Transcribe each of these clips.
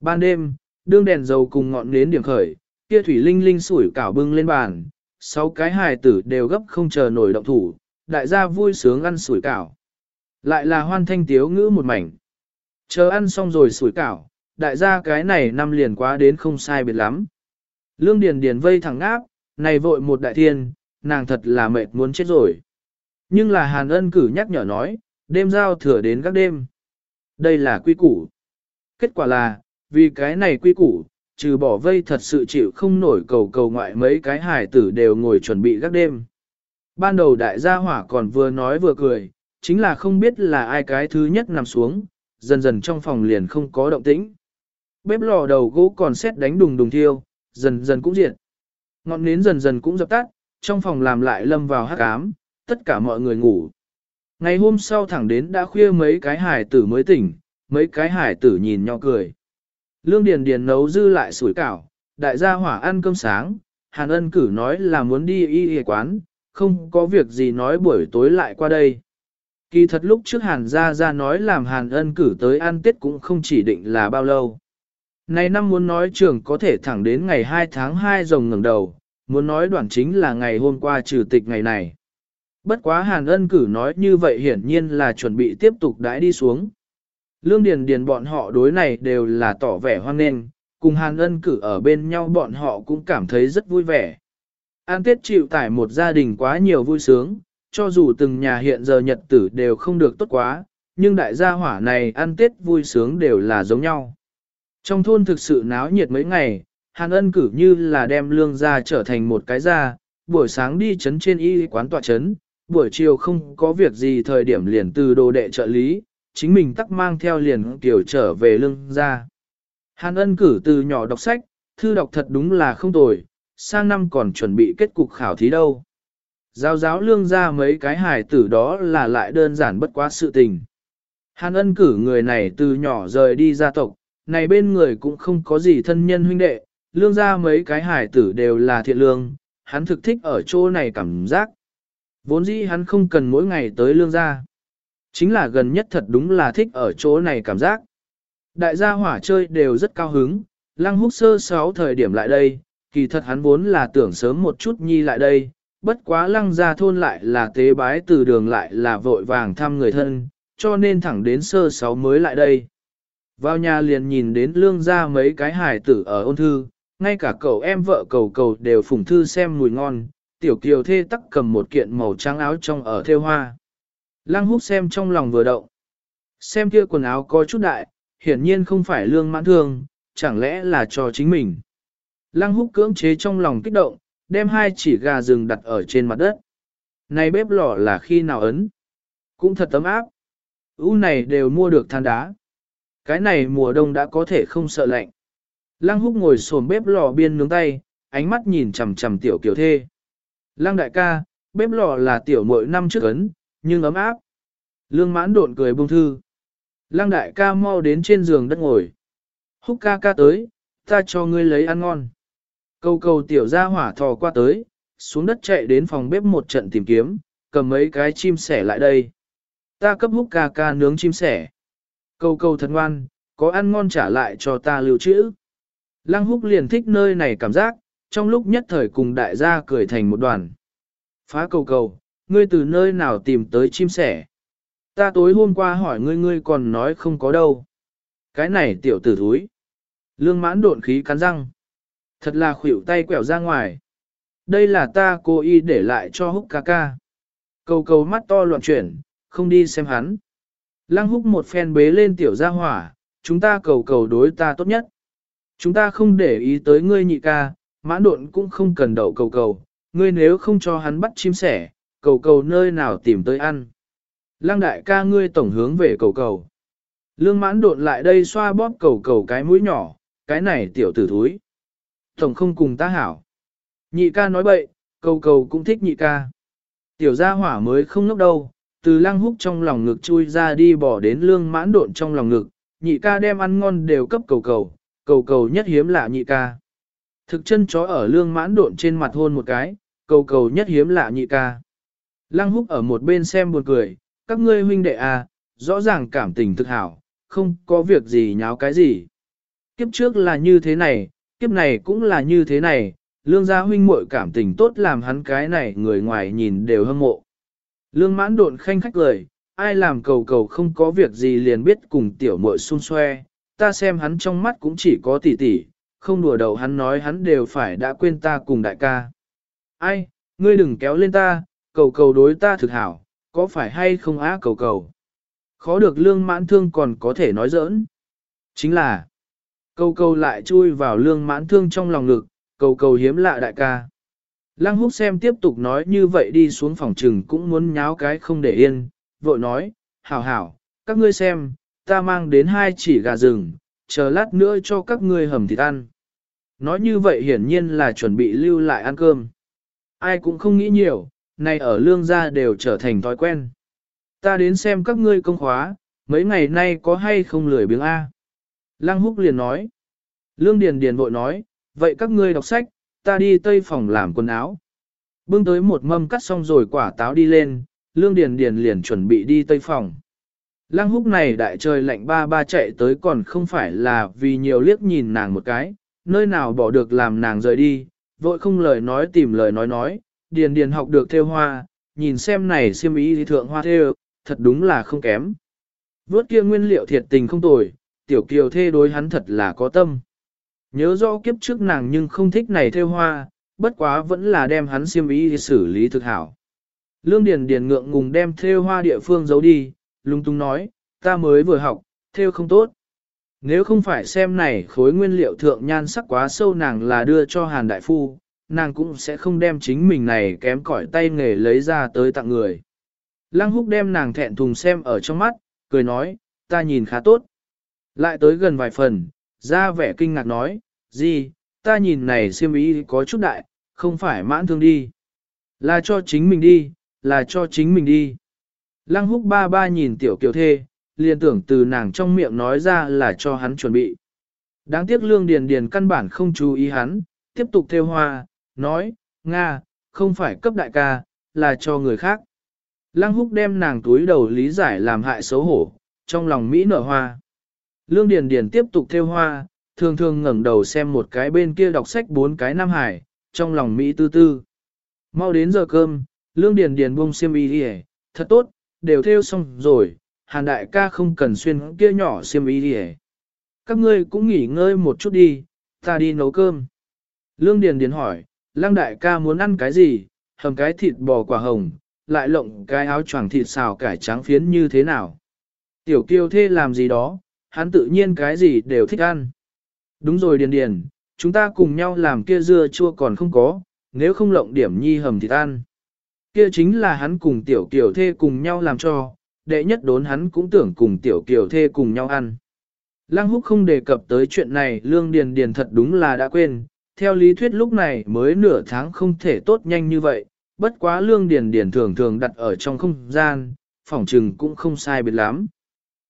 Ban đêm, đương đèn dầu cùng ngọn nến điểm khởi, kia thủy linh linh sủi cảo bưng lên bàn, sáu cái hài tử đều gấp không chờ nổi động thủ, đại gia vui sướng ăn sủi cảo. Lại là hoan thanh tiếu ngữ một mảnh. Chờ ăn xong rồi sủi cảo, đại gia cái này năm liền quá đến không sai biệt lắm. Lương Điền Điền vây thẳng áp, này vội một đại thiên, nàng thật là mệt muốn chết rồi. Nhưng là Hàn ân cử nhắc nhở nói, đêm giao thừa đến các đêm. Đây là quy củ. Kết quả là, vì cái này quy củ, trừ bỏ vây thật sự chịu không nổi cầu cầu ngoại mấy cái hải tử đều ngồi chuẩn bị gác đêm. Ban đầu đại gia hỏa còn vừa nói vừa cười, chính là không biết là ai cái thứ nhất nằm xuống, dần dần trong phòng liền không có động tĩnh. Bếp lò đầu gỗ còn xét đánh đùng đùng thiêu, dần dần cũng diệt. Ngọn nến dần dần cũng dập tắt, trong phòng làm lại lâm vào hắc ám, tất cả mọi người ngủ. Ngày hôm sau thẳng đến đã khuya mấy cái hải tử mới tỉnh, mấy cái hải tử nhìn nhau cười. Lương Điền Điền nấu dư lại sủi cảo, đại gia hỏa ăn cơm sáng, Hàn ân cử nói là muốn đi y y quán, không có việc gì nói buổi tối lại qua đây. Kỳ thật lúc trước Hàn gia gia nói làm Hàn ân cử tới ăn Tết cũng không chỉ định là bao lâu. Này năm muốn nói trường có thể thẳng đến ngày 2 tháng 2 rồng ngẩng đầu, muốn nói đoạn chính là ngày hôm qua trừ tịch ngày này. Bất quá Hàn ân cử nói như vậy hiển nhiên là chuẩn bị tiếp tục đãi đi xuống. Lương Điền Điền bọn họ đối này đều là tỏ vẻ hoan nghênh, cùng Hàn ân cử ở bên nhau bọn họ cũng cảm thấy rất vui vẻ. An Tết chịu tải một gia đình quá nhiều vui sướng, cho dù từng nhà hiện giờ nhật tử đều không được tốt quá, nhưng đại gia hỏa này ăn Tết vui sướng đều là giống nhau. Trong thôn thực sự náo nhiệt mấy ngày, Hàn ân cử như là đem lương gia trở thành một cái gia, buổi sáng đi chấn trên y quán tọa chấn, buổi chiều không có việc gì thời điểm liền từ đồ đệ trợ lý, chính mình tắc mang theo liền tiểu trở về lương gia. Hàn ân cử từ nhỏ đọc sách, thư đọc thật đúng là không tồi, sang năm còn chuẩn bị kết cục khảo thí đâu. Giáo giáo lương ra mấy cái hài tử đó là lại đơn giản bất quá sự tình. Hàn ân cử người này từ nhỏ rời đi gia tộc, này bên người cũng không có gì thân nhân huynh đệ, lương ra mấy cái hài tử đều là thiện lương, hắn thực thích ở chỗ này cảm giác. Vốn dĩ hắn không cần mỗi ngày tới lương gia. Chính là gần nhất thật đúng là thích ở chỗ này cảm giác. Đại gia hỏa chơi đều rất cao hứng, lăng húc sơ sáu thời điểm lại đây, kỳ thật hắn vốn là tưởng sớm một chút nhi lại đây, bất quá lăng gia thôn lại là tế bái từ đường lại là vội vàng thăm người thân, cho nên thẳng đến sơ sáu mới lại đây. Vào nhà liền nhìn đến lương gia mấy cái hài tử ở ôn thư, ngay cả cậu em vợ cầu cầu đều phủng thư xem mùi ngon, tiểu kiều thê tắc cầm một kiện màu trắng áo trong ở theo hoa. Lăng húc xem trong lòng vừa động. Xem kia quần áo có chút đại, hiển nhiên không phải lương mãn thương, chẳng lẽ là cho chính mình. Lăng húc cưỡng chế trong lòng kích động, đem hai chỉ gà rừng đặt ở trên mặt đất. Này bếp lò là khi nào ấn? Cũng thật tấm áp. U này đều mua được than đá. Cái này mùa đông đã có thể không sợ lạnh. Lăng húc ngồi sồn bếp lò biên nướng tay, ánh mắt nhìn chằm chằm tiểu kiều thê. Lăng đại ca, bếp lò là tiểu muội năm trước ấn, nhưng ấm áp. Lương mãn độn cười bông thư. Lăng đại ca mau đến trên giường đất ngồi. Húc ca ca tới, ta cho ngươi lấy ăn ngon. Cầu cầu tiểu ra hỏa thò qua tới, xuống đất chạy đến phòng bếp một trận tìm kiếm, cầm mấy cái chim sẻ lại đây. Ta cấp húc ca ca nướng chim sẻ. Cầu cầu thật ngoan, có ăn ngon trả lại cho ta lưu trữ. Lăng húc liền thích nơi này cảm giác, trong lúc nhất thời cùng đại gia cười thành một đoàn. Phá cầu cầu, ngươi từ nơi nào tìm tới chim sẻ? Ta tối hôm qua hỏi ngươi ngươi còn nói không có đâu. Cái này tiểu tử thúi. Lương mãn độn khí cắn răng. Thật là khuỷu tay quẹo ra ngoài. Đây là ta cố ý để lại cho húc ca ca. Cầu cầu mắt to loạn chuyển, không đi xem hắn. Lăng húc một phen bế lên tiểu gia hỏa, chúng ta cầu cầu đối ta tốt nhất. Chúng ta không để ý tới ngươi nhị ca, mãn độn cũng không cần đậu cầu cầu, ngươi nếu không cho hắn bắt chim sẻ, cầu cầu nơi nào tìm tới ăn. Lăng đại ca ngươi tổng hướng về cầu cầu. Lương mãn độn lại đây xoa bóp cầu cầu cái mũi nhỏ, cái này tiểu tử thúi. Tổng không cùng ta hảo. Nhị ca nói bậy, cầu cầu cũng thích nhị ca. Tiểu gia hỏa mới không lúc đâu, từ lăng húc trong lòng ngực chui ra đi bỏ đến lương mãn độn trong lòng ngực, nhị ca đem ăn ngon đều cấp cầu cầu, cầu cầu nhất hiếm lạ nhị ca. Thực chân chó ở lương mãn độn trên mặt hôn một cái, cầu cầu nhất hiếm lạ nhị ca. Lăng húc ở một bên xem buồn cười, các ngươi huynh đệ à, rõ ràng cảm tình thực hảo, không có việc gì nháo cái gì. Kiếp trước là như thế này, kiếp này cũng là như thế này, lương gia huynh muội cảm tình tốt làm hắn cái này người ngoài nhìn đều hâm mộ. Lương mãn độn khanh khách cười, ai làm cầu cầu không có việc gì liền biết cùng tiểu muội xung xoe, ta xem hắn trong mắt cũng chỉ có tỷ tỷ, không đùa đầu hắn nói hắn đều phải đã quên ta cùng đại ca. Ai, ngươi đừng kéo lên ta, cầu cầu đối ta thực hảo, có phải hay không á cầu cầu. Khó được lương mãn thương còn có thể nói giỡn. Chính là, cầu cầu lại chui vào lương mãn thương trong lòng ngực, cầu cầu hiếm lạ đại ca. Lăng húc xem tiếp tục nói như vậy đi xuống phòng trừng cũng muốn nháo cái không để yên, vội nói, hảo hảo, các ngươi xem, ta mang đến hai chỉ gà rừng, chờ lát nữa cho các ngươi hầm thịt ăn. Nói như vậy hiển nhiên là chuẩn bị lưu lại ăn cơm. Ai cũng không nghĩ nhiều, này ở lương gia đều trở thành thói quen. Ta đến xem các ngươi công khóa, mấy ngày nay có hay không lười biếng A. Lăng húc liền nói. Lương Điền Điền vội nói, vậy các ngươi đọc sách, ta đi tây phòng làm quần áo. Bưng tới một mâm cắt xong rồi quả táo đi lên, Lương Điền Điền liền chuẩn bị đi tây phòng. Lăng húc này đại trời lạnh ba ba chạy tới còn không phải là vì nhiều liếc nhìn nàng một cái, nơi nào bỏ được làm nàng rời đi, vội không lời nói tìm lời nói nói, Điền Điền học được theo hoa, nhìn xem này siêm ý thì thượng hoa theo, thật đúng là không kém. Vớt kia nguyên liệu thiệt tình không tồi, tiểu kiều thê đối hắn thật là có tâm. Nhớ rõ kiếp trước nàng nhưng không thích này theo hoa, bất quá vẫn là đem hắn siêm ý xử lý thực hảo. Lương Điền Điền ngượng ngùng đem theo hoa địa phương giấu đi, lung tung nói, ta mới vừa học, theo không tốt. Nếu không phải xem này khối nguyên liệu thượng nhan sắc quá sâu nàng là đưa cho Hàn Đại Phu, nàng cũng sẽ không đem chính mình này kém cỏi tay nghề lấy ra tới tặng người. Lăng húc đem nàng thẹn thùng xem ở trong mắt, cười nói, ta nhìn khá tốt. Lại tới gần vài phần, ra vẻ kinh ngạc nói, gì, ta nhìn này siêm ý có chút đại, không phải mãn thương đi. Là cho chính mình đi, là cho chính mình đi. Lăng húc ba ba nhìn tiểu kiều thê, liền tưởng từ nàng trong miệng nói ra là cho hắn chuẩn bị. Đáng tiếc lương điền điền căn bản không chú ý hắn, tiếp tục theo hoa, nói, Nga, không phải cấp đại ca, là cho người khác. Lăng húc đem nàng túi đầu lý giải làm hại xấu hổ, trong lòng Mỹ nở hoa. Lương Điền Điền tiếp tục theo hoa, thường thường ngẩng đầu xem một cái bên kia đọc sách bốn cái Nam Hải, trong lòng Mỹ tư tư. Mau đến giờ cơm, Lương Điền Điền buông xiêm y đi thật tốt, đều theo xong rồi, Hàn đại ca không cần xuyên kia nhỏ xiêm y đi Các ngươi cũng nghỉ ngơi một chút đi, ta đi nấu cơm. Lương Điền Điền hỏi, Lăng đại ca muốn ăn cái gì, hầm cái thịt bò quả hồng, lại lộng cái áo choàng thịt xào cải trắng phiến như thế nào. Tiểu kiêu thê làm gì đó, hắn tự nhiên cái gì đều thích ăn. Đúng rồi Điền Điền, chúng ta cùng nhau làm kia dưa chua còn không có, nếu không lộng điểm nhi hầm thịt ăn. Kia chính là hắn cùng tiểu kiều thê cùng nhau làm cho, đệ nhất đốn hắn cũng tưởng cùng tiểu kiều thê cùng nhau ăn. Lăng húc không đề cập tới chuyện này, lương điền điền thật đúng là đã quên, theo lý thuyết lúc này mới nửa tháng không thể tốt nhanh như vậy, bất quá lương điền điền thường thường đặt ở trong không gian, phỏng trừng cũng không sai biệt lắm.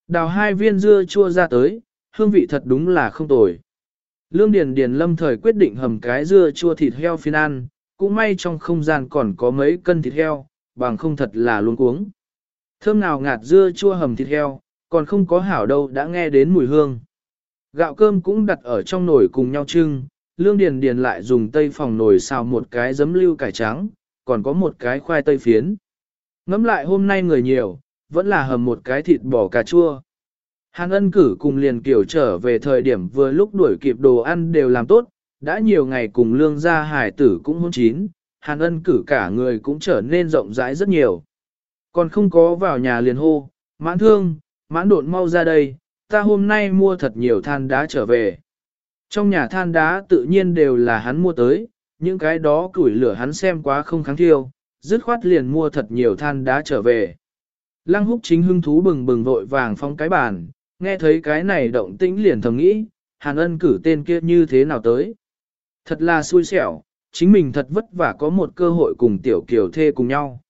Đào hai viên dưa chua ra tới, hương vị thật đúng là không tồi. Lương Điền Điền lâm thời quyết định hầm cái dưa chua thịt heo phiên ăn, cũng may trong không gian còn có mấy cân thịt heo, bằng không thật là luôn cuống. Thơm nào ngạt dưa chua hầm thịt heo, còn không có hảo đâu đã nghe đến mùi hương. Gạo cơm cũng đặt ở trong nồi cùng nhau trưng, Lương Điền Điền lại dùng tây phòng nồi xào một cái giấm lưu cải trắng, còn có một cái khoai tây phiến. Ngắm lại hôm nay người nhiều, vẫn là hầm một cái thịt bò cà chua. Hàn ân cử cùng liền kiểu trở về thời điểm vừa lúc đuổi kịp đồ ăn đều làm tốt, đã nhiều ngày cùng lương gia hải tử cũng hôn chín, hàn ân cử cả người cũng trở nên rộng rãi rất nhiều. Còn không có vào nhà liền hô, mãn thương, mãn độn mau ra đây, ta hôm nay mua thật nhiều than đá trở về. Trong nhà than đá tự nhiên đều là hắn mua tới, những cái đó củi lửa hắn xem quá không kháng thiêu, dứt khoát liền mua thật nhiều than đá trở về. Lăng húc chính hưng thú bừng bừng vội vàng phong cái bàn, nghe thấy cái này động tĩnh liền thầm nghĩ, hàn ân cử tên kia như thế nào tới. Thật là xui xẻo, chính mình thật vất vả có một cơ hội cùng tiểu kiều thê cùng nhau.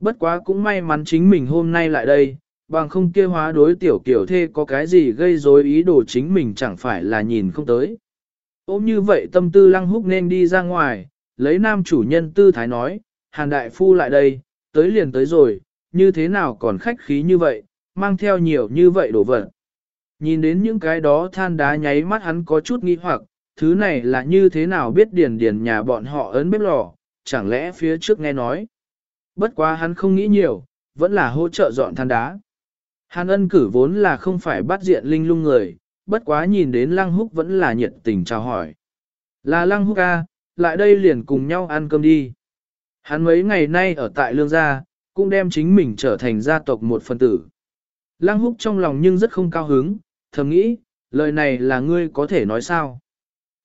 Bất quá cũng may mắn chính mình hôm nay lại đây, bằng không kia hóa đối tiểu kiểu thê có cái gì gây rối ý đồ chính mình chẳng phải là nhìn không tới. Ôm như vậy tâm tư lăng húc nên đi ra ngoài, lấy nam chủ nhân tư thái nói, hàn đại phu lại đây, tới liền tới rồi, như thế nào còn khách khí như vậy, mang theo nhiều như vậy đồ vật. Nhìn đến những cái đó than đá nháy mắt hắn có chút nghi hoặc, thứ này là như thế nào biết điền điền nhà bọn họ ấn bếp lò, chẳng lẽ phía trước nghe nói. Bất quá hắn không nghĩ nhiều, vẫn là hỗ trợ dọn than đá. Hàn ân cử vốn là không phải bắt diện linh lung người, bất quá nhìn đến lăng húc vẫn là nhiệt tình chào hỏi. Là lăng húc a, lại đây liền cùng nhau ăn cơm đi. Hắn mấy ngày nay ở tại lương gia, cũng đem chính mình trở thành gia tộc một phần tử. Lăng húc trong lòng nhưng rất không cao hứng, thầm nghĩ, lời này là ngươi có thể nói sao?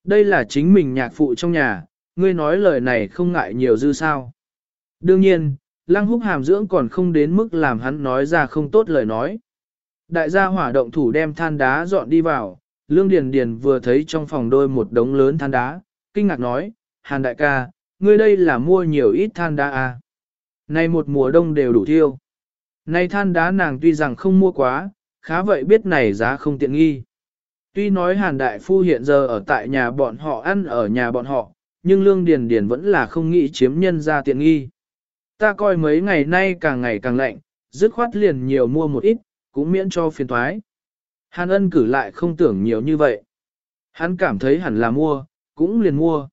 Đây là chính mình nhạc phụ trong nhà, ngươi nói lời này không ngại nhiều dư sao. Đương nhiên, lăng húc hàm dưỡng còn không đến mức làm hắn nói ra không tốt lời nói. Đại gia hỏa động thủ đem than đá dọn đi vào, Lương Điền Điền vừa thấy trong phòng đôi một đống lớn than đá, kinh ngạc nói, Hàn đại ca, ngươi đây là mua nhiều ít than đá à? Nay một mùa đông đều đủ thiêu. Nay than đá nàng tuy rằng không mua quá, khá vậy biết này giá không tiện nghi. Tuy nói Hàn Đại Phu hiện giờ ở tại nhà bọn họ ăn ở nhà bọn họ, nhưng Lương Điền Điền vẫn là không nghĩ chiếm nhân gia tiện nghi. Ta coi mấy ngày nay càng ngày càng lạnh, dứt khoát liền nhiều mua một ít, cũng miễn cho phiền toái. Hàn ân cử lại không tưởng nhiều như vậy. Hắn cảm thấy hẳn là mua, cũng liền mua.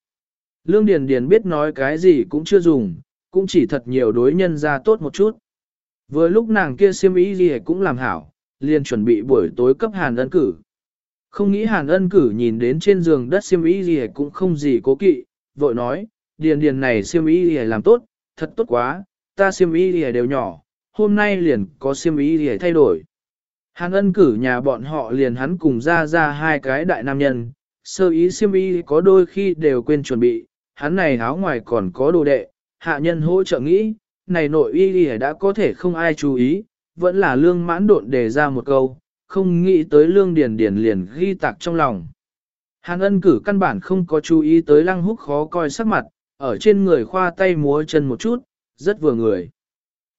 Lương Điền Điền biết nói cái gì cũng chưa dùng, cũng chỉ thật nhiều đối nhân ra tốt một chút. Vừa lúc nàng kia siêm ý gì cũng làm hảo, liền chuẩn bị buổi tối cấp hàn ân cử. Không nghĩ hàn ân cử nhìn đến trên giường đất siêm ý gì cũng không gì cố kỵ, vội nói, điền điền này siêm ý gì làm tốt, thật tốt quá, ta siêm ý gì đều nhỏ, hôm nay liền có siêm ý gì thay đổi. Hàn ân cử nhà bọn họ liền hắn cùng ra ra hai cái đại nam nhân, sơ ý siêm ý có đôi khi đều quên chuẩn bị, hắn này áo ngoài còn có đồ đệ, hạ nhân hỗ trợ nghĩ, này nội y y đã có thể không ai chú ý, vẫn là lương mãn độn đề ra một câu, không nghĩ tới lương điền điền liền ghi tạc trong lòng. Hàn ân cử căn bản không có chú ý tới lăng húc khó coi sắc mặt, ở trên người khoa tay múa chân một chút, rất vừa người.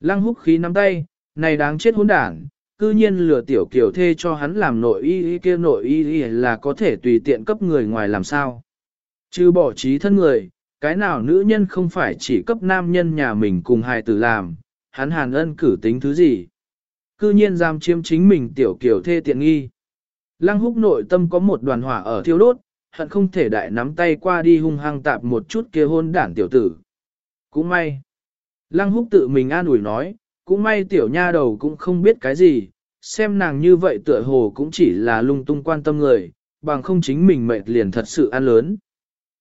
Lăng húc khí nắm tay, này đáng chết hỗn đản, cư nhiên lừa tiểu kiểu thê cho hắn làm nội y y kia nội y y là có thể tùy tiện cấp người ngoài làm sao. Chứ bỏ trí thân người, cái nào nữ nhân không phải chỉ cấp nam nhân nhà mình cùng hài tử làm, hắn hàn ân cử tính thứ gì. Cư nhiên giam chiếm chính mình tiểu kiểu thê tiện nghi. Lăng húc nội tâm có một đoàn hỏa ở thiêu đốt, hận không thể đại nắm tay qua đi hung hăng tạp một chút kia hôn đản tiểu tử. Cũng may. Lăng húc tự mình an ủi nói, cũng may tiểu nha đầu cũng không biết cái gì, xem nàng như vậy tựa hồ cũng chỉ là lung tung quan tâm người, bằng không chính mình mệt liền thật sự ăn lớn.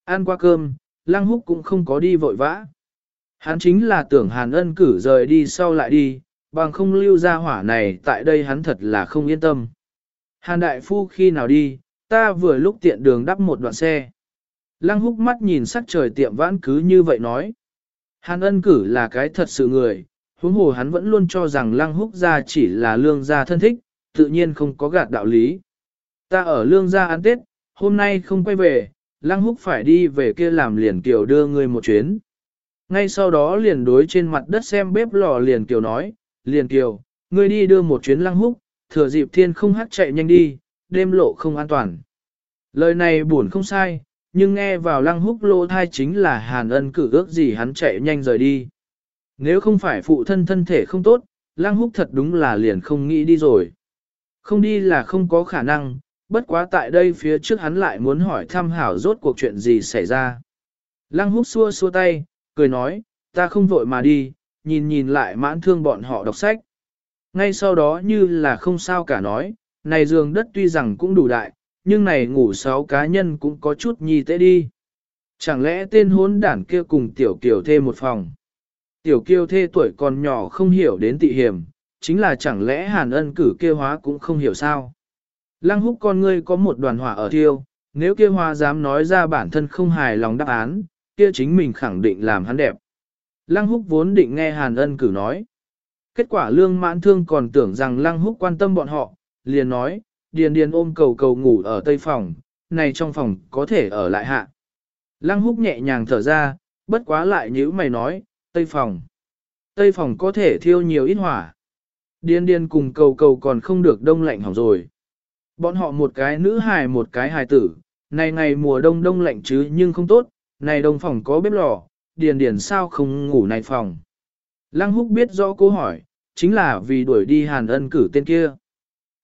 Ăn qua cơm, Lăng Húc cũng không có đi vội vã. Hắn chính là tưởng Hàn ân cử rời đi sau lại đi, bằng không lưu ra hỏa này tại đây hắn thật là không yên tâm. Hàn đại phu khi nào đi, ta vừa lúc tiện đường đắp một đoạn xe. Lăng húc mắt nhìn sắc trời tiệm vãn cứ như vậy nói. Hàn ân cử là cái thật sự người, huống hồ hắn vẫn luôn cho rằng lăng húc gia chỉ là lương gia thân thích, tự nhiên không có gạt đạo lý. Ta ở lương gia ăn tết, hôm nay không quay về, lăng húc phải đi về kia làm liền tiểu đưa người một chuyến. Ngay sau đó liền đối trên mặt đất xem bếp lò liền tiểu nói, liền tiểu, ngươi đi đưa một chuyến lăng húc, thừa dịp thiên không hắc chạy nhanh đi, đêm lộ không an toàn. Lời này buồn không sai, nhưng nghe vào lăng húc lô thai chính là hàn ân cử ước gì hắn chạy nhanh rời đi. Nếu không phải phụ thân thân thể không tốt, lăng húc thật đúng là liền không nghĩ đi rồi. Không đi là không có khả năng, bất quá tại đây phía trước hắn lại muốn hỏi thăm hảo rốt cuộc chuyện gì xảy ra. Lăng húc xua xua tay, cười nói, ta không vội mà đi, nhìn nhìn lại mãn thương bọn họ đọc sách. Ngay sau đó như là không sao cả nói, này giường đất tuy rằng cũng đủ đại, nhưng này ngủ sáu cá nhân cũng có chút nhi tế đi. Chẳng lẽ tên hốn đản kia cùng tiểu kiều thê một phòng. Tiểu kiều thê tuổi còn nhỏ không hiểu đến tị hiểm, chính là chẳng lẽ hàn ân cử kia hóa cũng không hiểu sao. Lăng húc con ngươi có một đoàn hỏa ở thiêu, nếu kia hoa dám nói ra bản thân không hài lòng đáp án, kia chính mình khẳng định làm hắn đẹp. Lăng húc vốn định nghe hàn ân cử nói. Kết quả lương mãn thương còn tưởng rằng lăng húc quan tâm bọn họ, liền nói, điền điền ôm cầu cầu ngủ ở tây phòng, này trong phòng có thể ở lại hạ. Lăng húc nhẹ nhàng thở ra, bất quá lại nhữ mày nói, tây phòng. Tây phòng có thể thiêu nhiều ít hỏa. Điền điền cùng cầu cầu còn không được đông lạnh hỏng rồi. Bọn họ một cái nữ hài một cái hài tử, này ngày mùa đông đông lạnh chứ nhưng không tốt, này đông phòng có bếp lò, điền điền sao không ngủ này phòng. Lăng húc biết rõ câu hỏi, chính là vì đuổi đi hàn ân cử tên kia.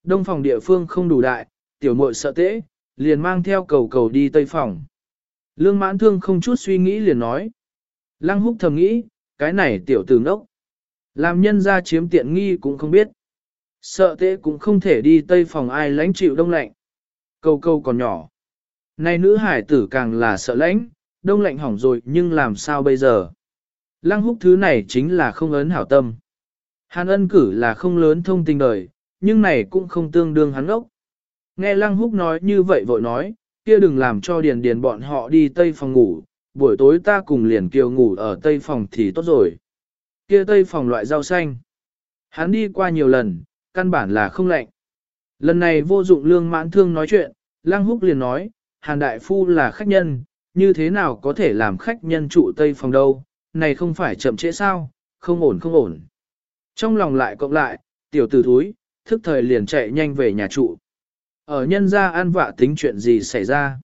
Đông phòng địa phương không đủ đại, tiểu muội sợ tễ, liền mang theo cầu cầu đi tây phòng. Lương mãn thương không chút suy nghĩ liền nói. Lăng húc thầm nghĩ, cái này tiểu tử ngốc. Làm nhân ra chiếm tiện nghi cũng không biết. Sợ tệ cũng không thể đi tây phòng ai lãnh chịu đông lạnh. Cầu cầu còn nhỏ. Này nữ hải tử càng là sợ lãnh, đông lạnh hỏng rồi nhưng làm sao bây giờ? Lăng húc thứ này chính là không ấn hảo tâm. Hàn ân cử là không lớn thông tình đời, nhưng này cũng không tương đương hắn ốc. Nghe lăng húc nói như vậy vội nói, kia đừng làm cho điền điền bọn họ đi tây phòng ngủ, buổi tối ta cùng liền kiều ngủ ở tây phòng thì tốt rồi. Kia tây phòng loại rau xanh. Hắn đi qua nhiều lần, căn bản là không lạnh. Lần này vô dụng lương mãn thương nói chuyện, lăng húc liền nói, hàn đại phu là khách nhân, như thế nào có thể làm khách nhân trụ tây phòng đâu, này không phải chậm trễ sao, không ổn không ổn. Trong lòng lại cộng lại, tiểu tử thúi, thức thời liền chạy nhanh về nhà trụ. Ở nhân gia an vạ tính chuyện gì xảy ra.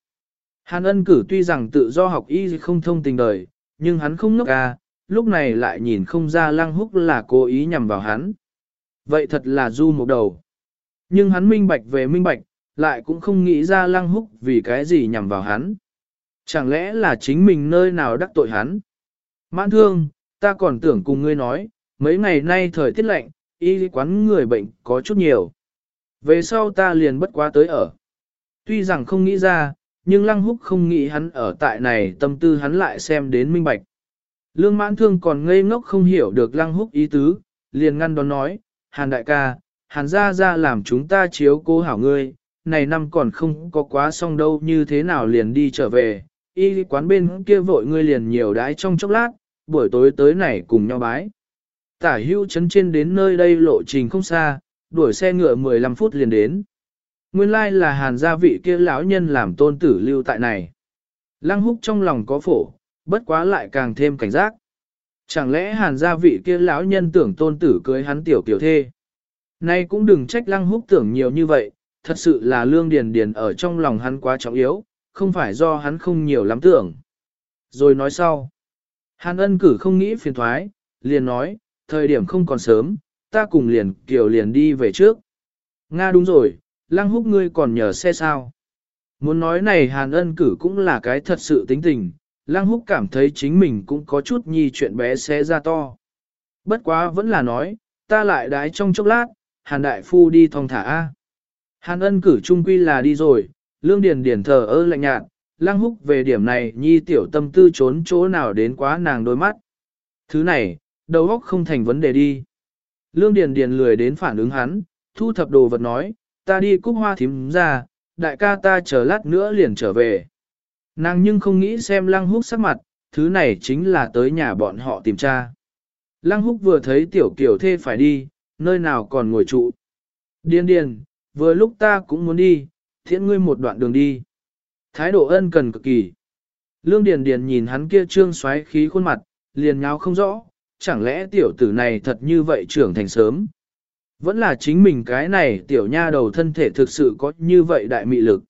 Hàn ân cử tuy rằng tự do học y không thông tình đời, nhưng hắn không ngốc à, lúc này lại nhìn không ra lăng húc là cố ý nhằm vào hắn. Vậy thật là du một đầu. Nhưng hắn minh bạch về minh bạch, lại cũng không nghĩ ra lăng húc vì cái gì nhằm vào hắn. Chẳng lẽ là chính mình nơi nào đắc tội hắn? Mãn thương, ta còn tưởng cùng ngươi nói, mấy ngày nay thời tiết lạnh, y quán người bệnh có chút nhiều. Về sau ta liền bất quá tới ở. Tuy rằng không nghĩ ra, nhưng lăng húc không nghĩ hắn ở tại này tâm tư hắn lại xem đến minh bạch. Lương mãn thương còn ngây ngốc không hiểu được lăng húc ý tứ, liền ngăn đón nói, hàn đại ca, hàn gia gia làm chúng ta chiếu cố hảo ngươi, này năm còn không có quá xong đâu như thế nào liền đi trở về, y quán bên kia vội ngươi liền nhiều đái trong chốc lát, buổi tối tới này cùng nhau bái. Tả hưu chấn trên đến nơi đây lộ trình không xa, đuổi xe ngựa 15 phút liền đến. Nguyên lai là hàn gia vị kia lão nhân làm tôn tử lưu tại này. Lăng húc trong lòng có phổ, bất quá lại càng thêm cảnh giác. Chẳng lẽ hàn gia vị kia lão nhân tưởng tôn tử cưới hắn tiểu tiểu thê. Nay cũng đừng trách lăng húc tưởng nhiều như vậy, thật sự là lương điền điền ở trong lòng hắn quá trọng yếu, không phải do hắn không nhiều lắm tưởng. Rồi nói sau. Hàn ân cử không nghĩ phiền thoái, liền nói, thời điểm không còn sớm, ta cùng liền kiều liền đi về trước. Nga đúng rồi, lăng húc ngươi còn nhờ xe sao. Muốn nói này hàn ân cử cũng là cái thật sự tính tình, lăng húc cảm thấy chính mình cũng có chút nhi chuyện bé xé ra to. Bất quá vẫn là nói, ta lại đái trong chốc lát, hàn đại phu đi thong thả A. Hàn ân cử trung quy là đi rồi, lương điền điền thờ ơ lạnh nhạt, lăng húc về điểm này nhi tiểu tâm tư trốn chỗ nào đến quá nàng đôi mắt. Thứ này, đầu óc không thành vấn đề đi. Lương Điền Điền lười đến phản ứng hắn, thu thập đồ vật nói, ta đi cúc hoa thím ra, đại ca ta chờ lát nữa liền trở về. Nàng nhưng không nghĩ xem lăng húc sắc mặt, thứ này chính là tới nhà bọn họ tìm cha. Lăng húc vừa thấy tiểu kiểu thê phải đi, nơi nào còn ngồi trụ. Điền điền, vừa lúc ta cũng muốn đi, thiện ngươi một đoạn đường đi. Thái độ ân cần cực kỳ. Lương Điền Điền nhìn hắn kia trương xoáy khí khuôn mặt, liền nháo không rõ, chẳng lẽ tiểu tử này thật như vậy trưởng thành sớm. Vẫn là chính mình cái này tiểu nha đầu thân thể thực sự có như vậy đại mị lực.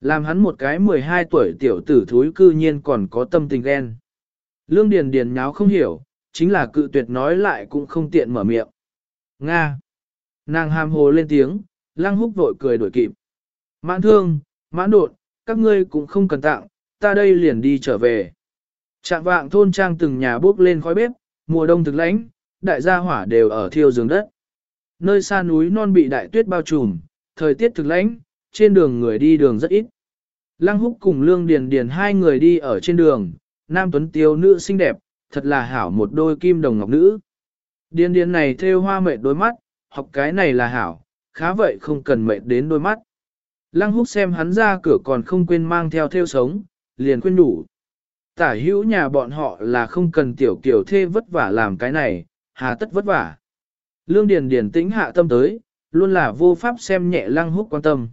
Làm hắn một cái 12 tuổi tiểu tử thúi cư nhiên còn có tâm tình ghen. Lương Điền Điền nháo không hiểu, chính là cự tuyệt nói lại cũng không tiện mở miệng. Nga. Nàng hàm hồ lên tiếng, lăng húc vội cười đổi kịp. Mãn thương, mãn đột, các ngươi cũng không cần tặng, ta đây liền đi trở về. Trạng vạng thôn trang từng nhà bước lên khói bếp, mùa đông thực lãnh, đại gia hỏa đều ở thiêu giường đất. Nơi xa núi non bị đại tuyết bao trùm, thời tiết thực lãnh, trên đường người đi đường rất ít. Lăng húc cùng Lương Điền Điền hai người đi ở trên đường, nam tuấn tiêu nữ xinh đẹp, thật là hảo một đôi kim đồng ngọc nữ. Điền điền này thêu hoa mệt đôi mắt, học cái này là hảo, khá vậy không cần mệt đến đôi mắt. Lăng húc xem hắn ra cửa còn không quên mang theo theo sống, liền khuyên đủ. Tả hữu nhà bọn họ là không cần tiểu kiểu thê vất vả làm cái này, hà tất vất vả. Lương Điền Điền tĩnh hạ tâm tới, luôn là vô pháp xem nhẹ lăng húc quan tâm.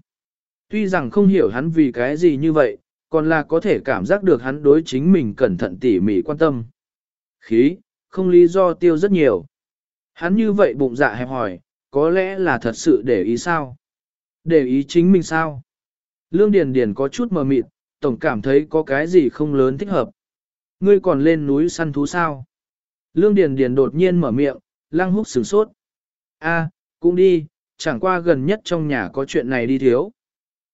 Tuy rằng không hiểu hắn vì cái gì như vậy, còn là có thể cảm giác được hắn đối chính mình cẩn thận tỉ mỉ quan tâm. Khí, không lý do tiêu rất nhiều. Hắn như vậy bụng dạ hẹp hỏi, có lẽ là thật sự để ý sao? Để ý chính mình sao? Lương Điền Điền có chút mờ mịt, tổng cảm thấy có cái gì không lớn thích hợp. Ngươi còn lên núi săn thú sao? Lương Điền Điền đột nhiên mở miệng, lăng húc sửng sốt. A, cũng đi, chẳng qua gần nhất trong nhà có chuyện này đi thiếu.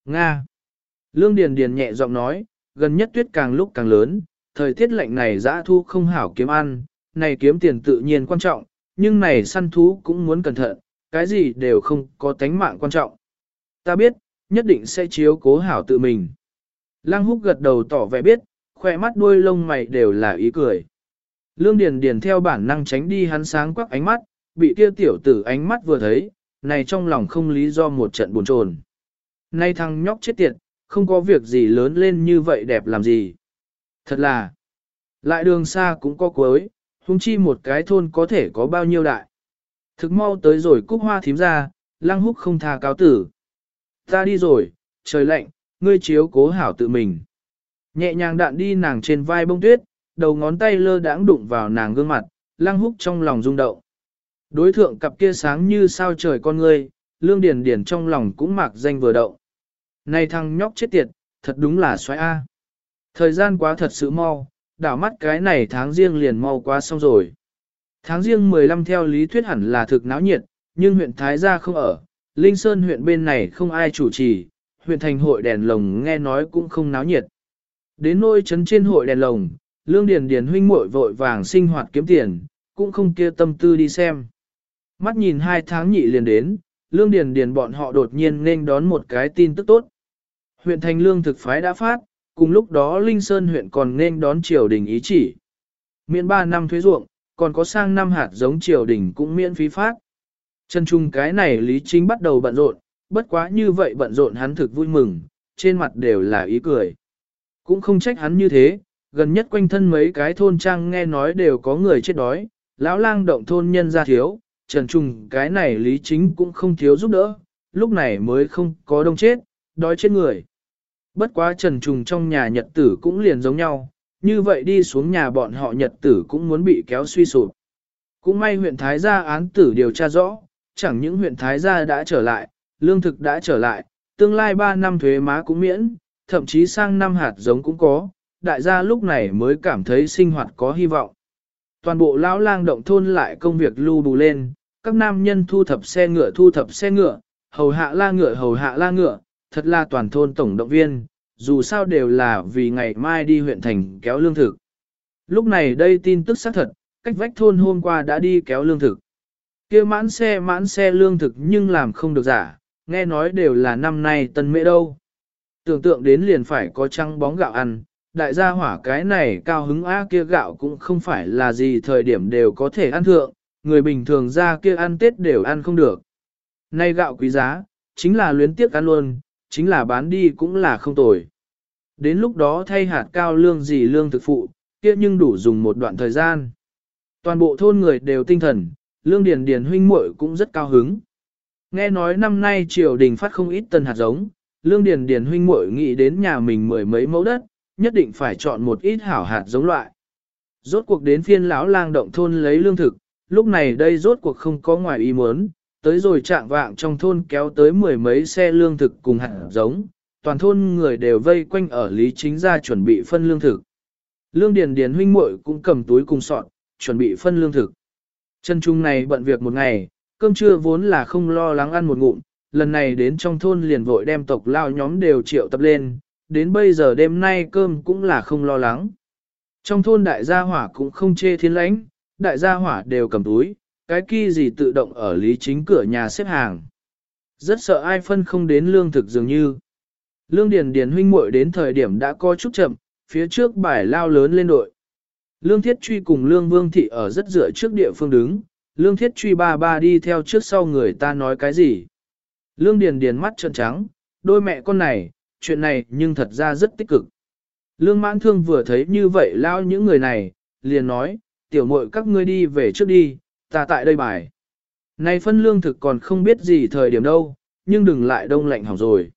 Nga. Lương Điền Điền nhẹ giọng nói, gần nhất tuyết càng lúc càng lớn, thời tiết lạnh này dã thu không hảo kiếm ăn, này kiếm tiền tự nhiên quan trọng, nhưng này săn thú cũng muốn cẩn thận, cái gì đều không có tánh mạng quan trọng. Ta biết, nhất định sẽ chiếu cố hảo tự mình. Lăng húc gật đầu tỏ vẻ biết, khoe mắt đuôi lông mày đều là ý cười. Lương Điền Điền theo bản năng tránh đi hắn sáng quắc ánh mắt, bị kia tiểu tử ánh mắt vừa thấy, này trong lòng không lý do một trận buồn chồn. Nay thằng nhóc chết tiệt, không có việc gì lớn lên như vậy đẹp làm gì. Thật là, lại đường xa cũng có cuối, huống chi một cái thôn có thể có bao nhiêu đại. Thực mau tới rồi cúc hoa thím ra, lăng húc không tha cáo tử. Ta đi rồi, trời lạnh, ngươi chiếu cố hảo tự mình. Nhẹ nhàng đạn đi nàng trên vai bông tuyết, đầu ngón tay lơ đãng đụng vào nàng gương mặt, lăng húc trong lòng rung động. Đối thượng cặp kia sáng như sao trời con ngươi, lương điền điền trong lòng cũng mạc danh vừa động. Này thằng nhóc chết tiệt, thật đúng là xoáy A. Thời gian quá thật sự mau, đảo mắt cái này tháng riêng liền mau quá xong rồi. Tháng riêng 15 theo lý thuyết hẳn là thực náo nhiệt, nhưng huyện Thái Gia không ở, Linh Sơn huyện bên này không ai chủ trì, huyện thành hội đèn lồng nghe nói cũng không náo nhiệt. Đến nôi trấn trên hội đèn lồng, Lương Điền Điền huynh muội vội vàng sinh hoạt kiếm tiền, cũng không kia tâm tư đi xem. Mắt nhìn hai tháng nhị liền đến, Lương Điền Điền bọn họ đột nhiên nên đón một cái tin tức tốt. Huyện thành lương thực phái đã phát, cùng lúc đó Linh Sơn huyện còn nên đón triều đình ý chỉ. Miễn 3 năm thuế ruộng, còn có sang năm hạt giống triều đình cũng miễn phí phát. Chân trung cái này Lý Chính bắt đầu bận rộn, bất quá như vậy bận rộn hắn thực vui mừng, trên mặt đều là ý cười. Cũng không trách hắn như thế, gần nhất quanh thân mấy cái thôn trang nghe nói đều có người chết đói, lão lang động thôn nhân ra thiếu, trần trùng cái này Lý Chính cũng không thiếu giúp đỡ, lúc này mới không có đông chết, đói chết người. Bất quá trần trùng trong nhà nhật tử cũng liền giống nhau, như vậy đi xuống nhà bọn họ nhật tử cũng muốn bị kéo suy sụp. Cũng may huyện Thái Gia án tử điều tra rõ, chẳng những huyện Thái Gia đã trở lại, lương thực đã trở lại, tương lai 3 năm thuế má cũng miễn, thậm chí sang năm hạt giống cũng có, đại gia lúc này mới cảm thấy sinh hoạt có hy vọng. Toàn bộ lão lang động thôn lại công việc lưu bù lên, các nam nhân thu thập xe ngựa thu thập xe ngựa, hầu hạ la ngựa hầu hạ la ngựa, thật là toàn thôn tổng động viên, dù sao đều là vì ngày mai đi huyện thành kéo lương thực. Lúc này đây tin tức xác thật, cách vách thôn hôm qua đã đi kéo lương thực. kia mãn xe mãn xe lương thực nhưng làm không được giả, nghe nói đều là năm nay tân mễ đâu. Tưởng tượng đến liền phải có trăng bóng gạo ăn, đại gia hỏa cái này cao hứng á kia gạo cũng không phải là gì thời điểm đều có thể ăn thượng, người bình thường ra kia ăn Tết đều ăn không được. Nay gạo quý giá, chính là luyến tiếc ăn luôn, chính là bán đi cũng là không tồi. Đến lúc đó thay hạt cao lương gì lương thực phụ, kia nhưng đủ dùng một đoạn thời gian. Toàn bộ thôn người đều tinh thần, lương điền điền huynh muội cũng rất cao hứng. Nghe nói năm nay triều đình phát không ít tân hạt giống, lương điền điền huynh muội nghĩ đến nhà mình mười mấy mẫu đất, nhất định phải chọn một ít hảo hạt giống loại. Rốt cuộc đến phiên lão lang động thôn lấy lương thực, lúc này đây rốt cuộc không có ngoài ý muốn, tới rồi trạng vạng trong thôn kéo tới mười mấy xe lương thực cùng hạt giống, toàn thôn người đều vây quanh ở Lý Chính gia chuẩn bị phân lương thực. Lương Điền Điền huynh muội cũng cầm túi cùng sọt, chuẩn bị phân lương thực. Chân Trung này bận việc một ngày, cơm trưa vốn là không lo lắng ăn một ngụm, lần này đến trong thôn liền vội đem tộc lao nhóm đều triệu tập lên, đến bây giờ đêm nay cơm cũng là không lo lắng. Trong thôn đại gia hỏa cũng không chê thiên lãnh, đại gia hỏa đều cầm túi, cái kia gì tự động ở lý chính cửa nhà xếp hàng. Rất sợ ai phân không đến lương thực dường như. Lương Điền Điền huynh muội đến thời điểm đã có chút chậm, phía trước bài lao lớn lên đội. Lương Thiết Truy cùng Lương Vương Thị ở rất dựa trước địa phương đứng, Lương Thiết Truy ba ba đi theo trước sau người ta nói cái gì. Lương Điền Điền mắt trợn trắng, đôi mẹ con này, chuyện này nhưng thật ra rất tích cực. Lương Mãn Thương vừa thấy như vậy lao những người này, liền nói, tiểu muội các ngươi đi về trước đi, ta tại đây bài. Này phân lương thực còn không biết gì thời điểm đâu, nhưng đừng lại đông lạnh hỏng rồi.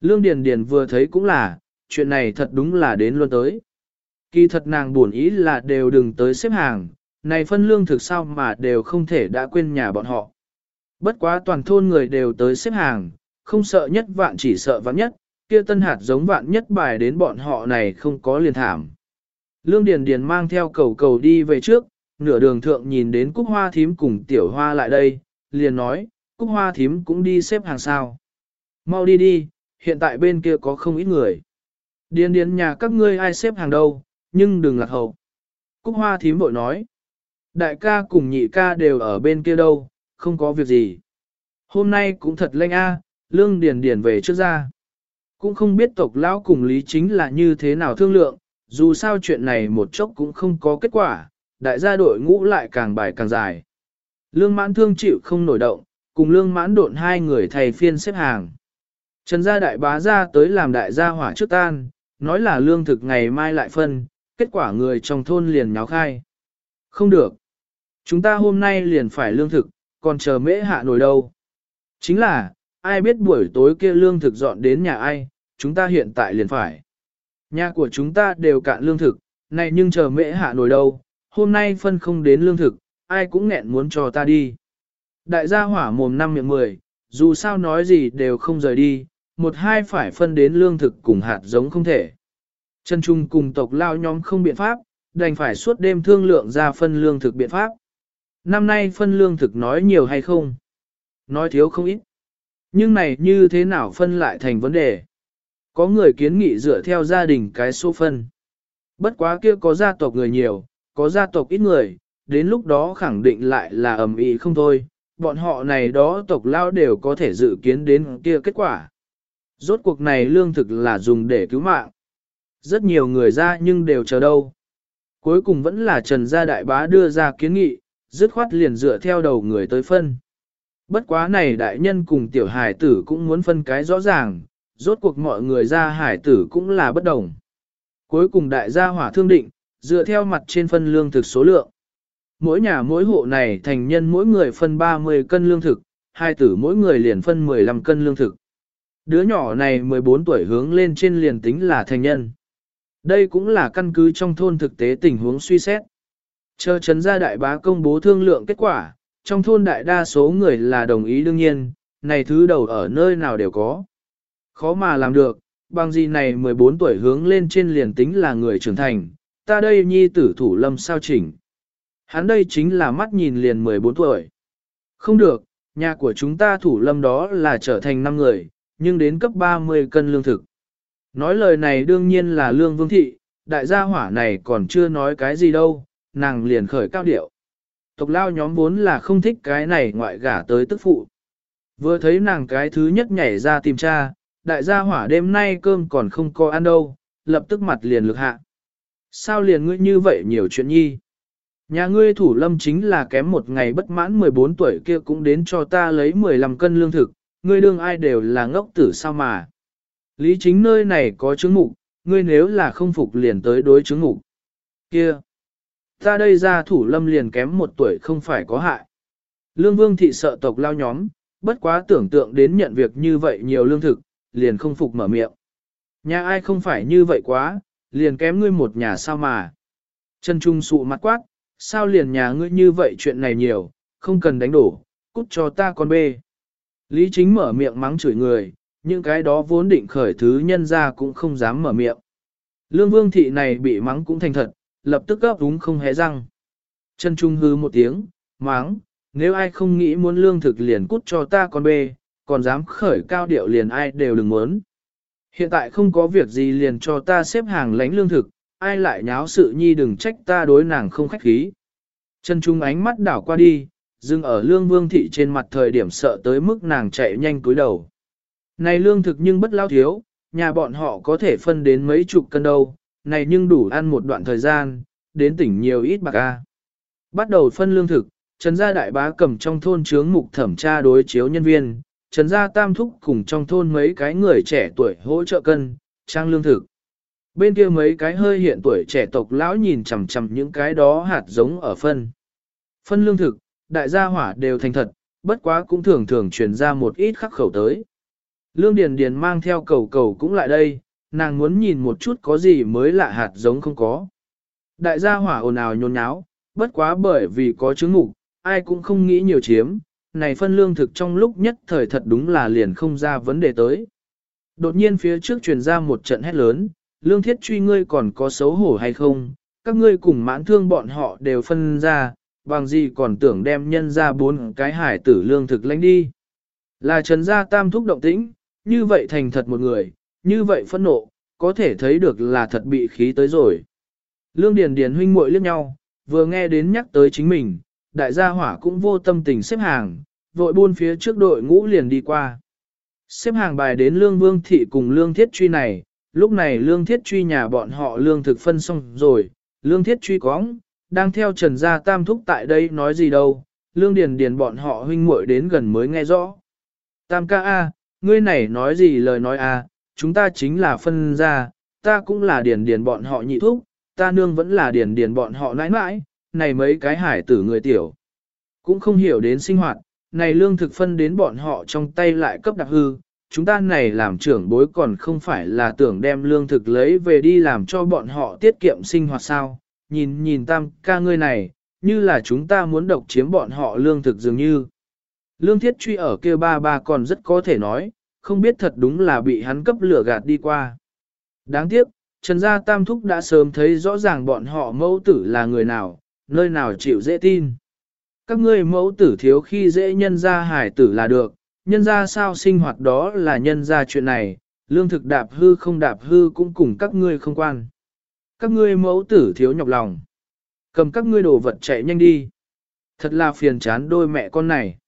Lương Điền Điền vừa thấy cũng là, chuyện này thật đúng là đến luôn tới. Kỳ thật nàng buồn ý là đều đừng tới xếp hàng, này phân lương thực sao mà đều không thể đã quên nhà bọn họ. Bất quá toàn thôn người đều tới xếp hàng, không sợ nhất vạn chỉ sợ vạn nhất, kia tân hạt giống vạn nhất bài đến bọn họ này không có liền thảm. Lương Điền Điền mang theo cầu cầu đi về trước, nửa đường thượng nhìn đến cúc hoa thím cùng tiểu hoa lại đây, liền nói, Cúc Hoa Thím cũng đi xếp hàng sao. Mau đi đi, hiện tại bên kia có không ít người. Điền điền nhà các ngươi ai xếp hàng đâu, nhưng đừng lạc hậu. Cúc Hoa Thím bội nói. Đại ca cùng nhị ca đều ở bên kia đâu, không có việc gì. Hôm nay cũng thật lanh a, lương điền điền về trước ra. Cũng không biết tộc lão cùng lý chính là như thế nào thương lượng, dù sao chuyện này một chốc cũng không có kết quả, đại gia đội ngũ lại càng bài càng dài. Lương mãn thương chịu không nổi động, cùng lương mãn độn hai người thầy phiên xếp hàng. Trần gia đại bá ra tới làm đại gia hỏa trước tan, nói là lương thực ngày mai lại phân, kết quả người trong thôn liền nháo khai. Không được. Chúng ta hôm nay liền phải lương thực, còn chờ mễ hạ nổi đâu. Chính là, ai biết buổi tối kia lương thực dọn đến nhà ai, chúng ta hiện tại liền phải. Nhà của chúng ta đều cạn lương thực, này nhưng chờ mễ hạ nổi đâu, hôm nay phân không đến lương thực, ai cũng nghẹn muốn cho ta đi. Đại gia hỏa mồm năm miệng mười, dù sao nói gì đều không rời đi, một hai phải phân đến lương thực cùng hạt giống không thể. Trần Trung cùng tộc lao nhóm không biện pháp, đành phải suốt đêm thương lượng ra phân lương thực biện pháp. Năm nay phân lương thực nói nhiều hay không? Nói thiếu không ít. Nhưng này như thế nào phân lại thành vấn đề? Có người kiến nghị dựa theo gia đình cái số phân. Bất quá kia có gia tộc người nhiều, có gia tộc ít người, đến lúc đó khẳng định lại là ầm ĩ không thôi, bọn họ này đó tộc lao đều có thể dự kiến đến kia kết quả. Rốt cuộc này lương thực là dùng để cứu mạng. Rất nhiều người ra nhưng đều chờ đâu. Cuối cùng vẫn là Trần Gia Đại Bá đưa ra kiến nghị, dứt khoát liền dựa theo đầu người tới phân. Bất quá này đại nhân cùng tiểu hải tử cũng muốn phân cái rõ ràng, rốt cuộc mọi người ra hải tử cũng là bất đồng. Cuối cùng đại gia hỏa thương định, dựa theo mặt trên phân lương thực số lượng. Mỗi nhà mỗi hộ này thành nhân mỗi người phân 30 cân lương thực, hai tử mỗi người liền phân 15 cân lương thực. Đứa nhỏ này 14 tuổi hướng lên trên liền tính là thành nhân. Đây cũng là căn cứ trong thôn thực tế tình huống suy xét. Chờ chấn gia đại bá công bố thương lượng kết quả, trong thôn đại đa số người là đồng ý đương nhiên, này thứ đầu ở nơi nào đều có. Khó mà làm được, bằng gì này 14 tuổi hướng lên trên liền tính là người trưởng thành, ta đây nhi tử thủ lâm sao chỉnh. Hắn đây chính là mắt nhìn liền 14 tuổi. Không được, nhà của chúng ta thủ lâm đó là trở thành 5 người, nhưng đến cấp 30 cân lương thực. Nói lời này đương nhiên là lương vương thị, đại gia hỏa này còn chưa nói cái gì đâu, nàng liền khởi cao điệu. Tộc lao nhóm vốn là không thích cái này ngoại gả tới tức phụ. Vừa thấy nàng cái thứ nhất nhảy ra tìm cha, đại gia hỏa đêm nay cơm còn không có ăn đâu, lập tức mặt liền lực hạ. Sao liền ngươi như vậy nhiều chuyện nhi? Nhà ngươi thủ lâm chính là kém một ngày bất mãn 14 tuổi kia cũng đến cho ta lấy 15 cân lương thực, ngươi đương ai đều là ngốc tử sao mà. Lý chính nơi này có chứng mục, ngươi nếu là không phục liền tới đối chứng mục. Kia! Ta đây ra thủ lâm liền kém một tuổi không phải có hại. Lương vương thị sợ tộc lao nhóm, bất quá tưởng tượng đến nhận việc như vậy nhiều lương thực, liền không phục mở miệng. Nhà ai không phải như vậy quá, liền kém ngươi một nhà sao mà. Chân trung sụ mặt quát, sao liền nhà ngươi như vậy chuyện này nhiều, không cần đánh đổ, cút cho ta con bê. Lý chính mở miệng mắng chửi người, những cái đó vốn định khởi thứ nhân ra cũng không dám mở miệng. Lương vương thị này bị mắng cũng thành thật, lập tức gấp đúng không hé răng. Chân trung hư một tiếng, máng, nếu ai không nghĩ muốn lương thực liền cút cho ta con bê, còn dám khởi cao điệu liền ai đều đừng muốn. Hiện tại không có việc gì liền cho ta xếp hàng lánh lương thực, ai lại nháo sự nhi đừng trách ta đối nàng không khách khí. Chân trung ánh mắt đảo qua đi, dừng ở lương vương thị trên mặt thời điểm sợ tới mức nàng chạy nhanh cúi đầu. Này lương thực nhưng bất lao thiếu, nhà bọn họ có thể phân đến mấy chục cân đâu, này nhưng đủ ăn một đoạn thời gian, đến tỉnh nhiều ít bạc a. Bắt đầu phân lương thực, Trần gia đại bá cầm trong thôn chướng mục thẩm tra đối chiếu nhân viên, Trần gia tam thúc cùng trong thôn mấy cái người trẻ tuổi hỗ trợ cân, trang lương thực. Bên kia mấy cái hơi hiện tuổi trẻ tộc lão nhìn chằm chằm những cái đó hạt giống ở phân. Phân lương thực, đại gia hỏa đều thành thật, bất quá cũng thường thường truyền ra một ít khắc khẩu tới. Lương Điền Điền mang theo cầu cầu cũng lại đây, nàng muốn nhìn một chút có gì mới lạ hạt giống không có. Đại gia hỏa ồn ào nhôn nháo, bất quá bởi vì có chứng ngục, ai cũng không nghĩ nhiều chiếm, này phân lương thực trong lúc nhất thời thật đúng là liền không ra vấn đề tới. Đột nhiên phía trước truyền ra một trận hét lớn, lương thiết truy ngươi còn có xấu hổ hay không, các ngươi cùng mãn thương bọn họ đều phân ra, bằng gì còn tưởng đem nhân ra bốn cái hải tử lương thực lãnh đi. Là Trần Gia Tam thúc động tĩnh, như vậy thành thật một người, như vậy phẫn nộ, có thể thấy được là thật bị khí tới rồi. Lương Điền Điền huynh muội liếc nhau, vừa nghe đến nhắc tới chính mình, đại gia hỏa cũng vô tâm tình xếp hàng, vội buôn phía trước đội ngũ liền đi qua. Xếp hàng bài đến Lương Vương Thị cùng Lương Thiết Truy này, lúc này Lương Thiết Truy nhà bọn họ lương thực phân xong rồi, Lương Thiết Truy cóng, đang theo Trần Gia Tam Thúc tại đây nói gì đâu, Lương Điền Điền bọn họ huynh muội đến gần mới nghe rõ. Tam ca A, ngươi này nói gì lời nói A, chúng ta chính là phân ra, ta cũng là Điền Điền bọn họ nhị thúc, ta nương vẫn là Điền Điền bọn họ nãi nãi, này mấy cái hải tử người tiểu. Cũng không hiểu đến sinh hoạt, này lương thực phân đến bọn họ trong tay lại cấp đặc hư, chúng ta này làm trưởng bối còn không phải là tưởng đem lương thực lấy về đi làm cho bọn họ tiết kiệm sinh hoạt sao, nhìn nhìn tam ca ngươi này, như là chúng ta muốn độc chiếm bọn họ lương thực dường như. Lương thiết truy ở kia ba ba còn rất có thể nói, không biết thật đúng là bị hắn cấp lửa gạt đi qua. Đáng tiếc, Trần Gia Tam Thúc đã sớm thấy rõ ràng bọn họ mẫu tử là người nào, nơi nào chịu dễ tin. Các ngươi mẫu tử thiếu khi dễ nhân ra hải tử là được, nhân ra sao sinh hoạt đó là nhân ra chuyện này, lương thực đạp hư không đạp hư cũng cùng các ngươi không quan. Các ngươi mẫu tử thiếu nhọc lòng. Cầm các ngươi đồ vật chạy nhanh đi. Thật là phiền chán đôi mẹ con này.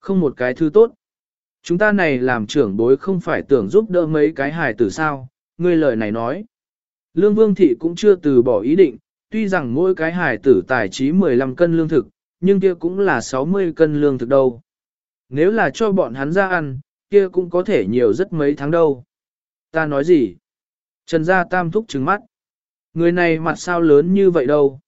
Không một cái thứ tốt. Chúng ta này làm trưởng bối không phải tưởng giúp đỡ mấy cái hài tử sao, ngươi lời này nói. Lương Vương Thị cũng chưa từ bỏ ý định, tuy rằng mỗi cái hài tử tài trí 15 cân lương thực, nhưng kia cũng là 60 cân lương thực đâu. Nếu là cho bọn hắn ra ăn, kia cũng có thể nhiều rất mấy tháng đâu. Ta nói gì? Trần gia tam thúc trừng mắt. Người này mặt sao lớn như vậy đâu?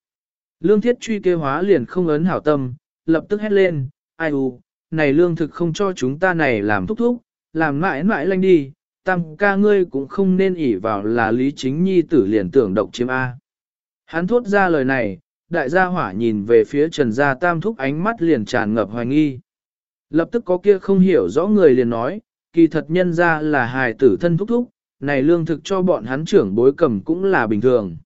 Lương thiết truy kê hóa liền không ấn hảo tâm, lập tức hét lên, ai u, này lương thực không cho chúng ta này làm thúc thúc, làm mãi mãi lanh đi, tam ca ngươi cũng không nên ỉ vào là lý chính nhi tử liền tưởng độc chiếm A. Hắn thốt ra lời này, đại gia hỏa nhìn về phía trần gia tam thúc ánh mắt liền tràn ngập hoài nghi. Lập tức có kia không hiểu rõ người liền nói, kỳ thật nhân ra là hài tử thân thúc thúc, này lương thực cho bọn hắn trưởng bối cầm cũng là bình thường.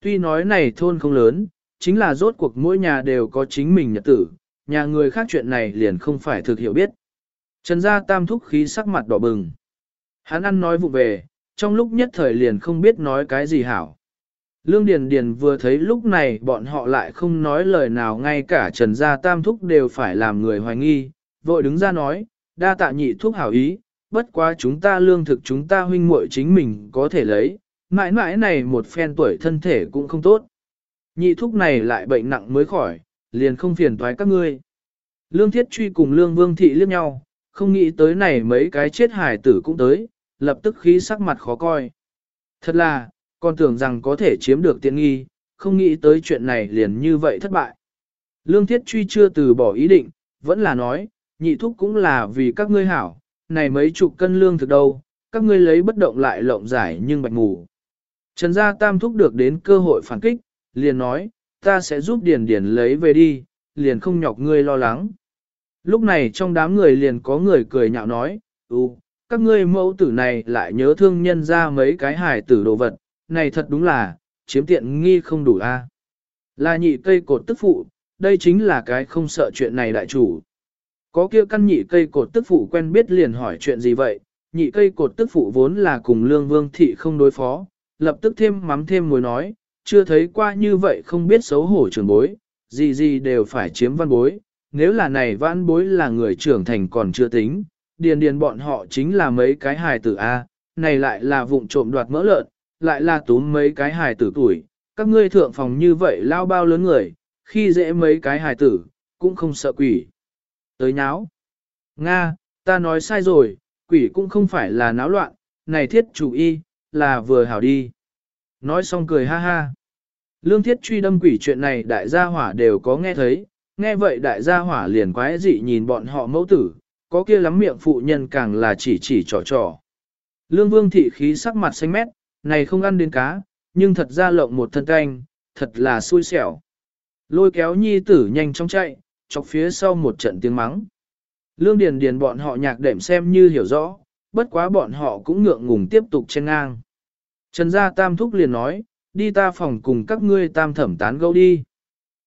Tuy nói này thôn không lớn, chính là rốt cuộc mỗi nhà đều có chính mình nhật tử, nhà người khác chuyện này liền không phải thực hiểu biết. Trần gia tam thúc khí sắc mặt đỏ bừng. Hắn ăn nói vụ về, trong lúc nhất thời liền không biết nói cái gì hảo. Lương Điền Điền vừa thấy lúc này bọn họ lại không nói lời nào ngay cả Trần Gia Tam Thúc đều phải làm người hoài nghi, vội đứng ra nói, đa tạ nhị thuốc hảo ý, bất quá chúng ta lương thực chúng ta huynh muội chính mình có thể lấy, mãi mãi này một phen tuổi thân thể cũng không tốt. Nhị thuốc này lại bệnh nặng mới khỏi, liền không phiền toái các ngươi. Lương Thiết Truy cùng Lương Vương Thị liếc nhau, không nghĩ tới này mấy cái chết hải tử cũng tới, lập tức khí sắc mặt khó coi. Thật là, con tưởng rằng có thể chiếm được tiện nghi, không nghĩ tới chuyện này liền như vậy thất bại. Lương Thiết Truy chưa từ bỏ ý định, vẫn là nói, nhị thúc cũng là vì các ngươi hảo, này mấy chục cân lương thực đâu, các ngươi lấy bất động lại lộng giải nhưng bạch ngủ. Trần gia tam thúc được đến cơ hội phản kích, liền nói, ta sẽ giúp điền điền lấy về đi, liền không nhọc ngươi lo lắng. Lúc này trong đám người liền có người cười nhạo nói, ừ, các ngươi mẫu tử này lại nhớ thương nhân ra mấy cái hài tử đồ vật, này thật đúng là, chiếm tiện nghi không đủ a. Là nhị cây cột tức phụ, đây chính là cái không sợ chuyện này đại chủ. Có kia căn nhị cây cột tức phụ quen biết liền hỏi chuyện gì vậy, nhị cây cột tức phụ vốn là cùng lương vương thị không đối phó, lập tức thêm mắm thêm mối nói, chưa thấy qua như vậy không biết xấu hổ trưởng bối, gì gì đều phải chiếm văn bối, nếu là này văn bối là người trưởng thành còn chưa tính, điền điền bọn họ chính là mấy cái hài tử A, này lại là vụng trộm đoạt mỡ lợn, lại là túm mấy cái hài tử tuổi, các ngươi thượng phòng như vậy lao bao lớn người, khi dễ mấy cái hài tử, cũng không sợ quỷ. Tới nháo. Nga, ta nói sai rồi, quỷ cũng không phải là náo loạn, này thiết chủ y, là vừa hảo đi. Nói xong cười ha ha. Lương thiết truy đâm quỷ chuyện này đại gia hỏa đều có nghe thấy, nghe vậy đại gia hỏa liền quái dị nhìn bọn họ mẫu tử, có kia lắm miệng phụ nhân càng là chỉ chỉ trò trò. Lương vương thị khí sắc mặt xanh mét, này không ăn đến cá, nhưng thật ra lộng một thân canh, thật là xui xẻo. Lôi kéo nhi tử nhanh chóng chạy, chọc phía sau một trận tiếng mắng. Lương Điền Điền bọn họ nhạc đệm xem như hiểu rõ, bất quá bọn họ cũng ngượng ngùng tiếp tục chen ngang. Trần gia tam thúc liền nói, đi ta phòng cùng các ngươi tam thẩm tán gẫu đi.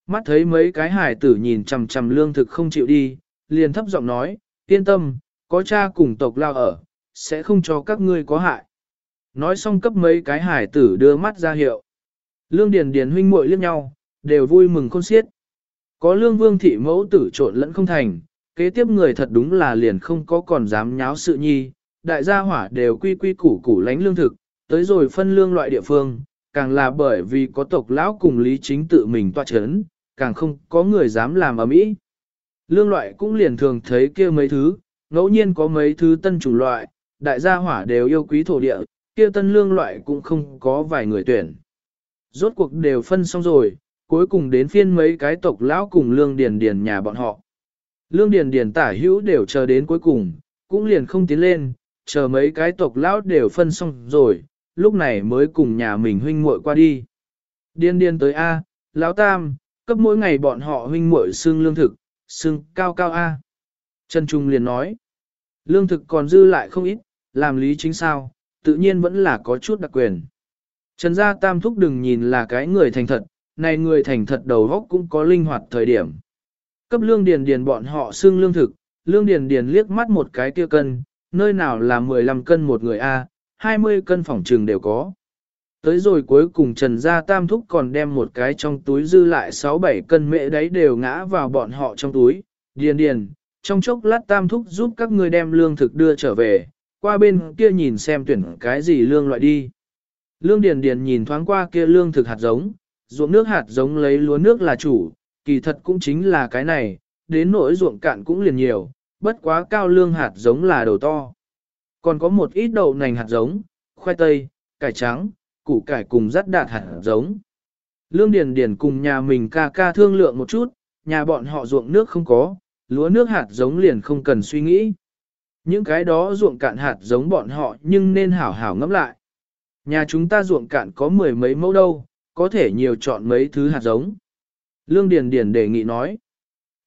Mắt thấy mấy cái hải tử nhìn chằm chằm lương thực không chịu đi, liền thấp giọng nói, yên tâm, có cha cùng tộc lao ở, sẽ không cho các ngươi có hại. Nói xong cấp mấy cái hải tử đưa mắt ra hiệu. Lương Điền Điền huynh muội liếc nhau, đều vui mừng khôn xiết. Có lương vương thị mẫu tử trộn lẫn không thành, kế tiếp người thật đúng là liền không có còn dám nháo sự nhi, đại gia hỏa đều quy quy củ củ lánh lương thực, tới rồi phân lương loại địa phương, càng là bởi vì có tộc lão cùng lý chính tự mình toa chấn, càng không có người dám làm ở mỹ. Lương loại cũng liền thường thấy kia mấy thứ, ngẫu nhiên có mấy thứ tân chủng loại, đại gia hỏa đều yêu quý thổ địa, kia tân lương loại cũng không có vài người tuyển. Rốt cuộc đều phân xong rồi, cuối cùng đến phiên mấy cái tộc lão cùng lương điền điền nhà bọn họ. Lương điền điền tả hữu đều chờ đến cuối cùng, cũng liền không tiến lên, chờ mấy cái tộc lão đều phân xong rồi, lúc này mới cùng nhà mình huynh muội qua đi. Điên điên tới A, lão tam, cấp mỗi ngày bọn họ huynh muội xương lương thực, xương cao cao A. Trần Trung liền nói, lương thực còn dư lại không ít, làm lý chính sao, tự nhiên vẫn là có chút đặc quyền. Trần gia tam thúc đừng nhìn là cái người thành thật, này người thành thật đầu góc cũng có linh hoạt thời điểm. Cấp lương điền điền bọn họ xương lương thực, lương điền điền liếc mắt một cái kia cân, nơi nào là 15 cân một người A, 20 cân phòng trừng đều có. Tới rồi cuối cùng Trần Gia Tam Thúc còn đem một cái trong túi dư lại 6-7 cân mễ đấy đều ngã vào bọn họ trong túi. Điền điền, trong chốc lát Tam Thúc giúp các ngươi đem lương thực đưa trở về, qua bên kia nhìn xem tuyển cái gì lương loại đi. Lương Điền Điền nhìn thoáng qua kia lương thực hạt giống, ruộng nước hạt giống lấy lúa nước là chủ, kỳ thật cũng chính là cái này, đến nỗi ruộng cạn cũng liền nhiều, bất quá cao lương hạt giống là đầu to. Còn có một ít đậu nành hạt giống, khoai tây, cải trắng, củ cải cùng rắt đạt hạt giống. Lương Điền Điền cùng nhà mình ca ca thương lượng một chút, nhà bọn họ ruộng nước không có, lúa nước hạt giống liền không cần suy nghĩ. Những cái đó ruộng cạn hạt giống bọn họ nhưng nên hảo hảo ngẫm lại. Nhà chúng ta ruộng cạn có mười mấy mẫu đâu, có thể nhiều chọn mấy thứ hạt giống. Lương Điền Điền đề nghị nói.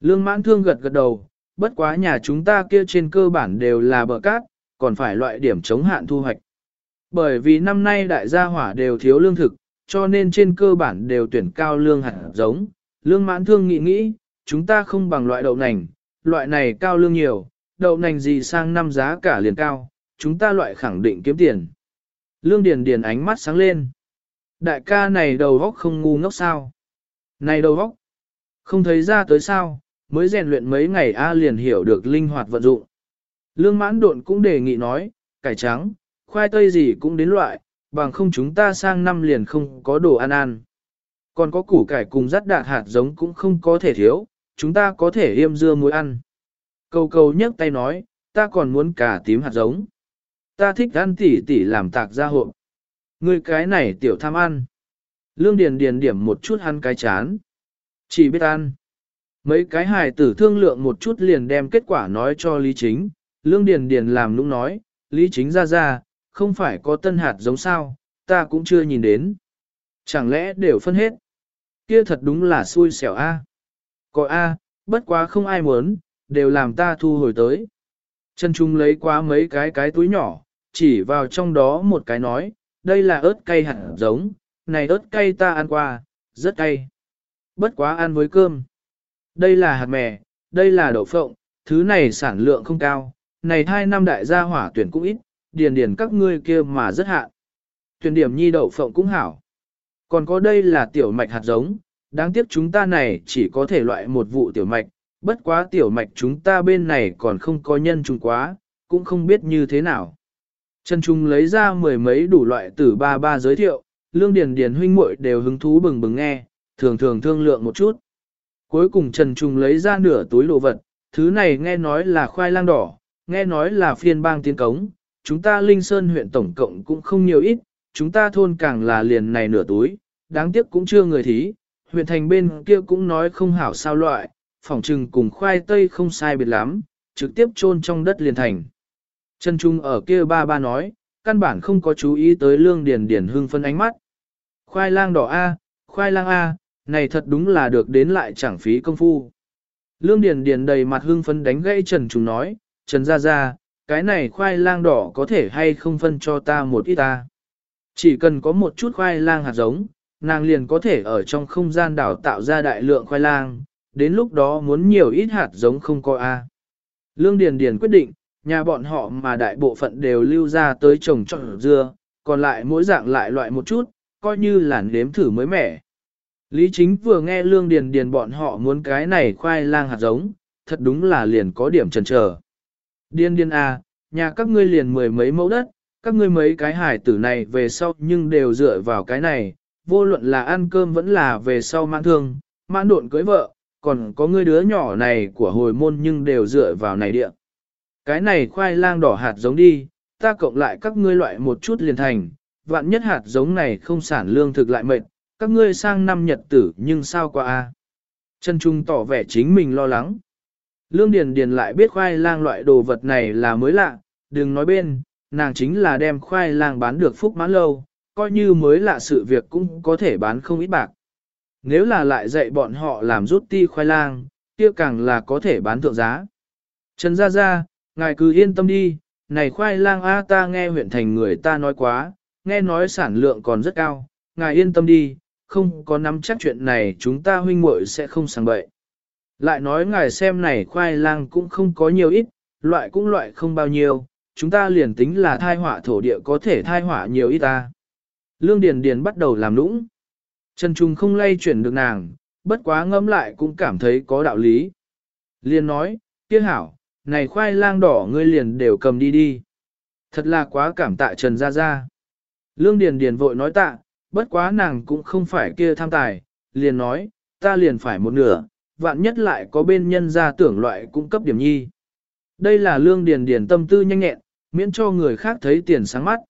Lương mãn thương gật gật đầu, bất quá nhà chúng ta kia trên cơ bản đều là bờ cát, còn phải loại điểm chống hạn thu hoạch. Bởi vì năm nay đại gia hỏa đều thiếu lương thực, cho nên trên cơ bản đều tuyển cao lương hạt giống. Lương mãn thương nghĩ nghĩ, chúng ta không bằng loại đậu nành, loại này cao lương nhiều, đậu nành gì sang năm giá cả liền cao, chúng ta loại khẳng định kiếm tiền. Lương Điền Điền ánh mắt sáng lên. Đại ca này đầu óc không ngu ngốc sao? Này đầu óc, không thấy ra tới sao, mới rèn luyện mấy ngày A liền hiểu được linh hoạt vận dụng. Lương mãn độn cũng đề nghị nói, cải trắng, khoai tây gì cũng đến loại, bằng không chúng ta sang năm liền không có đồ ăn ăn. Còn có củ cải cùng rắt đạt hạt giống cũng không có thể thiếu, chúng ta có thể yêm dưa muối ăn. Cầu cầu nhấc tay nói, ta còn muốn cả tím hạt giống. Ta thích ăn tỉ tỉ làm tạc ra hộp. Ngươi cái này tiểu tham ăn. Lương Điền Điền điểm một chút ăn cái chán. Chỉ biết ăn. Mấy cái hài tử thương lượng một chút liền đem kết quả nói cho Lý Chính. Lương Điền Điền làm nũng nói, Lý Chính ra ra, không phải có tân hạt giống sao, ta cũng chưa nhìn đến. Chẳng lẽ đều phân hết? Kia thật đúng là xui xẻo a. Có a, bất quá không ai muốn, đều làm ta thu hồi tới. Trần Trung lấy quá mấy cái cái túi nhỏ, chỉ vào trong đó một cái nói, đây là ớt cay hạt giống, này ớt cay ta ăn qua, rất cay. Bất quá ăn với cơm. Đây là hạt mè, đây là đậu phộng, thứ này sản lượng không cao, này hai năm đại gia hỏa tuyển cũng ít, điền điền các ngươi kia mà rất hạn. Tuyển điểm nhi đậu phộng cũng hảo. Còn có đây là tiểu mạch hạt giống, đáng tiếc chúng ta này chỉ có thể loại một vụ tiểu mạch, bất quá tiểu mạch chúng ta bên này còn không có nhân trùng quá, cũng không biết như thế nào. Trần Trung lấy ra mười mấy đủ loại tử ba ba giới thiệu, lương điền điền huynh muội đều hứng thú bừng bừng nghe, thường thường thương lượng một chút. Cuối cùng Trần Trung lấy ra nửa túi đồ vật, thứ này nghe nói là khoai lang đỏ, nghe nói là phiên bang tiến cống, chúng ta Linh Sơn huyện tổng cộng cũng không nhiều ít, chúng ta thôn càng là liền này nửa túi, đáng tiếc cũng chưa người thí, huyện thành bên kia cũng nói không hảo sao loại, phỏng trừng cùng khoai tây không sai biệt lắm, trực tiếp chôn trong đất liền thành. Trần Trung ở kia ba ba nói, căn bản không có chú ý tới lương điền điền hưng phân ánh mắt. Khoai lang đỏ A, khoai lang A, này thật đúng là được đến lại chẳng phí công phu. Lương điền điền đầy mặt hưng phấn đánh gãy Trần Trung nói, Trần gia gia, cái này khoai lang đỏ có thể hay không phân cho ta một ít ta. Chỉ cần có một chút khoai lang hạt giống, nàng liền có thể ở trong không gian đảo tạo ra đại lượng khoai lang, đến lúc đó muốn nhiều ít hạt giống không có A. Lương Điền Điền quyết định, nhà bọn họ mà đại bộ phận đều lưu ra tới trồng trọt dưa, còn lại mỗi dạng lại loại một chút, coi như là nếm thử mới mẻ. Lý chính vừa nghe lương điền điền bọn họ muốn cái này khoai lang hạt giống, thật đúng là liền có điểm chần chờ. Điên điên à, nhà các ngươi liền mười mấy mẫu đất, các ngươi mấy cái hải tử này về sau nhưng đều dựa vào cái này, vô luận là ăn cơm vẫn là về sau mãn thương, mãn độn cưới vợ, còn có ngươi đứa nhỏ này của hồi môn nhưng đều dựa vào này địa. Cái này khoai lang đỏ hạt giống đi, ta cộng lại các ngươi loại một chút liền thành, vạn nhất hạt giống này không sản lương thực lại mệt, các ngươi sang năm nhật tử nhưng sao qua à? a? Trần Trung tỏ vẻ chính mình lo lắng. Lương Điền Điền lại biết khoai lang loại đồ vật này là mới lạ, đừng nói bên, nàng chính là đem khoai lang bán được phúc mãn lâu, coi như mới lạ sự việc cũng có thể bán không ít bạc. Nếu là lại dạy bọn họ làm rút ti khoai lang, kia càng là có thể bán thượng giá. Trần Gia Gia, ngài cứ yên tâm đi, này khoai lang A ta nghe huyện thành người ta nói quá, nghe nói sản lượng còn rất cao, ngài yên tâm đi, không có nắm chắc chuyện này chúng ta huynh muội sẽ không sang bậy. Lại nói ngài xem này khoai lang cũng không có nhiều ít, loại cũng loại không bao nhiêu, chúng ta liền tính là thai họa thổ địa có thể thai họa nhiều ít ta. Lương Điền Điền bắt đầu làm nũng. Trần Trung không lay chuyển được nàng, bất quá ngẫm lại cũng cảm thấy có đạo lý. Liền nói, kia hảo, này khoai lang đỏ ngươi liền đều cầm đi đi. Thật là quá cảm tạ Trần Gia Gia. Lương Điền Điền vội nói tạ, bất quá nàng cũng không phải kia tham tài, liền nói, ta liền phải một nửa, vạn nhất lại có bên nhân gia tưởng loại cung cấp điểm nhi. Đây là lương điền điền tâm tư nhanh nhẹn, miễn cho người khác thấy tiền sáng mắt.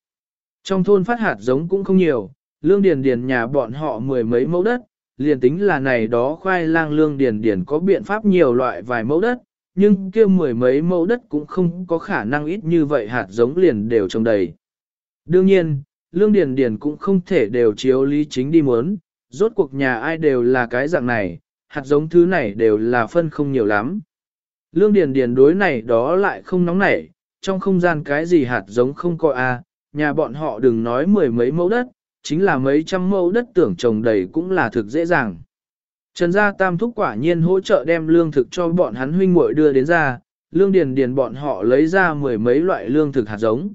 Trong thôn phát hạt giống cũng không nhiều, lương điền điền nhà bọn họ mười mấy mẫu đất, liền tính là này đó khoai lang lương điền điền có biện pháp nhiều loại vài mẫu đất, nhưng kia mười mấy mẫu đất cũng không có khả năng ít như vậy hạt giống liền đều trồng đầy. Đương nhiên, lương điền điền cũng không thể đều chiếu lý chính đi muốn, rốt cuộc nhà ai đều là cái dạng này, hạt giống thứ này đều là phân không nhiều lắm. Lương Điền Điền đối này đó lại không nóng nảy, trong không gian cái gì hạt giống không có a, nhà bọn họ đừng nói mười mấy mẫu đất, chính là mấy trăm mẫu đất tưởng trồng đầy cũng là thực dễ dàng. Trần gia tam thúc quả nhiên hỗ trợ đem lương thực cho bọn hắn huynh muội đưa đến ra, lương điền điền bọn họ lấy ra mười mấy loại lương thực hạt giống.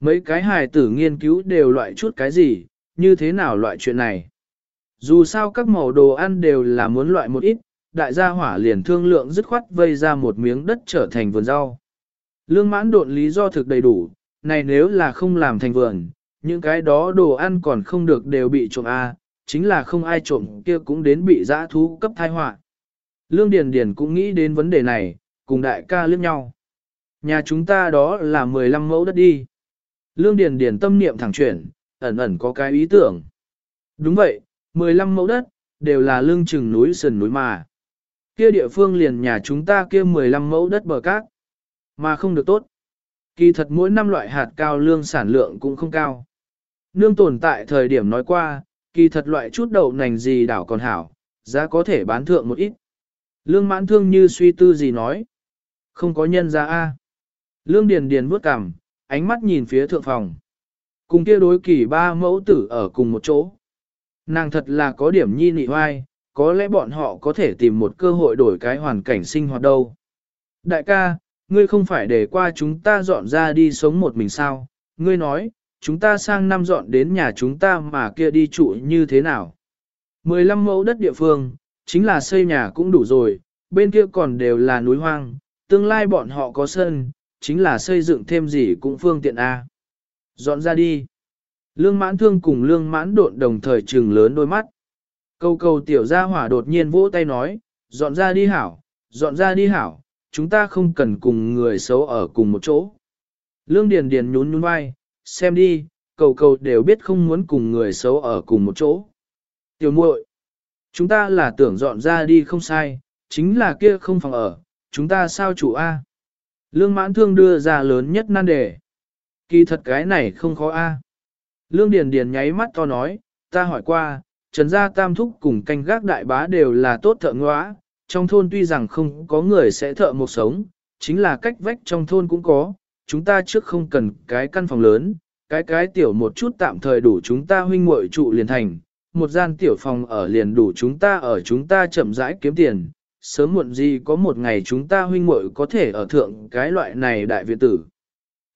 Mấy cái hài tử nghiên cứu đều loại chút cái gì, như thế nào loại chuyện này. Dù sao các màu đồ ăn đều là muốn loại một ít, đại gia hỏa liền thương lượng dứt khoát vây ra một miếng đất trở thành vườn rau. Lương mãn độn lý do thực đầy đủ, này nếu là không làm thành vườn, những cái đó đồ ăn còn không được đều bị trộm A, chính là không ai trộm kia cũng đến bị giã thú cấp thai họa. Lương Điền Điền cũng nghĩ đến vấn đề này, cùng đại ca liếc nhau. Nhà chúng ta đó là 15 mẫu đất đi. Lương Điền Điền tâm niệm thẳng chuyển, ẩn ẩn có cái ý tưởng. Đúng vậy, 15 mẫu đất, đều là lương chừng núi sườn núi mà. Kia địa phương liền nhà chúng ta kia 15 mẫu đất bờ cát, mà không được tốt. Kỳ thật mỗi năm loại hạt cao lương sản lượng cũng không cao. Nương tồn tại thời điểm nói qua, kỳ thật loại chút đậu nành gì đảo còn hảo, giá có thể bán thượng một ít. Lương mãn thương như suy tư gì nói. Không có nhân ra A. Lương điền điền bước cằm, ánh mắt nhìn phía thượng phòng. Cùng kia đối kỳ ba mẫu tử ở cùng một chỗ. Nàng thật là có điểm nhi nị hoai, có lẽ bọn họ có thể tìm một cơ hội đổi cái hoàn cảnh sinh hoạt đâu. Đại ca, ngươi không phải để qua chúng ta dọn ra đi sống một mình sao, ngươi nói, chúng ta sang năm dọn đến nhà chúng ta mà kia đi trụ như thế nào. 15 mẫu đất địa phương, chính là xây nhà cũng đủ rồi, bên kia còn đều là núi hoang, tương lai bọn họ có sân, chính là xây dựng thêm gì cũng phương tiện A. Dọn ra đi. Lương mãn thương cùng lương mãn độn đồng thời trừng lớn đôi mắt. Câu cầu tiểu gia hỏa đột nhiên vỗ tay nói, dọn ra đi hảo, dọn ra đi hảo, chúng ta không cần cùng người xấu ở cùng một chỗ. Lương Điền Điền nhún nhún vai, xem đi, cầu cầu đều biết không muốn cùng người xấu ở cùng một chỗ. Tiểu muội, chúng ta là tưởng dọn ra đi không sai, chính là kia không phòng ở, chúng ta sao chủ A. Lương mãn thương đưa ra lớn nhất nan đề. Kỳ thật cái này không khó A. Lương Điền Điền nháy mắt to nói, ta hỏi qua, Trần Gia Tam Thúc cùng canh gác đại bá đều là tốt thợ ngõa, trong thôn tuy rằng không có người sẽ thợ một sống, chính là cách vách trong thôn cũng có, chúng ta trước không cần cái căn phòng lớn, cái cái tiểu một chút tạm thời đủ chúng ta huynh muội trụ liền thành, một gian tiểu phòng ở liền đủ chúng ta ở chúng ta chậm rãi kiếm tiền, sớm muộn gì có một ngày chúng ta huynh muội có thể ở thượng cái loại này đại viện tử.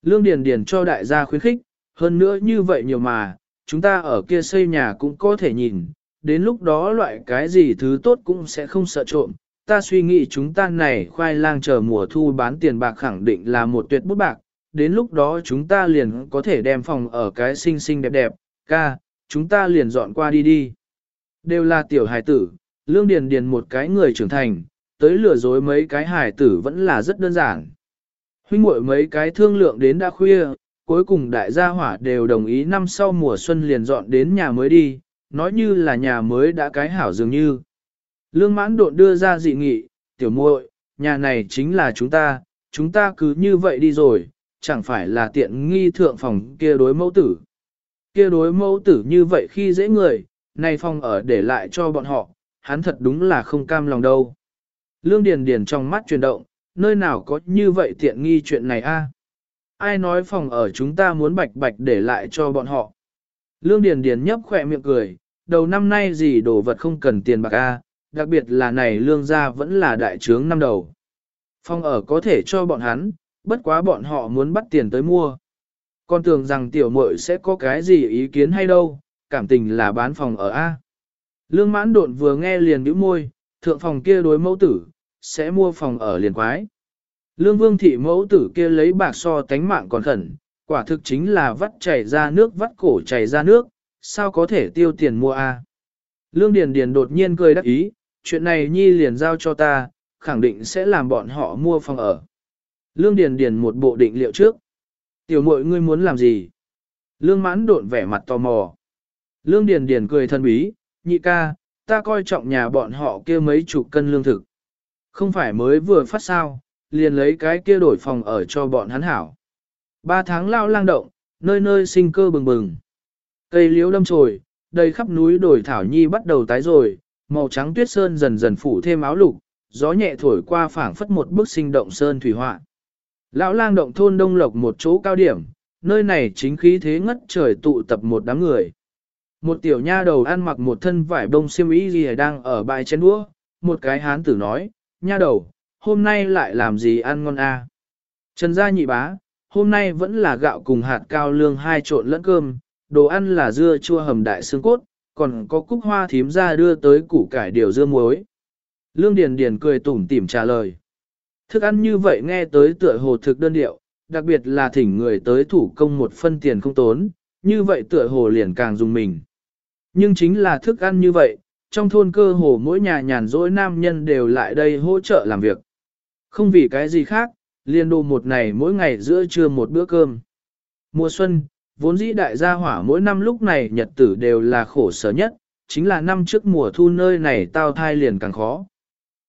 Lương Điền Điền cho đại gia khuyến khích, hơn nữa như vậy nhiều mà, chúng ta ở kia xây nhà cũng có thể nhìn, đến lúc đó loại cái gì thứ tốt cũng sẽ không sợ trộm. Ta suy nghĩ chúng ta này khoai lang chờ mùa thu bán tiền bạc khẳng định là một tuyệt bút bạc, đến lúc đó chúng ta liền có thể đem phòng ở cái xinh xinh đẹp đẹp, ca, chúng ta liền dọn qua đi đi. Đều là tiểu hài tử, lương điền điền một cái người trưởng thành, tới lừa dối mấy cái hài tử vẫn là rất đơn giản. Huynh muội mấy cái thương lượng đến đã khuya, cuối cùng đại gia hỏa đều đồng ý năm sau mùa xuân liền dọn đến nhà mới đi, nói như là nhà mới đã cái hảo dường như. Lương mãn độn đưa ra dị nghị, tiểu muội, nhà này chính là chúng ta, chúng ta cứ như vậy đi rồi, chẳng phải là tiện nghi thượng phòng kia đối mẫu tử. Kia đối mẫu tử như vậy khi dễ người, nay phòng ở để lại cho bọn họ, hắn thật đúng là không cam lòng đâu. Lương Điền Điền trong mắt chuyển động, nơi nào có như vậy tiện nghi chuyện này a? Ai nói phòng ở chúng ta muốn bạch bạch để lại cho bọn họ? Lương Điền Điền nhấp khỏe miệng cười, đầu năm nay gì đồ vật không cần tiền bạc a, đặc biệt là này lương gia vẫn là đại trướng năm đầu. Phòng ở có thể cho bọn hắn, bất quá bọn họ muốn bắt tiền tới mua. Con tưởng rằng tiểu muội sẽ có cái gì ý kiến hay đâu, cảm tình là bán phòng ở A. Lương mãn độn vừa nghe liền bĩu môi, thượng phòng kia đối mẫu tử, sẽ mua phòng ở liền quái. Lương vương thị mẫu tử kia lấy bạc so tánh mạng còn khẩn, quả thực chính là vắt chảy ra nước vắt cổ chảy ra nước, sao có thể tiêu tiền mua a? Lương Điền Điền đột nhiên cười đắc ý, chuyện này nhi liền giao cho ta, khẳng định sẽ làm bọn họ mua phòng ở. Lương Điền Điền một bộ định liệu trước. Tiểu muội ngươi muốn làm gì? Lương mãn độn vẻ mặt tò mò. Lương Điền Điền cười thân bí, nhị ca, ta coi trọng nhà bọn họ kia mấy chục cân lương thực. Không phải mới vừa phát sao, liền lấy cái kia đổi phòng ở cho bọn hắn hảo. Ba tháng lao lang động, nơi nơi sinh cơ bừng bừng. Cây liễu đâm trồi, đầy khắp núi đồi thảo nhi bắt đầu tái rồi, màu trắng tuyết sơn dần dần phủ thêm áo lục, gió nhẹ thổi qua phảng phất một bức sinh động sơn thủy họa. Lão lang động thôn đông lộc một chỗ cao điểm, nơi này chính khí thế ngất trời tụ tập một đám người. Một tiểu nha đầu ăn mặc một thân vải bông xiêm y gì đang ở bài chén đũa, một cái hán tử nói, nha đầu, hôm nay lại làm gì ăn ngon a? À? Trần gia nhị bá, hôm nay vẫn là gạo cùng hạt cao lương hai trộn lẫn cơm, đồ ăn là dưa chua hầm đại xương cốt, còn có cúc hoa thím ra đưa tới củ cải điều dưa muối. Lương Điền Điền cười tủm tỉm trả lời. Thức ăn như vậy nghe tới tựa hồ thực đơn điệu, đặc biệt là thỉnh người tới thủ công một phân tiền không tốn, như vậy tựa hồ liền càng dùng mình. Nhưng chính là thức ăn như vậy, trong thôn cơ hồ mỗi nhà nhàn rỗi nam nhân đều lại đây hỗ trợ làm việc. Không vì cái gì khác, liền đồ một này mỗi ngày giữa trưa một bữa cơm. Mùa xuân, vốn dĩ đại gia hỏa mỗi năm lúc này nhật tử đều là khổ sở nhất, chính là năm trước mùa thu nơi này tao thai liền càng khó.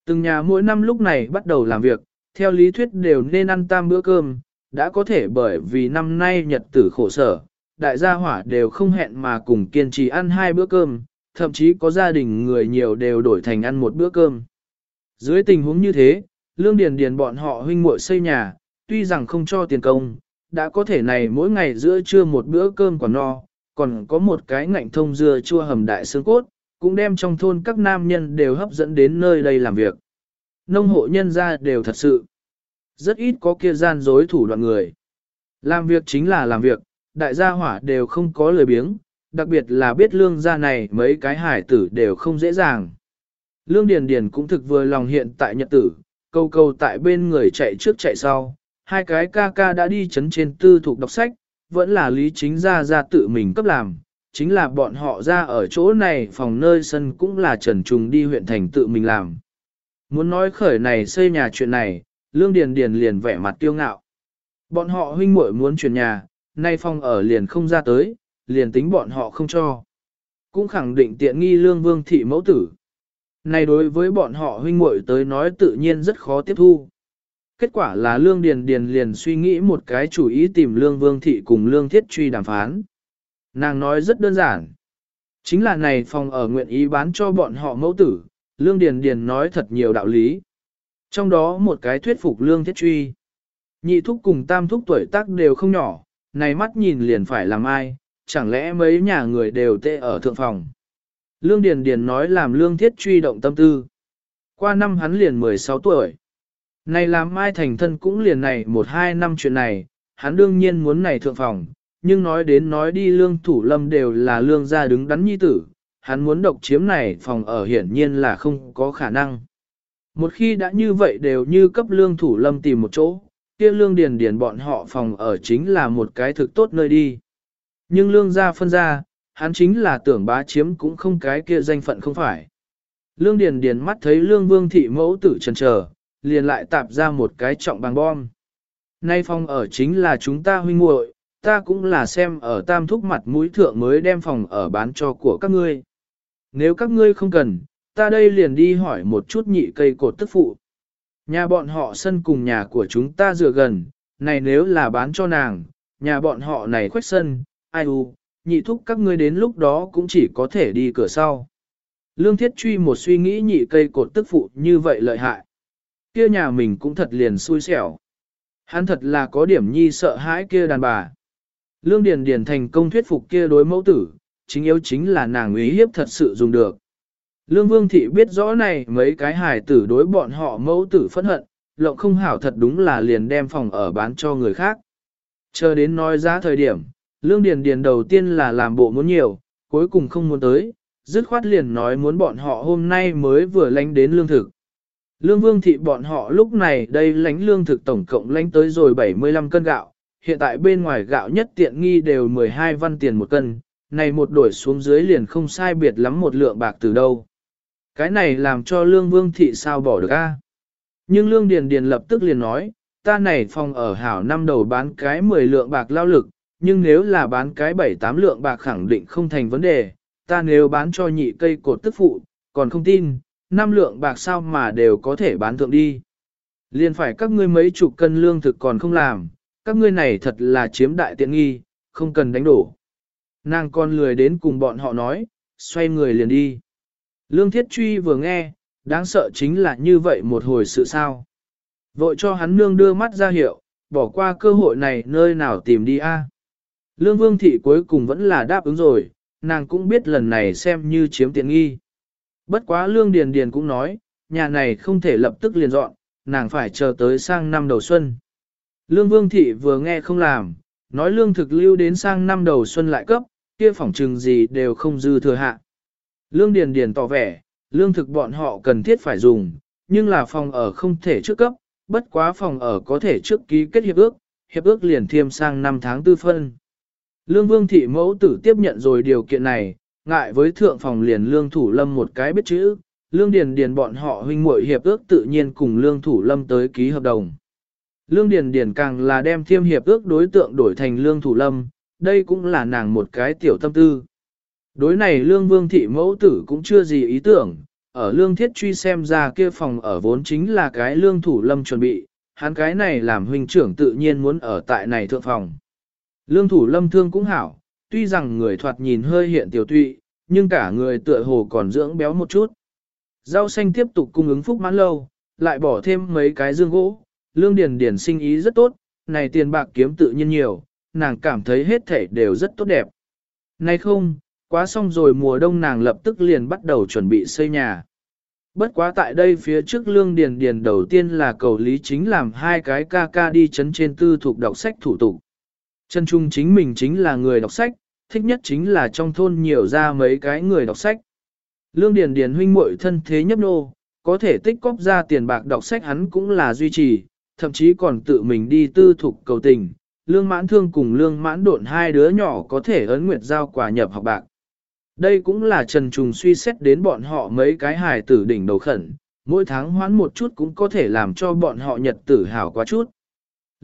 Từng nhà mỗi năm lúc này bắt đầu làm việc, theo lý thuyết đều nên ăn tam bữa cơm, đã có thể bởi vì năm nay nhật tử khổ sở, đại gia hỏa đều không hẹn mà cùng kiên trì ăn hai bữa cơm, thậm chí có gia đình người nhiều đều đổi thành ăn một bữa cơm. Dưới tình huống như thế, lương điền điền bọn họ huynh muội xây nhà, tuy rằng không cho tiền công, đã có thể này mỗi ngày giữa trưa một bữa cơm quả no, còn có một cái ngạnh thông dưa chua hầm đại xương cốt, cũng đem trong thôn các nam nhân đều hấp dẫn đến nơi đây làm việc. Nông hộ nhân gia đều thật sự, rất ít có kia gian dối thủ đoạn người. Làm việc chính là làm việc, đại gia hỏa đều không có lời biếng, đặc biệt là biết lương gia này mấy cái hải tử đều không dễ dàng. Lương Điền Điền cũng thực vừa lòng hiện tại nhật tử, câu câu tại bên người chạy trước chạy sau, hai cái ca ca đã đi chấn trên tư thuộc đọc sách, vẫn là lý chính gia gia tự mình cấp làm, chính là bọn họ ra ở chỗ này phòng nơi sân cũng là trần trùng đi huyện thành tự mình làm. Muốn nói khởi này xây nhà chuyện này, Lương Điền Điền liền vẻ mặt tiêu ngạo. Bọn họ huynh muội muốn chuyển nhà, nay phòng ở liền không ra tới, liền tính bọn họ không cho. Cũng khẳng định tiện nghi Lương Vương thị mẫu tử. Này đối với bọn họ huynh muội tới nói tự nhiên rất khó tiếp thu. Kết quả là Lương Điền Điền liền suy nghĩ một cái chủ ý tìm Lương Vương Thị cùng Lương Thiết Truy đàm phán. Nàng nói rất đơn giản. Chính là này phòng ở nguyện ý bán cho bọn họ mẫu tử, Lương Điền Điền nói thật nhiều đạo lý. Trong đó một cái thuyết phục Lương Thiết Truy. Nhị thúc cùng tam thúc tuổi tác đều không nhỏ, này mắt nhìn liền phải làm ai, chẳng lẽ mấy nhà người đều tê ở thượng phòng. Lương Điền Điền nói làm Lương Thiết Truy động tâm tư. Qua năm hắn liền 16 tuổi. Này làm Mai thành thân cũng liền này một hai năm chuyện này, hắn đương nhiên muốn này thượng phòng, nhưng nói đến nói đi lương thủ lâm đều là lương gia đứng đắn nhi tử, hắn muốn độc chiếm này phòng ở hiển nhiên là không có khả năng. Một khi đã như vậy đều như cấp lương thủ lâm tìm một chỗ, kia lương điền điền bọn họ phòng ở chính là một cái thực tốt nơi đi. Nhưng lương gia phân ra, hắn chính là tưởng bá chiếm cũng không cái kia danh phận không phải. Lương điền điền mắt thấy lương vương thị mẫu tử trần chờ, liền lại tạp ra một cái trọng bằng bom. Nay phòng ở chính là chúng ta huynh muội, ta cũng là xem ở tam thúc mặt mũi thượng mới đem phòng ở bán cho của các ngươi. Nếu các ngươi không cần, ta đây liền đi hỏi một chút nhị cây cột tức phụ. Nhà bọn họ sân cùng nhà của chúng ta dựa gần, này nếu là bán cho nàng, nhà bọn họ này khuếch sân, ai u, nhị thúc các ngươi đến lúc đó cũng chỉ có thể đi cửa sau. Lương thiết truy một suy nghĩ nhị cây cột tức phụ như vậy lợi hại. Kia nhà mình cũng thật liền xui xẻo. Hắn thật là có điểm nhi sợ hãi kia đàn bà. Lương Điền Điền thành công thuyết phục kia đối mẫu tử, chính yếu chính là nàng ý hiếp thật sự dùng được. Lương Vương Thị biết rõ này mấy cái hài tử đối bọn họ mẫu tử phẫn hận, lộng không hảo thật đúng là liền đem phòng ở bán cho người khác. Chờ đến nói giá thời điểm, Lương Điền Điền đầu tiên là làm bộ muốn nhiều, cuối cùng không muốn tới, dứt khoát liền nói muốn bọn họ hôm nay mới vừa lánh đến lương thực. Lương Vương Thị bọn họ lúc này đây lánh lương thực tổng cộng lánh tới rồi 75 cân gạo, hiện tại bên ngoài gạo nhất tiện nghi đều 12 văn tiền một cân, này một đổi xuống dưới liền không sai biệt lắm một lượng bạc từ đâu. Cái này làm cho Lương Vương Thị sao bỏ được a? Nhưng Lương Điền Điền lập tức liền nói, ta này phòng ở hảo năm đầu bán cái 10 lượng bạc lao lực, nhưng nếu là bán cái 7-8 lượng bạc khẳng định không thành vấn đề, ta nếu bán cho nhị cây cột tức phụ, còn không tin, năm lượng bạc sao mà đều có thể bán thượng đi. Liên phải các ngươi mấy chục cân lương thực còn không làm, các ngươi này thật là chiếm đại tiện nghi, không cần đánh đổ. Nàng con lười đến cùng bọn họ nói, xoay người liền đi. Lương Thiết Truy vừa nghe, đáng sợ chính là như vậy một hồi sự sao. Vội cho hắn nương đưa mắt ra hiệu, bỏ qua cơ hội này nơi nào tìm đi a. Lương Vương Thị cuối cùng vẫn là đáp ứng rồi, nàng cũng biết lần này xem như chiếm tiện nghi. Bất quá Lương Điền Điền cũng nói, nhà này không thể lập tức liền dọn, nàng phải chờ tới sang năm đầu xuân. Lương Vương Thị vừa nghe không làm, nói lương thực lưu đến sang năm đầu xuân lại cấp, kia phỏng trừng gì đều không dư thừa hạ. Lương Điền Điền tỏ vẻ, lương thực bọn họ cần thiết phải dùng, nhưng là phòng ở không thể trước cấp, bất quá phòng ở có thể trước ký kết hiệp ước, hiệp ước liền thiêm sang năm tháng tư phân. Lương Vương Thị mẫu tử tiếp nhận rồi điều kiện này, ngại với thượng phòng liền Lương Thủ Lâm một cái biết chữ, Lương Điền Điền bọn họ huynh muội hiệp ước tự nhiên cùng Lương Thủ Lâm tới ký hợp đồng. Lương Điền Điền càng là đem thiêm hiệp ước đối tượng đổi thành Lương Thủ Lâm, đây cũng là nàng một cái tiểu tâm tư. Đối này Lương Vương Thị mẫu tử cũng chưa gì ý tưởng, ở Lương Thiết Truy xem ra kia phòng ở vốn chính là cái Lương Thủ Lâm chuẩn bị, hắn cái này làm huynh trưởng tự nhiên muốn ở tại này thượng phòng. Lương Thủ Lâm thương cũng hảo, tuy rằng người thoạt nhìn hơi hiện tiểu tụy, nhưng cả người tựa hồ còn dưỡng béo một chút. Rau xanh tiếp tục cung ứng phúc mãn lâu, lại bỏ thêm mấy cái dương gỗ, lương điền điền sinh ý rất tốt, này tiền bạc kiếm tự nhiên nhiều, nàng cảm thấy hết thể đều rất tốt đẹp. Này không, quá xong rồi mùa đông nàng lập tức liền bắt đầu chuẩn bị xây nhà. Bất quá tại đây phía trước lương điền điền đầu tiên là cầu lý chính làm hai cái ca ca đi chấn trên tư thuộc đọc sách thủ tục. Trần Trung chính mình chính là người đọc sách, thích nhất chính là trong thôn nhiều ra mấy cái người đọc sách. Lương Điền Điền huynh muội thân thế nhấp nô, có thể tích cóp ra tiền bạc đọc sách hắn cũng là duy trì, thậm chí còn tự mình đi tư thục cầu tình. Lương mãn thương cùng lương mãn độn hai đứa nhỏ có thể ấn nguyệt giao quả nhập học bạc. Đây cũng là Trần Trùng suy xét đến bọn họ mấy cái hài tử đỉnh đầu khẩn, mỗi tháng hoãn một chút cũng có thể làm cho bọn họ nhật tử hảo quá chút.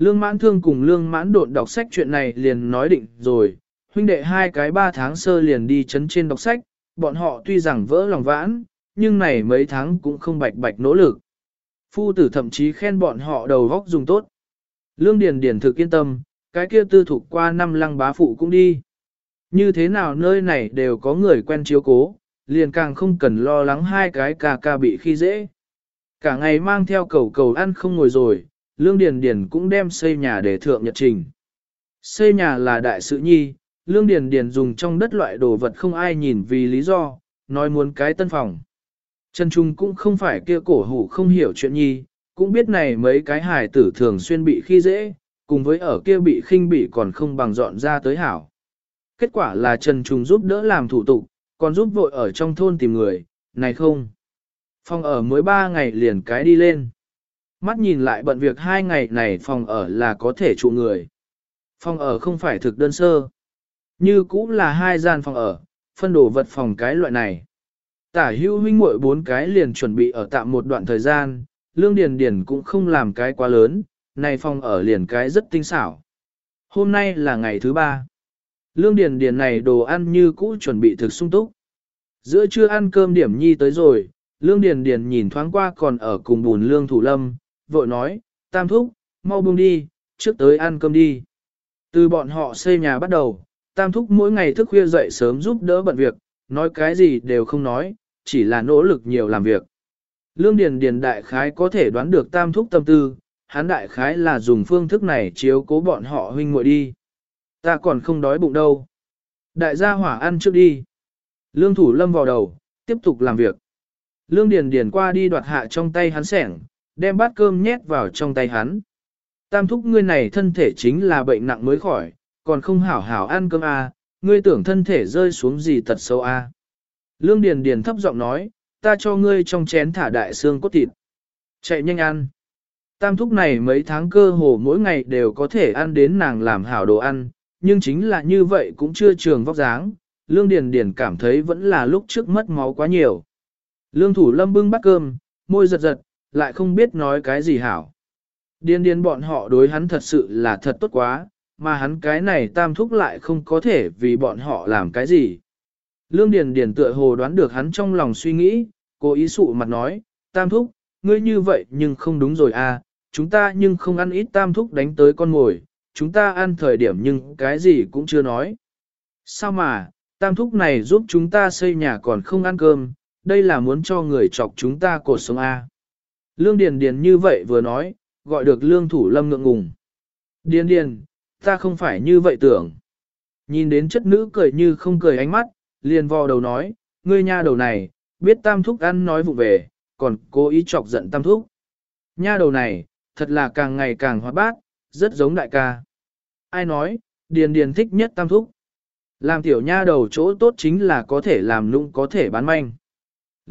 Lương mãn thương cùng lương mãn độn đọc sách chuyện này liền nói định rồi, huynh đệ hai cái ba tháng sơ liền đi chấn trên đọc sách, bọn họ tuy rằng vỡ lòng vãn, nhưng này mấy tháng cũng không bạch bạch nỗ lực. Phu tử thậm chí khen bọn họ đầu góc dùng tốt. Lương Điền Điền thực yên tâm, cái kia tư thục qua năm lăng bá phụ cũng đi. Như thế nào nơi này đều có người quen chiếu cố, liền càng không cần lo lắng hai cái ca ca bị khi dễ. Cả ngày mang theo cầu cầu ăn không ngồi rồi, Lương Điền Điền cũng đem xây nhà để thượng nhật trình. Xây nhà là đại sự nhi, Lương Điền Điền dùng trong đất loại đồ vật không ai nhìn vì lý do, nói muốn cái tân phòng. Trần Trung cũng không phải kia cổ hủ không hiểu chuyện nhi, cũng biết này mấy cái hài tử thường xuyên bị khi dễ, cùng với ở kia bị khinh bị còn không bằng dọn ra tới hảo. Kết quả là Trần Trung giúp đỡ làm thủ tục, còn giúp vội ở trong thôn tìm người, này không. Phòng ở mới 3 ngày liền cái đi lên. Mắt nhìn lại bận việc hai ngày này phòng ở là có thể trụ người. Phòng ở không phải thực đơn sơ. Như cũng là hai gian phòng ở, phân đồ vật phòng cái loại này. Tả hưu huynh muội bốn cái liền chuẩn bị ở tạm một đoạn thời gian, lương điền điền cũng không làm cái quá lớn, này phòng ở liền cái rất tinh xảo. Hôm nay là ngày thứ ba. Lương điền điền này đồ ăn như cũ chuẩn bị thực sung túc. Giữa trưa ăn cơm điểm nhi tới rồi, lương điền điền nhìn thoáng qua còn ở cùng bùn lương thủ lâm, vội nói, tam thúc, mau buông đi, trước tới ăn cơm đi. Từ bọn họ xây nhà bắt đầu, tam thúc mỗi ngày thức khuya dậy sớm giúp đỡ bận việc, nói cái gì đều không nói, chỉ là nỗ lực nhiều làm việc. Lương Điền Điền đại khái có thể đoán được tam thúc tâm tư, hắn đại khái là dùng phương thức này chiếu cố bọn họ huynh muội đi. Ta còn không đói bụng đâu. Đại gia hỏa ăn trước đi. Lương thủ lâm vào đầu, tiếp tục làm việc. Lương Điền Điền qua đi đoạt hạ trong tay hắn sẻng, đem bát cơm nhét vào trong tay hắn. Tam thúc ngươi này thân thể chính là bệnh nặng mới khỏi, còn không hảo hảo ăn cơm à, ngươi tưởng thân thể rơi xuống gì tật sâu à. Lương Điền Điền thấp giọng nói, ta cho ngươi trong chén thả đại xương cốt thịt. Chạy nhanh ăn. Tam thúc này mấy tháng cơ hồ mỗi ngày đều có thể ăn đến nàng làm hảo đồ ăn, nhưng chính là như vậy cũng chưa trường vóc dáng. Lương Điền Điền cảm thấy vẫn là lúc trước mất máu quá nhiều. Lương Thủ Lâm bưng bát cơm, môi giật giật, lại không biết nói cái gì hảo. Điền điền bọn họ đối hắn thật sự là thật tốt quá, mà hắn cái này tam thúc lại không có thể vì bọn họ làm cái gì. Lương Điền Điền tựa hồ đoán được hắn trong lòng suy nghĩ, cố ý sụ mặt nói, tam thúc, ngươi như vậy nhưng không đúng rồi à, chúng ta nhưng không ăn ít tam thúc đánh tới con ngồi, chúng ta ăn thời điểm nhưng cái gì cũng chưa nói. Sao mà, tam thúc này giúp chúng ta xây nhà còn không ăn cơm, đây là muốn cho người chọc chúng ta cột sống à Lương Điền Điền như vậy vừa nói, gọi được lương thủ lâm ngượng ngùng. Điền Điền, ta không phải như vậy tưởng. Nhìn đến chất nữ cười như không cười ánh mắt, liền vò đầu nói, ngươi nha đầu này, biết tam thúc ăn nói vụ về, còn cố ý chọc giận tam thúc. Nha đầu này, thật là càng ngày càng hóa bát, rất giống đại ca. Ai nói, điền điền thích nhất tam thúc. Làm tiểu nha đầu chỗ tốt chính là có thể làm nũng có thể bán manh.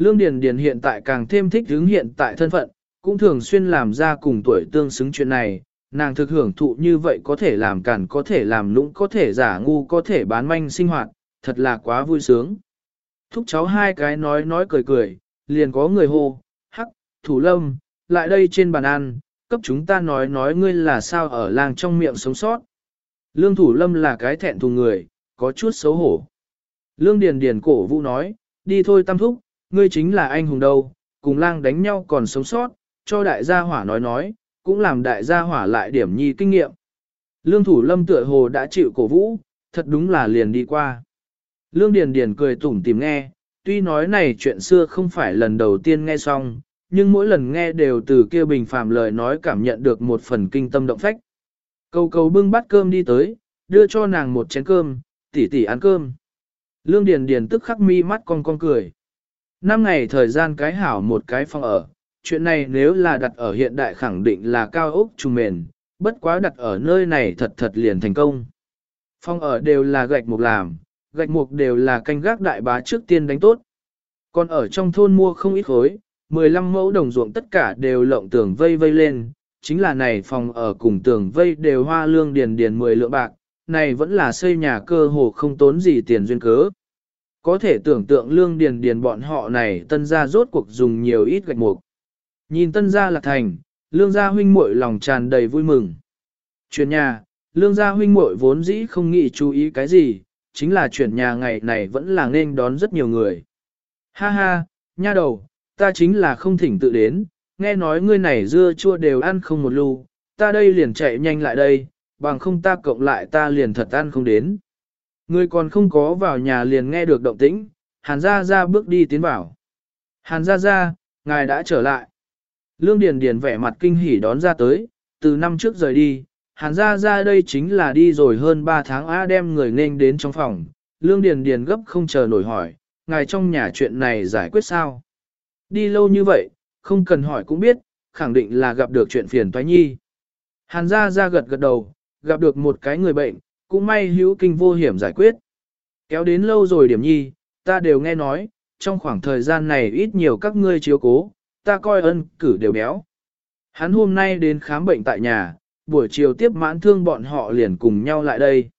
Lương Điền Điền hiện tại càng thêm thích hướng hiện tại thân phận, cũng thường xuyên làm ra cùng tuổi tương xứng chuyện này, nàng thực hưởng thụ như vậy có thể làm cản có thể làm nũng có thể giả ngu có thể bán manh sinh hoạt, thật là quá vui sướng. Thúc cháu hai cái nói nói cười cười, liền có người hô, hắc, thủ lâm, lại đây trên bàn ăn, cấp chúng ta nói nói ngươi là sao ở làng trong miệng sống sót. Lương thủ lâm là cái thẹn thùng người, có chút xấu hổ. Lương điền điền cổ vũ nói, đi thôi tam thúc, ngươi chính là anh hùng đâu, cùng lang đánh nhau còn sống sót, cho đại gia hỏa nói nói, cũng làm đại gia hỏa lại điểm nhi kinh nghiệm. Lương thủ lâm tựa hồ đã chịu cổ vũ, thật đúng là liền đi qua. Lương Điền Điền cười tủm tỉm nghe, tuy nói này chuyện xưa không phải lần đầu tiên nghe xong, nhưng mỗi lần nghe đều từ kia bình phàm lời nói cảm nhận được một phần kinh tâm động phách. Cầu cầu bưng bát cơm đi tới, đưa cho nàng một chén cơm, tỉ tỉ ăn cơm. Lương Điền Điền tức khắc mi mắt con con cười. Năm ngày thời gian cái hảo một cái phòng ở, chuyện này nếu là đặt ở hiện đại khẳng định là cao ốc trùng mền, bất quá đặt ở nơi này thật thật liền thành công. Phòng ở đều là gạch mục làm, gạch mục đều là canh gác đại bá trước tiên đánh tốt. Còn ở trong thôn mua không ít khối, 15 mẫu đồng ruộng tất cả đều lộng tường vây vây lên, chính là này phòng ở cùng tường vây đều hoa lương điền điền 10 lượng bạc, này vẫn là xây nhà cơ hồ không tốn gì tiền duyên cớ. Có thể tưởng tượng lương điền điền bọn họ này tân gia rốt cuộc dùng nhiều ít gạch mục. Nhìn tân gia lạc thành, lương gia huynh muội lòng tràn đầy vui mừng. Chuyển nhà, lương gia huynh muội vốn dĩ không nghĩ chú ý cái gì, chính là chuyển nhà ngày này vẫn là nên đón rất nhiều người. Ha ha, nha đầu, ta chính là không thỉnh tự đến, nghe nói ngươi này dưa chua đều ăn không một lu, ta đây liền chạy nhanh lại đây, bằng không ta cộng lại ta liền thật ăn không đến. Ngươi còn không có vào nhà liền nghe được động tĩnh, Hàn Gia Gia bước đi tiến vào. Hàn Gia Gia, ngài đã trở lại. Lương Điền Điền vẻ mặt kinh hỉ đón ra tới, từ năm trước rời đi, Hàn Gia Gia đây chính là đi rồi hơn 3 tháng á đem người nên đến trong phòng. Lương Điền Điền gấp không chờ nổi hỏi, ngài trong nhà chuyện này giải quyết sao? Đi lâu như vậy, không cần hỏi cũng biết, khẳng định là gặp được chuyện phiền toái nhi. Hàn Gia Gia gật gật đầu, gặp được một cái người bệnh, cũng may hữu kinh vô hiểm giải quyết. Kéo đến lâu rồi điểm nhi, ta đều nghe nói, trong khoảng thời gian này ít nhiều các ngươi chiếu cố, ta coi ân cử đều béo. Hắn hôm nay đến khám bệnh tại nhà, buổi chiều tiếp mãn thương bọn họ liền cùng nhau lại đây.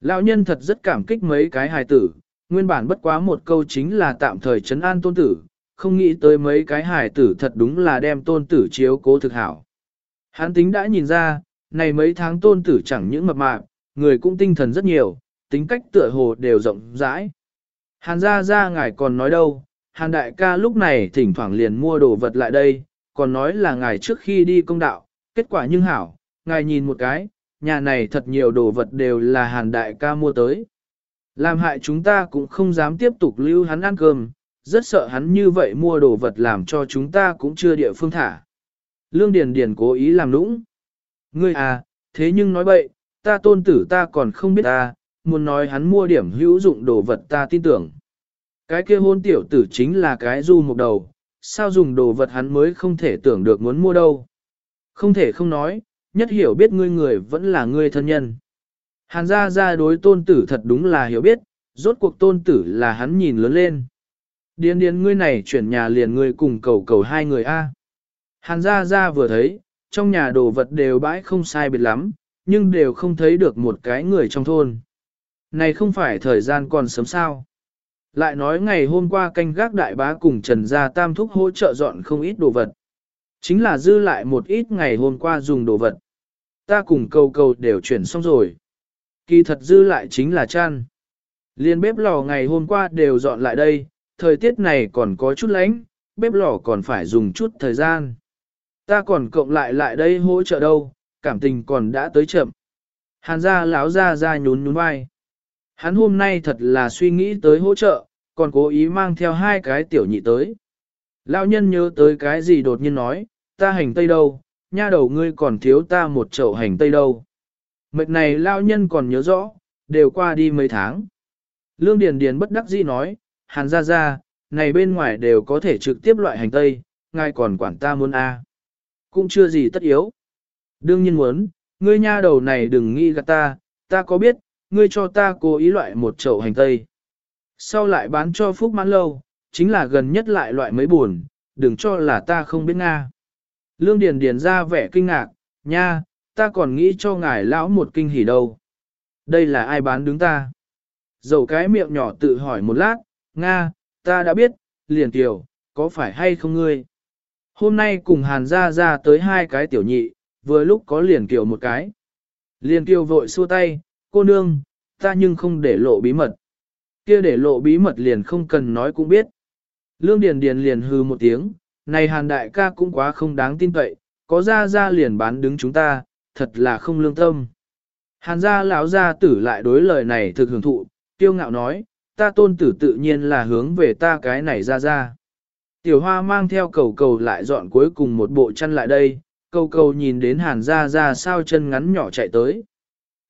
Lão nhân thật rất cảm kích mấy cái hài tử, nguyên bản bất quá một câu chính là tạm thời chấn an tôn tử, không nghĩ tới mấy cái hài tử thật đúng là đem tôn tử chiếu cố thực hảo. Hắn tính đã nhìn ra, này mấy tháng tôn tử chẳng những mập mạp, người cũng tinh thần rất nhiều, tính cách tựa hồ đều rộng rãi. Hàn ra ra ngài còn nói đâu, hàn đại ca lúc này thỉnh thoảng liền mua đồ vật lại đây, còn nói là ngài trước khi đi công đạo, kết quả nhưng hảo, ngài nhìn một cái, nhà này thật nhiều đồ vật đều là hàn đại ca mua tới. Làm hại chúng ta cũng không dám tiếp tục lưu hắn ăn cơm, rất sợ hắn như vậy mua đồ vật làm cho chúng ta cũng chưa địa phương thả. Lương Điền Điền cố ý làm nũng. Ngươi à, thế nhưng nói bậy, ta tôn tử ta còn không biết ta, muốn nói hắn mua điểm hữu dụng đồ vật ta tin tưởng. Cái kia hôn tiểu tử chính là cái du một đầu, sao dùng đồ vật hắn mới không thể tưởng được muốn mua đâu. Không thể không nói, nhất hiểu biết ngươi người vẫn là ngươi thân nhân. Hàn gia gia đối tôn tử thật đúng là hiểu biết, rốt cuộc tôn tử là hắn nhìn lớn lên. Điên điên ngươi này chuyển nhà liền ngươi cùng cầu cầu hai người A. Hàn gia gia vừa thấy, trong nhà đồ vật đều bãi không sai biệt lắm, nhưng đều không thấy được một cái người trong thôn. Này không phải thời gian còn sớm sao. Lại nói ngày hôm qua canh gác đại bá cùng Trần Gia Tam Thúc hỗ trợ dọn không ít đồ vật. Chính là dư lại một ít ngày hôm qua dùng đồ vật. Ta cùng cầu cầu đều chuyển xong rồi. Kỳ thật dư lại chính là chăn. Liên bếp lò ngày hôm qua đều dọn lại đây, thời tiết này còn có chút lánh, bếp lò còn phải dùng chút thời gian. Ta còn cộng lại lại đây hỗ trợ đâu, cảm tình còn đã tới chậm. Hàn gia lão ra ra nhún nhún vai. Hắn hôm nay thật là suy nghĩ tới hỗ trợ, còn cố ý mang theo hai cái tiểu nhị tới. Lão nhân nhớ tới cái gì đột nhiên nói, ta hành tây đâu, nha đầu ngươi còn thiếu ta một chậu hành tây đâu. Mệt này lão nhân còn nhớ rõ, đều qua đi mấy tháng. Lương Điền Điền bất đắc dĩ nói, hàn ra ra, này bên ngoài đều có thể trực tiếp loại hành tây, ngài còn quản ta muốn a, Cũng chưa gì tất yếu. Đương nhiên muốn, ngươi nha đầu này đừng nghi gạt ta, ta có biết, ngươi cho ta cố ý loại một chậu hành tây. Sau lại bán cho Phúc Mãn Lâu, chính là gần nhất lại loại mấy buồn, đừng cho là ta không biết Nga. Lương Điền Điền ra vẻ kinh ngạc, nha, ta còn nghĩ cho ngài lão một kinh hỉ đâu. Đây là ai bán đứng ta? Dầu cái miệng nhỏ tự hỏi một lát, Nga, ta đã biết, liền tiểu, có phải hay không ngươi? Hôm nay cùng Hàn gia ra tới hai cái tiểu nhị, vừa lúc có liền kiều một cái. Liền kiều vội xua tay, cô nương, ta nhưng không để lộ bí mật. kia để lộ bí mật liền không cần nói cũng biết. Lương Điền Điền liền hừ một tiếng, này hàn đại ca cũng quá không đáng tin cậy, có ra ra liền bán đứng chúng ta, thật là không lương tâm. Hàn gia lão gia tử lại đối lời này thực hưởng thụ, tiêu ngạo nói, ta tôn tử tự nhiên là hướng về ta cái này ra ra. Tiểu hoa mang theo cầu cầu lại dọn cuối cùng một bộ chăn lại đây, cầu cầu nhìn đến hàn gia gia sao chân ngắn nhỏ chạy tới.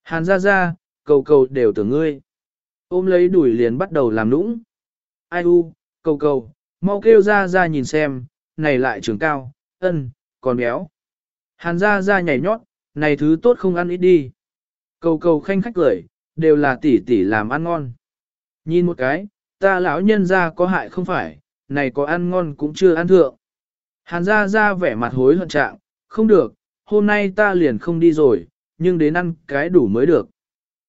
Hàn gia gia, cầu cầu đều tưởng ngươi. Ôm lấy đuổi liền bắt đầu làm nũng. Ai u, cầu cầu, mau kêu ra ra nhìn xem, này lại trường cao, ân, còn béo. Hàn gia gia nhảy nhót, này thứ tốt không ăn ít đi. Cầu cầu khanh khách cười, đều là tỷ tỷ làm ăn ngon. Nhìn một cái, ta lão nhân gia có hại không phải, này có ăn ngon cũng chưa ăn thượng. Hàn gia gia vẻ mặt hối hận trạng, không được, hôm nay ta liền không đi rồi, nhưng đến ăn cái đủ mới được.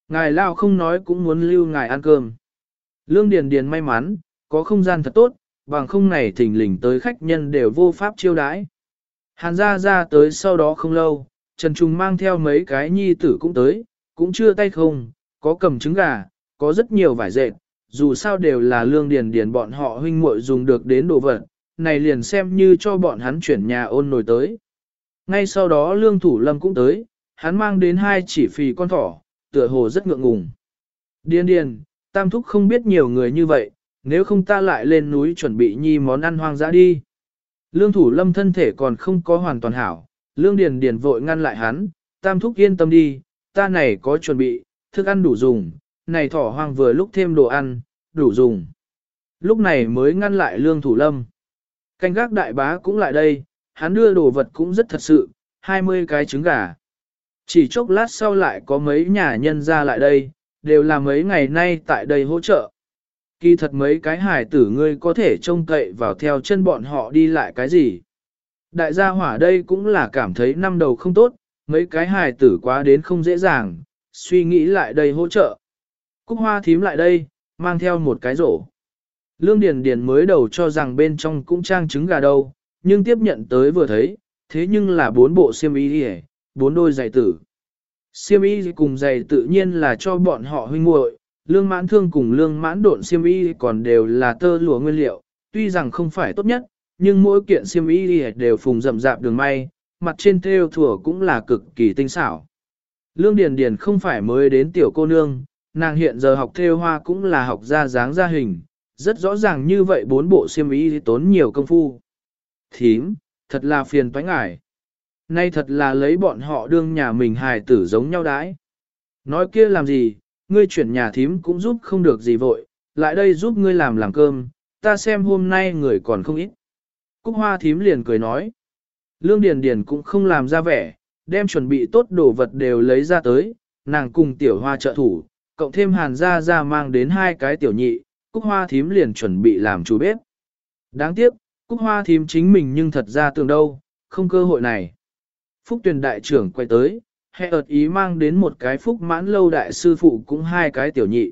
Ngài lao không nói cũng muốn lưu ngài ăn cơm. Lương Điền Điền may mắn, có không gian thật tốt, bằng không này thỉnh lình tới khách nhân đều vô pháp chiêu đãi. Hàn gia ra tới sau đó không lâu, Trần Trung mang theo mấy cái nhi tử cũng tới, cũng chưa tay không, có cầm trứng gà, có rất nhiều vải dệt, dù sao đều là lương điền điền bọn họ huynh muội dùng được đến đồ vật, này liền xem như cho bọn hắn chuyển nhà ôn nổi tới. Ngay sau đó lương thủ lâm cũng tới, hắn mang đến hai chỉ phì con thỏ, tựa hồ rất ngượng ngùng. Điên điên, tam thúc không biết nhiều người như vậy, nếu không ta lại lên núi chuẩn bị nhi món ăn hoang dã đi. Lương thủ lâm thân thể còn không có hoàn toàn hảo, lương điền điền vội ngăn lại hắn, tam thúc yên tâm đi, ta này có chuẩn bị, thức ăn đủ dùng, này thỏ hoang vừa lúc thêm đồ ăn, đủ dùng. Lúc này mới ngăn lại lương thủ lâm. Canh gác đại bá cũng lại đây, hắn đưa đồ vật cũng rất thật sự, 20 cái trứng gà. Chỉ chốc lát sau lại có mấy nhà nhân ra lại đây, đều là mấy ngày nay tại đây hỗ trợ. Kỳ thật mấy cái hải tử ngươi có thể trông cậy vào theo chân bọn họ đi lại cái gì. Đại gia hỏa đây cũng là cảm thấy năm đầu không tốt, mấy cái hải tử quá đến không dễ dàng, suy nghĩ lại đây hỗ trợ. Cúc hoa thím lại đây, mang theo một cái rổ. Lương Điền Điền mới đầu cho rằng bên trong cũng trang trứng gà đâu, nhưng tiếp nhận tới vừa thấy, thế nhưng là bốn bộ xiêm y đi bốn đôi giày tử. Xiêm y cùng giày tự nhiên là cho bọn họ huynh muội, lương mãn thương cùng lương mãn độn xiêm y còn đều là tơ lụa nguyên liệu, tuy rằng không phải tốt nhất, nhưng mỗi kiện xiêm y đều phùng rậm rạp đường may, mặt trên thêu thủa cũng là cực kỳ tinh xảo. Lương Điền Điền không phải mới đến tiểu cô nương, nàng hiện giờ học thêu hoa cũng là học ra dáng ra hình, rất rõ ràng như vậy bốn bộ xiêm y tốn nhiều công phu. Thím, thật là phiền toái ngải. Nay thật là lấy bọn họ đương nhà mình hài tử giống nhau đãi. Nói kia làm gì, ngươi chuyển nhà thím cũng giúp không được gì vội, lại đây giúp ngươi làm làm cơm, ta xem hôm nay người còn không ít. Cúc hoa thím liền cười nói. Lương Điền Điền cũng không làm ra vẻ, đem chuẩn bị tốt đồ vật đều lấy ra tới, nàng cùng tiểu hoa trợ thủ, cộng thêm hàn gia ra mang đến hai cái tiểu nhị, cúc hoa thím liền chuẩn bị làm chủ bếp. Đáng tiếc, cúc hoa thím chính mình nhưng thật ra tưởng đâu, không cơ hội này. Phúc tuyển đại trưởng quay tới, hệ ợt ý mang đến một cái phúc mãn lâu đại sư phụ cũng hai cái tiểu nhị.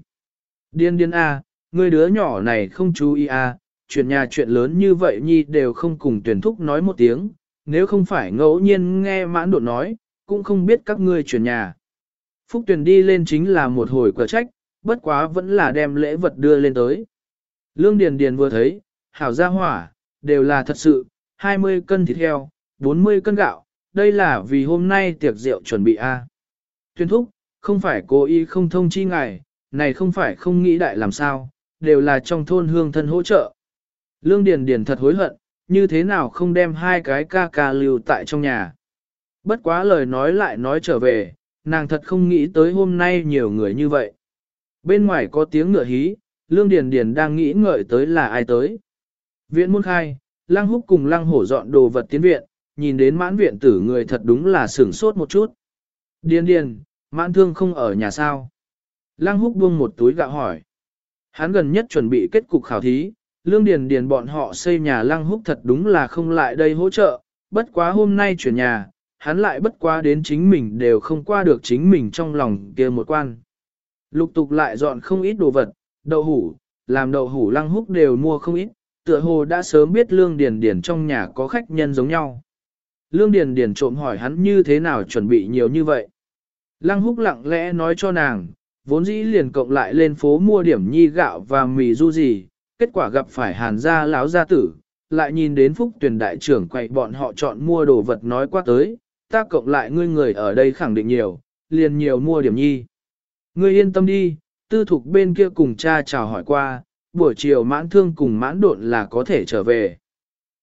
Điên điên a, à, người đứa nhỏ này không chú ý a, à, chuyện nhà chuyện lớn như vậy nhi đều không cùng tuyển thúc nói một tiếng, nếu không phải ngẫu nhiên nghe mãn đột nói, cũng không biết các ngươi chuyển nhà. Phúc tuyển đi lên chính là một hồi quả trách, bất quá vẫn là đem lễ vật đưa lên tới. Lương Điền Điền vừa thấy, hảo gia hỏa, đều là thật sự, 20 cân thịt heo, 40 cân gạo, đây là vì hôm nay tiệc rượu chuẩn bị a. Tuyên thúc, không phải cố ý không thông chi ngài, này không phải không nghĩ đại làm sao, đều là trong thôn hương thân hỗ trợ. Lương Điền Điền thật hối hận, như thế nào không đem hai cái ca ca lưu tại trong nhà. Bất quá lời nói lại nói trở về, nàng thật không nghĩ tới hôm nay nhiều người như vậy. Bên ngoài có tiếng ngựa hí, Lương Điền Điền đang nghĩ ngợi tới là ai tới. Viện môn khai, Lăng Húc cùng Lăng Hổ dọn đồ vật tiến viện, nhìn đến mãn viện tử người thật đúng là sửng sốt một chút. Điền Điền, mãn thương không ở nhà sao? Lăng Húc buông một túi gạo hỏi. Hắn gần nhất chuẩn bị kết cục khảo thí, lương điền điền bọn họ xây nhà lăng húc thật đúng là không lại đây hỗ trợ, bất quá hôm nay chuyển nhà, hắn lại bất quá đến chính mình đều không qua được chính mình trong lòng kia một quan. Lục tục lại dọn không ít đồ vật, đậu hủ, làm đậu hủ lăng húc đều mua không ít, tựa hồ đã sớm biết lương điền điền trong nhà có khách nhân giống nhau. Lương điền điền trộm hỏi hắn như thế nào chuẩn bị nhiều như vậy. Lăng húc lặng lẽ nói cho nàng, vốn dĩ liền cộng lại lên phố mua điểm nhi gạo và mì du gì, kết quả gặp phải hàn gia lão gia tử, lại nhìn đến phúc tuyển đại trưởng quậy bọn họ chọn mua đồ vật nói qua tới, ta cộng lại ngươi người ở đây khẳng định nhiều, liền nhiều mua điểm nhi. Ngươi yên tâm đi, tư thục bên kia cùng cha chào hỏi qua, buổi chiều mãn thương cùng mãn độn là có thể trở về.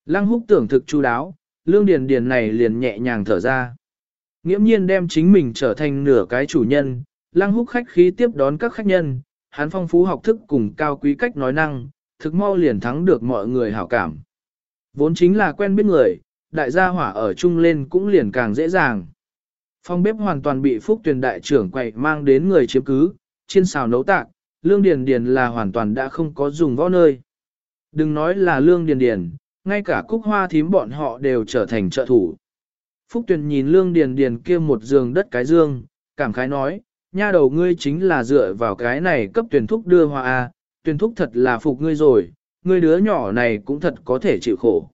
Lăng húc tưởng thực chu đáo, lương điền điền này liền nhẹ nhàng thở ra. Nghiễm nhiên đem chính mình trở thành nửa cái chủ nhân, lăng húc khách khí tiếp đón các khách nhân, hắn phong phú học thức cùng cao quý cách nói năng, thực mau liền thắng được mọi người hảo cảm. Vốn chính là quen biết người, đại gia hỏa ở chung lên cũng liền càng dễ dàng. Phong bếp hoàn toàn bị phúc tuyển đại trưởng quậy mang đến người chiếm cứ, chiên xào nấu tạc, lương điền điền là hoàn toàn đã không có dùng võ nơi. Đừng nói là lương điền điền, ngay cả cúc hoa thím bọn họ đều trở thành trợ thủ. Phúc tuyển nhìn lương điền điền kia một giường đất cái dương, cảm khái nói, nha đầu ngươi chính là dựa vào cái này cấp tuyển thúc đưa hoa A, tuyển thúc thật là phục ngươi rồi, ngươi đứa nhỏ này cũng thật có thể chịu khổ.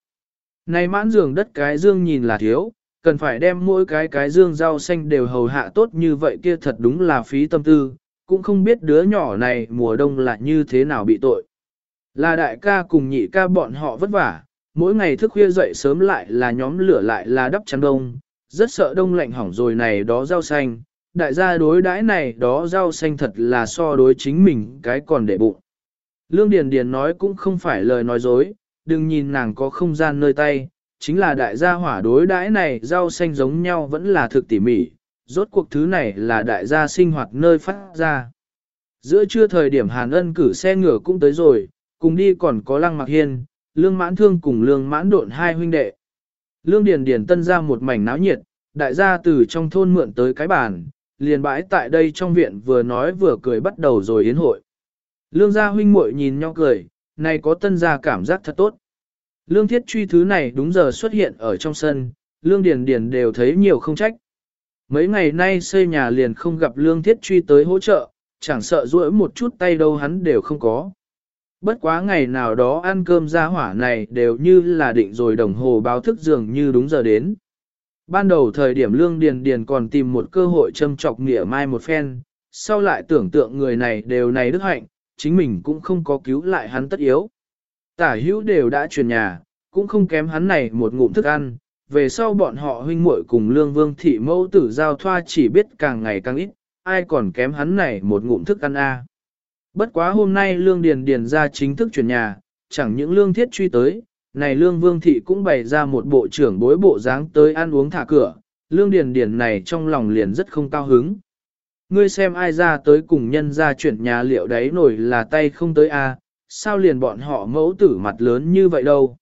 Này mãn giường đất cái dương nhìn là thiếu, cần phải đem mỗi cái cái dương rau xanh đều hầu hạ tốt như vậy kia thật đúng là phí tâm tư, cũng không biết đứa nhỏ này mùa đông là như thế nào bị tội. Là đại ca cùng nhị ca bọn họ vất vả, mỗi ngày thức khuya dậy sớm lại là nhóm lửa lại là đắp chăn đông, rất sợ đông lạnh hỏng rồi này đó rau xanh, đại gia đối đãi này đó rau xanh thật là so đối chính mình cái còn để bụng. Lương Điền Điền nói cũng không phải lời nói dối, đừng nhìn nàng có không gian nơi tay, chính là đại gia hỏa đối đãi này rau xanh giống nhau vẫn là thực tỉ mỉ, rốt cuộc thứ này là đại gia sinh hoạt nơi phát ra. Giữa trưa thời điểm Hàn Ân cử xe ngựa cũng tới rồi, cùng đi còn có Lăng Mặc Hiên, lương mãn thương cùng lương mãn độn hai huynh đệ. Lương Điền Điền tân ra một mảnh náo nhiệt, đại gia từ trong thôn mượn tới cái bàn, liền bãi tại đây trong viện vừa nói vừa cười bắt đầu rồi yến hội. Lương gia huynh muội nhìn nhau cười, này có tân gia cảm giác thật tốt. Lương thiết truy thứ này đúng giờ xuất hiện ở trong sân, lương điền điền đều thấy nhiều không trách. Mấy ngày nay xây nhà liền không gặp lương thiết truy tới hỗ trợ, chẳng sợ duỗi một chút tay đâu hắn đều không có. Bất quá ngày nào đó ăn cơm ra hỏa này đều như là định rồi đồng hồ báo thức dường như đúng giờ đến. Ban đầu thời điểm lương điền điền còn tìm một cơ hội châm chọc nghĩa mai một phen, sau lại tưởng tượng người này đều này đức hạnh, chính mình cũng không có cứu lại hắn tất yếu. Tả hữu đều đã chuyển nhà, cũng không kém hắn này một ngụm thức ăn, về sau bọn họ huynh muội cùng lương vương thị mẫu tử giao thoa chỉ biết càng ngày càng ít, ai còn kém hắn này một ngụm thức ăn a. À. Bất quá hôm nay lương điền điền ra chính thức chuyển nhà, chẳng những lương thiết truy tới, này lương vương thị cũng bày ra một bộ trưởng bối bộ dáng tới ăn uống thả cửa, lương điền điền này trong lòng liền rất không cao hứng. Ngươi xem ai ra tới cùng nhân ra chuyển nhà liệu đấy nổi là tay không tới a, à, sao liền bọn họ mẫu tử mặt lớn như vậy đâu.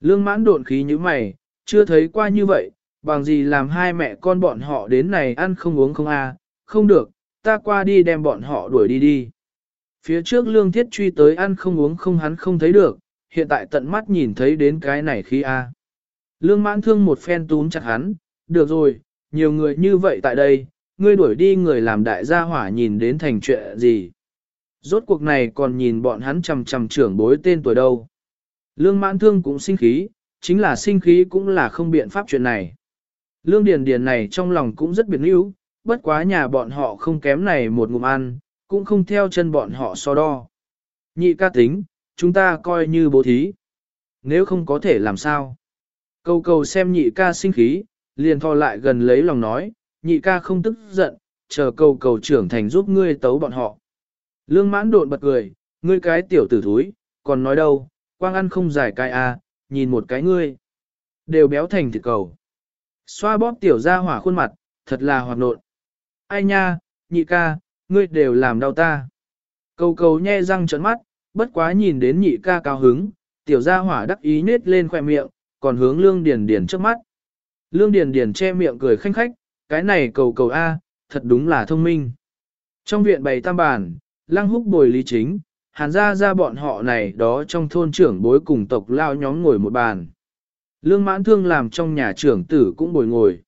Lương mãn độn khí như mày, chưa thấy qua như vậy, bằng gì làm hai mẹ con bọn họ đến này ăn không uống không a, không được, ta qua đi đem bọn họ đuổi đi đi. Phía trước lương thiết truy tới ăn không uống không hắn không thấy được, hiện tại tận mắt nhìn thấy đến cái này khi a. Lương mãn thương một phen túm chặt hắn, được rồi, nhiều người như vậy tại đây, ngươi đuổi đi người làm đại gia hỏa nhìn đến thành chuyện gì. Rốt cuộc này còn nhìn bọn hắn chầm chầm trưởng bối tên tuổi đâu. Lương mãn thương cũng sinh khí, chính là sinh khí cũng là không biện pháp chuyện này. Lương điền điền này trong lòng cũng rất biệt níu, bất quá nhà bọn họ không kém này một ngụm ăn, cũng không theo chân bọn họ so đo. Nhị ca tính, chúng ta coi như bố thí. Nếu không có thể làm sao? Cầu cầu xem nhị ca sinh khí, liền thò lại gần lấy lòng nói, nhị ca không tức giận, chờ cầu cầu trưởng thành giúp ngươi tấu bọn họ. Lương mãn độn bật cười, ngươi cái tiểu tử thúi, còn nói đâu, quang ăn không giải cái à, nhìn một cái ngươi. Đều béo thành thịt cầu. Xoa bóp tiểu ra hỏa khuôn mặt, thật là hoạt nộn. Ai nha, nhị ca, ngươi đều làm đau ta. Cầu cầu nhe răng trợn mắt, bất quá nhìn đến nhị ca cao hứng, tiểu gia hỏa đắc ý nết lên khỏe miệng, còn hướng lương điền điền trước mắt. Lương điền điền che miệng cười khanh khách, cái này cầu cầu A, thật đúng là thông minh. Trong viện bày tam bản, lăng húc bồi lý chính, hàn ra ra bọn họ này đó trong thôn trưởng bối cùng tộc lao nhóm ngồi một bàn. Lương mãn thương làm trong nhà trưởng tử cũng bồi ngồi.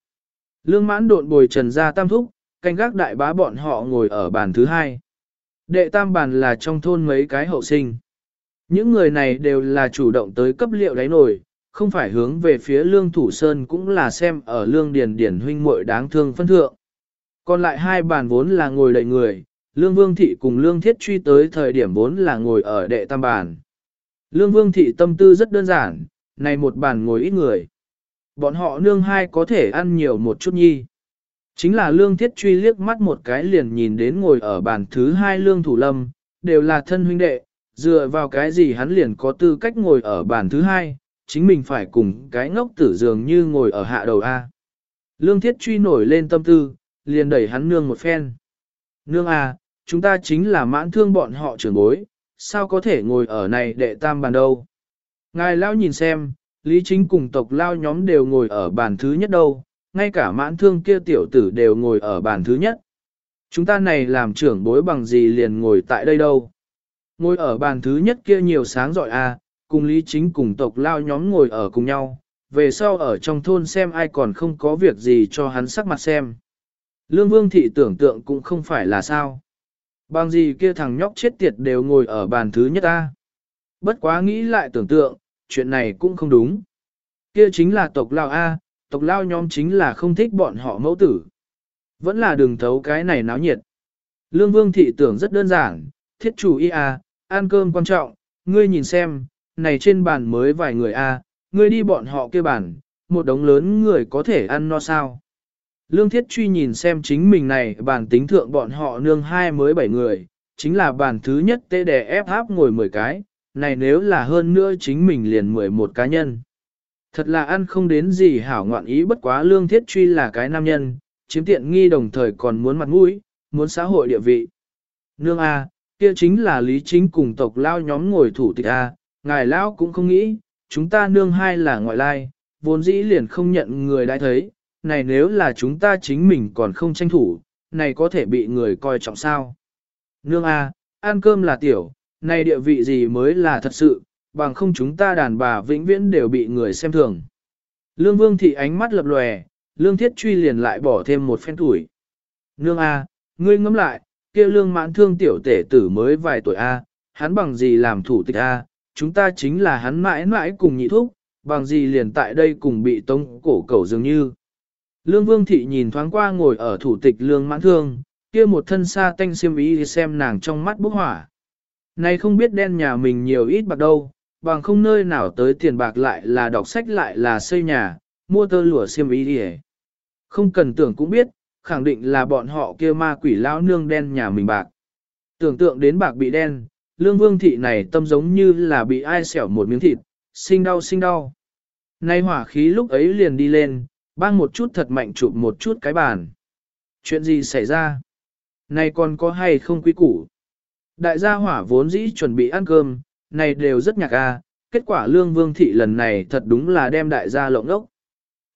Lương mãn độn bồi trần ra tam thúc, canh gác đại bá bọn họ ngồi ở bàn thứ hai. Đệ tam bàn là trong thôn mấy cái hậu sinh. Những người này đều là chủ động tới cấp liệu đáy nổi, không phải hướng về phía lương thủ sơn cũng là xem ở lương điền điển huynh muội đáng thương phân thượng. Còn lại hai bàn vốn là ngồi đầy người, lương vương thị cùng lương thiết truy tới thời điểm vốn là ngồi ở đệ tam bàn. Lương vương thị tâm tư rất đơn giản, này một bàn ngồi ít người. Bọn họ nương hai có thể ăn nhiều một chút nhi. Chính là lương thiết truy liếc mắt một cái liền nhìn đến ngồi ở bàn thứ hai lương thủ lâm, đều là thân huynh đệ, dựa vào cái gì hắn liền có tư cách ngồi ở bàn thứ hai, chính mình phải cùng cái ngốc tử dường như ngồi ở hạ đầu A. Lương thiết truy nổi lên tâm tư, liền đẩy hắn nương một phen. Nương A, chúng ta chính là mãn thương bọn họ trưởng bối, sao có thể ngồi ở này để tam bàn đâu. Ngài lao nhìn xem, Lý Chính cùng tộc lao nhóm đều ngồi ở bàn thứ nhất đâu, ngay cả mãn thương kia tiểu tử đều ngồi ở bàn thứ nhất. Chúng ta này làm trưởng bối bằng gì liền ngồi tại đây đâu. Ngồi ở bàn thứ nhất kia nhiều sáng giỏi à, cùng lý chính cùng tộc lao nhóm ngồi ở cùng nhau, về sau ở trong thôn xem ai còn không có việc gì cho hắn sắc mặt xem. Lương Vương Thị tưởng tượng cũng không phải là sao. Bằng gì kia thằng nhóc chết tiệt đều ngồi ở bàn thứ nhất ta. Bất quá nghĩ lại tưởng tượng, chuyện này cũng không đúng. Kia chính là tộc lao A, tộc lao nhóm chính là không thích bọn họ mẫu tử. Vẫn là đường thấu cái này náo nhiệt. Lương Vương thị tưởng rất đơn giản, thiết chủ y a, ăn cơm quan trọng, ngươi nhìn xem, này trên bàn mới vài người a, ngươi đi bọn họ kia bàn, một đống lớn người có thể ăn no sao. Lương Thiết Truy nhìn xem chính mình này bàn tính thượng bọn họ nương hai mới bảy người, chính là bàn thứ nhất tê đè ép áp ngồi 10 cái, này nếu là hơn nữa chính mình liền 11 cá nhân. Thật là ăn không đến gì hảo ngoạn ý bất quá lương thiết truy là cái nam nhân, chiếm tiện nghi đồng thời còn muốn mặt mũi, muốn xã hội địa vị. Nương A, kia chính là lý chính cùng tộc lao nhóm ngồi thủ tịch A, ngài lão cũng không nghĩ, chúng ta nương hai là ngoại lai, vốn dĩ liền không nhận người đã thấy, này nếu là chúng ta chính mình còn không tranh thủ, này có thể bị người coi trọng sao. Nương A, ăn cơm là tiểu, này địa vị gì mới là thật sự, bằng không chúng ta đàn bà vĩnh viễn đều bị người xem thường. Lương Vương Thị ánh mắt lập lòe, Lương Thiết Truy liền lại bỏ thêm một phen tuổi. Nương A, ngươi ngẫm lại, kia lương mãn thương tiểu tể tử mới vài tuổi A, hắn bằng gì làm thủ tịch A, chúng ta chính là hắn mãi mãi cùng nhị thúc, bằng gì liền tại đây cùng bị tống cổ cầu dường như. Lương Vương Thị nhìn thoáng qua ngồi ở thủ tịch lương mãn thương, kia một thân xa tanh xiêm ý xem nàng trong mắt bốc hỏa. Này không biết đen nhà mình nhiều ít bạc đâu, bằng không nơi nào tới tiền bạc lại là đọc sách lại là xây nhà, mua tơ lụa xiêm ý đi Không cần tưởng cũng biết, khẳng định là bọn họ kia ma quỷ lão nương đen nhà mình bạc. Tưởng tượng đến bạc bị đen, lương vương thị này tâm giống như là bị ai xẻo một miếng thịt, sinh đau sinh đau. Nay hỏa khí lúc ấy liền đi lên, bang một chút thật mạnh chụp một chút cái bàn. Chuyện gì xảy ra? Này còn có hay không quý củ? Đại gia hỏa vốn dĩ chuẩn bị ăn cơm, này đều rất nhạc a. kết quả lương vương thị lần này thật đúng là đem đại gia lộng ốc.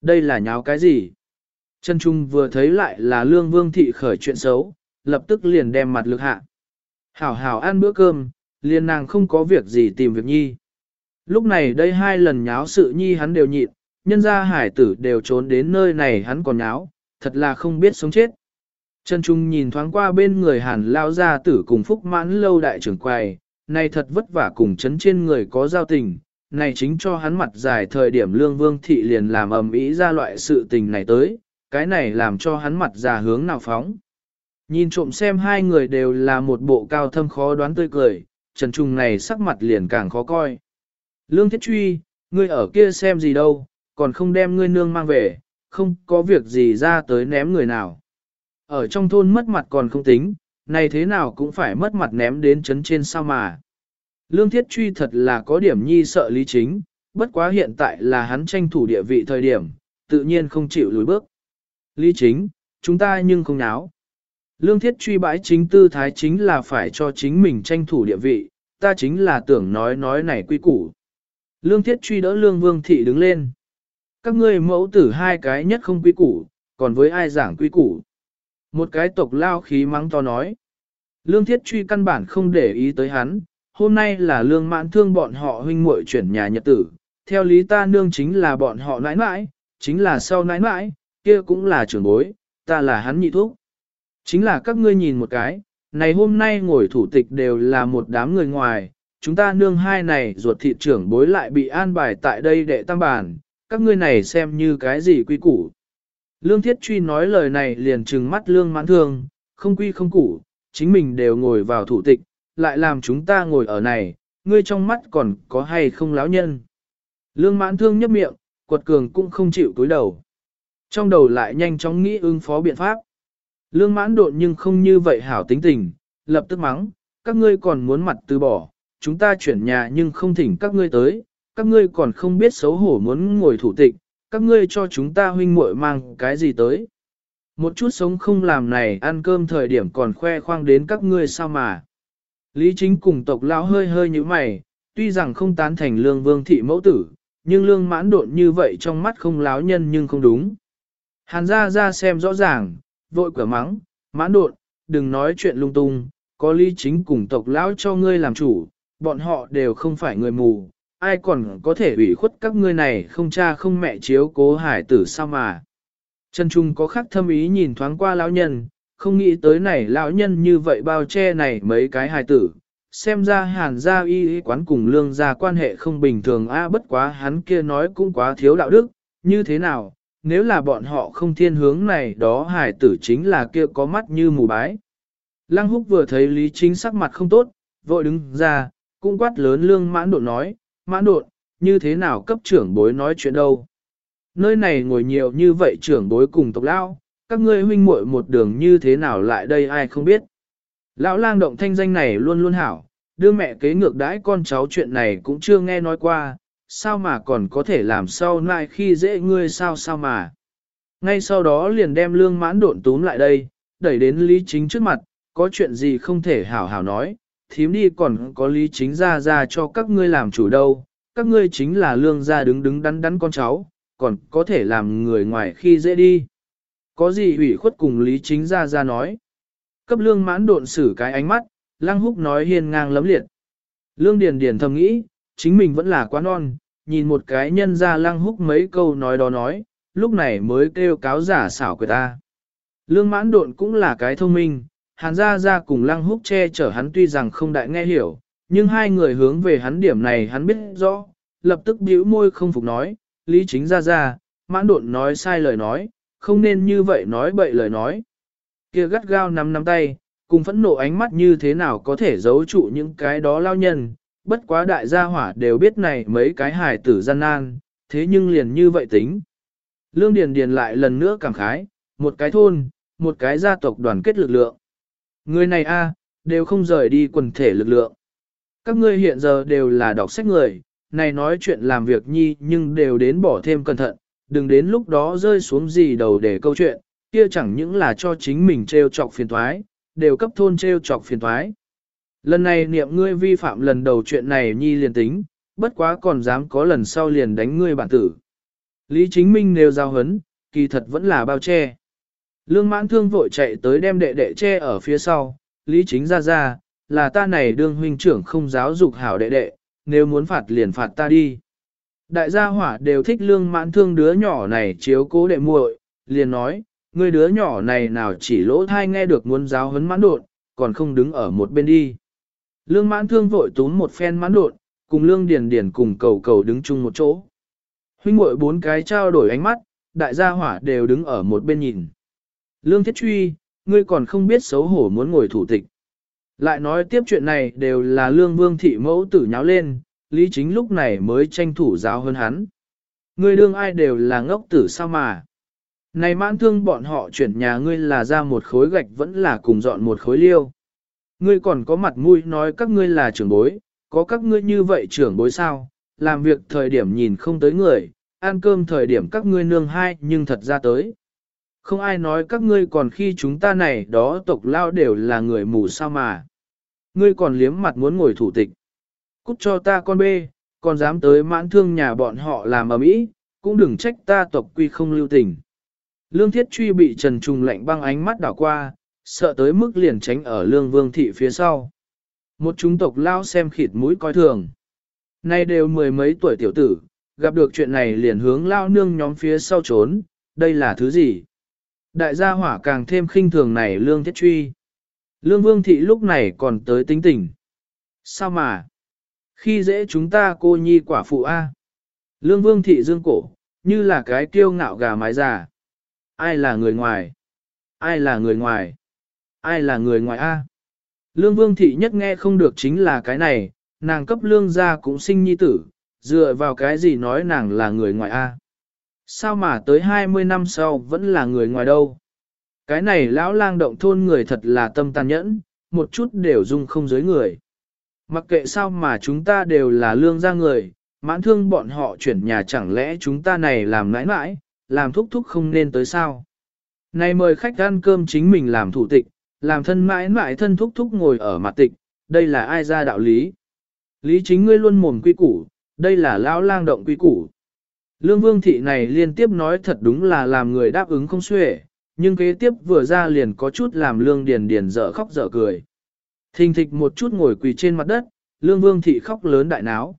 Đây là nháo cái gì? chân Trung vừa thấy lại là lương vương thị khởi chuyện xấu, lập tức liền đem mặt lực hạ. Hảo hảo ăn bữa cơm, liền nàng không có việc gì tìm việc nhi. Lúc này đây hai lần nháo sự nhi hắn đều nhịn, nhân gia hải tử đều trốn đến nơi này hắn còn nháo, thật là không biết sống chết. Trần Trung nhìn thoáng qua bên người hàn lao gia tử cùng phúc mãn lâu đại trưởng quầy, này thật vất vả cùng chấn trên người có giao tình, này chính cho hắn mặt dài thời điểm lương vương thị liền làm ầm ĩ ra loại sự tình này tới, cái này làm cho hắn mặt già hướng nào phóng. Nhìn trộm xem hai người đều là một bộ cao thâm khó đoán tươi cười, Trần Trung này sắc mặt liền càng khó coi. Lương Thiết Truy, ngươi ở kia xem gì đâu, còn không đem ngươi nương mang về, không có việc gì ra tới ném người nào. Ở trong thôn mất mặt còn không tính, này thế nào cũng phải mất mặt ném đến chấn trên sao mà. Lương Thiết Truy thật là có điểm nhi sợ lý chính, bất quá hiện tại là hắn tranh thủ địa vị thời điểm, tự nhiên không chịu lùi bước. Lý chính, chúng ta nhưng không náo. Lương Thiết Truy bãi chính tư thái chính là phải cho chính mình tranh thủ địa vị, ta chính là tưởng nói nói này quy củ. Lương Thiết Truy đỡ Lương Vương Thị đứng lên. Các ngươi mẫu tử hai cái nhất không quy củ, còn với ai giảng quy củ. Một cái tộc lao khí mắng to nói. Lương Thiết Truy căn bản không để ý tới hắn, hôm nay là lương mãn thương bọn họ huynh muội chuyển nhà nhật tử, theo lý ta nương chính là bọn họ nãi nãi, chính là sau nãi nãi, kia cũng là trưởng bối, ta là hắn nhị thúc. Chính là các ngươi nhìn một cái, này hôm nay ngồi thủ tịch đều là một đám người ngoài, chúng ta nương hai này ruột thị trưởng bối lại bị an bài tại đây để tam bản, các ngươi này xem như cái gì quy củ. Lương Thiết Truy nói lời này liền trừng mắt lương mãn thương, không quy không củ, chính mình đều ngồi vào thủ tịch, lại làm chúng ta ngồi ở này, ngươi trong mắt còn có hay không láo nhân. Lương mãn thương nhấp miệng, quật cường cũng không chịu túi đầu. Trong đầu lại nhanh chóng nghĩ ứng phó biện pháp. Lương mãn độn nhưng không như vậy hảo tính tình, lập tức mắng, các ngươi còn muốn mặt từ bỏ, chúng ta chuyển nhà nhưng không thỉnh các ngươi tới, các ngươi còn không biết xấu hổ muốn ngồi thủ tịch, các ngươi cho chúng ta huynh muội mang cái gì tới. Một chút sống không làm này ăn cơm thời điểm còn khoe khoang đến các ngươi sao mà. Lý chính cùng tộc lão hơi hơi như mày, tuy rằng không tán thành lương vương thị mẫu tử, nhưng lương mãn độn như vậy trong mắt không láo nhân nhưng không đúng. Hàn ra ra xem rõ ràng, vội cửa mắng, mãn độn, đừng nói chuyện lung tung, có lý chính cùng tộc lão cho ngươi làm chủ, bọn họ đều không phải người mù, ai còn có thể ủy khuất các ngươi này không cha không mẹ chiếu cố hải tử sao mà. Trần Trung có khắc thâm ý nhìn thoáng qua lão nhân, không nghĩ tới này lão nhân như vậy bao che này mấy cái hài tử. Xem ra hàn gia y y quán cùng lương gia quan hệ không bình thường a bất quá hắn kia nói cũng quá thiếu đạo đức, như thế nào, nếu là bọn họ không thiên hướng này đó hài tử chính là kia có mắt như mù bái. Lăng húc vừa thấy lý chính sắc mặt không tốt, vội đứng ra, cũng quát lớn lương mãn độ nói, mãn đột, như thế nào cấp trưởng bối nói chuyện đâu. Nơi này ngồi nhiều như vậy trưởng bối cùng tộc lão, các ngươi huynh muội một đường như thế nào lại đây ai không biết. Lão lang động thanh danh này luôn luôn hảo, đưa mẹ kế ngược đãi con cháu chuyện này cũng chưa nghe nói qua, sao mà còn có thể làm sau lại khi dễ ngươi sao sao mà. Ngay sau đó liền đem lương mãn độn túm lại đây, đẩy đến lý chính trước mặt, có chuyện gì không thể hảo hảo nói, thím đi còn có lý chính ra ra cho các ngươi làm chủ đâu, các ngươi chính là lương gia đứng đứng đắn đắn con cháu, còn có thể làm người ngoài khi dễ đi. Có gì ủy khuất cùng lý chính ra ra nói. Cấp lương mãn độn xử cái ánh mắt, lăng húc nói hiên ngang lấm liệt. Lương điền điền thầm nghĩ, chính mình vẫn là quá non, nhìn một cái nhân ra lăng húc mấy câu nói đó nói, lúc này mới kêu cáo giả xảo quyệt ta. Lương mãn độn cũng là cái thông minh, hàn Gia Gia cùng lăng húc che chở hắn tuy rằng không đại nghe hiểu, nhưng hai người hướng về hắn điểm này hắn biết rõ, lập tức bĩu môi không phục nói, lý chính Gia Gia, mãn độn nói sai lời nói, không nên như vậy nói bậy lời nói. kia gắt gao nắm nắm tay, cùng phẫn nộ ánh mắt như thế nào có thể giấu trụ những cái đó lao nhân, bất quá đại gia hỏa đều biết này mấy cái hài tử gian nan, thế nhưng liền như vậy tính. Lương Điền Điền lại lần nữa cảm khái, một cái thôn, một cái gia tộc đoàn kết lực lượng. Người này a, đều không rời đi quần thể lực lượng. Các ngươi hiện giờ đều là đọc sách người, này nói chuyện làm việc nhi nhưng đều đến bỏ thêm cẩn thận, đừng đến lúc đó rơi xuống gì đầu để câu chuyện, kia chẳng những là cho chính mình treo chọc phiền toái, đều cấp thôn treo chọc phiền toái. Lần này niệm ngươi vi phạm lần đầu chuyện này nhi liền tính, bất quá còn dám có lần sau liền đánh ngươi bản tử. Lý chính minh nêu giao hấn, kỳ thật vẫn là bao che. Lương mãn thương vội chạy tới đem đệ đệ che ở phía sau, lý chính ra ra, là ta này đương huynh trưởng không giáo dục hảo đệ đệ, nếu muốn phạt liền phạt ta đi. Đại gia hỏa đều thích lương mãn thương đứa nhỏ này chiếu cố đệ muội, liền nói, người đứa nhỏ này nào chỉ lỗ thai nghe được muốn giáo hấn mãn đột, còn không đứng ở một bên đi. Lương mãn thương vội túm một phen mãn đột, cùng lương điền điền cùng cầu cầu đứng chung một chỗ. Huynh muội bốn cái trao đổi ánh mắt, đại gia hỏa đều đứng ở một bên nhìn. Lương thiết truy, ngươi còn không biết xấu hổ muốn ngồi thủ tịch. Lại nói tiếp chuyện này đều là lương vương thị mẫu tử nháo lên, lý chính lúc này mới tranh thủ giáo hơn hắn. Ngươi đương ai đều là ngốc tử sao mà. Này mãn thương bọn họ chuyển nhà ngươi là ra một khối gạch vẫn là cùng dọn một khối liêu. Ngươi còn có mặt mũi nói các ngươi là trưởng bối, có các ngươi như vậy trưởng bối sao, làm việc thời điểm nhìn không tới người, ăn cơm thời điểm các ngươi nương hai nhưng thật ra tới. Không ai nói các ngươi còn khi chúng ta này đó tộc lao đều là người mù sao mà. Ngươi còn liếm mặt muốn ngồi thủ tịch. Cút cho ta con bê, còn dám tới mãn thương nhà bọn họ làm ở mỹ, cũng đừng trách ta tộc quy không lưu tình. Lương thiết truy bị trần trùng lạnh băng ánh mắt đảo qua, sợ tới mức liền tránh ở lương vương thị phía sau. Một chúng tộc lao xem khịt mũi coi thường. Nay đều mười mấy tuổi tiểu tử, gặp được chuyện này liền hướng lao nương nhóm phía sau trốn, đây là thứ gì? Đại gia hỏa càng thêm khinh thường này lương thiết truy. Lương vương thị lúc này còn tới tính tình. Sao mà? Khi dễ chúng ta cô nhi quả phụ A. Lương vương thị dương cổ, như là cái kiêu ngạo gà mái già. Ai là người ngoài? Ai là người ngoài? Ai là người ngoài A? Lương vương thị nhất nghe không được chính là cái này, nàng cấp lương gia cũng sinh nhi tử, dựa vào cái gì nói nàng là người ngoài A. Sao mà tới 20 năm sau vẫn là người ngoài đâu? Cái này lão lang động thôn người thật là tâm tàn nhẫn, một chút đều dung không giới người. Mặc kệ sao mà chúng ta đều là lương gia người, mãn thương bọn họ chuyển nhà chẳng lẽ chúng ta này làm nãi nãi, làm thúc thúc không nên tới sao? Này mời khách ăn cơm chính mình làm thủ tịch, làm thân mãi mãi thân thúc thúc ngồi ở mặt tịch, đây là ai ra đạo lý? Lý chính ngươi luôn mồm quy củ, đây là lão lang động quy củ. Lương vương thị này liên tiếp nói thật đúng là làm người đáp ứng không xuể, nhưng kế tiếp vừa ra liền có chút làm lương điền điền dở khóc dở cười. Thình thịch một chút ngồi quỳ trên mặt đất, lương vương thị khóc lớn đại náo.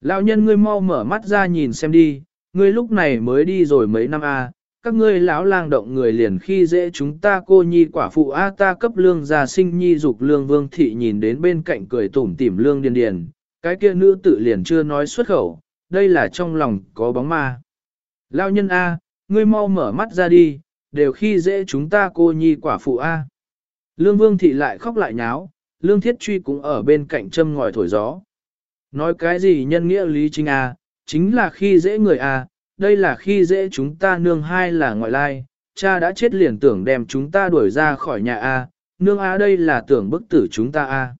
Lão nhân ngươi mau mở mắt ra nhìn xem đi, ngươi lúc này mới đi rồi mấy năm a, à, các ngươi lão lang động người liền khi dễ chúng ta cô nhi quả phụ a ta cấp lương gia sinh nhi dục lương vương thị nhìn đến bên cạnh cười tủm tỉm lương điền điền, cái kia nữ tự liền chưa nói xuất khẩu, đây là trong lòng có bóng ma. Lao nhân A, ngươi mau mở mắt ra đi, đều khi dễ chúng ta cô nhi quả phụ A. Lương Vương Thị lại khóc lại nháo, Lương Thiết Truy cũng ở bên cạnh châm ngòi thổi gió. Nói cái gì nhân nghĩa lý chính A, chính là khi dễ người A, đây là khi dễ chúng ta nương hai là ngoại lai, cha đã chết liền tưởng đem chúng ta đuổi ra khỏi nhà A, nương A đây là tưởng bức tử chúng ta A.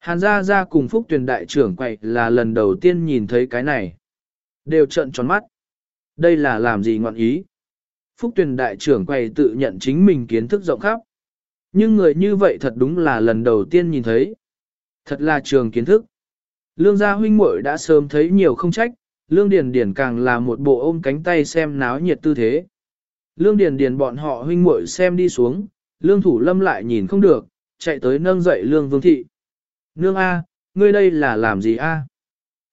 Hàn gia gia cùng Phúc Tuyền đại trưởng quậy là lần đầu tiên nhìn thấy cái này. Đều trợn tròn mắt. Đây là làm gì ngọn ý? Phúc Tuyền đại trưởng quầy tự nhận chính mình kiến thức rộng khắp. Nhưng người như vậy thật đúng là lần đầu tiên nhìn thấy. Thật là trường kiến thức. Lương gia huynh muội đã sớm thấy nhiều không trách, Lương Điền Điền càng là một bộ ôm cánh tay xem náo nhiệt tư thế. Lương Điền Điền bọn họ huynh muội xem đi xuống, Lương Thủ Lâm lại nhìn không được, chạy tới nâng dậy Lương Vương Thị. Nương A, ngươi đây là làm gì A?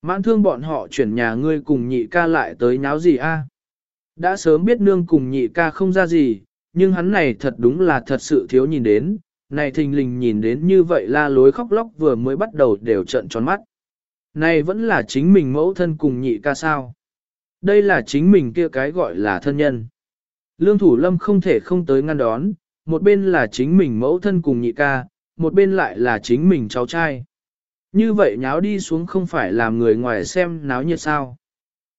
Mãn thương bọn họ chuyển nhà ngươi cùng nhị ca lại tới nháo gì A? Đã sớm biết nương cùng nhị ca không ra gì, nhưng hắn này thật đúng là thật sự thiếu nhìn đến, này thình lình nhìn đến như vậy la lối khóc lóc vừa mới bắt đầu đều trận tròn mắt. Này vẫn là chính mình mẫu thân cùng nhị ca sao. Đây là chính mình kia cái gọi là thân nhân. Lương thủ lâm không thể không tới ngăn đón, một bên là chính mình mẫu thân cùng nhị ca, một bên lại là chính mình cháu trai. Như vậy nháo đi xuống không phải làm người ngoài xem náo nhiệt sao.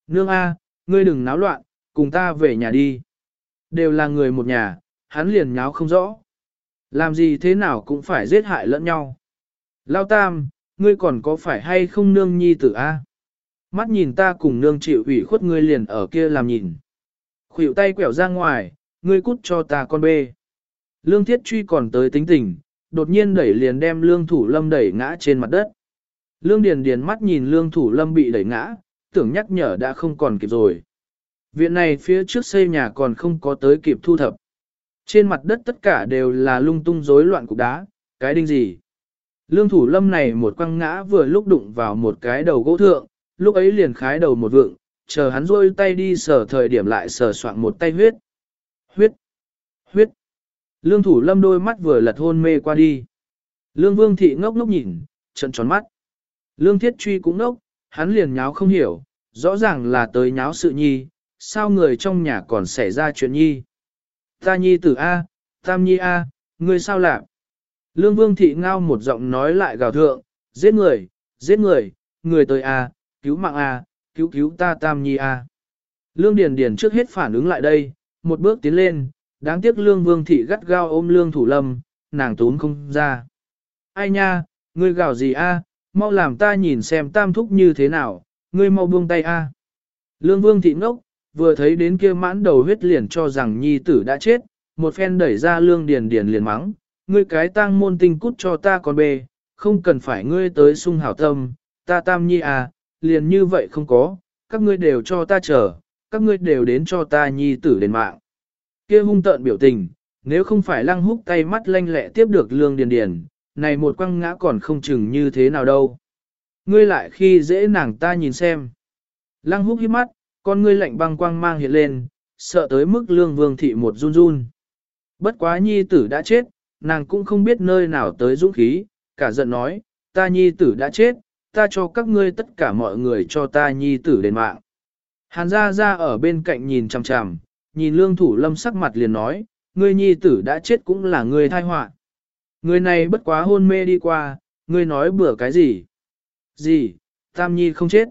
Nương A, ngươi đừng náo loạn, cùng ta về nhà đi. Đều là người một nhà, hắn liền nháo không rõ. Làm gì thế nào cũng phải giết hại lẫn nhau. Lao tam, ngươi còn có phải hay không nương nhi tử A? Mắt nhìn ta cùng nương chịu ủy khuất ngươi liền ở kia làm nhìn. Khuỷu tay quẹo ra ngoài, ngươi cút cho ta con bê. Lương thiết truy còn tới tính tình, đột nhiên đẩy liền đem lương thủ lâm đẩy ngã trên mặt đất. Lương điền điền mắt nhìn lương thủ lâm bị đẩy ngã, tưởng nhắc nhở đã không còn kịp rồi. Viện này phía trước xây nhà còn không có tới kịp thu thập. Trên mặt đất tất cả đều là lung tung rối loạn cục đá, cái đinh gì. Lương thủ lâm này một quăng ngã vừa lúc đụng vào một cái đầu gỗ thượng, lúc ấy liền khái đầu một vượng, chờ hắn rôi tay đi sờ thời điểm lại sờ soạn một tay huyết. Huyết! Huyết! Lương thủ lâm đôi mắt vừa lật hôn mê qua đi. Lương vương thị ngốc ngốc nhìn, trận tròn mắt. Lương thiết truy cũng ngốc, hắn liền nháo không hiểu, rõ ràng là tới nháo sự nhi, sao người trong nhà còn xảy ra chuyện nhi. Ta nhi tử A, tam nhi A, ngươi sao làm? Lương vương thị ngao một giọng nói lại gào thượng, giết người, giết người, người tới A, cứu mạng A, cứu cứu ta tam nhi A. Lương Điền Điền trước hết phản ứng lại đây, một bước tiến lên, đáng tiếc lương vương thị gắt gao ôm lương thủ lâm, nàng tốn không ra. Ai nha, ngươi gào gì A, mau làm ta nhìn xem tam thúc như thế nào, ngươi mau buông tay A. Lương vương thị ngốc, vừa thấy đến kia mãn đầu huyết liền cho rằng nhi tử đã chết, một phen đẩy ra lương điền điền liền mắng, ngươi cái tang môn tinh cút cho ta còn bê, không cần phải ngươi tới sung hảo tâm, ta tam nhi à, liền như vậy không có, các ngươi đều cho ta chờ, các ngươi đều đến cho ta nhi tử đền mạng. Kia hung tợn biểu tình, nếu không phải lăng húc tay mắt lanh lẹ tiếp được lương điền điền, này một quăng ngã còn không chừng như thế nào đâu. Ngươi lại khi dễ nàng ta nhìn xem. Lăng húc hiếp mắt, con ngươi lạnh băng quang mang hiện lên, sợ tới mức lương vương thị một run run. Bất quá nhi tử đã chết, nàng cũng không biết nơi nào tới dũng khí, cả giận nói, ta nhi tử đã chết, ta cho các ngươi tất cả mọi người cho ta nhi tử đền mạng. Hàn gia gia ở bên cạnh nhìn chằm chằm, nhìn lương thủ lâm sắc mặt liền nói, ngươi nhi tử đã chết cũng là ngươi thai họa. Người này bất quá hôn mê đi qua, ngươi nói bừa cái gì? Gì, tam nhi không chết.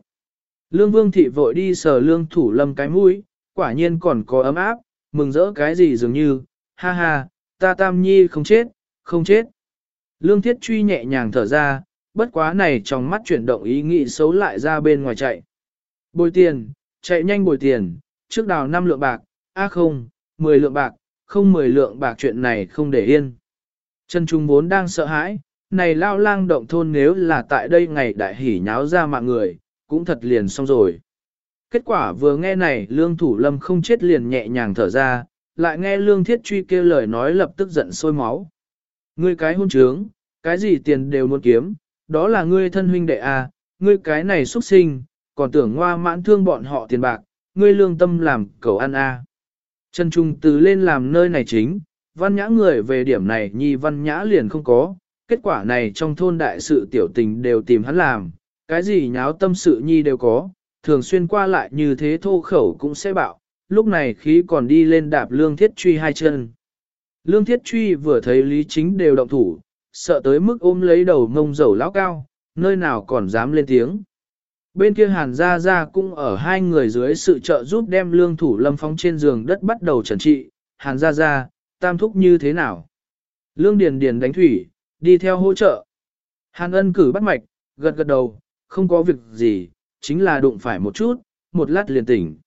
Lương vương thị vội đi sờ lương thủ lâm cái mũi, quả nhiên còn có ấm áp, mừng rỡ cái gì dường như, ha ha, ta tam nhi không chết, không chết. Lương thiết truy nhẹ nhàng thở ra, bất quá này trong mắt chuyển động ý nghĩ xấu lại ra bên ngoài chạy. Bồi tiền, chạy nhanh bồi tiền, trước đào năm lượng bạc, a không, 10 lượng bạc, không 10 lượng bạc chuyện này không để yên. Trần Trung vốn đang sợ hãi, này lao lang động thôn nếu là tại đây ngày đại hỉ nháo ra mạng người, cũng thật liền xong rồi. Kết quả vừa nghe này lương thủ lâm không chết liền nhẹ nhàng thở ra, lại nghe lương thiết truy kêu lời nói lập tức giận sôi máu. Ngươi cái hôn trướng, cái gì tiền đều muốn kiếm, đó là ngươi thân huynh đệ à, ngươi cái này xuất sinh, còn tưởng ngoa mãn thương bọn họ tiền bạc, ngươi lương tâm làm cầu ăn à. Trần Trung từ lên làm nơi này chính, văn nhã người về điểm này nhi văn nhã liền không có, kết quả này trong thôn đại sự tiểu tình đều tìm hắn làm, cái gì nháo tâm sự nhi đều có, thường xuyên qua lại như thế thô khẩu cũng sẽ bạo, lúc này khí còn đi lên đạp lương thiết truy hai chân. Lương thiết truy vừa thấy lý chính đều động thủ, sợ tới mức ôm lấy đầu ngông dầu lão cao, nơi nào còn dám lên tiếng. Bên kia hàn Gia Gia cũng ở hai người dưới sự trợ giúp đem lương thủ lâm phóng trên giường đất bắt đầu trần trị, hàn Gia Gia tam thúc như thế nào. Lương điền điền đánh thủy, đi theo hỗ trợ. Hàn ân cử bắt mạch, gật gật đầu, không có việc gì, chính là đụng phải một chút, một lát liền tỉnh.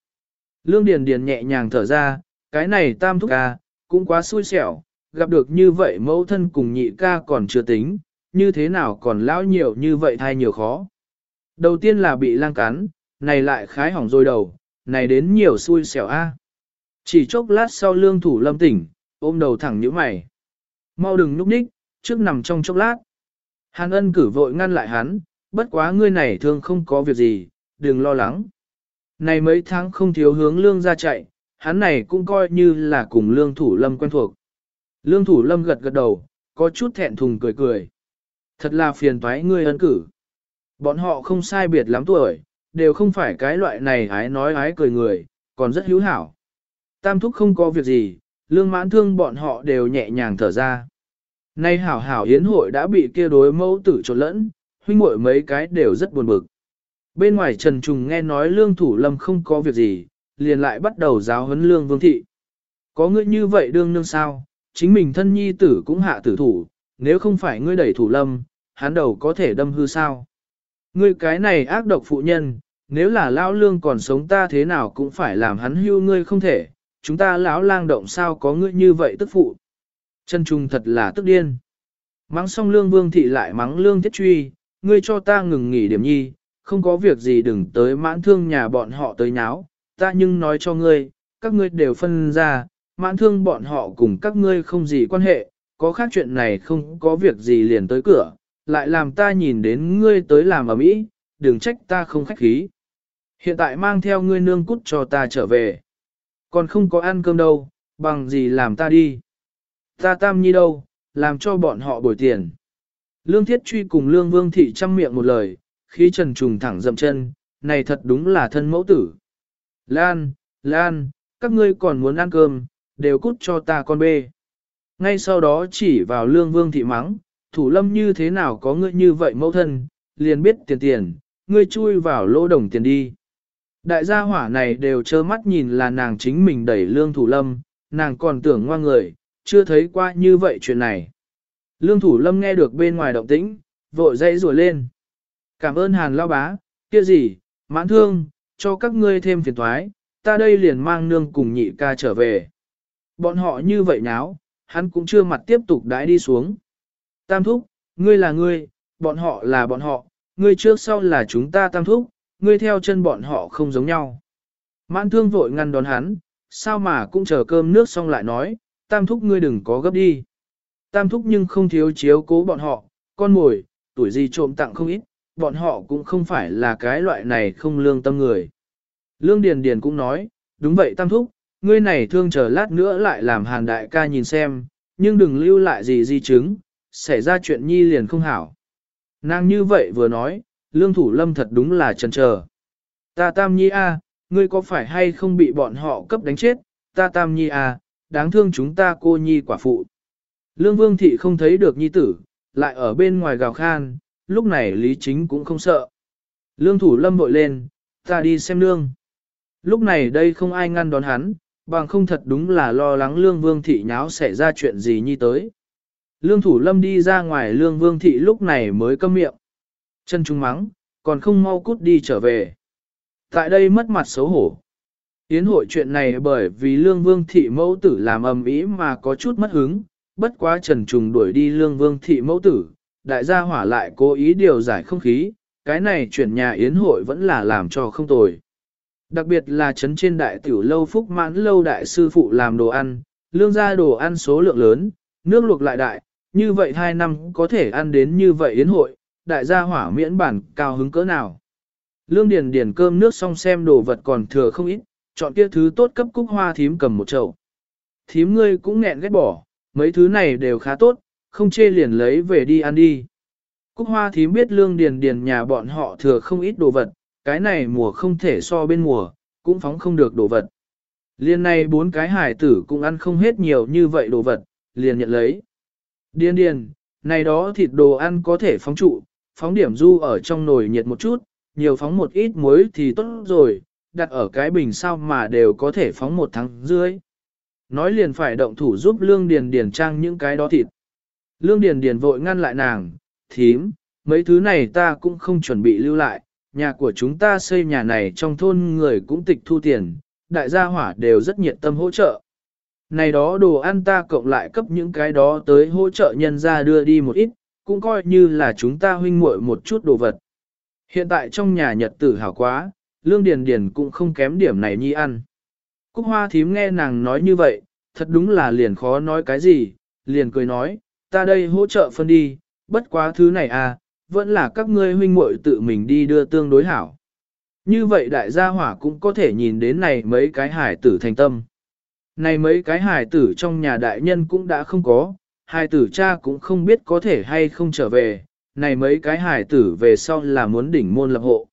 Lương Điền Điền nhẹ nhàng thở ra, cái này tam thúc ca, cũng quá xui xẻo, gặp được như vậy mẫu thân cùng nhị ca còn chưa tính, như thế nào còn lão nhiều như vậy thay nhiều khó. Đầu tiên là bị lang cắn, này lại khái hỏng rồi đầu, này đến nhiều xui xẻo a. Chỉ chốc lát sau lương thủ lâm tỉnh, ôm đầu thẳng như mày. Mau đừng núp ních, trước nằm trong chốc lát. Hàn ân cử vội ngăn lại hắn, bất quá ngươi này thương không có việc gì, đừng lo lắng. Này mấy tháng không thiếu hướng lương ra chạy, hắn này cũng coi như là cùng lương thủ lâm quen thuộc. Lương thủ lâm gật gật đầu, có chút thẹn thùng cười cười. Thật là phiền toái ngươi ân cử. Bọn họ không sai biệt lắm tuổi, đều không phải cái loại này ái nói ái cười người, còn rất hữu hảo. Tam thúc không có việc gì, lương mãn thương bọn họ đều nhẹ nhàng thở ra. Nay hảo hảo yến hội đã bị kia đối mẫu tử trộn lẫn, huynh muội mấy cái đều rất buồn bực. Bên ngoài Trần Trùng nghe nói lương thủ lâm không có việc gì, liền lại bắt đầu giáo huấn lương vương thị. Có ngươi như vậy đương nương sao, chính mình thân nhi tử cũng hạ tử thủ, nếu không phải ngươi đẩy thủ lâm, hắn đầu có thể đâm hư sao. Ngươi cái này ác độc phụ nhân, nếu là lão lương còn sống ta thế nào cũng phải làm hắn hưu ngươi không thể, chúng ta lão lang động sao có ngươi như vậy tức phụ. Chân trung thật là tức điên. Mắng xong lương vương thị lại mắng lương thiết truy, ngươi cho ta ngừng nghỉ điểm nhi, không có việc gì đừng tới mãn thương nhà bọn họ tới nháo, ta nhưng nói cho ngươi, các ngươi đều phân ra, mãn thương bọn họ cùng các ngươi không gì quan hệ, có khác chuyện này không có việc gì liền tới cửa, lại làm ta nhìn đến ngươi tới làm ở mỹ, đừng trách ta không khách khí. Hiện tại mang theo ngươi nương cút cho ta trở về. Còn không có ăn cơm đâu, bằng gì làm ta đi. Ta tam nhi đâu, làm cho bọn họ bồi tiền. Lương Thiết Truy cùng Lương Vương Thị chăm miệng một lời, khí trần trùng thẳng dậm chân, này thật đúng là thân mẫu tử. Lan, Lan, các ngươi còn muốn ăn cơm, đều cút cho ta con bê. Ngay sau đó chỉ vào Lương Vương Thị mắng, thủ lâm như thế nào có ngươi như vậy mẫu thân, liền biết tiền tiền, ngươi chui vào lỗ đồng tiền đi. Đại gia hỏa này đều trơ mắt nhìn là nàng chính mình đẩy lương thủ lâm, nàng còn tưởng ngoan người, chưa thấy qua như vậy chuyện này. Lương thủ lâm nghe được bên ngoài động tĩnh, vội dậy rùa lên. Cảm ơn hàn lao bá, kia gì, mãn thương, cho các ngươi thêm phiền thoái, ta đây liền mang nương cùng nhị ca trở về. Bọn họ như vậy nháo, hắn cũng chưa mặt tiếp tục đãi đi xuống. Tam thúc, ngươi là ngươi, bọn họ là bọn họ, ngươi trước sau là chúng ta tam thúc, ngươi theo chân bọn họ không giống nhau. Mãn thương vội ngăn đón hắn, sao mà cũng chờ cơm nước xong lại nói, tam thúc ngươi đừng có gấp đi. Tam thúc nhưng không thiếu chiếu cố bọn họ, con mồi, tuổi gì trộm tặng không ít, bọn họ cũng không phải là cái loại này không lương tâm người. Lương Điền Điền cũng nói, đúng vậy tam thúc, ngươi này thương chờ lát nữa lại làm hàn đại ca nhìn xem, nhưng đừng lưu lại gì di chứng, xảy ra chuyện nhi liền không hảo. Nàng như vậy vừa nói, lương thủ lâm thật đúng là chần chờ. Ta tam nhi a, ngươi có phải hay không bị bọn họ cấp đánh chết, ta tam nhi a, đáng thương chúng ta cô nhi quả phụ. Lương vương thị không thấy được nhi tử, lại ở bên ngoài gào khan, lúc này lý chính cũng không sợ. Lương thủ lâm bội lên, ta đi xem nương. Lúc này đây không ai ngăn đón hắn, bằng không thật đúng là lo lắng lương vương thị nháo xảy ra chuyện gì nhi tới. Lương thủ lâm đi ra ngoài lương vương thị lúc này mới câm miệng. Chân trung mắng, còn không mau cút đi trở về. Tại đây mất mặt xấu hổ. Yến hội chuyện này bởi vì lương vương thị mẫu tử làm ầm ĩ mà có chút mất hứng, bất quá trần trùng đuổi đi lương vương thị mẫu tử, đại gia hỏa lại cố ý điều giải không khí, cái này chuyển nhà yến hội vẫn là làm cho không tồi. Đặc biệt là trấn trên đại tiểu lâu phúc mãn lâu đại sư phụ làm đồ ăn, lương gia đồ ăn số lượng lớn, nước luộc lại đại, như vậy hai năm có thể ăn đến như vậy yến hội, đại gia hỏa miễn bản cao hứng cỡ nào. Lương Điền Điền cơm nước xong xem đồ vật còn thừa không ít, chọn kia thứ tốt cấp cúc hoa thím cầm một chậu. Thím ngươi cũng nghẹn ghét bỏ, mấy thứ này đều khá tốt, không chê liền lấy về đi ăn đi. Cúc hoa thím biết lương điền điền nhà bọn họ thừa không ít đồ vật, cái này mùa không thể so bên mùa, cũng phóng không được đồ vật. Liên này bốn cái hải tử cũng ăn không hết nhiều như vậy đồ vật, liền nhận lấy. Điền điền, này đó thịt đồ ăn có thể phóng trụ, phóng điểm du ở trong nồi nhiệt một chút, nhiều phóng một ít muối thì tốt rồi, đặt ở cái bình sao mà đều có thể phóng một tháng dưới. Nói liền phải động thủ giúp Lương Điền Điền trang những cái đó thịt. Lương Điền Điền vội ngăn lại nàng, thím, mấy thứ này ta cũng không chuẩn bị lưu lại, nhà của chúng ta xây nhà này trong thôn người cũng tịch thu tiền, đại gia hỏa đều rất nhiệt tâm hỗ trợ. Này đó đồ ăn ta cộng lại cấp những cái đó tới hỗ trợ nhân ra đưa đi một ít, cũng coi như là chúng ta huynh muội một chút đồ vật. Hiện tại trong nhà nhật tử hảo quá, lương điền điền cũng không kém điểm này nhi ăn. Cúc hoa thím nghe nàng nói như vậy, thật đúng là liền khó nói cái gì, liền cười nói, ta đây hỗ trợ phân đi, bất quá thứ này à, vẫn là các ngươi huynh muội tự mình đi đưa tương đối hảo. Như vậy đại gia hỏa cũng có thể nhìn đến này mấy cái hải tử thành tâm. Này mấy cái hài tử trong nhà đại nhân cũng đã không có, hài tử cha cũng không biết có thể hay không trở về, này mấy cái hài tử về sau là muốn đỉnh môn lập hộ.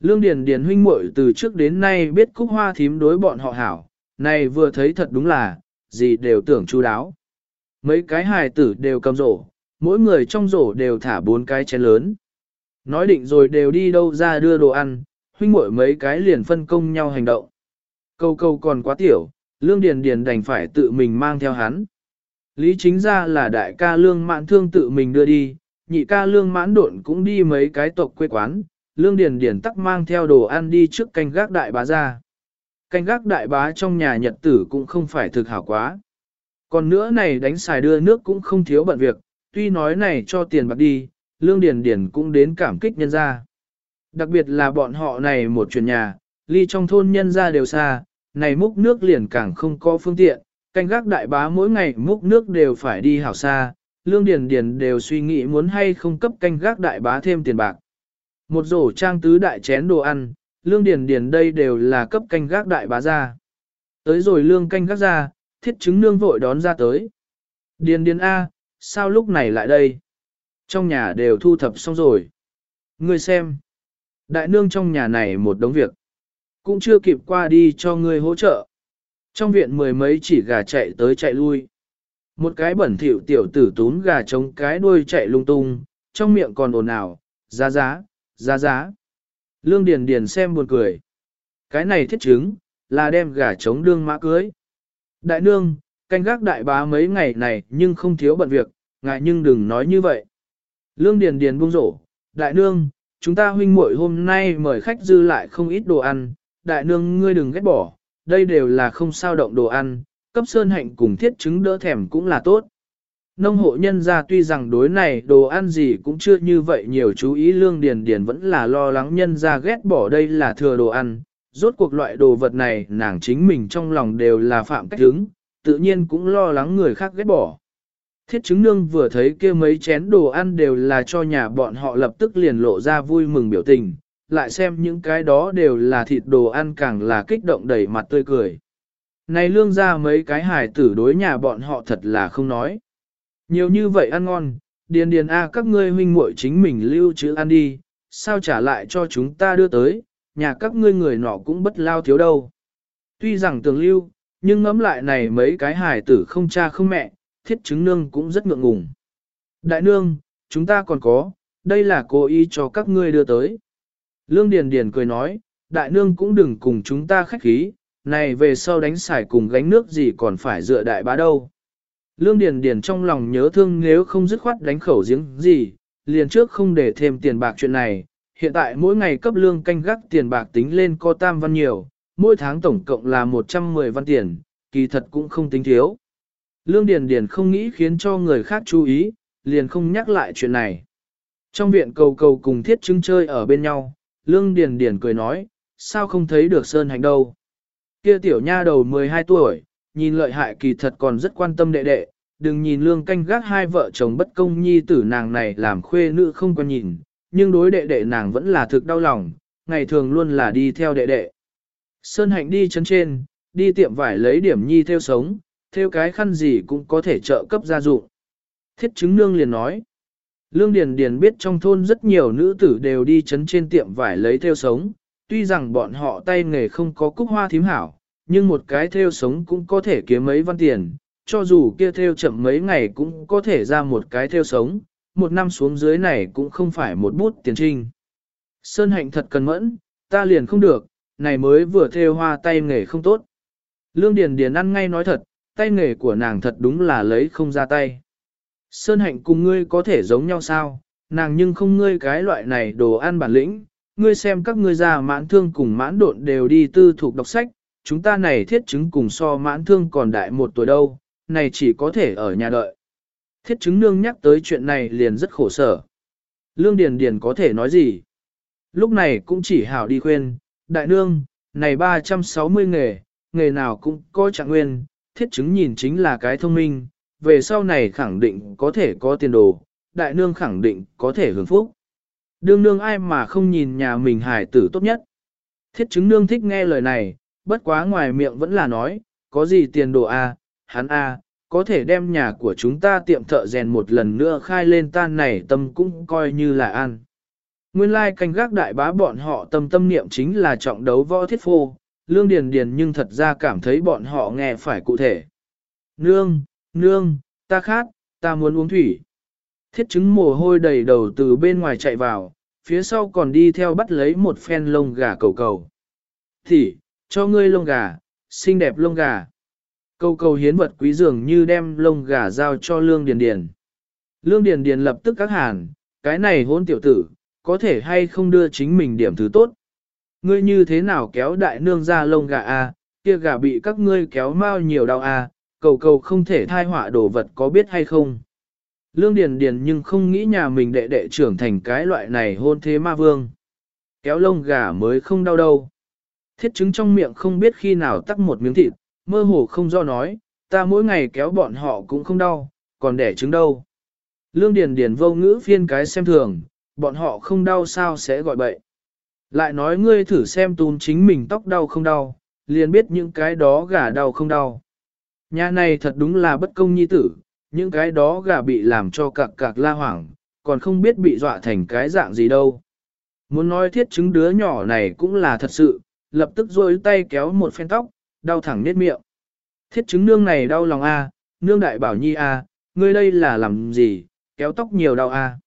Lương Điền Điền huynh muội từ trước đến nay biết cúc hoa thím đối bọn họ hảo, này vừa thấy thật đúng là, gì đều tưởng chu đáo. Mấy cái hài tử đều cầm rổ, mỗi người trong rổ đều thả bốn cái chén lớn. Nói định rồi đều đi đâu ra đưa đồ ăn, huynh muội mấy cái liền phân công nhau hành động. Câu câu còn quá tiểu, Lương Điền Điền đành phải tự mình mang theo hắn. Lý chính ra là đại ca Lương Mãn Thương tự mình đưa đi, nhị ca Lương Mãn Độn cũng đi mấy cái tộc quê quán, Lương Điền Điền tắc mang theo đồ ăn đi trước canh gác đại bá ra. Canh gác đại bá trong nhà nhật tử cũng không phải thực hảo quá. Còn nữa này đánh xài đưa nước cũng không thiếu bận việc, tuy nói này cho tiền bạc đi, Lương Điền Điền cũng đến cảm kích nhân gia. Đặc biệt là bọn họ này một chuyển nhà, ly trong thôn nhân gia đều xa, này múc nước liền càng không có phương tiện, canh gác đại bá mỗi ngày múc nước đều phải đi hảo xa, Lương Điền Điền đều suy nghĩ muốn hay không cấp canh gác đại bá thêm tiền bạc. Một rổ trang tứ đại chén đồ ăn, lương điền điền đây đều là cấp canh gác đại bá ra. Tới rồi lương canh gác ra, thiết chứng nương vội đón ra tới. Điền điền A, sao lúc này lại đây? Trong nhà đều thu thập xong rồi. Ngươi xem. Đại nương trong nhà này một đống việc. Cũng chưa kịp qua đi cho ngươi hỗ trợ. Trong viện mười mấy chỉ gà chạy tới chạy lui. Một cái bẩn thỉu tiểu tử tún gà trống cái đuôi chạy lung tung, trong miệng còn ồn ào, giá giá, giá giá. Lương Điền Điền xem buồn cười. Cái này thiết chứng, là đem gà trống đương mã cưới. Đại nương, canh gác đại bá mấy ngày này nhưng không thiếu bận việc, ngại nhưng đừng nói như vậy. Lương Điền Điền buông rổ, đại nương, chúng ta huynh muội hôm nay mời khách dư lại không ít đồ ăn, đại nương ngươi đừng ghét bỏ, đây đều là không sao động đồ ăn, cấp sơn hạnh cùng thiết chứng đỡ thèm cũng là tốt. Nông hộ nhân gia tuy rằng đối này đồ ăn gì cũng chưa như vậy nhiều chú ý lương điền điền vẫn là lo lắng nhân gia ghét bỏ đây là thừa đồ ăn. Rốt cuộc loại đồ vật này nàng chính mình trong lòng đều là phạm cách hứng, tự nhiên cũng lo lắng người khác ghét bỏ. Thiết chứng nương vừa thấy kia mấy chén đồ ăn đều là cho nhà bọn họ lập tức liền lộ ra vui mừng biểu tình, lại xem những cái đó đều là thịt đồ ăn càng là kích động đầy mặt tươi cười. Này lương ra mấy cái hài tử đối nhà bọn họ thật là không nói. Nhiều như vậy ăn ngon, điền điền a các ngươi huynh muội chính mình lưu trữ ăn đi, sao trả lại cho chúng ta đưa tới, nhà các ngươi người nọ cũng bất lao thiếu đâu. Tuy rằng tường lưu, nhưng ngẫm lại này mấy cái hài tử không cha không mẹ, thiết chứng nương cũng rất ngượng ngùng. Đại nương, chúng ta còn có, đây là cố ý cho các ngươi đưa tới. Lương Điền Điền cười nói, đại nương cũng đừng cùng chúng ta khách khí, này về sau đánh xài cùng gánh nước gì còn phải dựa đại bá đâu. Lương Điền Điền trong lòng nhớ thương nếu không dứt khoát đánh khẩu giếng gì, liền trước không để thêm tiền bạc chuyện này, hiện tại mỗi ngày cấp lương canh gác tiền bạc tính lên có tam văn nhiều, mỗi tháng tổng cộng là 110 văn tiền, kỳ thật cũng không tính thiếu. Lương Điền Điền không nghĩ khiến cho người khác chú ý, liền không nhắc lại chuyện này. Trong viện cầu cầu cùng thiết trưng chơi ở bên nhau, Lương Điền Điền cười nói, sao không thấy được Sơn Hành đâu. Kia tiểu nha đầu 12 tuổi, nhìn lợi hại kỳ thật còn rất quan tâm đệ đệ, đừng nhìn lương canh gác hai vợ chồng bất công nhi tử nàng này làm khuê nữ không quan nhìn, nhưng đối đệ đệ nàng vẫn là thực đau lòng, ngày thường luôn là đi theo đệ đệ. Sơn hạnh đi chân trên, đi tiệm vải lấy điểm nhi theo sống, theo cái khăn gì cũng có thể trợ cấp gia dụng. Thiết chứng nương liền nói, Lương Điền Điền biết trong thôn rất nhiều nữ tử đều đi chấn trên tiệm vải lấy theo sống, tuy rằng bọn họ tay nghề không có cúc hoa thím hảo, nhưng một cái theo sống cũng có thể kiếm mấy văn tiền, cho dù kia theo chậm mấy ngày cũng có thể ra một cái theo sống, một năm xuống dưới này cũng không phải một bút tiền trinh. Sơn hạnh thật cần mẫn, ta liền không được, này mới vừa theo hoa tay nghề không tốt. Lương Điền Điền ăn ngay nói thật, tay nghề của nàng thật đúng là lấy không ra tay. Sơn hạnh cùng ngươi có thể giống nhau sao, nàng nhưng không ngươi cái loại này đồ ăn bản lĩnh, ngươi xem các ngươi già mãn thương cùng mãn độn đều đi tư thuộc đọc sách, chúng ta này thiết chứng cùng so mãn thương còn đại một tuổi đâu, này chỉ có thể ở nhà đợi. Thiết chứng nương nhắc tới chuyện này liền rất khổ sở. Lương Điền Điền có thể nói gì? Lúc này cũng chỉ hảo đi khuyên, đại nương, này 360 nghề, nghề nào cũng có trạng nguyên, thiết chứng nhìn chính là cái thông minh, về sau này khẳng định có thể có tiền đồ, đại nương khẳng định có thể hưởng phúc. Đương nương ai mà không nhìn nhà mình hài tử tốt nhất. Thiết chứng nương thích nghe lời này, bất quá ngoài miệng vẫn là nói, có gì tiền đồ a, à, hắn a, à, có thể đem nhà của chúng ta tiệm thợ rèn một lần nữa khai lên tan này tâm cũng coi như là ăn. Nguyên lai canh gác đại bá bọn họ tâm tâm niệm chính là trọng đấu võ thiết phô, lương điền điền nhưng thật ra cảm thấy bọn họ nghe phải cụ thể. Nương, nương, ta khát, ta muốn uống thủy. Thiết chứng mồ hôi đầy đầu từ bên ngoài chạy vào, phía sau còn đi theo bắt lấy một phen lông gà cầu cầu. Thì, cho ngươi lông gà, xinh đẹp lông gà. Cầu cầu hiến vật quý dường như đem lông gà giao cho Lương Điền Điền. Lương Điền Điền lập tức các hàn, cái này hôn tiểu tử, có thể hay không đưa chính mình điểm thứ tốt. Ngươi như thế nào kéo đại nương ra lông gà a, kia gà bị các ngươi kéo mau nhiều đau a, cầu cầu không thể thai họa đồ vật có biết hay không. Lương Điền Điền nhưng không nghĩ nhà mình đệ đệ trưởng thành cái loại này hôn thế ma vương. Kéo lông gà mới không đau đâu. Thiết chứng trong miệng không biết khi nào tắc một miếng thịt, mơ hồ không do nói, ta mỗi ngày kéo bọn họ cũng không đau, còn đẻ trứng đâu. Lương Điền Điền vô ngữ phiên cái xem thường, bọn họ không đau sao sẽ gọi bậy. Lại nói ngươi thử xem tún chính mình tóc đau không đau, liền biết những cái đó gà đau không đau. Nhà này thật đúng là bất công nhi tử, những cái đó gà bị làm cho cạc cạc la hoảng, còn không biết bị dọa thành cái dạng gì đâu. Muốn nói thiết chứng đứa nhỏ này cũng là thật sự, lập tức rôi tay kéo một phen tóc, đau thẳng nết miệng. Thiết chứng nương này đau lòng a, nương đại bảo nhi a, ngươi đây là làm gì, kéo tóc nhiều đau a.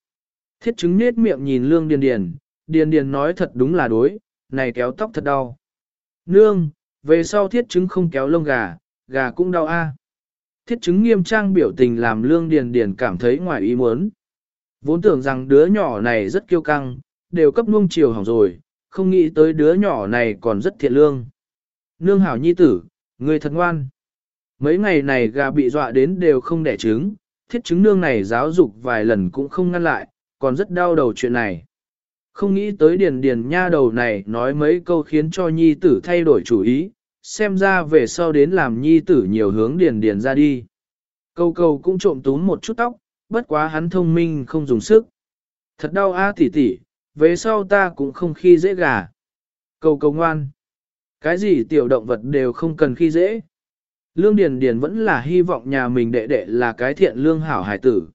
Thiết chứng nết miệng nhìn lương điền điền, điền điền nói thật đúng là đối, này kéo tóc thật đau. Nương, về sau thiết chứng không kéo lông gà, gà cũng đau a. Thiết chứng nghiêm trang biểu tình làm lương điền điền cảm thấy ngoài ý muốn. Vốn tưởng rằng đứa nhỏ này rất kiêu căng, đều cấp nuông chiều hỏng rồi, không nghĩ tới đứa nhỏ này còn rất thiện lương. Nương hảo nhi tử, người thật ngoan. Mấy ngày này gà bị dọa đến đều không đẻ trứng, thiết chứng nương này giáo dục vài lần cũng không ngăn lại, còn rất đau đầu chuyện này. Không nghĩ tới điền điền nha đầu này nói mấy câu khiến cho nhi tử thay đổi chủ ý, xem ra về sau đến làm nhi tử nhiều hướng điền điền ra đi. Câu câu cũng trộm túm một chút tóc, bất quá hắn thông minh không dùng sức. Thật đau a tỷ tỷ, về sau ta cũng không khi dễ gà. Câu câu ngoan. Cái gì tiểu động vật đều không cần khi dễ. Lương Điền Điền vẫn là hy vọng nhà mình đệ đệ là cái thiện lương hảo hải tử.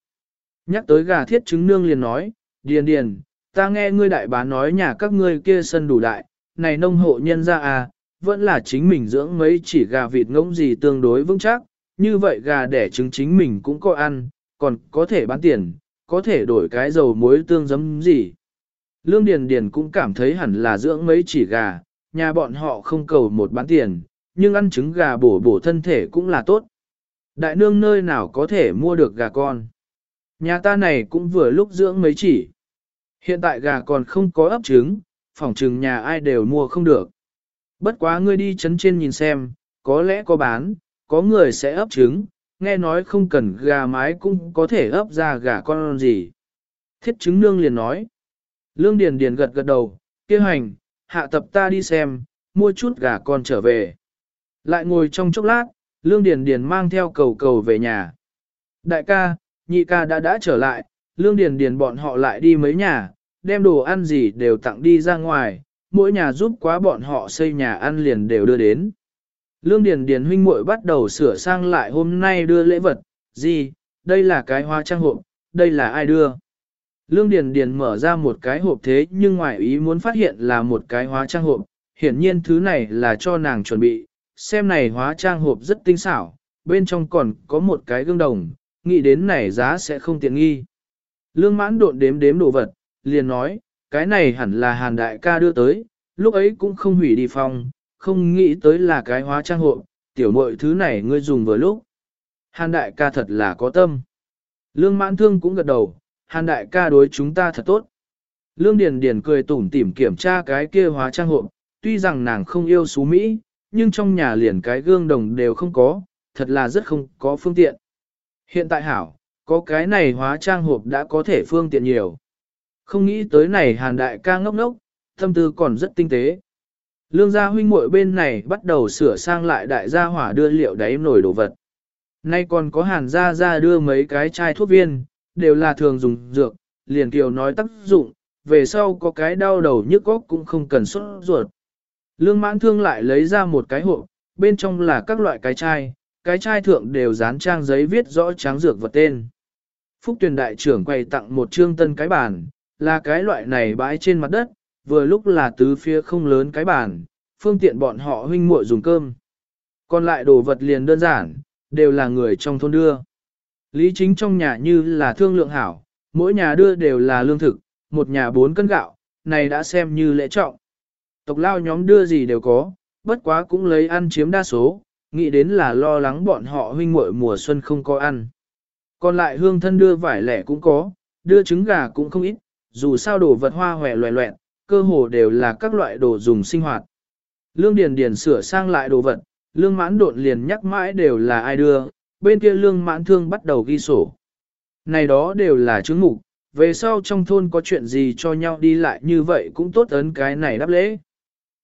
Nhắc tới gà thiết trứng nương liền nói, Điền Điền, ta nghe ngươi đại bá nói nhà các ngươi kia sân đủ đại, này nông hộ nhân ra à, vẫn là chính mình dưỡng mấy chỉ gà vịt ngỗng gì tương đối vững chắc, như vậy gà đẻ trứng chính mình cũng có ăn, còn có thể bán tiền, có thể đổi cái dầu muối tương giấm gì. Lương Điền Điền cũng cảm thấy hẳn là dưỡng mấy chỉ gà, nhà bọn họ không cầu một bán tiền, nhưng ăn trứng gà bổ bổ thân thể cũng là tốt. Đại nương nơi nào có thể mua được gà con. Nhà ta này cũng vừa lúc dưỡng mấy chỉ. Hiện tại gà còn không có ấp trứng, phòng trừng nhà ai đều mua không được. Bất quá ngươi đi chấn trên nhìn xem, có lẽ có bán, có người sẽ ấp trứng, nghe nói không cần gà mái cũng có thể ấp ra gà con gì. Thiết trứng nương liền nói. Lương Điền Điền gật gật đầu, kêu hành, hạ tập ta đi xem, mua chút gà con trở về. Lại ngồi trong chốc lát, Lương Điền Điền mang theo cầu cầu về nhà. Đại ca, nhị ca đã đã trở lại, Lương Điền Điền bọn họ lại đi mấy nhà, đem đồ ăn gì đều tặng đi ra ngoài, mỗi nhà giúp quá bọn họ xây nhà ăn liền đều đưa đến. Lương Điền Điền huynh muội bắt đầu sửa sang lại hôm nay đưa lễ vật, gì, đây là cái hoa trang hộp, đây là ai đưa. Lương Điền Điền mở ra một cái hộp thế nhưng ngoài ý muốn phát hiện là một cái hóa trang hộp, hiển nhiên thứ này là cho nàng chuẩn bị, xem này hóa trang hộp rất tinh xảo, bên trong còn có một cái gương đồng, nghĩ đến này giá sẽ không tiện nghi. Lương mãn độn đếm đếm đồ vật, liền nói, cái này hẳn là hàn đại ca đưa tới, lúc ấy cũng không hủy đi phòng, không nghĩ tới là cái hóa trang hộp, tiểu mội thứ này ngươi dùng vừa lúc. Hàn đại ca thật là có tâm. Lương mãn thương cũng gật đầu, hàn đại ca đối chúng ta thật tốt. Lương Điền Điền cười tủm tỉm kiểm tra cái kia hóa trang hộp, tuy rằng nàng không yêu xú Mỹ, nhưng trong nhà liền cái gương đồng đều không có, thật là rất không có phương tiện. Hiện tại hảo, Có cái này hóa trang hộp đã có thể phương tiện nhiều. Không nghĩ tới này hàn đại ca ngốc ngốc, tâm tư còn rất tinh tế. Lương gia huynh muội bên này bắt đầu sửa sang lại đại gia hỏa đưa liệu đáy nổi đồ vật. Nay còn có hàn gia gia đưa mấy cái chai thuốc viên, đều là thường dùng dược, liền kiều nói tác dụng, về sau có cái đau đầu nhức óc cũng không cần xuất ruột. Lương mãn thương lại lấy ra một cái hộp, bên trong là các loại cái chai, cái chai thượng đều dán trang giấy viết rõ tráng dược vật tên. Phúc tuyển đại trưởng quay tặng một trương tân cái bản là cái loại này bãi trên mặt đất, vừa lúc là tứ phía không lớn cái bàn, phương tiện bọn họ huynh muội dùng cơm. Còn lại đồ vật liền đơn giản, đều là người trong thôn đưa. Lý chính trong nhà như là thương lượng hảo, mỗi nhà đưa đều là lương thực, một nhà bốn cân gạo, này đã xem như lễ trọng. Tộc lao nhóm đưa gì đều có, bất quá cũng lấy ăn chiếm đa số, nghĩ đến là lo lắng bọn họ huynh muội mùa xuân không có ăn. Còn lại hương thân đưa vải lẻ cũng có, đưa trứng gà cũng không ít, dù sao đồ vật hoa hòe loẹ loẹn, cơ hồ đều là các loại đồ dùng sinh hoạt. Lương Điền Điền sửa sang lại đồ vật, Lương Mãn độn liền nhắc mãi đều là ai đưa, bên kia Lương Mãn Thương bắt đầu ghi sổ. Này đó đều là chứng mục, về sau trong thôn có chuyện gì cho nhau đi lại như vậy cũng tốt ấn cái này đáp lễ.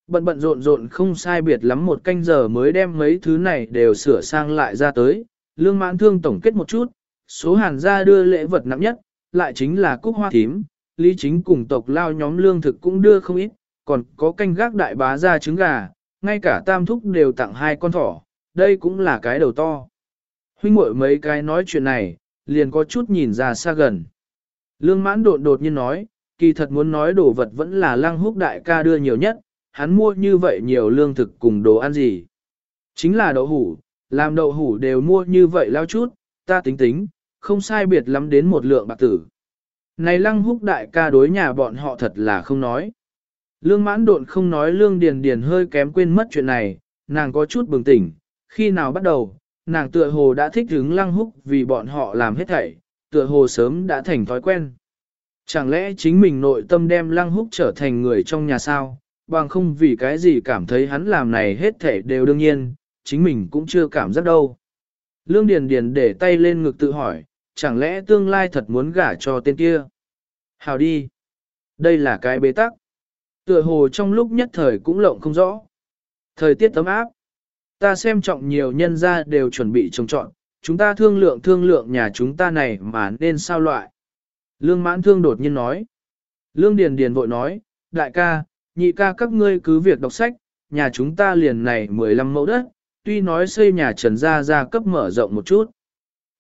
Bận bận rộn rộn không sai biệt lắm một canh giờ mới đem mấy thứ này đều sửa sang lại ra tới, Lương Mãn Thương tổng kết một chút, số hàn gia đưa lễ vật nặng nhất, lại chính là cúc hoa thím, lý chính cùng tộc lao nhóm lương thực cũng đưa không ít, còn có canh gác đại bá ra trứng gà, ngay cả tam thúc đều tặng hai con thỏ, đây cũng là cái đầu to. Huynh muội mấy cái nói chuyện này, liền có chút nhìn ra xa gần. Lương mãn đột đột nhiên nói, kỳ thật muốn nói đồ vật vẫn là lăng húc đại ca đưa nhiều nhất, hắn mua như vậy nhiều lương thực cùng đồ ăn gì. Chính là đậu hủ, làm đậu hủ đều mua như vậy lao chút, ta tính tính, không sai biệt lắm đến một lượng bạc tử. Này lăng húc đại ca đối nhà bọn họ thật là không nói. Lương mãn độn không nói lương điền điền hơi kém quên mất chuyện này, nàng có chút bừng tỉnh, khi nào bắt đầu, nàng tựa hồ đã thích hứng lăng húc vì bọn họ làm hết thảy, tựa hồ sớm đã thành thói quen. Chẳng lẽ chính mình nội tâm đem lăng húc trở thành người trong nhà sao, bằng không vì cái gì cảm thấy hắn làm này hết thảy đều đương nhiên, chính mình cũng chưa cảm giác đâu. Lương Điền Điền để tay lên ngực tự hỏi, chẳng lẽ tương lai thật muốn gả cho tên kia? Hào đi! Đây là cái bế tắc. Tựa hồ trong lúc nhất thời cũng lộng không rõ. Thời tiết tấm áp. Ta xem trọng nhiều nhân gia đều chuẩn bị trồng trọn, chúng ta thương lượng thương lượng nhà chúng ta này mà nên sao loại. Lương mãn thương đột nhiên nói. Lương Điền Điền vội nói, đại ca, nhị ca các ngươi cứ việc đọc sách, nhà chúng ta liền này 15 mẫu đất, tuy nói xây nhà trần gia gia cấp mở rộng một chút.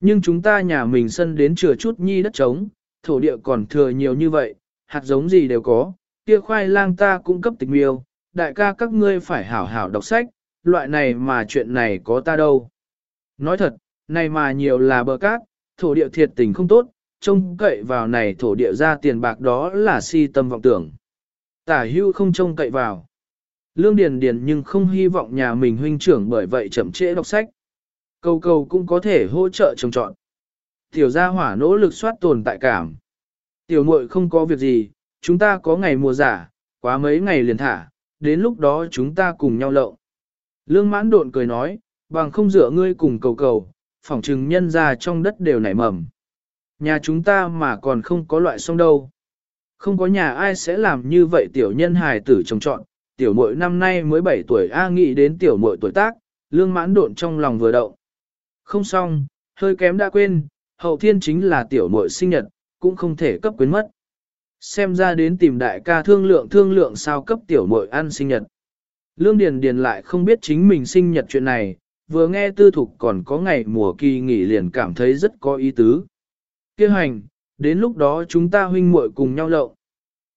Nhưng chúng ta nhà mình sân đến chừa chút nhi đất trống, thổ địa còn thừa nhiều như vậy, hạt giống gì đều có, kia khoai lang ta cũng cấp tịch miêu, đại ca các ngươi phải hảo hảo đọc sách, loại này mà chuyện này có ta đâu. Nói thật, này mà nhiều là bờ cát, thổ địa thiệt tình không tốt, trông cậy vào này thổ địa ra tiền bạc đó là si tâm vọng tưởng. Tả hưu không trông cậy vào. Lương Điền Điền nhưng không hy vọng nhà mình huynh trưởng bởi vậy chậm trễ đọc sách. Cầu cầu cũng có thể hỗ trợ trồng trọn. Tiểu gia hỏa nỗ lực soát tồn tại cảm. Tiểu muội không có việc gì, chúng ta có ngày mùa giả, quá mấy ngày liền thả, đến lúc đó chúng ta cùng nhau lậu. Lương mãn độn cười nói, bằng không dựa ngươi cùng cầu cầu, phỏng trừng nhân ra trong đất đều nảy mầm. Nhà chúng ta mà còn không có loại sông đâu. Không có nhà ai sẽ làm như vậy tiểu nhân hài tử trồng trọn, tiểu muội năm nay mới 7 tuổi A nghĩ đến tiểu muội tuổi tác, lương mãn độn trong lòng vừa động. Không xong, hơi kém đã quên, hậu thiên chính là tiểu muội sinh nhật, cũng không thể cấp quyến mất. Xem ra đến tìm đại ca thương lượng thương lượng sao cấp tiểu muội ăn sinh nhật. Lương Điền Điền lại không biết chính mình sinh nhật chuyện này, vừa nghe tư thục còn có ngày mùa kỳ nghỉ liền cảm thấy rất có ý tứ. Kêu hành, đến lúc đó chúng ta huynh muội cùng nhau lộng.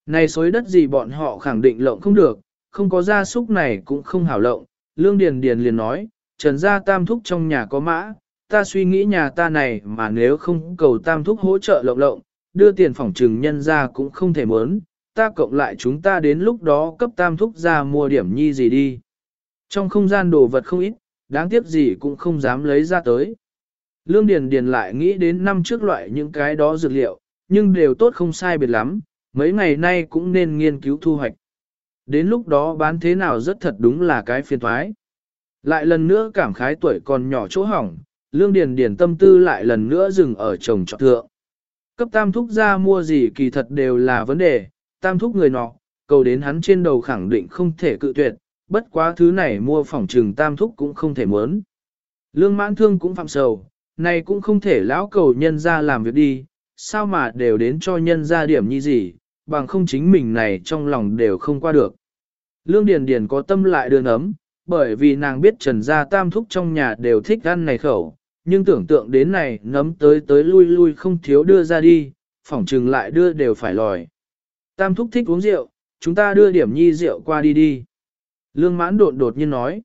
Này xối đất gì bọn họ khẳng định lộng không được, không có gia súc này cũng không hảo lộng. Lương Điền Điền liền nói, trần gia tam thúc trong nhà có mã, ta suy nghĩ nhà ta này mà nếu không cầu tam thúc hỗ trợ lộng lộng, đưa tiền phòng trừng nhân ra cũng không thể muốn, ta cộng lại chúng ta đến lúc đó cấp tam thúc ra mua điểm nhi gì đi. Trong không gian đồ vật không ít, đáng tiếc gì cũng không dám lấy ra tới. Lương Điền Điền lại nghĩ đến năm trước loại những cái đó dược liệu, nhưng đều tốt không sai biệt lắm, mấy ngày nay cũng nên nghiên cứu thu hoạch. Đến lúc đó bán thế nào rất thật đúng là cái phiền toái. Lại lần nữa cảm khái tuổi còn nhỏ chỗ hỏng, lương điền điền tâm tư lại lần nữa dừng ở chồng trọt thượng. Cấp tam thúc ra mua gì kỳ thật đều là vấn đề, tam thúc người nọ, cầu đến hắn trên đầu khẳng định không thể cự tuyệt, bất quá thứ này mua phòng trừng tam thúc cũng không thể muốn. Lương mãn thương cũng phạm sầu, này cũng không thể lão cầu nhân ra làm việc đi, sao mà đều đến cho nhân ra điểm như gì, bằng không chính mình này trong lòng đều không qua được. Lương Điền Điền có tâm lại đường ấm, bởi vì nàng biết Trần Gia Tam Thúc trong nhà đều thích ăn này khẩu, nhưng tưởng tượng đến này nấm tới tới lui lui không thiếu đưa ra đi, phỏng trừng lại đưa đều phải lòi. Tam Thúc thích uống rượu, chúng ta đưa điểm nhi rượu qua đi đi. Lương mãn đột đột nhiên nói.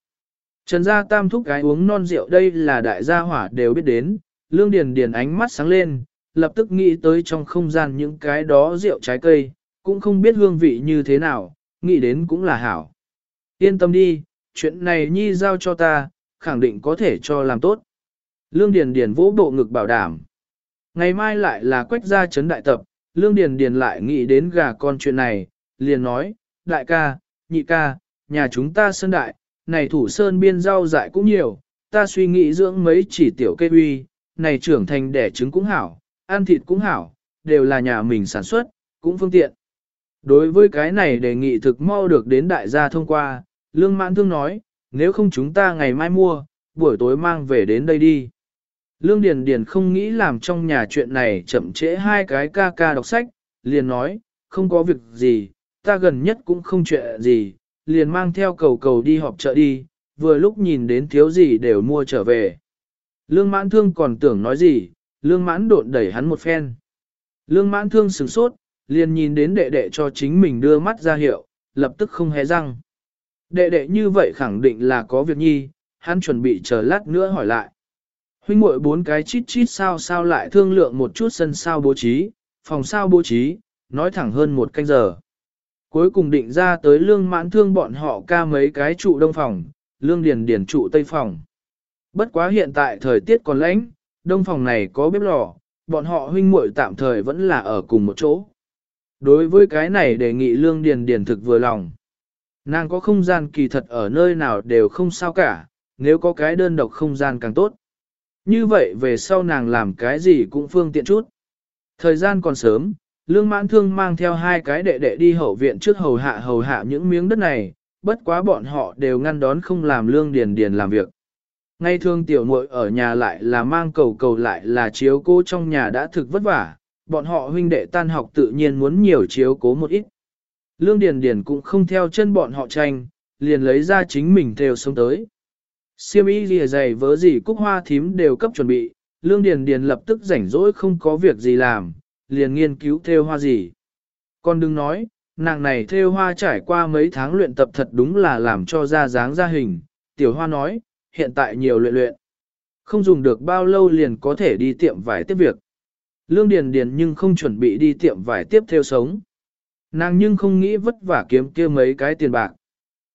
Trần gia tam thúc cái uống non rượu đây là đại gia hỏa đều biết đến, lương điền điền ánh mắt sáng lên, lập tức nghĩ tới trong không gian những cái đó rượu trái cây, cũng không biết hương vị như thế nào, nghĩ đến cũng là hảo. Yên tâm đi, chuyện này nhi giao cho ta, khẳng định có thể cho làm tốt. Lương Điền Điền vỗ bộ ngực bảo đảm. Ngày mai lại là quách gia chấn đại tập, Lương Điền Điền lại nghĩ đến gà con chuyện này, liền nói, đại ca, nhị ca, nhà chúng ta sơn đại, này thủ sơn biên rau dại cũng nhiều, ta suy nghĩ dưỡng mấy chỉ tiểu cây uy này trưởng thành đẻ trứng cũng hảo, ăn thịt cũng hảo, đều là nhà mình sản xuất, cũng phương tiện. Đối với cái này đề nghị thực mau được đến đại gia thông qua, Lương Mãn Thương nói, nếu không chúng ta ngày mai mua, buổi tối mang về đến đây đi. Lương Điền Điền không nghĩ làm trong nhà chuyện này chậm trễ hai cái ca ca đọc sách, liền nói, không có việc gì, ta gần nhất cũng không chuyện gì, liền mang theo cầu cầu đi họp chợ đi, vừa lúc nhìn đến thiếu gì đều mua trở về. Lương mãn thương còn tưởng nói gì, lương mãn đột đẩy hắn một phen. Lương mãn thương sửng sốt, liền nhìn đến đệ đệ cho chính mình đưa mắt ra hiệu, lập tức không hé răng. Đệ đệ như vậy khẳng định là có việc nhi, hắn chuẩn bị chờ lát nữa hỏi lại. Huynh muội bốn cái chít chít sao sao lại thương lượng một chút sân sao bố trí, phòng sao bố trí, nói thẳng hơn một canh giờ. Cuối cùng định ra tới lương mãn thương bọn họ ca mấy cái trụ đông phòng, lương điền điền trụ tây phòng. Bất quá hiện tại thời tiết còn lạnh, đông phòng này có bếp lò, bọn họ huynh muội tạm thời vẫn là ở cùng một chỗ. Đối với cái này đề nghị lương điền điền thực vừa lòng. Nàng có không gian kỳ thật ở nơi nào đều không sao cả, nếu có cái đơn độc không gian càng tốt. Như vậy về sau nàng làm cái gì cũng phương tiện chút. Thời gian còn sớm, lương mãn thương mang theo hai cái đệ đệ đi hậu viện trước hầu hạ hầu hạ những miếng đất này, bất quá bọn họ đều ngăn đón không làm lương điền điền làm việc. Ngay thương tiểu muội ở nhà lại là mang cầu cầu lại là chiếu cố trong nhà đã thực vất vả, bọn họ huynh đệ tan học tự nhiên muốn nhiều chiếu cố một ít. Lương Điền Điền cũng không theo chân bọn họ tranh, liền lấy ra chính mình theo sống tới. Siêm y lìa dày vớ gì cúc hoa thím đều cấp chuẩn bị, Lương Điền Điền lập tức rảnh rỗi không có việc gì làm, liền nghiên cứu theo hoa gì. Còn đừng nói, nàng này theo hoa trải qua mấy tháng luyện tập thật đúng là làm cho ra dáng ra hình, tiểu hoa nói, hiện tại nhiều luyện luyện. Không dùng được bao lâu liền có thể đi tiệm vải tiếp việc. Lương Điền Điền nhưng không chuẩn bị đi tiệm vải tiếp theo sống. Nàng nhưng không nghĩ vất vả kiếm kia mấy cái tiền bạc.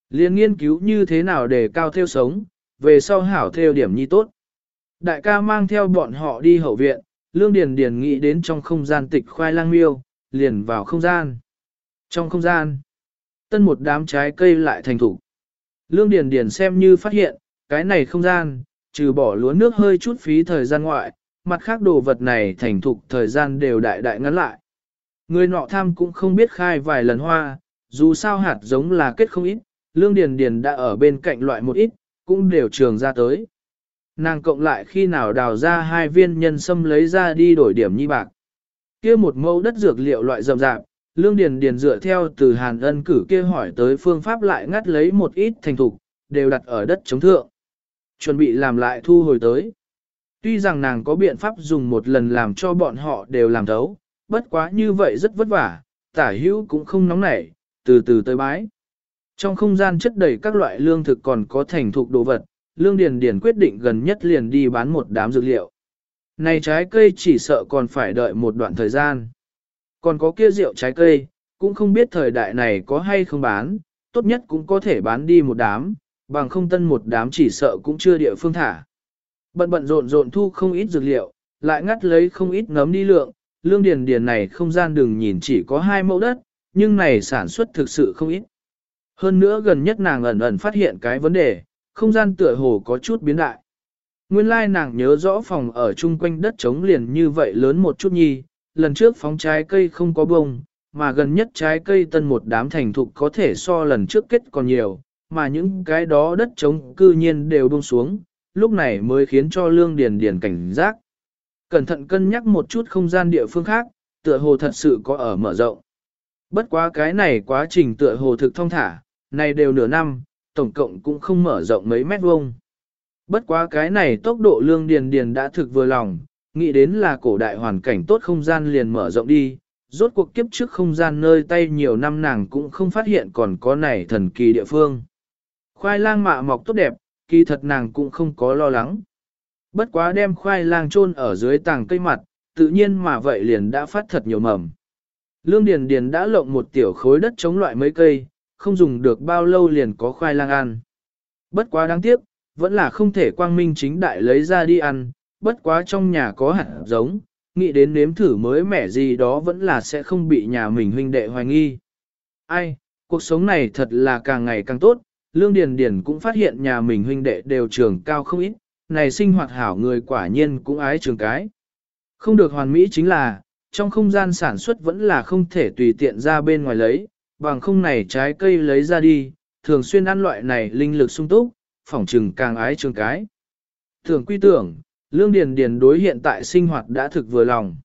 Liên nghiên cứu như thế nào để cao theo sống, về sau hảo theo điểm nhi tốt. Đại ca mang theo bọn họ đi hậu viện, Lương Điền Điền nghĩ đến trong không gian tịch khoai lang miêu, liền vào không gian. Trong không gian, tân một đám trái cây lại thành thủ. Lương Điền Điền xem như phát hiện, cái này không gian, trừ bỏ lúa nước hơi chút phí thời gian ngoại, mặt khác đồ vật này thành thục thời gian đều đại đại ngắn lại. Người nọ tham cũng không biết khai vài lần hoa, dù sao hạt giống là kết không ít, lương điền điền đã ở bên cạnh loại một ít, cũng đều trường ra tới. Nàng cộng lại khi nào đào ra hai viên nhân sâm lấy ra đi đổi điểm nhi bạc. kia một mẫu đất dược liệu loại rậm rạp, lương điền điền dựa theo từ hàn ân cử kia hỏi tới phương pháp lại ngắt lấy một ít thành thục, đều đặt ở đất chống thượng. Chuẩn bị làm lại thu hồi tới. Tuy rằng nàng có biện pháp dùng một lần làm cho bọn họ đều làm thấu, bất quá như vậy rất vất vả, tả hữu cũng không nóng nảy, từ từ tới bái. Trong không gian chất đầy các loại lương thực còn có thành thục đồ vật, Lương Điền Điền quyết định gần nhất liền đi bán một đám dược liệu. Này trái cây chỉ sợ còn phải đợi một đoạn thời gian. Còn có kia rượu trái cây, cũng không biết thời đại này có hay không bán, tốt nhất cũng có thể bán đi một đám, bằng không tân một đám chỉ sợ cũng chưa địa phương thả. Bận bận rộn rộn thu không ít dược liệu, lại ngắt lấy không ít nấm đi lượng, lương điền điền này không gian đừng nhìn chỉ có hai mẫu đất, nhưng này sản xuất thực sự không ít. Hơn nữa gần nhất nàng ẩn ẩn phát hiện cái vấn đề, không gian tựa hồ có chút biến đại. Nguyên lai nàng nhớ rõ phòng ở chung quanh đất trống liền như vậy lớn một chút nhi, lần trước phóng trái cây không có bông, mà gần nhất trái cây tân một đám thành thục có thể so lần trước kết còn nhiều, mà những cái đó đất trống cư nhiên đều bông xuống, lúc này mới khiến cho lương điền điền cảnh giác. Cẩn thận cân nhắc một chút không gian địa phương khác, tựa hồ thật sự có ở mở rộng. Bất quá cái này quá trình tựa hồ thực thông thả, này đều nửa năm, tổng cộng cũng không mở rộng mấy mét vuông. Bất quá cái này tốc độ lương điền điền đã thực vừa lòng, nghĩ đến là cổ đại hoàn cảnh tốt không gian liền mở rộng đi, rốt cuộc kiếp trước không gian nơi tay nhiều năm nàng cũng không phát hiện còn có này thần kỳ địa phương. Khoai lang mạ mọc tốt đẹp, kỳ thật nàng cũng không có lo lắng. Bất quá đem khoai lang chôn ở dưới tàng cây mặt, tự nhiên mà vậy liền đã phát thật nhiều mầm. Lương Điền Điền đã lộng một tiểu khối đất chống loại mấy cây, không dùng được bao lâu liền có khoai lang ăn. Bất quá đáng tiếc, vẫn là không thể quang minh chính đại lấy ra đi ăn, bất quá trong nhà có hạt giống, nghĩ đến nếm thử mới mẻ gì đó vẫn là sẽ không bị nhà mình huynh đệ hoài nghi. Ai, cuộc sống này thật là càng ngày càng tốt, Lương Điền Điền cũng phát hiện nhà mình huynh đệ đều trưởng cao không ít, này sinh hoạt hảo người quả nhiên cũng ái trường cái. Không được hoàn mỹ chính là, trong không gian sản xuất vẫn là không thể tùy tiện ra bên ngoài lấy, bằng không này trái cây lấy ra đi, thường xuyên ăn loại này linh lực sung túc, phỏng trừng càng ái trường cái. Thường quy tưởng, Lương Điền Điền đối hiện tại sinh hoạt đã thực vừa lòng.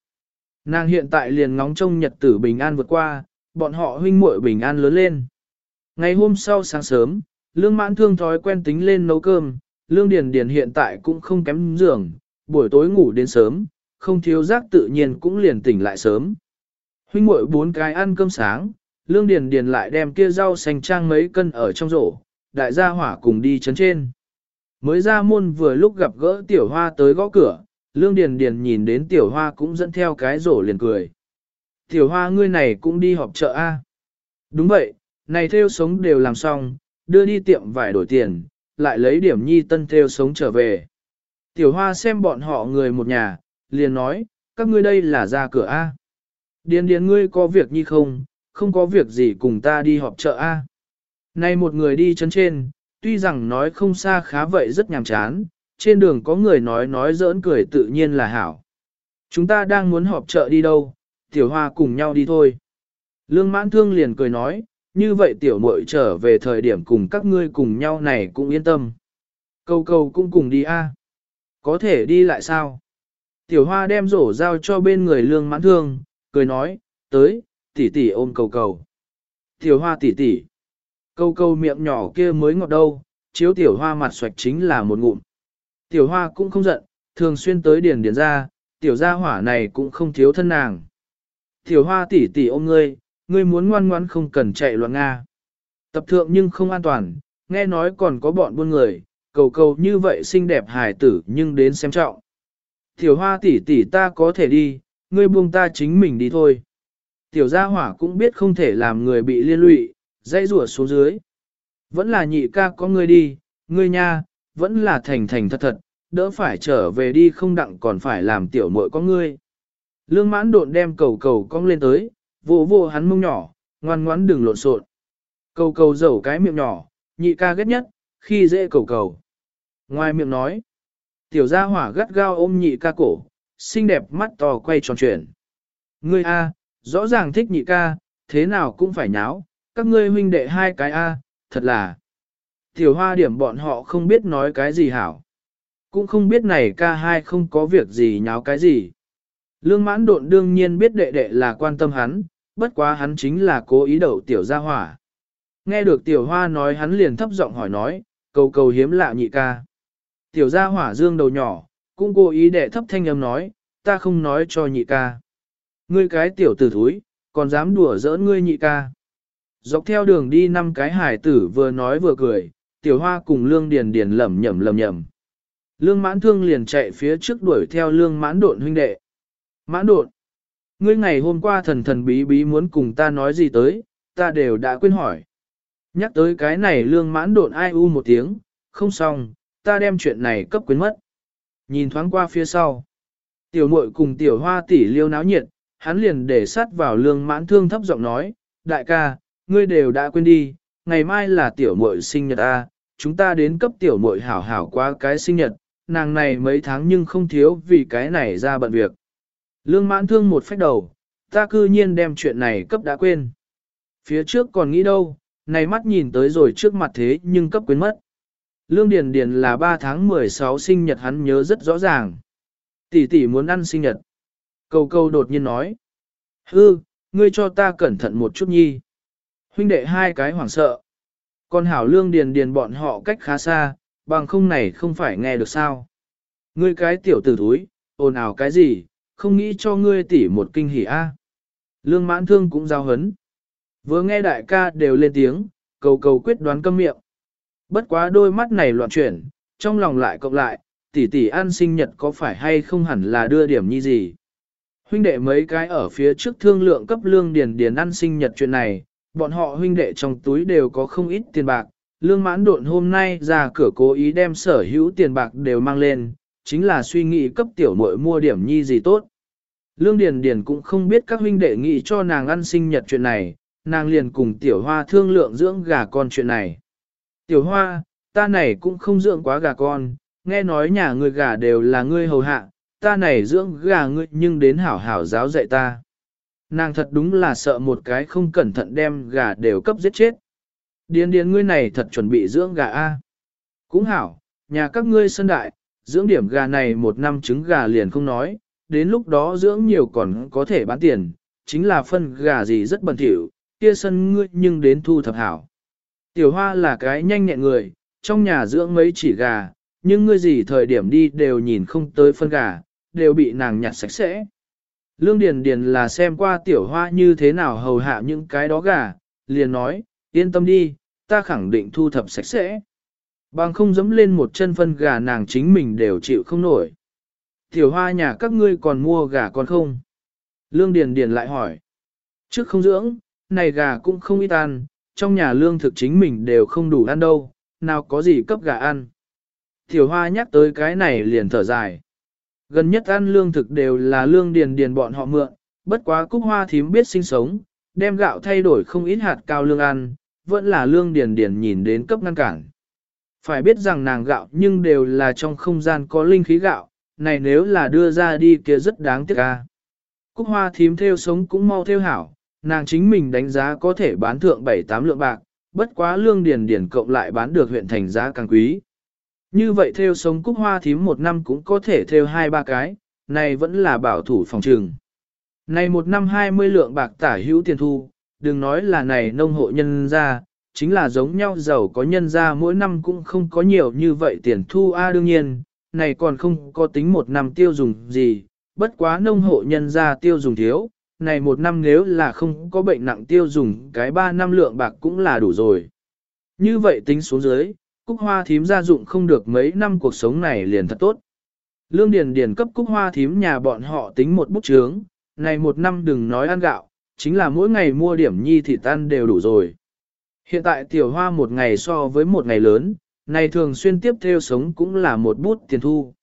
Nàng hiện tại liền ngóng trông nhật tử bình an vượt qua, bọn họ huynh muội bình an lớn lên. Ngày hôm sau sáng sớm, Lương Mãn Thương thói quen tính lên nấu cơm, Lương Điền Điền hiện tại cũng không kém giường, buổi tối ngủ đến sớm, không thiếu giấc tự nhiên cũng liền tỉnh lại sớm. Huynh muội bốn cái ăn cơm sáng, Lương Điền Điền lại đem kia rau xanh trang mấy cân ở trong rổ, đại gia hỏa cùng đi chấn trên. Mới ra môn vừa lúc gặp gỡ tiểu hoa tới gõ cửa, Lương Điền Điền nhìn đến tiểu hoa cũng dẫn theo cái rổ liền cười. Tiểu hoa ngươi này cũng đi họp chợ A. Đúng vậy, này theo sống đều làm xong, đưa đi tiệm vải đổi tiền, lại lấy điểm nhi tân theo sống trở về. Tiểu hoa xem bọn họ người một nhà, liền nói, các ngươi đây là ra cửa A. Điền điền ngươi có việc nhi không, không có việc gì cùng ta đi họp chợ A. nay một người đi chân trên, tuy rằng nói không xa khá vậy rất nhàm chán, trên đường có người nói nói giỡn cười tự nhiên là hảo. Chúng ta đang muốn họp chợ đi đâu, tiểu hoa cùng nhau đi thôi. Lương mãn thương liền cười nói, như vậy tiểu muội trở về thời điểm cùng các ngươi cùng nhau này cũng yên tâm. câu câu cũng cùng đi a. Có thể đi lại sao? Tiểu hoa đem rổ giao cho bên người lương mãn thương, cười nói, tới, tỷ tỷ ôm cầu cầu. Tiểu hoa tỷ tỷ. Câu câu miệng nhỏ kia mới ngọt đâu, chiếu tiểu hoa mặt xoạch chính là một ngụm. Tiểu hoa cũng không giận, thường xuyên tới điền điền ra, tiểu gia hỏa này cũng không thiếu thân nàng. Tiểu hoa tỷ tỷ ôm ngươi, ngươi muốn ngoan ngoãn không cần chạy loạn Nga. Tập thượng nhưng không an toàn, nghe nói còn có bọn buôn người, cầu cầu như vậy xinh đẹp hài tử nhưng đến xem trọng. Tiểu hoa tỷ tỷ ta có thể đi, ngươi buông ta chính mình đi thôi. Tiểu gia hỏa cũng biết không thể làm người bị liên lụy, dây rủa xuống dưới. Vẫn là nhị ca có ngươi đi, ngươi nha, vẫn là thành thành thật thật, đỡ phải trở về đi không đặng còn phải làm tiểu muội có ngươi. Lương mãn độn đem cầu cầu cong lên tới, vô vô hắn mông nhỏ, ngoan ngoãn đừng lộn xộn. Cầu cầu dẩu cái miệng nhỏ, nhị ca ghét nhất, khi dễ cầu cầu. Ngoài miệng nói, tiểu gia hỏa gắt gao ôm nhị ca cổ, xinh đẹp mắt to quay tròn chuyển. Ngươi a, rõ ràng thích nhị ca, thế nào cũng phải nháo, các ngươi huynh đệ hai cái A, thật là. Tiểu hoa điểm bọn họ không biết nói cái gì hảo. Cũng không biết này ca hai không có việc gì nháo cái gì. Lương mãn độn đương nhiên biết đệ đệ là quan tâm hắn, bất quá hắn chính là cố ý đậu tiểu gia hỏa. Nghe được tiểu hoa nói hắn liền thấp giọng hỏi nói, cầu cầu hiếm lạ nhị ca. Tiểu gia hỏa dương đầu nhỏ, cũng cố ý đệ thấp thanh âm nói, ta không nói cho nhị ca. Ngươi cái tiểu tử thúi, còn dám đùa giỡn ngươi nhị ca. Dọc theo đường đi năm cái hải tử vừa nói vừa cười, tiểu hoa cùng lương điền điền lẩm nhẩm lẩm nhẩm. Lương mãn thương liền chạy phía trước đuổi theo lương mãn độn huynh đệ. Mãn độn, ngươi ngày hôm qua thần thần bí bí muốn cùng ta nói gì tới, ta đều đã quên hỏi. Nhắc tới cái này lương mãn độn ai u một tiếng, không xong, ta đem chuyện này cấp quên mất. Nhìn thoáng qua phía sau. Tiểu muội cùng tiểu hoa tỷ liêu náo nhiệt, hắn liền để sát vào lương mãn thương thấp giọng nói, đại ca, ngươi đều đã quên đi, ngày mai là tiểu muội sinh nhật a, chúng ta đến cấp tiểu muội hảo hảo qua cái sinh nhật, nàng này mấy tháng nhưng không thiếu vì cái này ra bận việc. Lương mãn thương một phách đầu, ta cư nhiên đem chuyện này cấp đã quên. Phía trước còn nghĩ đâu, này mắt nhìn tới rồi trước mặt thế nhưng cấp quên mất. Lương Điền Điền là 3 tháng 16 sinh nhật hắn nhớ rất rõ ràng. Tỷ tỷ muốn ăn sinh nhật. Cầu cầu đột nhiên nói. Hư, ngươi cho ta cẩn thận một chút nhi. Huynh đệ hai cái hoảng sợ. Con hảo lương điền điền bọn họ cách khá xa, bằng không này không phải nghe được sao. Ngươi cái tiểu tử thúi, ồn ào cái gì, không nghĩ cho ngươi tỉ một kinh hỉ a. Lương mãn thương cũng giao hấn. Vừa nghe đại ca đều lên tiếng, cầu cầu quyết đoán câm miệng. Bất quá đôi mắt này loạn chuyển, trong lòng lại cộng lại, tỷ tỷ an sinh nhật có phải hay không hẳn là đưa điểm như gì. Huynh đệ mấy cái ở phía trước thương lượng cấp lương điền điền ăn sinh nhật chuyện này, bọn họ huynh đệ trong túi đều có không ít tiền bạc. Lương mãn độn hôm nay ra cửa cố ý đem sở hữu tiền bạc đều mang lên, chính là suy nghĩ cấp tiểu muội mua điểm nhi gì tốt. Lương Điền Điền cũng không biết các huynh đệ nghĩ cho nàng ăn sinh nhật chuyện này, nàng liền cùng tiểu hoa thương lượng dưỡng gà con chuyện này. Tiểu hoa, ta này cũng không dưỡng quá gà con, nghe nói nhà ngươi gà đều là ngươi hầu hạ, ta này dưỡng gà ngươi nhưng đến hảo hảo giáo dạy ta. Nàng thật đúng là sợ một cái không cẩn thận đem gà đều cấp giết chết. Điền điền ngươi này thật chuẩn bị dưỡng gà A. Cũng hảo, nhà các ngươi sân đại, dưỡng điểm gà này một năm trứng gà liền không nói, đến lúc đó dưỡng nhiều còn có thể bán tiền, chính là phân gà gì rất bẩn thỉu, kia sân ngươi nhưng đến thu thập hảo. Tiểu hoa là cái nhanh nhẹn người, trong nhà dưỡng mấy chỉ gà, nhưng ngươi gì thời điểm đi đều nhìn không tới phân gà, đều bị nàng nhặt sạch sẽ. Lương Điền Điền là xem qua tiểu hoa như thế nào hầu hạ những cái đó gà, liền nói, yên tâm đi, ta khẳng định thu thập sạch sẽ. Bằng không dẫm lên một chân phân gà nàng chính mình đều chịu không nổi. Tiểu hoa nhà các ngươi còn mua gà còn không? Lương Điền Điền lại hỏi. Trước không dưỡng, này gà cũng không ít ăn, trong nhà lương thực chính mình đều không đủ ăn đâu, nào có gì cấp gà ăn. Tiểu hoa nhắc tới cái này liền thở dài. Gần nhất ăn lương thực đều là lương điền điền bọn họ mượn, bất quá cúc hoa thím biết sinh sống, đem gạo thay đổi không ít hạt cao lương ăn, vẫn là lương điền điền nhìn đến cấp ngăn cản. Phải biết rằng nàng gạo nhưng đều là trong không gian có linh khí gạo, này nếu là đưa ra đi kia rất đáng tiếc ca. Cúc hoa thím theo sống cũng mau theo hảo, nàng chính mình đánh giá có thể bán thượng 7-8 lượng bạc, bất quá lương điền điển cộng lại bán được huyện thành giá càng quý. Như vậy theo sống cúc hoa thím một năm cũng có thể theo hai ba cái, này vẫn là bảo thủ phòng trường. Này một năm 20 lượng bạc tả hữu tiền thu, đừng nói là này nông hộ nhân ra, chính là giống nhau giàu có nhân ra mỗi năm cũng không có nhiều như vậy tiền thu a đương nhiên, này còn không có tính một năm tiêu dùng gì, bất quá nông hộ nhân ra tiêu dùng thiếu, này một năm nếu là không có bệnh nặng tiêu dùng cái ba năm lượng bạc cũng là đủ rồi. Như vậy tính xuống dưới, cúc hoa thím gia dụng không được mấy năm cuộc sống này liền thật tốt. Lương Điền Điền cấp cúc hoa thím nhà bọn họ tính một bút chướng, này một năm đừng nói ăn gạo, chính là mỗi ngày mua điểm nhi thịt ăn đều đủ rồi. Hiện tại tiểu hoa một ngày so với một ngày lớn, này thường xuyên tiếp theo sống cũng là một bút tiền thu.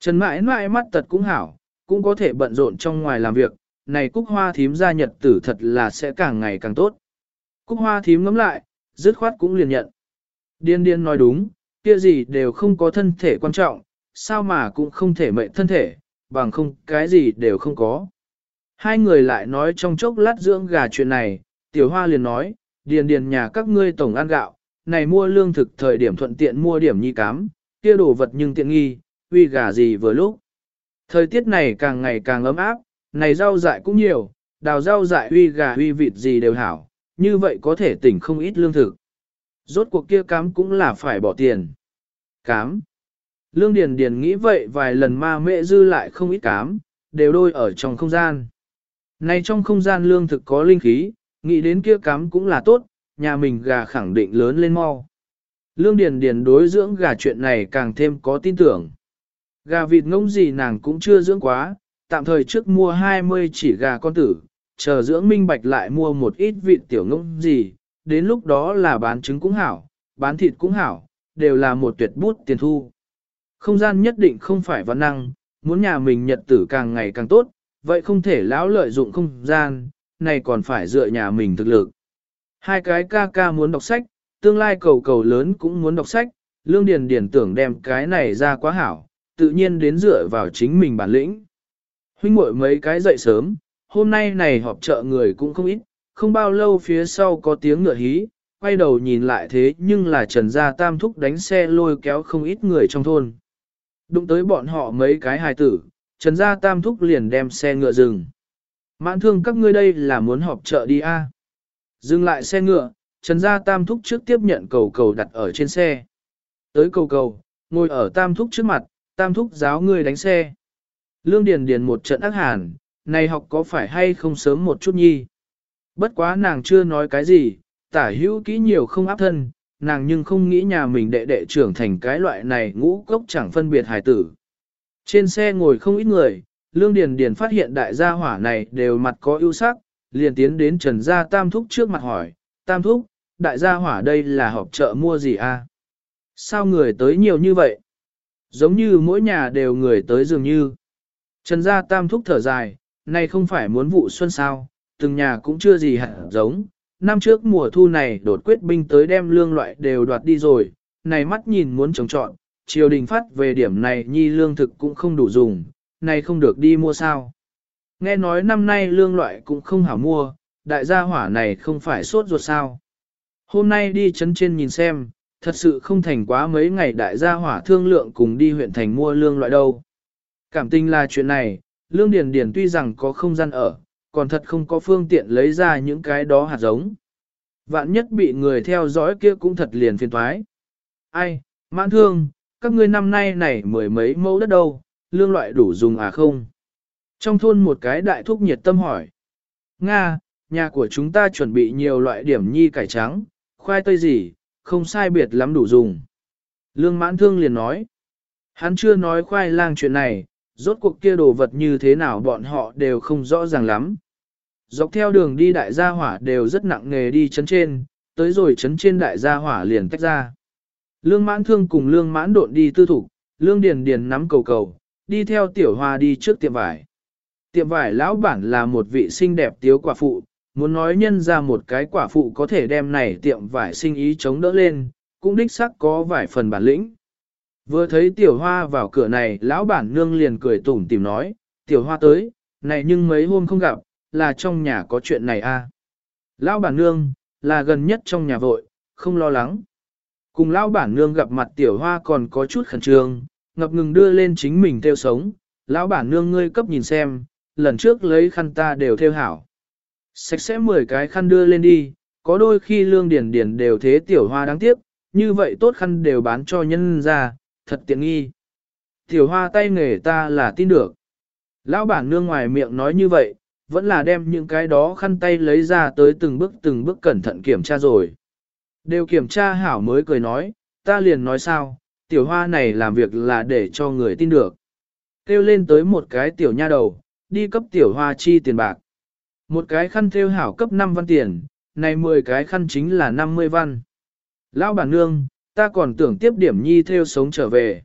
Trần mãi mãi mắt tật cũng hảo, cũng có thể bận rộn trong ngoài làm việc, này cúc hoa thím gia nhật tử thật là sẽ càng ngày càng tốt. Cúc hoa thím ngắm lại, dứt khoát cũng liền nhận. Điên điên nói đúng, kia gì đều không có thân thể quan trọng, sao mà cũng không thể mệnh thân thể, bằng không cái gì đều không có. Hai người lại nói trong chốc lát dưỡng gà chuyện này, tiểu hoa liền nói, điền điền nhà các ngươi tổng ăn gạo, này mua lương thực thời điểm thuận tiện mua điểm nhi cám, kia đồ vật nhưng tiện nghi, uy gà gì vừa lúc. Thời tiết này càng ngày càng ấm áp, này rau dại cũng nhiều, đào rau dại uy gà uy vịt gì đều hảo, như vậy có thể tỉnh không ít lương thực. Rốt cuộc kia cám cũng là phải bỏ tiền. Cám. Lương Điền Điền nghĩ vậy vài lần ma mẹ dư lại không ít cám, đều đôi ở trong không gian. Này trong không gian lương thực có linh khí, nghĩ đến kia cám cũng là tốt, nhà mình gà khẳng định lớn lên mau. Lương Điền Điền đối dưỡng gà chuyện này càng thêm có tin tưởng. Gà vịt ngỗng gì nàng cũng chưa dưỡng quá, tạm thời trước mua 20 chỉ gà con tử, chờ dưỡng minh bạch lại mua một ít vịt tiểu ngỗng gì, đến lúc đó là bán trứng cũng hảo, bán thịt cũng hảo, đều là một tuyệt bút tiền thu. Không gian nhất định không phải văn năng, muốn nhà mình nhật tử càng ngày càng tốt, vậy không thể lão lợi dụng không gian, này còn phải dựa nhà mình thực lực. Hai cái ca ca muốn đọc sách, tương lai cầu cầu lớn cũng muốn đọc sách, lương điền điền tưởng đem cái này ra quá hảo, tự nhiên đến dựa vào chính mình bản lĩnh. Huynh muội mấy cái dậy sớm, hôm nay này họp chợ người cũng không ít, không bao lâu phía sau có tiếng ngựa hí, quay đầu nhìn lại thế nhưng là Trần Gia Tam Thúc đánh xe lôi kéo không ít người trong thôn. Đụng tới bọn họ mấy cái hài tử, Trần Gia Tam Thúc liền đem xe ngựa dừng. Mãn thương các ngươi đây là muốn họp chợ đi a? Dừng lại xe ngựa, Trần Gia Tam Thúc trước tiếp nhận cầu cầu đặt ở trên xe. Tới cầu cầu, ngồi ở Tam Thúc trước mặt, Tam Thúc giáo ngươi đánh xe. Lương Điền Điền một trận ác hàn, này học có phải hay không sớm một chút nhi. Bất quá nàng chưa nói cái gì, tả hữu kỹ nhiều không áp thân, nàng nhưng không nghĩ nhà mình đệ đệ trưởng thành cái loại này ngũ cốc chẳng phân biệt hài tử. Trên xe ngồi không ít người, Lương Điền Điền phát hiện đại gia hỏa này đều mặt có ưu sắc, liền tiến đến Trần Gia Tam Thúc trước mặt hỏi, Tam Thúc, đại gia hỏa đây là họp chợ mua gì a? Sao người tới nhiều như vậy? Giống như mỗi nhà đều người tới dường như. Trần Gia Tam Thúc thở dài, này không phải muốn vụ xuân sao, từng nhà cũng chưa gì hẳn giống. Năm trước mùa thu này đột quyết binh tới đem lương loại đều đoạt đi rồi, này mắt nhìn muốn trồng trọn, triều đình phát về điểm này nhi lương thực cũng không đủ dùng, này không được đi mua sao. Nghe nói năm nay lương loại cũng không hảo mua, đại gia hỏa này không phải sốt ruột sao. Hôm nay đi chấn trên nhìn xem, thật sự không thành quá mấy ngày đại gia hỏa thương lượng cùng đi huyện thành mua lương loại đâu. Cảm tình là chuyện này, lương điền điền tuy rằng có không gian ở, còn thật không có phương tiện lấy ra những cái đó hạt giống. Vạn nhất bị người theo dõi kia cũng thật liền phiền toái. Ai, mãn thương, các ngươi năm nay này mười mấy mẫu đất đâu, lương loại đủ dùng à không? Trong thôn một cái đại thúc nhiệt tâm hỏi. Nga, nhà của chúng ta chuẩn bị nhiều loại điểm nhi cải trắng, khoai tây gì, không sai biệt lắm đủ dùng. Lương mãn thương liền nói. Hắn chưa nói khoai lang chuyện này, rốt cuộc kia đồ vật như thế nào bọn họ đều không rõ ràng lắm. Dọc theo đường đi đại gia hỏa đều rất nặng nghề đi chấn trên, tới rồi chấn trên đại gia hỏa liền tách ra. Lương mãn thương cùng lương mãn độn đi tư thủ, lương điền điền nắm cầu cầu, đi theo tiểu hoa đi trước tiệm vải. Tiệm vải lão bản là một vị xinh đẹp tiếu quả phụ, muốn nói nhân ra một cái quả phụ có thể đem này tiệm vải sinh ý chống đỡ lên, cũng đích xác có vài phần bản lĩnh. Vừa thấy tiểu hoa vào cửa này, lão bản nương liền cười tủm tìm nói, tiểu hoa tới, này nhưng mấy hôm không gặp, là trong nhà có chuyện này à. Lão bản nương, là gần nhất trong nhà vội, không lo lắng. Cùng lão bản nương gặp mặt tiểu hoa còn có chút khẩn trương, ngập ngừng đưa lên chính mình theo sống, lão bản nương ngươi cấp nhìn xem, lần trước lấy khăn ta đều theo hảo. Sạch sẽ 10 cái khăn đưa lên đi, có đôi khi lương điển điển đều thế tiểu hoa đáng tiếc, như vậy tốt khăn đều bán cho nhân ra, thật tiện nghi. Tiểu hoa tay nghề ta là tin được. Lão bản nương ngoài miệng nói như vậy, vẫn là đem những cái đó khăn tay lấy ra tới từng bước từng bước cẩn thận kiểm tra rồi. Đều kiểm tra hảo mới cười nói, ta liền nói sao, tiểu hoa này làm việc là để cho người tin được. Kêu lên tới một cái tiểu nha đầu, đi cấp tiểu hoa chi tiền bạc. Một cái khăn theo hảo cấp 5 văn tiền, này 10 cái khăn chính là 50 văn. Lão bản nương, ta còn tưởng tiếp điểm nhi theo sống trở về.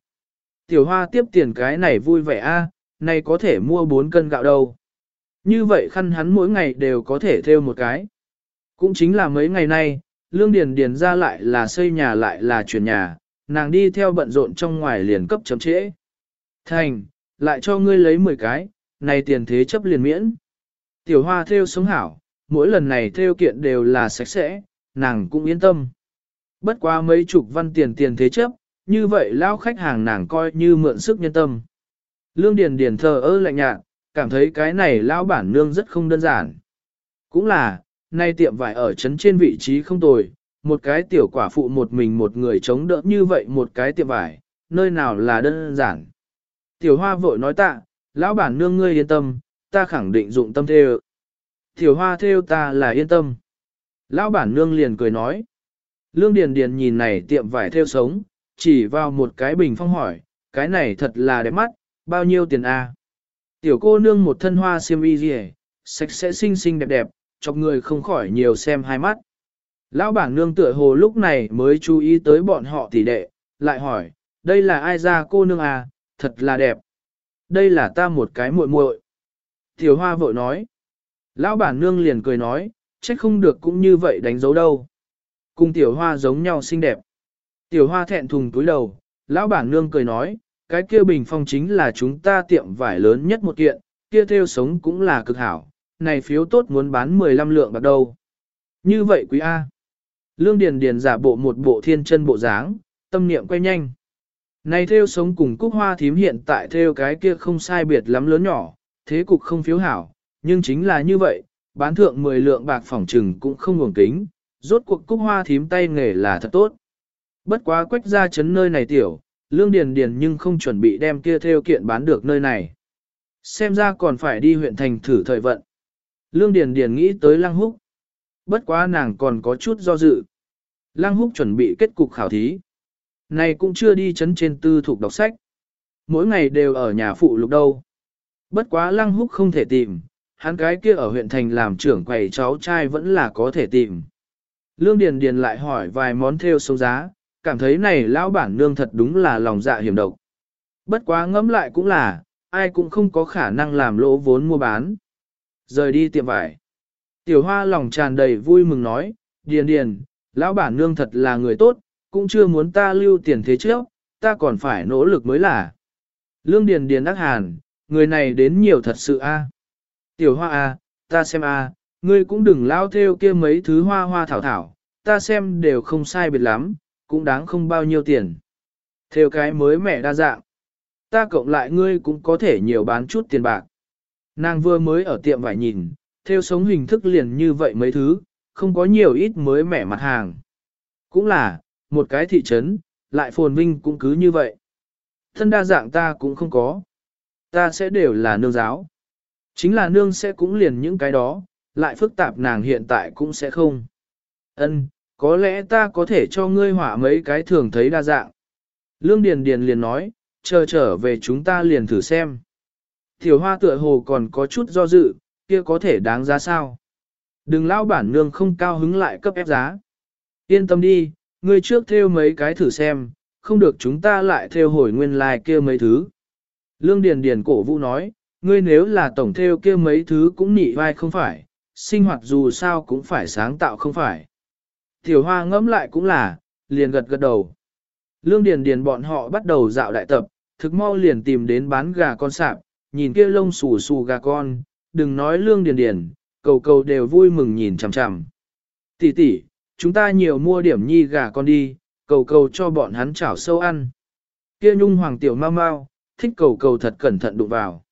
Tiểu hoa tiếp tiền cái này vui vẻ a, này có thể mua 4 cân gạo đâu. Như vậy khăn hắn mỗi ngày đều có thể theo một cái. Cũng chính là mấy ngày nay, lương điền điền ra lại là xây nhà lại là chuyển nhà, nàng đi theo bận rộn trong ngoài liền cấp chấm trễ. Thành, lại cho ngươi lấy 10 cái, này tiền thế chấp liền miễn. Tiểu hoa theo sống hảo, mỗi lần này theo kiện đều là sạch sẽ, nàng cũng yên tâm. Bất quá mấy chục văn tiền tiền thế chấp, như vậy lao khách hàng nàng coi như mượn sức nhân tâm. Lương Điền Điền thờ ơ lạnh nhạt, cảm thấy cái này lão bản nương rất không đơn giản. Cũng là, nay tiệm vải ở trấn trên vị trí không tồi, một cái tiểu quả phụ một mình một người chống đỡ như vậy một cái tiệm vải, nơi nào là đơn giản. Tiểu hoa vội nói tạ, lão bản nương ngươi yên tâm, ta khẳng định dụng tâm theo. Tiểu hoa theo ta là yên tâm. Lão bản nương liền cười nói. Lương Điền Điền nhìn này tiệm vải theo sống, chỉ vào một cái bình phong hỏi, cái này thật là đẹp mắt, bao nhiêu tiền a? Tiểu cô nương một thân hoa xiêm y gì, sạch sẽ xinh xinh đẹp đẹp, chọc người không khỏi nhiều xem hai mắt. Lão bản nương tựa hồ lúc này mới chú ý tới bọn họ tỷ đệ, lại hỏi, đây là ai ra cô nương à, thật là đẹp. Đây là ta một cái muội muội. Tiểu hoa vội nói. Lão bản nương liền cười nói, trách không được cũng như vậy đánh dấu đâu. Cùng tiểu hoa giống nhau xinh đẹp. Tiểu hoa thẹn thùng túi đầu, lão bản nương cười nói, cái kia bình phong chính là chúng ta tiệm vải lớn nhất một kiện, kia theo sống cũng là cực hảo, này phiếu tốt muốn bán 15 lượng bạc đâu. Như vậy quý A. Lương Điền Điền giả bộ một bộ thiên chân bộ dáng, tâm niệm quay nhanh. Này theo sống cùng cúc hoa thím hiện tại theo cái kia không sai biệt lắm lớn nhỏ, thế cục không phiếu hảo, nhưng chính là như vậy, bán thượng 10 lượng bạc phỏng trừng cũng không ngủng kính, rốt cuộc cúc hoa thím tay nghề là thật tốt. Bất quá quách ra chấn nơi này tiểu, lương điền điền nhưng không chuẩn bị đem kia theo kiện bán được nơi này. Xem ra còn phải đi huyện thành thử thời vận. Lương điền điền nghĩ tới lăng húc. Bất quá nàng còn có chút do dự. Lăng húc chuẩn bị kết cục khảo thí. Này cũng chưa đi chấn trên tư thuộc đọc sách. Mỗi ngày đều ở nhà phụ lục đâu. Bất quá lăng húc không thể tìm, hắn cái kia ở huyện thành làm trưởng quầy cháu trai vẫn là có thể tìm. Lương Điền Điền lại hỏi vài món theo số giá, cảm thấy này lão bản nương thật đúng là lòng dạ hiểm độc. Bất quá ngẫm lại cũng là, ai cũng không có khả năng làm lỗ vốn mua bán. Rời đi tiệm vải. Tiểu hoa lòng tràn đầy vui mừng nói, Điền Điền, lão bản nương thật là người tốt, cũng chưa muốn ta lưu tiền thế trước, ta còn phải nỗ lực mới là. Lương Điền Điền ác hàn, người này đến nhiều thật sự a. Tiểu hoa a, ta xem a, ngươi cũng đừng lao theo kia mấy thứ hoa hoa thảo thảo, ta xem đều không sai biệt lắm, cũng đáng không bao nhiêu tiền. Theo cái mới mẻ đa dạng, ta cộng lại ngươi cũng có thể nhiều bán chút tiền bạc. Nàng vừa mới ở tiệm vải nhìn, theo sống hình thức liền như vậy mấy thứ, không có nhiều ít mới mẻ mặt hàng. Cũng là, một cái thị trấn, lại phồn vinh cũng cứ như vậy. Thân đa dạng ta cũng không có. Ta sẽ đều là nương giáo. Chính là nương sẽ cũng liền những cái đó, lại phức tạp nàng hiện tại cũng sẽ không. Ân, có lẽ ta có thể cho ngươi hỏa mấy cái thường thấy đa dạng. Lương Điền Điền liền nói, chờ trở về chúng ta liền thử xem. Tiểu hoa tựa hồ còn có chút do dự, kia có thể đáng giá sao? Đừng lao bản nương không cao hứng lại cấp ép giá. Yên tâm đi, ngươi trước theo mấy cái thử xem, không được chúng ta lại theo hồi nguyên lai like kia mấy thứ. Lương Điền Điền cổ vũ nói, ngươi nếu là tổng theo kia mấy thứ cũng nhị vai không phải, sinh hoạt dù sao cũng phải sáng tạo không phải. Tiểu hoa ngẫm lại cũng là, liền gật gật đầu. Lương Điền Điền bọn họ bắt đầu dạo đại tập, thực mau liền tìm đến bán gà con sạp, nhìn kia lông xù xù gà con, đừng nói Lương Điền Điền, cầu cầu đều vui mừng nhìn chằm chằm. Tỷ tỷ, chúng ta nhiều mua điểm nhi gà con đi, cầu cầu cho bọn hắn chảo sâu ăn. Kia nhung hoàng tiểu mau mau, thích cầu cầu thật cẩn thận đụng vào.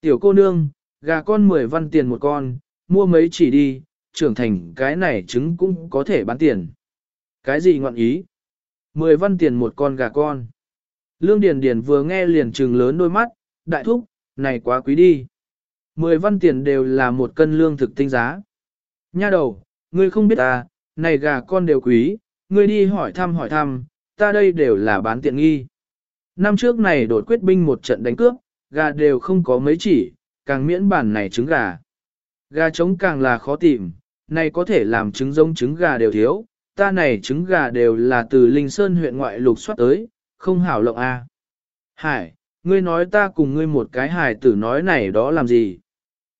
Tiểu cô nương, gà con 10 văn tiền một con, mua mấy chỉ đi, trưởng thành cái này trứng cũng có thể bán tiền. Cái gì ngọn ý? 10 văn tiền một con gà con. Lương Điền Điền vừa nghe liền trừng lớn đôi mắt, đại thúc, này quá quý đi. 10 văn tiền đều là một cân lương thực tinh giá. Nha đầu, ngươi không biết à, này gà con đều quý, ngươi đi hỏi thăm hỏi thăm, ta đây đều là bán tiện nghi. Năm trước này đột quyết binh một trận đánh cướp, gà đều không có mấy chỉ, càng miễn bản này trứng gà. Gà trống càng là khó tìm, này có thể làm trứng giống trứng gà đều thiếu, ta này trứng gà đều là từ Linh Sơn huyện ngoại lục soát tới, không hảo lộng a. À. Hải, ngươi nói ta cùng ngươi một cái hải tử nói này đó làm gì?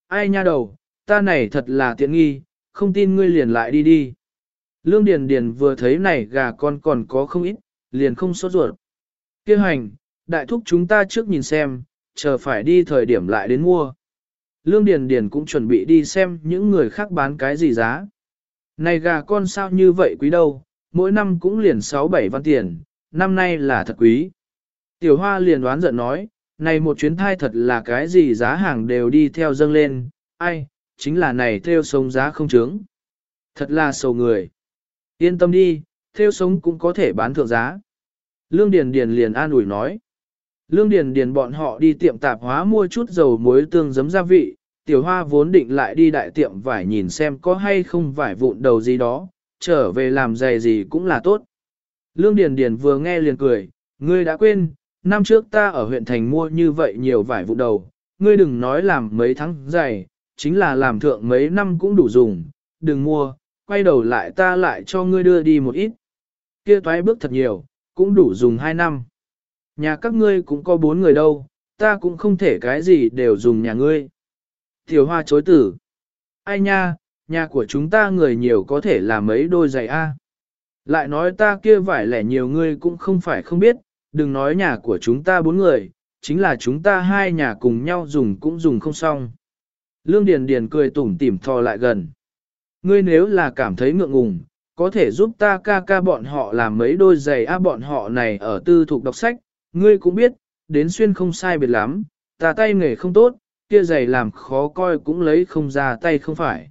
Ai nha đầu, ta này thật là tiện nghi, không tin ngươi liền lại đi đi. Lương Điền Điền vừa thấy này gà con còn có không ít, liền không sốt ruột. Kêu hành, đại thúc chúng ta trước nhìn xem, chờ phải đi thời điểm lại đến mua. Lương Điền Điền cũng chuẩn bị đi xem những người khác bán cái gì giá. Này gà con sao như vậy quý đâu, mỗi năm cũng liền 6-7 văn tiền, năm nay là thật quý. Tiểu Hoa liền đoán giận nói, này một chuyến thai thật là cái gì giá hàng đều đi theo dâng lên, ai, chính là này theo sống giá không trướng. Thật là sầu người. Yên tâm đi, theo sống cũng có thể bán thượng giá. Lương Điền Điền liền an ủi nói. Lương Điền Điền bọn họ đi tiệm tạp hóa mua chút dầu muối tương giấm gia vị, tiểu hoa vốn định lại đi đại tiệm vải nhìn xem có hay không vải vụn đầu gì đó, trở về làm giày gì cũng là tốt. Lương Điền Điền vừa nghe liền cười, ngươi đã quên, năm trước ta ở huyện thành mua như vậy nhiều vải vụn đầu, ngươi đừng nói làm mấy tháng giày, chính là làm thượng mấy năm cũng đủ dùng, đừng mua, quay đầu lại ta lại cho ngươi đưa đi một ít. Kia toái bước thật nhiều, cũng đủ dùng hai năm. Nhà các ngươi cũng có bốn người đâu, ta cũng không thể cái gì đều dùng nhà ngươi. Tiểu hoa chối tử. Ai nha, nhà của chúng ta người nhiều có thể là mấy đôi giày A. Lại nói ta kia vải lẻ nhiều ngươi cũng không phải không biết, đừng nói nhà của chúng ta bốn người, chính là chúng ta hai nhà cùng nhau dùng cũng dùng không xong. Lương Điền Điền cười tủm tỉm thò lại gần. Ngươi nếu là cảm thấy ngượng ngùng, có thể giúp ta ca ca bọn họ làm mấy đôi giày a bọn họ này ở tư thục đọc sách, ngươi cũng biết, đến xuyên không sai biệt lắm, ta tay nghề không tốt, kia giày làm khó coi cũng lấy không ra tay không phải.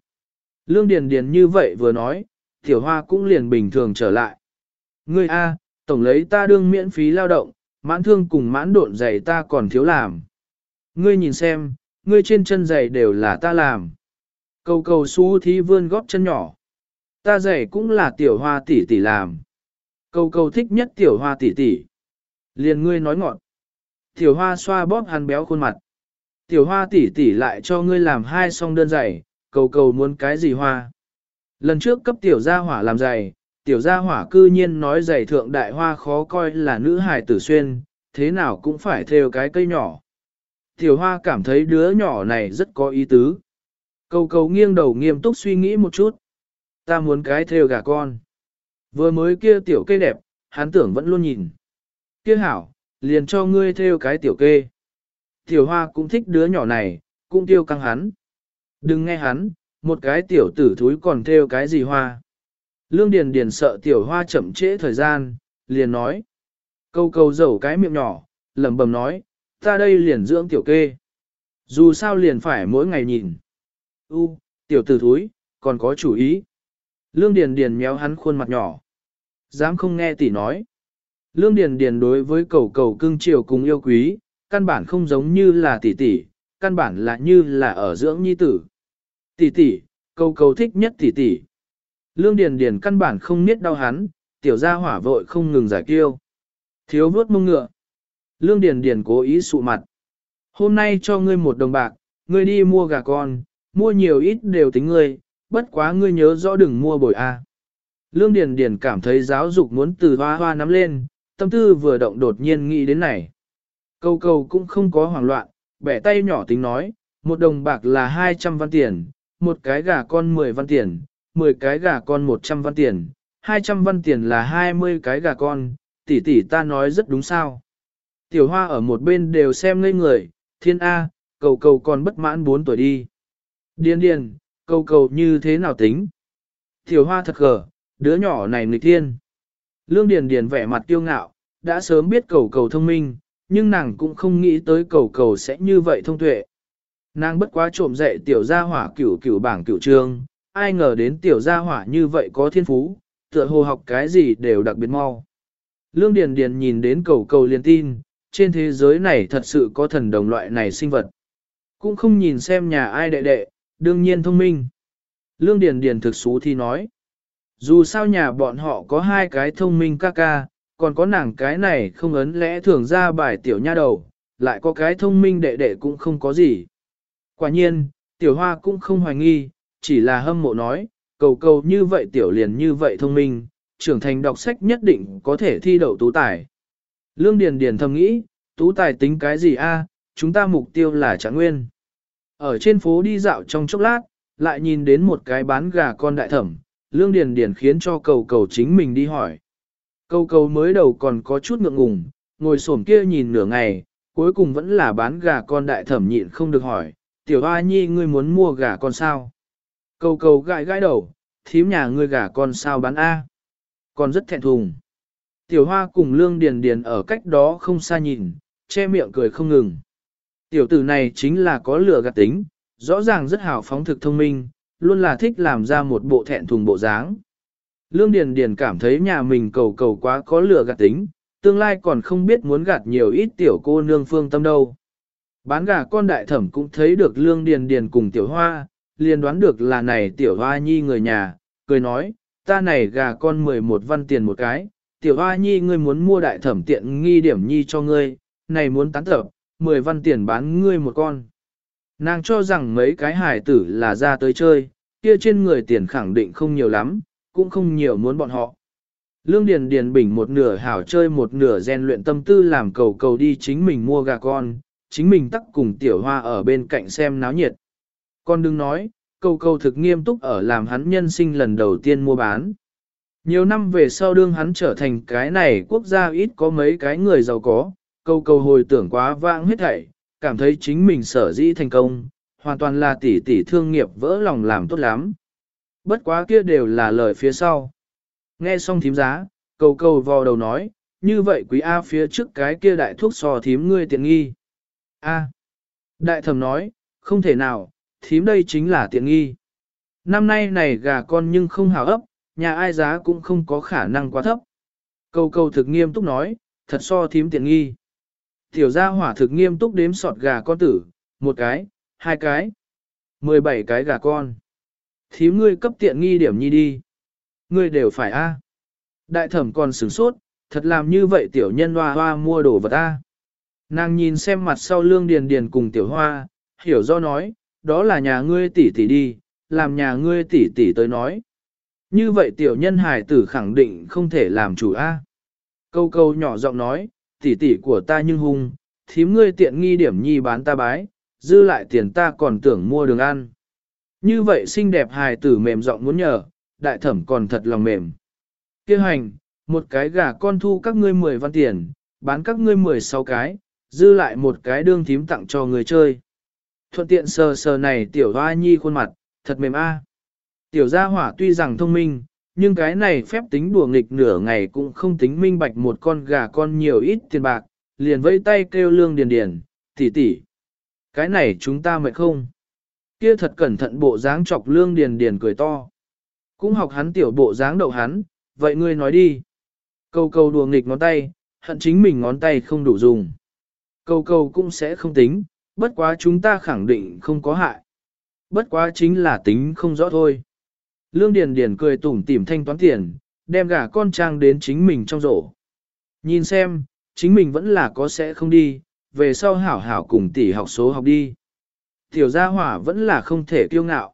Lương Điền Điền như vậy vừa nói, tiểu hoa cũng liền bình thường trở lại. Ngươi A, tổng lấy ta đương miễn phí lao động, mãn thương cùng mãn độn giày ta còn thiếu làm. Ngươi nhìn xem, ngươi trên chân giày đều là ta làm. Cầu cầu su thí vươn góp chân nhỏ. Ta giày cũng là tiểu hoa tỷ tỷ làm. Cầu cầu thích nhất tiểu hoa tỷ tỷ. Liền ngươi nói ngọn. Tiểu hoa xoa bóp hắn béo khuôn mặt. Tiểu hoa tỷ tỷ lại cho ngươi làm hai song đơn giày, cầu cầu muốn cái gì hoa. Lần trước cấp tiểu gia hỏa làm giày, tiểu gia hỏa cư nhiên nói giày thượng đại hoa khó coi là nữ hài tử xuyên, thế nào cũng phải theo cái cây nhỏ. Tiểu hoa cảm thấy đứa nhỏ này rất có ý tứ. Cầu cầu nghiêng đầu nghiêm túc suy nghĩ một chút. Ta muốn cái theo gà con. Vừa mới kia tiểu cây đẹp, hắn tưởng vẫn luôn nhìn. Kia hảo, liền cho ngươi theo cái tiểu kê. Tiểu hoa cũng thích đứa nhỏ này, cũng tiêu căng hắn. Đừng nghe hắn, một cái tiểu tử thúi còn theo cái gì hoa. Lương Điền Điền sợ tiểu hoa chậm trễ thời gian, liền nói. Câu câu dẩu cái miệng nhỏ, lẩm bẩm nói, ta đây liền dưỡng tiểu kê. Dù sao liền phải mỗi ngày nhìn. U, tiểu tử thúi, còn có chủ ý. Lương Điền Điền méo hắn khuôn mặt nhỏ. Dám không nghe tỷ nói. Lương Điền Điền đối với cầu cầu cưng chiều cùng yêu quý, căn bản không giống như là tỷ tỷ, căn bản là như là ở dưỡng nhi tử. Tỷ tỷ, cầu cầu thích nhất tỷ tỷ. Lương Điền Điền căn bản không biết đau hắn, tiểu gia hỏa vội không ngừng giải kiêu. Thiếu vớt mông ngựa. Lương Điền Điền cố ý sụ mặt. Hôm nay cho ngươi một đồng bạc, ngươi đi mua gà con, mua nhiều ít đều tính ngươi, bất quá ngươi nhớ rõ đừng mua bồi a. Lương Điền Điền cảm thấy giáo dục muốn từ hoa hoa nắm lên, tâm tư vừa động đột nhiên nghĩ đến này. Câu câu cũng không có hoảng loạn, bẻ tay nhỏ tính nói, một đồng bạc là 200 văn tiền, một cái gà con 10 văn tiền, 10 cái gà con 100 văn tiền, 200 văn tiền là 20 cái gà con, tỷ tỷ ta nói rất đúng sao. Tiểu hoa ở một bên đều xem ngây người, thiên A, cầu cầu còn bất mãn 4 tuổi đi điền điền cầu cầu như thế nào tính? Tiểu hoa thật gở, đứa nhỏ này nghịch thiên. Lương Điền Điền vẻ mặt kiêu ngạo, đã sớm biết cầu cầu thông minh, nhưng nàng cũng không nghĩ tới cầu cầu sẽ như vậy thông tuệ. Nàng bất quá trộm dạy tiểu gia hỏa cửu cửu bảng cửu trường ai ngờ đến tiểu gia hỏa như vậy có thiên phú, tựa hồ học cái gì đều đặc biệt mau. Lương Điền Điền nhìn đến cầu cầu liền tin, trên thế giới này thật sự có thần đồng loại này sinh vật. Cũng không nhìn xem nhà ai đệ đệ, đương nhiên thông minh. Lương Điền Điền thực xú thì nói. Dù sao nhà bọn họ có hai cái thông minh ca ca, còn có nàng cái này không ấn lẽ thường ra bài tiểu nha đầu, lại có cái thông minh đệ đệ cũng không có gì. Quả nhiên, tiểu hoa cũng không hoài nghi, chỉ là hâm mộ nói, cầu cầu như vậy tiểu liền như vậy thông minh, trưởng thành đọc sách nhất định có thể thi đậu tú tài. Lương Điền Điền thầm nghĩ, tú tài tính cái gì a? chúng ta mục tiêu là trạng nguyên. Ở trên phố đi dạo trong chốc lát, lại nhìn đến một cái bán gà con đại thẩm, Lương Điền Điền khiến cho cầu cầu chính mình đi hỏi. Cầu cầu mới đầu còn có chút ngượng ngùng, ngồi xổm kia nhìn nửa ngày, cuối cùng vẫn là bán gà con đại thẩm nhịn không được hỏi, tiểu hoa nhi ngươi muốn mua gà con sao? Cầu cầu gãi gãi đầu, thím nhà ngươi gà con sao bán A? Con rất thẹn thùng. Tiểu hoa cùng lương điền điền ở cách đó không xa nhìn, che miệng cười không ngừng. Tiểu tử này chính là có lửa gạt tính, rõ ràng rất hào phóng thực thông minh, luôn là thích làm ra một bộ thẹn thùng bộ dáng. Lương Điền Điền cảm thấy nhà mình cầu cầu quá có lửa gạt tính, tương lai còn không biết muốn gạt nhiều ít tiểu cô nương phương tâm đâu. Bán gà con đại thẩm cũng thấy được Lương Điền Điền cùng tiểu hoa, liền đoán được là này tiểu hoa nhi người nhà, cười nói, ta này gà con 11 văn tiền một cái, tiểu hoa nhi ngươi muốn mua đại thẩm tiện nghi điểm nhi cho ngươi, này muốn tán tập, 10 văn tiền bán ngươi một con. Nàng cho rằng mấy cái hài tử là ra tới chơi, kia trên người tiền khẳng định không nhiều lắm, cũng không nhiều muốn bọn họ. Lương Điền Điền bình một nửa hảo chơi một nửa rèn luyện tâm tư làm cầu cầu đi chính mình mua gà con, chính mình tắc cùng tiểu hoa ở bên cạnh xem náo nhiệt. Con đừng nói, cầu cầu thực nghiêm túc ở làm hắn nhân sinh lần đầu tiên mua bán. Nhiều năm về sau đương hắn trở thành cái này quốc gia ít có mấy cái người giàu có, câu câu hồi tưởng quá vãng hết thảy, cảm thấy chính mình sở dĩ thành công, hoàn toàn là tỷ tỷ thương nghiệp vỡ lòng làm tốt lắm. Bất quá kia đều là lời phía sau. Nghe xong thím giá, cầu cầu vò đầu nói, như vậy quý A phía trước cái kia đại thuốc sò thím ngươi tiện nghi. A. Đại thẩm nói, không thể nào, thím đây chính là tiện nghi. Năm nay này gà con nhưng không hào ấp, nhà ai giá cũng không có khả năng quá thấp. Cầu cầu thực nghiêm túc nói, thật so thím tiện nghi. Tiểu gia hỏa thực nghiêm túc đếm sọt gà con tử, một cái, hai cái, mười bảy cái gà con. Thím ngươi cấp tiện nghi điểm nhi đi. Ngươi đều phải a. Đại thẩm còn sửng sốt, thật làm như vậy tiểu nhân hoa hoa mua đồ vật a. Nàng nhìn xem mặt sau lương điền điền cùng tiểu hoa, hiểu do nói, đó là nhà ngươi tỷ tỷ đi, làm nhà ngươi tỷ tỷ tới nói. Như vậy tiểu nhân hải tử khẳng định không thể làm chủ a. Câu câu nhỏ giọng nói, tỷ tỷ của ta nhưng hung, thím ngươi tiện nghi điểm nhi bán ta bái, dư lại tiền ta còn tưởng mua đường ăn. Như vậy xinh đẹp hài tử mềm giọng muốn nhờ, đại thẩm còn thật lòng mềm. Kêu hành, một cái gà con thu các ngươi 10 văn tiền, bán các ngươi 16 cái, dư lại một cái đương thím tặng cho người chơi. Thuận tiện sờ sờ này tiểu hoa nhi khuôn mặt, thật mềm a. Tiểu gia hỏa tuy rằng thông minh, nhưng cái này phép tính đùa nghịch nửa ngày cũng không tính minh bạch một con gà con nhiều ít tiền bạc, liền vẫy tay kêu lương điền điền, tỷ tỷ. Cái này chúng ta mệt không? Kia thật cẩn thận bộ dáng chọc lương điền điền cười to. Cũng học hắn tiểu bộ dáng đậu hắn, vậy ngươi nói đi. Câu câu đùa nghịch ngón tay, hận chính mình ngón tay không đủ dùng. Câu câu cũng sẽ không tính, bất quá chúng ta khẳng định không có hại. Bất quá chính là tính không rõ thôi. Lương Điền Điền cười tủm tỉm thanh toán tiền, đem gà con trang đến chính mình trong rổ. Nhìn xem, chính mình vẫn là có sẽ không đi, về sau hảo hảo cùng tỷ học số học đi. Tiểu gia hỏa vẫn là không thể kiêu ngạo.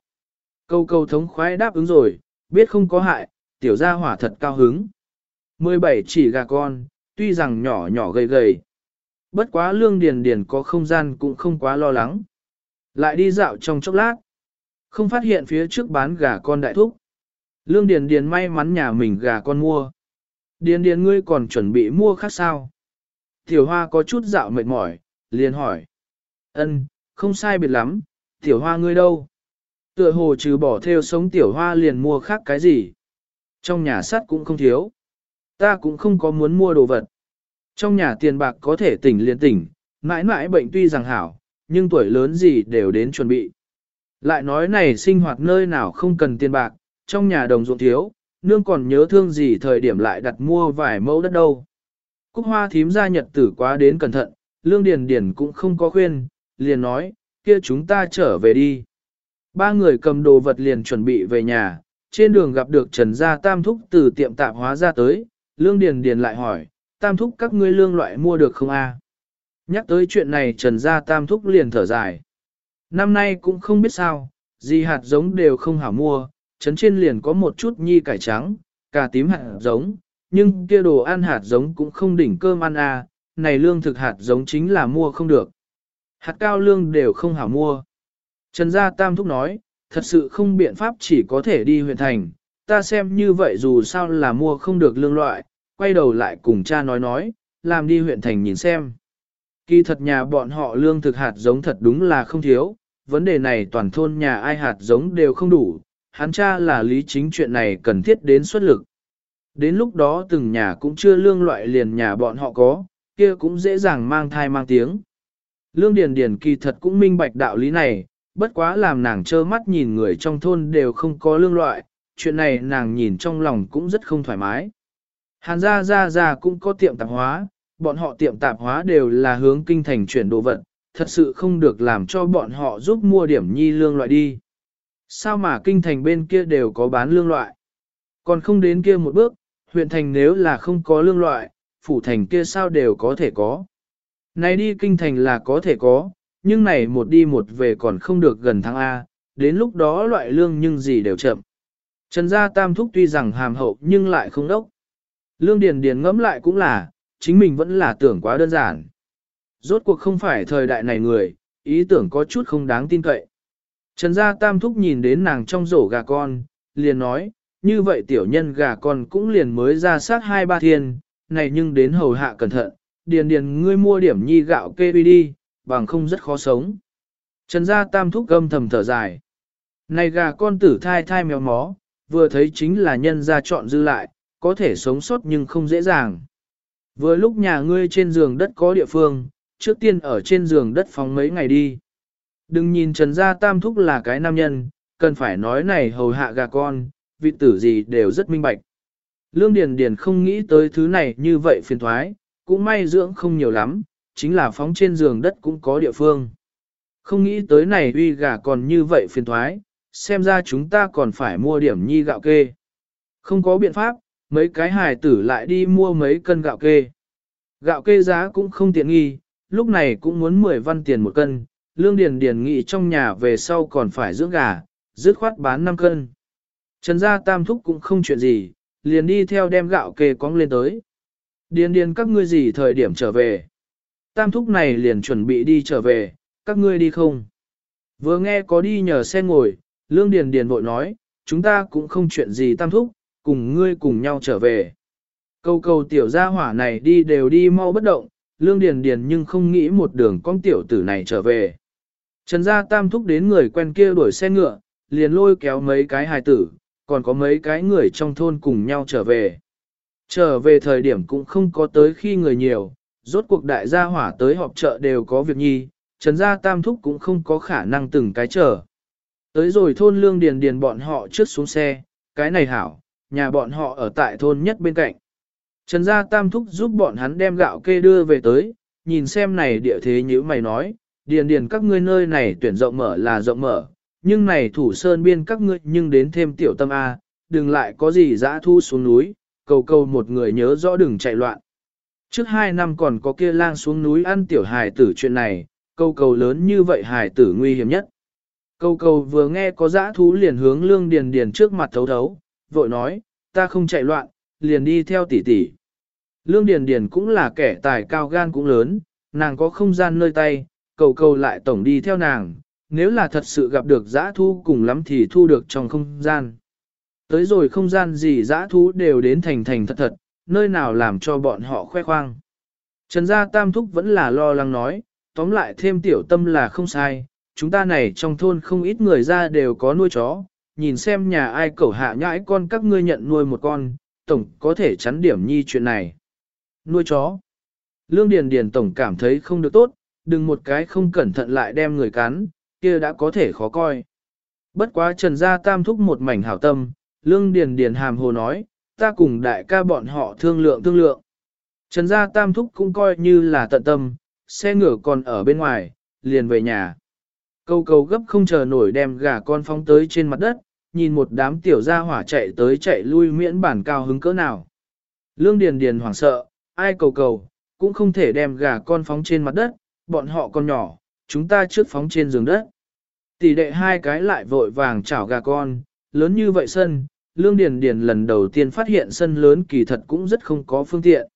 Câu câu thống khoái đáp ứng rồi, biết không có hại, tiểu gia hỏa thật cao hứng. 17 chỉ gà con, tuy rằng nhỏ nhỏ gầy gầy. Bất quá lương điền điền có không gian cũng không quá lo lắng. Lại đi dạo trong chốc lát. Không phát hiện phía trước bán gà con đại thúc. Lương điền điền may mắn nhà mình gà con mua. Điền điền ngươi còn chuẩn bị mua khác sao? Tiểu hoa có chút dạo mệt mỏi, liền hỏi. Ân, không sai biệt lắm, tiểu hoa ngươi đâu? Tựa hồ trừ bỏ theo sống tiểu hoa liền mua khác cái gì? Trong nhà sắt cũng không thiếu. Ta cũng không có muốn mua đồ vật. Trong nhà tiền bạc có thể tỉnh liền tỉnh, mãi mãi bệnh tuy rằng hảo, nhưng tuổi lớn gì đều đến chuẩn bị. Lại nói này sinh hoạt nơi nào không cần tiền bạc, trong nhà đồng ruộng thiếu, nương còn nhớ thương gì thời điểm lại đặt mua vài mẫu đất đâu. Cúc hoa thím ra nhật tử quá đến cẩn thận, lương điền điền cũng không có khuyên, liền nói, kia chúng ta trở về đi. Ba người cầm đồ vật liền chuẩn bị về nhà, trên đường gặp được Trần Gia Tam Thúc từ tiệm tạp hóa ra tới, Lương Điền Điền lại hỏi, Tam Thúc các ngươi lương loại mua được không a? Nhắc tới chuyện này Trần Gia Tam Thúc liền thở dài. Năm nay cũng không biết sao, gì hạt giống đều không hảo mua, trấn trên liền có một chút nhi cải trắng, cà tím hạt giống, nhưng kia đồ ăn hạt giống cũng không đỉnh cơm ăn à, này lương thực hạt giống chính là mua không được. Hạt cao lương đều không hảo mua. Trần Gia Tam Thúc nói, thật sự không biện pháp chỉ có thể đi huyện thành, ta xem như vậy dù sao là mua không được lương loại, quay đầu lại cùng cha nói nói, làm đi huyện thành nhìn xem. Kỳ thật nhà bọn họ lương thực hạt giống thật đúng là không thiếu, vấn đề này toàn thôn nhà ai hạt giống đều không đủ, hắn cha là lý chính chuyện này cần thiết đến xuất lực. Đến lúc đó từng nhà cũng chưa lương loại liền nhà bọn họ có, kia cũng dễ dàng mang thai mang tiếng. Lương Điền Điền kỳ thật cũng minh bạch đạo lý này, bất quá làm nàng trơ mắt nhìn người trong thôn đều không có lương loại, chuyện này nàng nhìn trong lòng cũng rất không thoải mái. Hàn gia gia gia cũng có tiệm tạp hóa, bọn họ tiệm tạp hóa đều là hướng kinh thành chuyển đồ vật, thật sự không được làm cho bọn họ giúp mua điểm nhi lương loại đi. Sao mà kinh thành bên kia đều có bán lương loại? Còn không đến kia một bước, huyện thành nếu là không có lương loại, phủ thành kia sao đều có thể có. Này đi kinh thành là có thể có, nhưng này một đi một về còn không được gần tháng A, đến lúc đó loại lương nhưng gì đều chậm. Trần gia tam thúc tuy rằng hàm hậu nhưng lại không đốc. Lương Điền Điền ngẫm lại cũng là, chính mình vẫn là tưởng quá đơn giản. Rốt cuộc không phải thời đại này người, ý tưởng có chút không đáng tin cậy. Trần gia tam thúc nhìn đến nàng trong rổ gà con, liền nói, như vậy tiểu nhân gà con cũng liền mới ra sát hai ba thiên, này nhưng đến hầu hạ cẩn thận, điền điền ngươi mua điểm nhi gạo kê đi đi, bằng không rất khó sống. Trần gia tam thúc gâm thầm thở dài. Này gà con tử thai thai mèo mó, vừa thấy chính là nhân gia chọn dư lại, có thể sống sót nhưng không dễ dàng. Vừa lúc nhà ngươi trên giường đất có địa phương, trước tiên ở trên giường đất phóng mấy ngày đi. Đừng nhìn Trần Gia Tam Thúc là cái nam nhân, cần phải nói này hầu hạ gà con, vị tử gì đều rất minh bạch. Lương Điền Điền không nghĩ tới thứ này như vậy phiền thoái, cũng may dưỡng không nhiều lắm, chính là phóng trên giường đất cũng có địa phương. Không nghĩ tới này uy gà còn như vậy phiền thoái, xem ra chúng ta còn phải mua điểm nhi gạo kê. Không có biện pháp, mấy cái hài tử lại đi mua mấy cân gạo kê. Gạo kê giá cũng không tiện nghi, lúc này cũng muốn 10 văn tiền một cân, lương điền điền nghị trong nhà về sau còn phải dưỡng gà, dứt khoát bán 5 cân. Trần gia tam thúc cũng không chuyện gì, liền đi theo đem gạo kê cong lên tới. Điền điền các ngươi gì thời điểm trở về. Tam thúc này liền chuẩn bị đi trở về, các ngươi đi không? Vừa nghe có đi nhờ xe ngồi, lương điền điền vội nói, chúng ta cũng không chuyện gì tam thúc, cùng ngươi cùng nhau trở về. Câu cầu tiểu gia hỏa này đi đều đi mau bất động, lương điền điền nhưng không nghĩ một đường con tiểu tử này trở về. Trần gia tam thúc đến người quen kia đuổi xe ngựa, liền lôi kéo mấy cái hài tử, còn có mấy cái người trong thôn cùng nhau trở về. Trở về thời điểm cũng không có tới khi người nhiều, rốt cuộc đại gia hỏa tới họp chợ đều có việc nhi, Trần gia tam thúc cũng không có khả năng từng cái chờ. Tới rồi thôn lương điền điền bọn họ trước xuống xe, cái này hảo, nhà bọn họ ở tại thôn nhất bên cạnh. Trần gia tam thúc giúp bọn hắn đem gạo kê đưa về tới, nhìn xem này địa thế như mày nói, điền điền các ngươi nơi này tuyển rộng mở là rộng mở, nhưng này thủ sơn biên các ngươi nhưng đến thêm tiểu tâm A, đừng lại có gì dã thu xuống núi, cầu cầu một người nhớ rõ đừng chạy loạn. Trước hai năm còn có kia lang xuống núi ăn tiểu hài tử chuyện này, cầu cầu lớn như vậy hài tử nguy hiểm nhất. Cầu cầu vừa nghe có dã thú liền hướng lương điền điền trước mặt thấu thấu, vội nói, ta không chạy loạn, liền đi theo tỷ tỷ. Lương Điền Điền cũng là kẻ tài cao gan cũng lớn, nàng có không gian nơi tay, cầu cầu lại tổng đi theo nàng, nếu là thật sự gặp được giã thu cùng lắm thì thu được trong không gian. Tới rồi không gian gì giã thú đều đến thành thành thật thật, nơi nào làm cho bọn họ khoe khoang. Trần gia tam thúc vẫn là lo lắng nói, tóm lại thêm tiểu tâm là không sai, chúng ta này trong thôn không ít người ra đều có nuôi chó, nhìn xem nhà ai cẩu hạ nhãi con các ngươi nhận nuôi một con, tổng có thể chắn điểm nhi chuyện này. Nuôi chó. Lương Điền Điền tổng cảm thấy không được tốt, đừng một cái không cẩn thận lại đem người cắn, kia đã có thể khó coi. Bất quá Trần Gia Tam thúc một mảnh hảo tâm, Lương Điền Điền hàm hồ nói, ta cùng đại ca bọn họ thương lượng thương lượng. Trần Gia Tam thúc cũng coi như là tận tâm, xe ngựa còn ở bên ngoài, liền về nhà. Câu cầu gấp không chờ nổi đem gà con phóng tới trên mặt đất, nhìn một đám tiểu gia hỏa chạy tới chạy lui miễn bản cao hứng cỡ nào. Lương Điền Điền hoảng sợ, ai cầu cầu, cũng không thể đem gà con phóng trên mặt đất, bọn họ còn nhỏ, chúng ta trước phóng trên giường đất. Tỷ đệ hai cái lại vội vàng chảo gà con, lớn như vậy sân, Lương Điền Điền lần đầu tiên phát hiện sân lớn kỳ thật cũng rất không có phương tiện.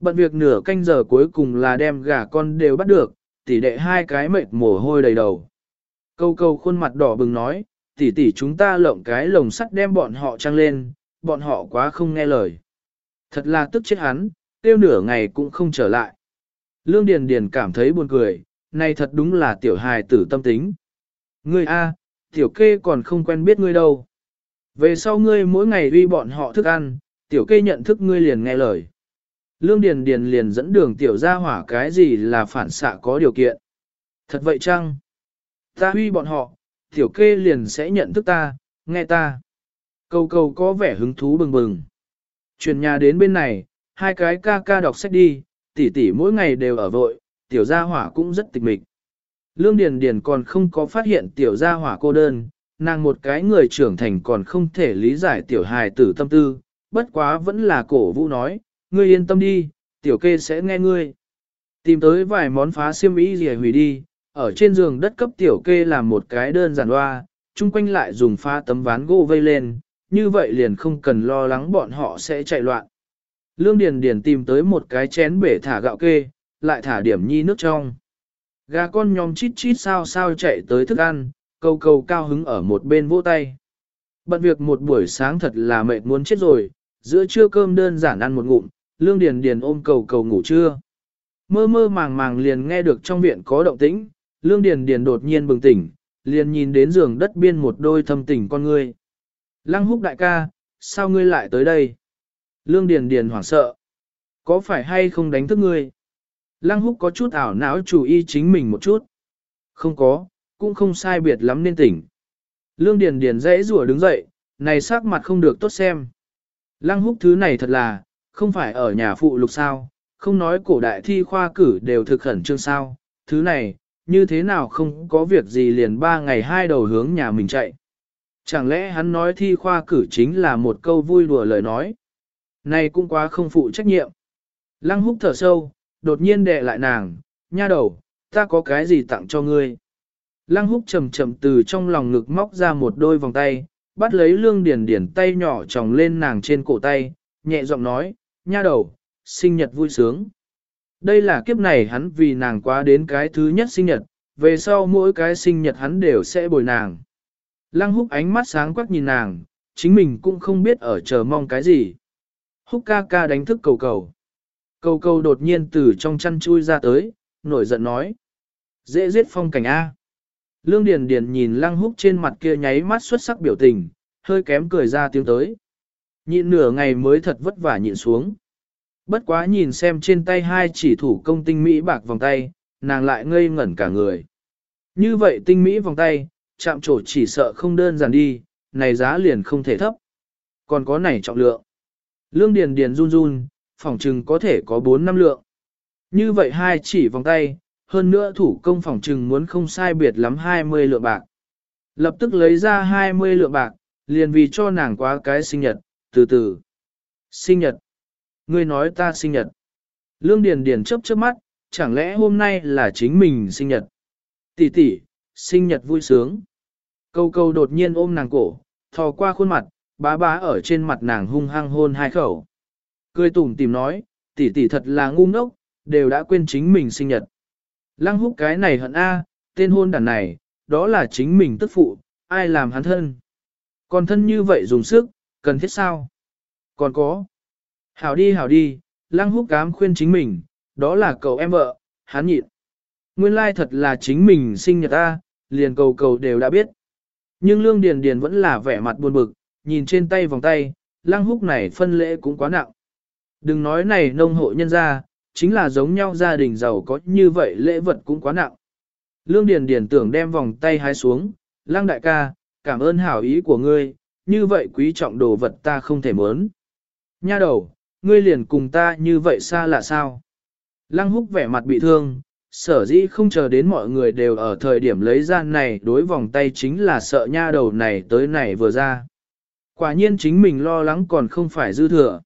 Bận việc nửa canh giờ cuối cùng là đem gà con đều bắt được, tỷ đệ hai cái mệt mồ hôi đầy đầu. Câu câu khuôn mặt đỏ bừng nói, tỷ tỷ chúng ta lộng cái lồng sắt đem bọn họ trăng lên, bọn họ quá không nghe lời. Thật là tức chết hắn, tiêu nửa ngày cũng không trở lại. Lương Điền Điền cảm thấy buồn cười, này thật đúng là tiểu hài tử tâm tính. Ngươi a, tiểu kê còn không quen biết ngươi đâu. Về sau ngươi mỗi ngày uy bọn họ thức ăn, tiểu kê nhận thức ngươi liền nghe lời. Lương Điền Điền liền dẫn đường tiểu gia hỏa cái gì là phản xạ có điều kiện. Thật vậy chăng? Ta huy bọn họ, tiểu kê liền sẽ nhận thức ta, nghe ta. Cầu cầu có vẻ hứng thú bừng bừng. Chuyển nhà đến bên này, hai cái ca ca đọc sách đi, tỷ tỷ mỗi ngày đều ở vội, tiểu gia hỏa cũng rất tịch mịch. Lương Điền Điền còn không có phát hiện tiểu gia hỏa cô đơn, nàng một cái người trưởng thành còn không thể lý giải tiểu hài tử tâm tư, bất quá vẫn là cổ vũ nói, ngươi yên tâm đi, tiểu kê sẽ nghe ngươi. Tìm tới vài món phá xiêm y gì hủy đi, ở trên giường đất cấp tiểu kê làm một cái đơn giản loa, chung quanh lại dùng pha tấm ván gỗ vây lên, như vậy liền không cần lo lắng bọn họ sẽ chạy loạn. Lương Điền Điền tìm tới một cái chén bể thả gạo kê, lại thả điểm nhi nước trong. Gà con nhóm chít chít sao sao chạy tới thức ăn, câu câu cao hứng ở một bên vỗ tay. Bận việc một buổi sáng thật là mệt muốn chết rồi, giữa trưa cơm đơn giản ăn một ngụm, lương điền điền ôm cầu cầu ngủ trưa. Mơ mơ màng màng liền nghe được trong viện có động tĩnh, lương điền điền đột nhiên bừng tỉnh, liền nhìn đến giường đất biên một đôi thâm tình con ngươi. Lăng húc đại ca, sao ngươi lại tới đây? Lương điền điền hoảng sợ. Có phải hay không đánh thức ngươi? Lăng húc có chút ảo não chủ y chính mình một chút. Không có, cũng không sai biệt lắm nên tỉnh. Lương Điền Điền dễ rùa đứng dậy, này sắc mặt không được tốt xem. Lăng húc thứ này thật là, không phải ở nhà phụ lục sao, không nói cổ đại thi khoa cử đều thực khẩn trương sao, thứ này, như thế nào không có việc gì liền ba ngày hai đầu hướng nhà mình chạy. Chẳng lẽ hắn nói thi khoa cử chính là một câu vui đùa lời nói. Này cũng quá không phụ trách nhiệm. Lăng húc thở sâu, đột nhiên đè lại nàng, nha đầu, ta có cái gì tặng cho ngươi. Lăng húc chậm chậm từ trong lòng ngực móc ra một đôi vòng tay, bắt lấy lương điển điển tay nhỏ tròng lên nàng trên cổ tay, nhẹ giọng nói, nha đầu, sinh nhật vui sướng. Đây là kiếp này hắn vì nàng quá đến cái thứ nhất sinh nhật, về sau mỗi cái sinh nhật hắn đều sẽ bồi nàng. Lăng húc ánh mắt sáng quắc nhìn nàng, chính mình cũng không biết ở chờ mong cái gì. Húc ca ca đánh thức cầu cầu. Cầu cầu đột nhiên từ trong chăn chui ra tới, nổi giận nói. Dễ giết phong cảnh A. Lương Điền Điền nhìn lăng húc trên mặt kia nháy mắt xuất sắc biểu tình, hơi kém cười ra tiếng tới. Nhịn nửa ngày mới thật vất vả nhịn xuống. Bất quá nhìn xem trên tay hai chỉ thủ công tinh mỹ bạc vòng tay, nàng lại ngây ngẩn cả người. Như vậy tinh mỹ vòng tay, chạm trổ chỉ sợ không đơn giản đi, này giá liền không thể thấp. Còn có này trọng lượng. Lương Điền Điền run run, phỏng trừng có thể có 4 năm lượng. Như vậy hai chỉ vòng tay, hơn nữa thủ công phỏng trừng muốn không sai biệt lắm 20 lượng bạc. Lập tức lấy ra 20 lượng bạc, liền vì cho nàng quá cái sinh nhật, từ từ. Sinh nhật. Ngươi nói ta sinh nhật. Lương Điền Điền chớp chớp mắt, chẳng lẽ hôm nay là chính mình sinh nhật. Tỷ tỷ, sinh nhật vui sướng. Câu câu đột nhiên ôm nàng cổ, thò qua khuôn mặt, bá bá ở trên mặt nàng hung hăng hôn hai khẩu. Cười tủm tỉm nói, tỷ tỷ thật là ngu ngốc, đều đã quên chính mình sinh nhật. Lăng húc cái này hận A, tên hôn đàn này, đó là chính mình tức phụ, ai làm hắn thân. Còn thân như vậy dùng sức, cần thiết sao? Còn có. Hảo đi hảo đi, lăng húc cám khuyên chính mình, đó là cậu em vợ, hắn nhịn. Nguyên lai thật là chính mình sinh nhật ta, liền cầu cầu đều đã biết. Nhưng Lương Điền Điền vẫn là vẻ mặt buồn bực, nhìn trên tay vòng tay, lăng húc này phân lễ cũng quá nặng. Đừng nói này nông hộ nhân gia, chính là giống nhau gia đình giàu có như vậy lễ vật cũng quá nặng. Lương Điền Điền tưởng đem vòng tay hái xuống, lăng đại ca, cảm ơn hảo ý của ngươi, như vậy quý trọng đồ vật ta không thể muốn. Nha đầu, ngươi liền cùng ta như vậy xa là sao? Lăng húc vẻ mặt bị thương, sở dĩ không chờ đến mọi người đều ở thời điểm lấy ra này đối vòng tay chính là sợ nha đầu này tới này vừa ra. Quả nhiên chính mình lo lắng còn không phải dư thừa.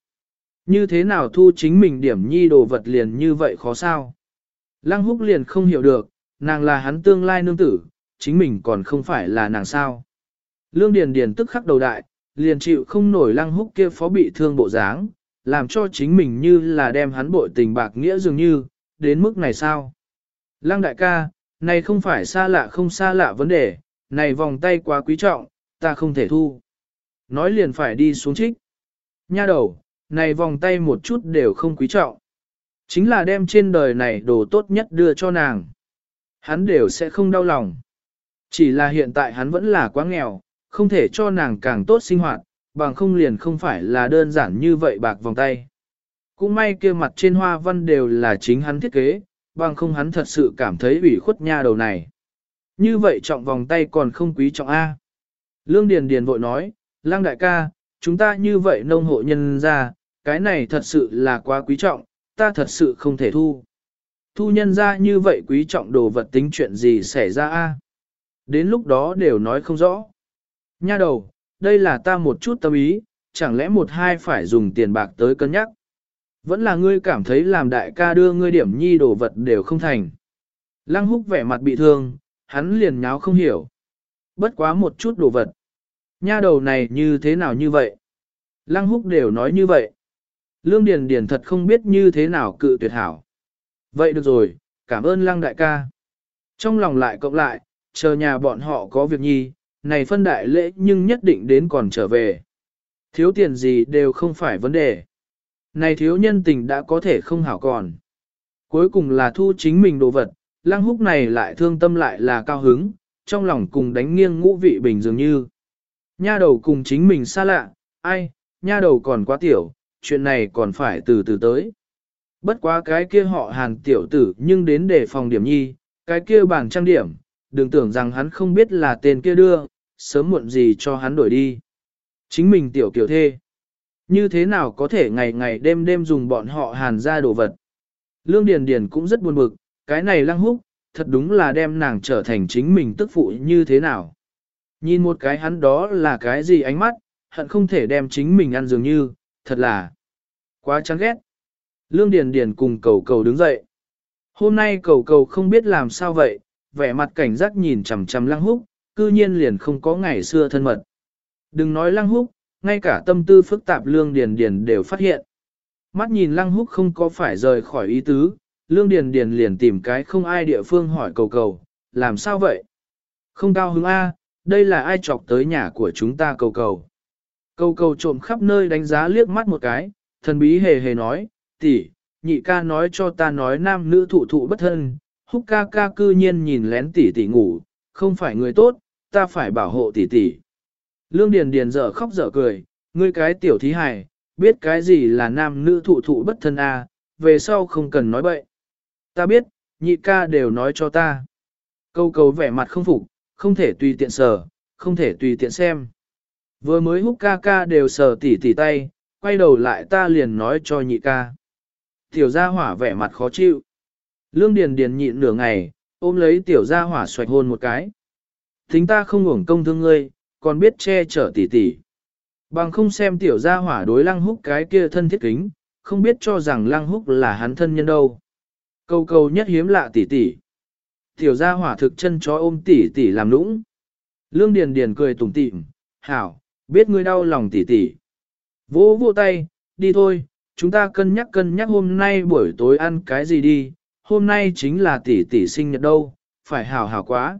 Như thế nào thu chính mình điểm nhi đồ vật liền như vậy khó sao? Lăng húc liền không hiểu được, nàng là hắn tương lai nương tử, chính mình còn không phải là nàng sao. Lương Điền Điền tức khắc đầu đại, liền chịu không nổi lăng húc kia phó bị thương bộ dáng, làm cho chính mình như là đem hắn bội tình bạc nghĩa dường như, đến mức này sao? Lăng đại ca, này không phải xa lạ không xa lạ vấn đề, này vòng tay quá quý trọng, ta không thể thu. Nói liền phải đi xuống trích. Nha đầu, này vòng tay một chút đều không quý trọng. Chính là đem trên đời này đồ tốt nhất đưa cho nàng. Hắn đều sẽ không đau lòng. Chỉ là hiện tại hắn vẫn là quá nghèo, không thể cho nàng càng tốt sinh hoạt, bằng không liền không phải là đơn giản như vậy bạc vòng tay. Cũng may kia mặt trên hoa văn đều là chính hắn thiết kế, bằng không hắn thật sự cảm thấy ủy khuất nha đầu này. Như vậy trọng vòng tay còn không quý trọng A. Lương Điền Điền vội nói, lang đại ca, chúng ta như vậy nông hộ nhân ra, cái này thật sự là quá quý trọng, ta thật sự không thể thu. Thu nhân ra như vậy quý trọng đồ vật tính chuyện gì xảy ra a? Đến lúc đó đều nói không rõ. Nha đầu, đây là ta một chút tâm ý, chẳng lẽ một hai phải dùng tiền bạc tới cân nhắc. Vẫn là ngươi cảm thấy làm đại ca đưa ngươi điểm nhi đồ vật đều không thành. Lăng húc vẻ mặt bị thương, hắn liền nháo không hiểu. Bất quá một chút đồ vật. Nha đầu này như thế nào như vậy? Lăng húc đều nói như vậy. Lương Điền Điền thật không biết như thế nào cự tuyệt hảo. Vậy được rồi, cảm ơn lăng đại ca. Trong lòng lại cộng lại, chờ nhà bọn họ có việc nhi, này phân đại lễ nhưng nhất định đến còn trở về. Thiếu tiền gì đều không phải vấn đề. Này thiếu nhân tình đã có thể không hảo còn. Cuối cùng là thu chính mình đồ vật, lăng húc này lại thương tâm lại là cao hứng, trong lòng cùng đánh nghiêng ngũ vị bình dường như. Nha đầu cùng chính mình xa lạ, ai, nha đầu còn quá tiểu, chuyện này còn phải từ từ tới. Bất quá cái kia họ hàn tiểu tử nhưng đến để phòng điểm nhi, cái kia bảng trang điểm, đừng tưởng rằng hắn không biết là tên kia đưa, sớm muộn gì cho hắn đổi đi. Chính mình tiểu kiểu thê. Như thế nào có thể ngày ngày đêm đêm dùng bọn họ hàn ra đồ vật. Lương Điền Điền cũng rất buồn bực, cái này lăng húc, thật đúng là đem nàng trở thành chính mình tức phụ như thế nào. Nhìn một cái hắn đó là cái gì ánh mắt, hận không thể đem chính mình ăn dường như, thật là quá chán ghét. Lương Điền Điền cùng cầu cầu đứng dậy. Hôm nay cầu cầu không biết làm sao vậy, vẻ mặt cảnh giác nhìn chằm chằm lăng húc, cư nhiên liền không có ngày xưa thân mật. Đừng nói lăng húc, ngay cả tâm tư phức tạp lương điền điền đều phát hiện. Mắt nhìn lăng húc không có phải rời khỏi ý tứ, lương điền điền liền tìm cái không ai địa phương hỏi cầu cầu, làm sao vậy? Không cao hứng A, đây là ai chọc tới nhà của chúng ta cầu cầu. Cầu cầu trộm khắp nơi đánh giá liếc mắt một cái, thần bí hề hề nói, tỷ, nhị ca nói cho ta nói nam nữ thụ thụ bất thân, húc ca ca cư nhiên nhìn lén tỷ tỷ ngủ, không phải người tốt, ta phải bảo hộ tỷ tỷ. Lương Điền Điền dở khóc dở cười, ngươi cái tiểu thí hài, biết cái gì là nam nữ thụ thụ bất thân a, à, về sau không cần nói bậy. Ta biết, nhị ca đều nói cho ta. Câu cầu vẻ mặt không phục, không thể tùy tiện sờ, không thể tùy tiện xem. Vừa mới húc ca ca đều sờ tỉ tỉ tay, quay đầu lại ta liền nói cho nhị ca. Tiểu gia hỏa vẻ mặt khó chịu. Lương Điền Điền nhịn nửa ngày, ôm lấy tiểu gia hỏa xoạch hôn một cái. Thính ta không uổng công thương ngươi, còn biết che chở tỉ tỉ. Bằng không xem tiểu gia hỏa đối lăng húc cái kia thân thiết kính, không biết cho rằng lăng húc là hắn thân nhân đâu. Câu câu nhất hiếm lạ tỉ tỉ. Tiểu gia hỏa thực chân chó ôm tỉ tỉ làm nũng. Lương Điền Điền cười tủm tỉm, hảo, biết ngươi đau lòng tỉ tỉ. Vỗ vỗ tay, đi thôi, chúng ta cân nhắc cân nhắc hôm nay buổi tối ăn cái gì đi, hôm nay chính là tỷ tỷ sinh nhật đâu, phải hào hào quá.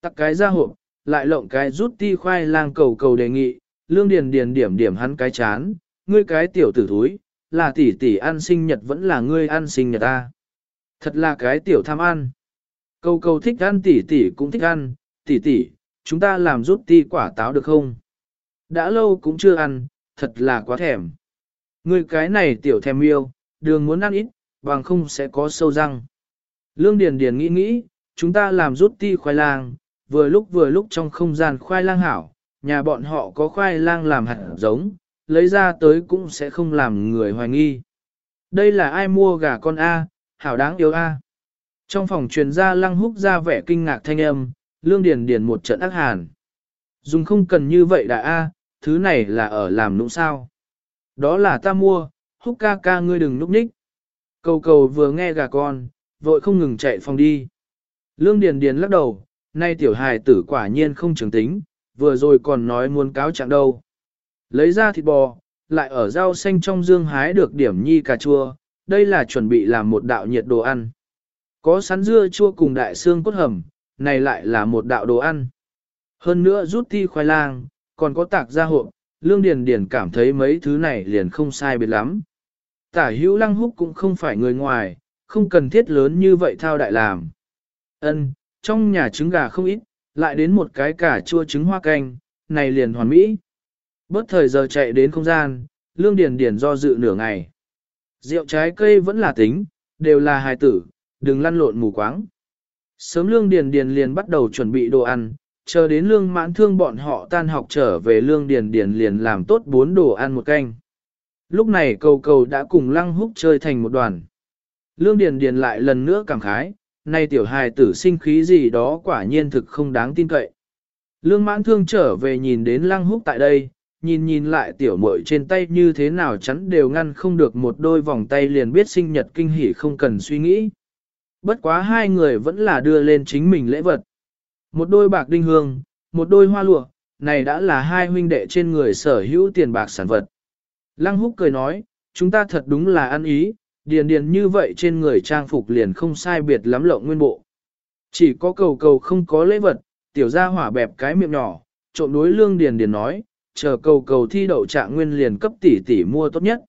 Tắc cái ra hộp, lại lộng cái rút ti khoai lang cầu cầu đề nghị, lương điền điền điểm điểm hắn cái chán, ngươi cái tiểu tử thúi, là tỷ tỷ ăn sinh nhật vẫn là ngươi ăn sinh nhật ta. Thật là cái tiểu tham ăn. Cầu cầu thích ăn tỷ tỷ cũng thích ăn, tỷ tỷ, chúng ta làm rút ti quả táo được không? Đã lâu cũng chưa ăn, thật là quá thèm. Ngươi cái này tiểu thèm yêu, đường muốn ăn ít, bằng không sẽ có sâu răng. Lương Điền Điền nghĩ nghĩ, chúng ta làm rút ti khoai lang, vừa lúc vừa lúc trong không gian khoai lang hảo, nhà bọn họ có khoai lang làm hạt giống, lấy ra tới cũng sẽ không làm người hoài nghi. Đây là ai mua gà con A, hảo đáng yêu A. Trong phòng truyền ra lăng húc ra vẻ kinh ngạc thanh âm, lương điền điền một trận ác hàn. Dùng không cần như vậy đã A, thứ này là ở làm nũng sao. Đó là ta mua, húc ca ca ngươi đừng núp ních. Cầu cầu vừa nghe gà con, vội không ngừng chạy phòng đi. Lương Điền Điền lắc đầu, nay tiểu hài tử quả nhiên không trưởng tính, vừa rồi còn nói muốn cáo trạng đâu. Lấy ra thịt bò, lại ở rau xanh trong dương hái được điểm nhi cà chua, đây là chuẩn bị làm một đạo nhiệt đồ ăn. Có sắn dưa chua cùng đại xương cốt hầm, này lại là một đạo đồ ăn. Hơn nữa rút ti khoai lang, còn có tạc gia hộ, Lương Điền Điền cảm thấy mấy thứ này liền không sai biệt lắm. Tả hữu lăng húc cũng không phải người ngoài, không cần thiết lớn như vậy thao đại làm. Ân, trong nhà trứng gà không ít, lại đến một cái cả chua trứng hoa canh, này liền hoàn mỹ. Bớt thời giờ chạy đến không gian, lương điền điền do dự nửa ngày. Rượu trái cây vẫn là tính, đều là hài tử, đừng lăn lộn mù quáng. Sớm lương điền điền liền bắt đầu chuẩn bị đồ ăn, chờ đến lương mãn thương bọn họ tan học trở về lương điền điền liền làm tốt bốn đồ ăn một canh. Lúc này cầu cầu đã cùng lăng húc chơi thành một đoàn. Lương điền điền lại lần nữa cảm khái, nay tiểu hài tử sinh khí gì đó quả nhiên thực không đáng tin cậy. Lương mãn thương trở về nhìn đến lăng húc tại đây, nhìn nhìn lại tiểu muội trên tay như thế nào chắn đều ngăn không được một đôi vòng tay liền biết sinh nhật kinh hỉ không cần suy nghĩ. Bất quá hai người vẫn là đưa lên chính mình lễ vật. Một đôi bạc đinh hương, một đôi hoa lụa, này đã là hai huynh đệ trên người sở hữu tiền bạc sản vật. Lăng húc cười nói, chúng ta thật đúng là ăn ý, điền điền như vậy trên người trang phục liền không sai biệt lắm lộng nguyên bộ. Chỉ có cầu cầu không có lễ vật, tiểu gia hỏa bẹp cái miệng nhỏ, trộm đối lương điền điền nói, chờ cầu cầu thi đậu trạng nguyên liền cấp tỷ tỷ mua tốt nhất.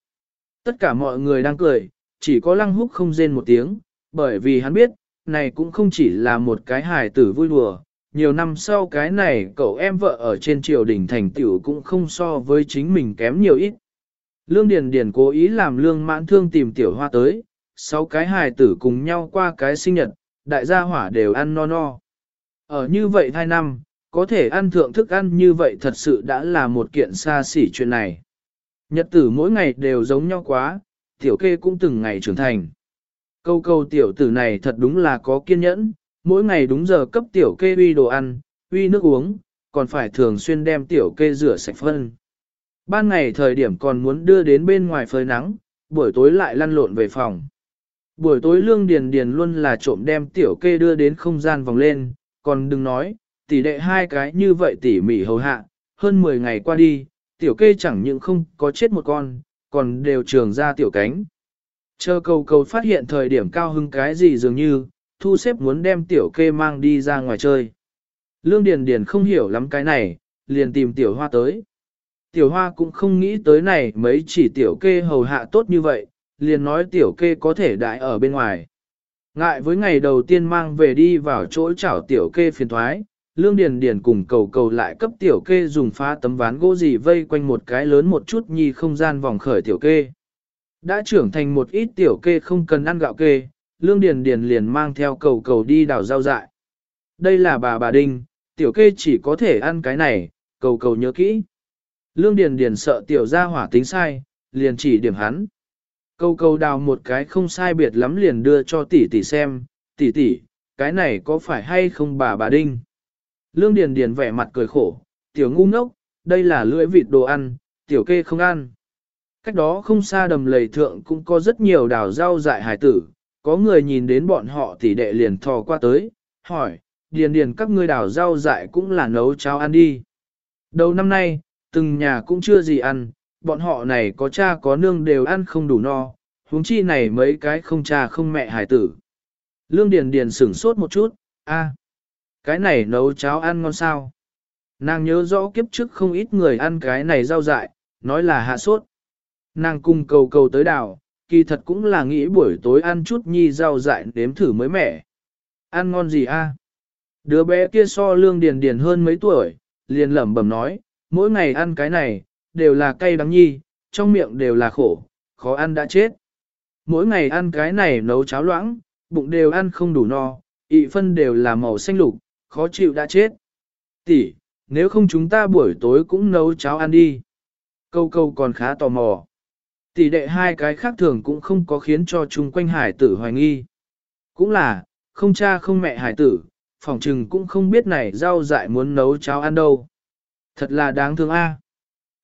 Tất cả mọi người đang cười, chỉ có lăng húc không rên một tiếng, bởi vì hắn biết, này cũng không chỉ là một cái hài tử vui đùa. Nhiều năm sau cái này cậu em vợ ở trên triều đình thành tiểu cũng không so với chính mình kém nhiều ít. Lương Điền Điền cố ý làm lương mãn thương tìm tiểu hoa tới, sáu cái hài tử cùng nhau qua cái sinh nhật, đại gia hỏa đều ăn no no. Ở như vậy hai năm, có thể ăn thượng thức ăn như vậy thật sự đã là một kiện xa xỉ chuyện này. Nhật tử mỗi ngày đều giống nhau quá, tiểu kê cũng từng ngày trưởng thành. Câu câu tiểu tử này thật đúng là có kiên nhẫn, mỗi ngày đúng giờ cấp tiểu kê uy đồ ăn, uy nước uống, còn phải thường xuyên đem tiểu kê rửa sạch phân. Ban ngày thời điểm còn muốn đưa đến bên ngoài phơi nắng, buổi tối lại lăn lộn về phòng. Buổi tối lương điền điền luôn là trộm đem tiểu kê đưa đến không gian vòng lên, còn đừng nói, tỷ đệ hai cái như vậy tỉ mỉ hầu hạ, hơn 10 ngày qua đi, tiểu kê chẳng những không có chết một con, còn đều trường ra tiểu cánh. Chờ cầu cầu phát hiện thời điểm cao hưng cái gì dường như, thu xếp muốn đem tiểu kê mang đi ra ngoài chơi. Lương Điền Điền không hiểu lắm cái này, liền tìm tiểu hoa tới. Tiểu hoa cũng không nghĩ tới này mấy chỉ tiểu kê hầu hạ tốt như vậy, liền nói tiểu kê có thể đại ở bên ngoài. Ngại với ngày đầu tiên mang về đi vào chỗ chảo tiểu kê phiền thoái, Lương Điền Điền cùng cầu cầu lại cấp tiểu kê dùng phá tấm ván gỗ gì vây quanh một cái lớn một chút nhi không gian vòng khởi tiểu kê. Đã trưởng thành một ít tiểu kê không cần ăn gạo kê, Lương Điền Điền liền mang theo cầu cầu đi đào rau dại. Đây là bà bà Đinh, tiểu kê chỉ có thể ăn cái này, cầu cầu nhớ kỹ. Lương Điền Điền sợ tiểu gia hỏa tính sai, liền chỉ điểm hắn. Câu câu đào một cái không sai biệt lắm liền đưa cho tỷ tỷ xem, tỷ tỷ, cái này có phải hay không bà bà Đinh? Lương Điền Điền vẻ mặt cười khổ, tiểu ngu ngốc, đây là lưỡi vịt đồ ăn, tiểu kê không ăn. Cách đó không xa đầm lầy thượng cũng có rất nhiều đào rau dại hải tử, có người nhìn đến bọn họ tỷ đệ liền thò qua tới, hỏi, Điền Điền các ngươi đào rau dại cũng là nấu cháo ăn đi. Đầu năm nay, từng nhà cũng chưa gì ăn, bọn họ này có cha có nương đều ăn không đủ no, huống chi này mấy cái không cha không mẹ hải tử. Lương Điền Điền sửng sốt một chút, a, cái này nấu cháo ăn ngon sao? Nàng nhớ rõ kiếp trước không ít người ăn cái này rau dại, nói là hạ sốt. Nàng cùng cầu cầu tới đảo, kỳ thật cũng là nghĩ buổi tối ăn chút nhi rau dại đếm thử mới mẻ. Ăn ngon gì a? Đứa bé kia so lương điền điền hơn mấy tuổi, liền lẩm bẩm nói, mỗi ngày ăn cái này, đều là cay đắng nhi, trong miệng đều là khổ, khó ăn đã chết. Mỗi ngày ăn cái này nấu cháo loãng, bụng đều ăn không đủ no, ị phân đều là màu xanh lục, khó chịu đã chết. Tỷ, nếu không chúng ta buổi tối cũng nấu cháo ăn đi. Câu câu còn khá tò mò. Tỷ đệ hai cái khác thường cũng không có khiến cho chung quanh hải tử hoài nghi. Cũng là, không cha không mẹ hải tử, phòng trừng cũng không biết này rau dại muốn nấu cháo ăn đâu. Thật là đáng thương a.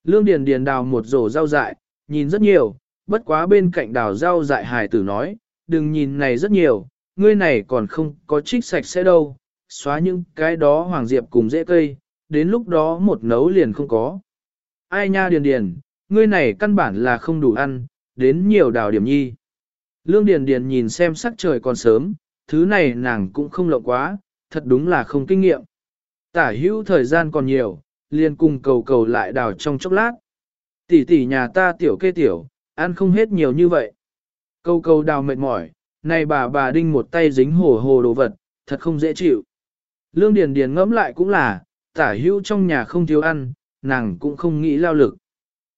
Lương Điền Điền đào một rổ rau dại, nhìn rất nhiều, bất quá bên cạnh đào rau dại hải tử nói, đừng nhìn này rất nhiều, ngươi này còn không có trích sạch sẽ đâu, xóa những cái đó hoàng diệp cùng dễ cây, đến lúc đó một nấu liền không có. Ai nha Điền Điền, ngươi này căn bản là không đủ ăn, đến nhiều đào điểm nhi. Lương Điền Điền nhìn xem sắc trời còn sớm, thứ này nàng cũng không lộng quá, thật đúng là không kinh nghiệm. Tả hữu thời gian còn nhiều, liền cùng cầu cầu lại đào trong chốc lát. Tỷ tỷ nhà ta tiểu kê tiểu, ăn không hết nhiều như vậy. Cầu cầu đào mệt mỏi, này bà bà đinh một tay dính hồ hồ đồ vật, thật không dễ chịu. Lương Điền Điền ngẫm lại cũng là, tả hữu trong nhà không thiếu ăn, nàng cũng không nghĩ lao lực.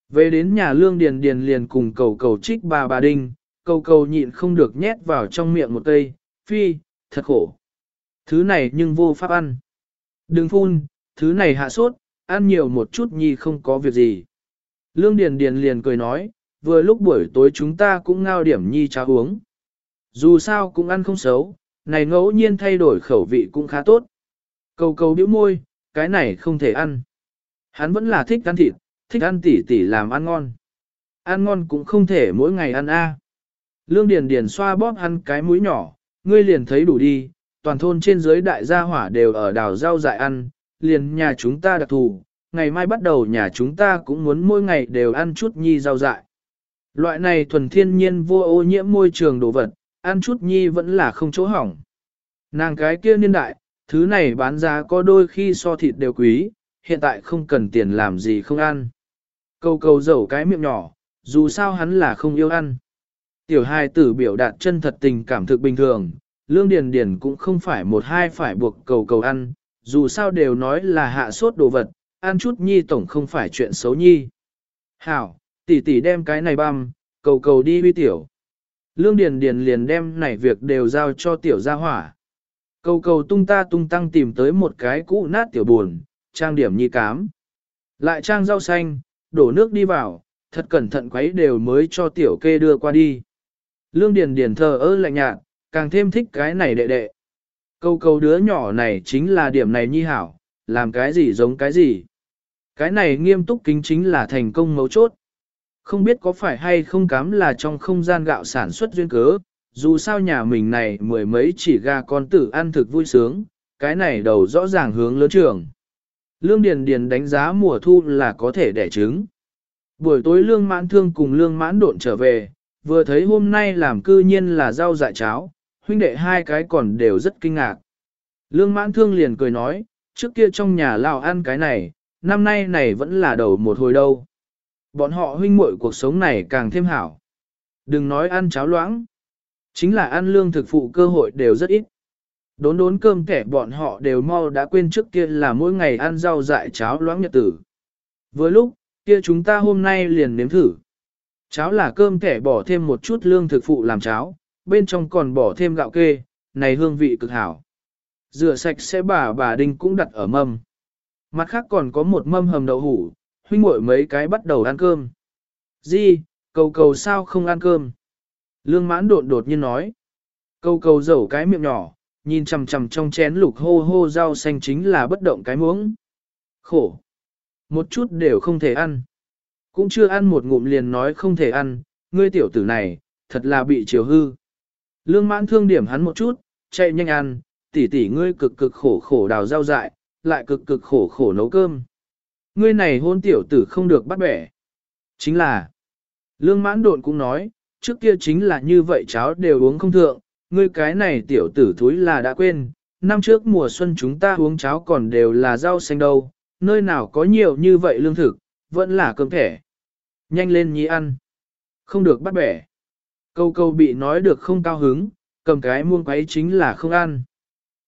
Về đến nhà Lương Điền Điền liền cùng cầu cầu trích bà bà đinh, cầu cầu nhịn không được nhét vào trong miệng một cây, phi, thật khổ. Thứ này nhưng vô pháp ăn. Đừng phun, thứ này hạ sốt, ăn nhiều một chút nhi không có việc gì. Lương Điền Điền liền cười nói, vừa lúc buổi tối chúng ta cũng ngao điểm nhi cháo uống. Dù sao cũng ăn không xấu, này ngẫu nhiên thay đổi khẩu vị cũng khá tốt. Cầu cầu bĩu môi, cái này không thể ăn. Hắn vẫn là thích ăn thịt, thích ăn tỉ tỉ làm ăn ngon. Ăn ngon cũng không thể mỗi ngày ăn a. Lương Điền Điền xoa bóp ăn cái mũi nhỏ, ngươi liền thấy đủ đi, toàn thôn trên dưới đại gia hỏa đều ở đào rau dại ăn, liền nhà chúng ta đặc thù, ngày mai bắt đầu nhà chúng ta cũng muốn mỗi ngày đều ăn chút nhi rau dại. Loại này thuần thiên nhiên vô ô nhiễm môi trường đồ vật, ăn chút nhi vẫn là không chỗ hỏng. Nàng cái kia niên đại, thứ này bán giá có đôi khi so thịt đều quý, hiện tại không cần tiền làm gì không ăn. Câu câu dầu cái miệng nhỏ, dù sao hắn là không yêu ăn. Tiểu hai tử biểu đạt chân thật tình cảm thực bình thường, lương điền điền cũng không phải một hai phải buộc cầu cầu ăn, dù sao đều nói là hạ sốt đồ vật, ăn chút nhi tổng không phải chuyện xấu nhi. Hảo, tỷ tỷ đem cái này băm, cầu cầu đi huy tiểu. Lương điền điền liền đem này việc đều giao cho tiểu gia hỏa. Cầu cầu tung ta tung tăng tìm tới một cái cũ nát tiểu buồn, trang điểm nhi cám. Lại trang rau xanh, đổ nước đi vào, thật cẩn thận quấy đều mới cho tiểu kê đưa qua đi. Lương Điền Điền thờ ơ lạnh nhạt, càng thêm thích cái này đệ đệ. Câu câu đứa nhỏ này chính là điểm này nhi hảo, làm cái gì giống cái gì. Cái này nghiêm túc kính chính là thành công mấu chốt. Không biết có phải hay không cám là trong không gian gạo sản xuất duyên cớ, dù sao nhà mình này mười mấy chỉ gà con tử ăn thực vui sướng, cái này đầu rõ ràng hướng lớn trường. Lương Điền Điền đánh giá mùa thu là có thể đẻ trứng. Buổi tối lương mãn thương cùng lương mãn độn trở về, vừa thấy hôm nay làm cư nhiên là rau dại cháo, huynh đệ hai cái còn đều rất kinh ngạc. Lương mãn thương liền cười nói, trước kia trong nhà lao ăn cái này, năm nay này vẫn là đầu một hồi đâu. Bọn họ huynh muội cuộc sống này càng thêm hảo. Đừng nói ăn cháo loãng. Chính là ăn lương thực phụ cơ hội đều rất ít. Đốn đốn cơm kẻ bọn họ đều mau đã quên trước kia là mỗi ngày ăn rau dại cháo loãng nhật tử. Với lúc, kia chúng ta hôm nay liền nếm thử. Cháo là cơm kẻ bỏ thêm một chút lương thực phụ làm cháo, bên trong còn bỏ thêm gạo kê, này hương vị cực hảo. Rửa sạch sẽ bà bà đinh cũng đặt ở mâm. Mặt khác còn có một mâm hầm đậu hủ, huynh muội mấy cái bắt đầu ăn cơm. Di, cầu cầu sao không ăn cơm? Lương mãn đột đột nhiên nói. Cầu cầu dẩu cái miệng nhỏ, nhìn chằm chằm trong chén lục hô hô rau xanh chính là bất động cái muỗng. Khổ. Một chút đều không thể ăn. Cũng chưa ăn một ngụm liền nói không thể ăn, ngươi tiểu tử này, thật là bị chiều hư. Lương mãn thương điểm hắn một chút, chạy nhanh ăn, tỷ tỷ ngươi cực cực khổ khổ đào rau dại, lại cực cực khổ khổ nấu cơm. Ngươi này hôn tiểu tử không được bắt bẻ. Chính là, lương mãn độn cũng nói, trước kia chính là như vậy cháu đều uống không thượng, ngươi cái này tiểu tử thúi là đã quên, năm trước mùa xuân chúng ta uống cháo còn đều là rau xanh đâu, nơi nào có nhiều như vậy lương thực, vẫn là cơm thẻ. Nhanh lên nhí ăn. Không được bắt bẻ. Câu câu bị nói được không cao hứng, cầm cái muông quấy chính là không ăn.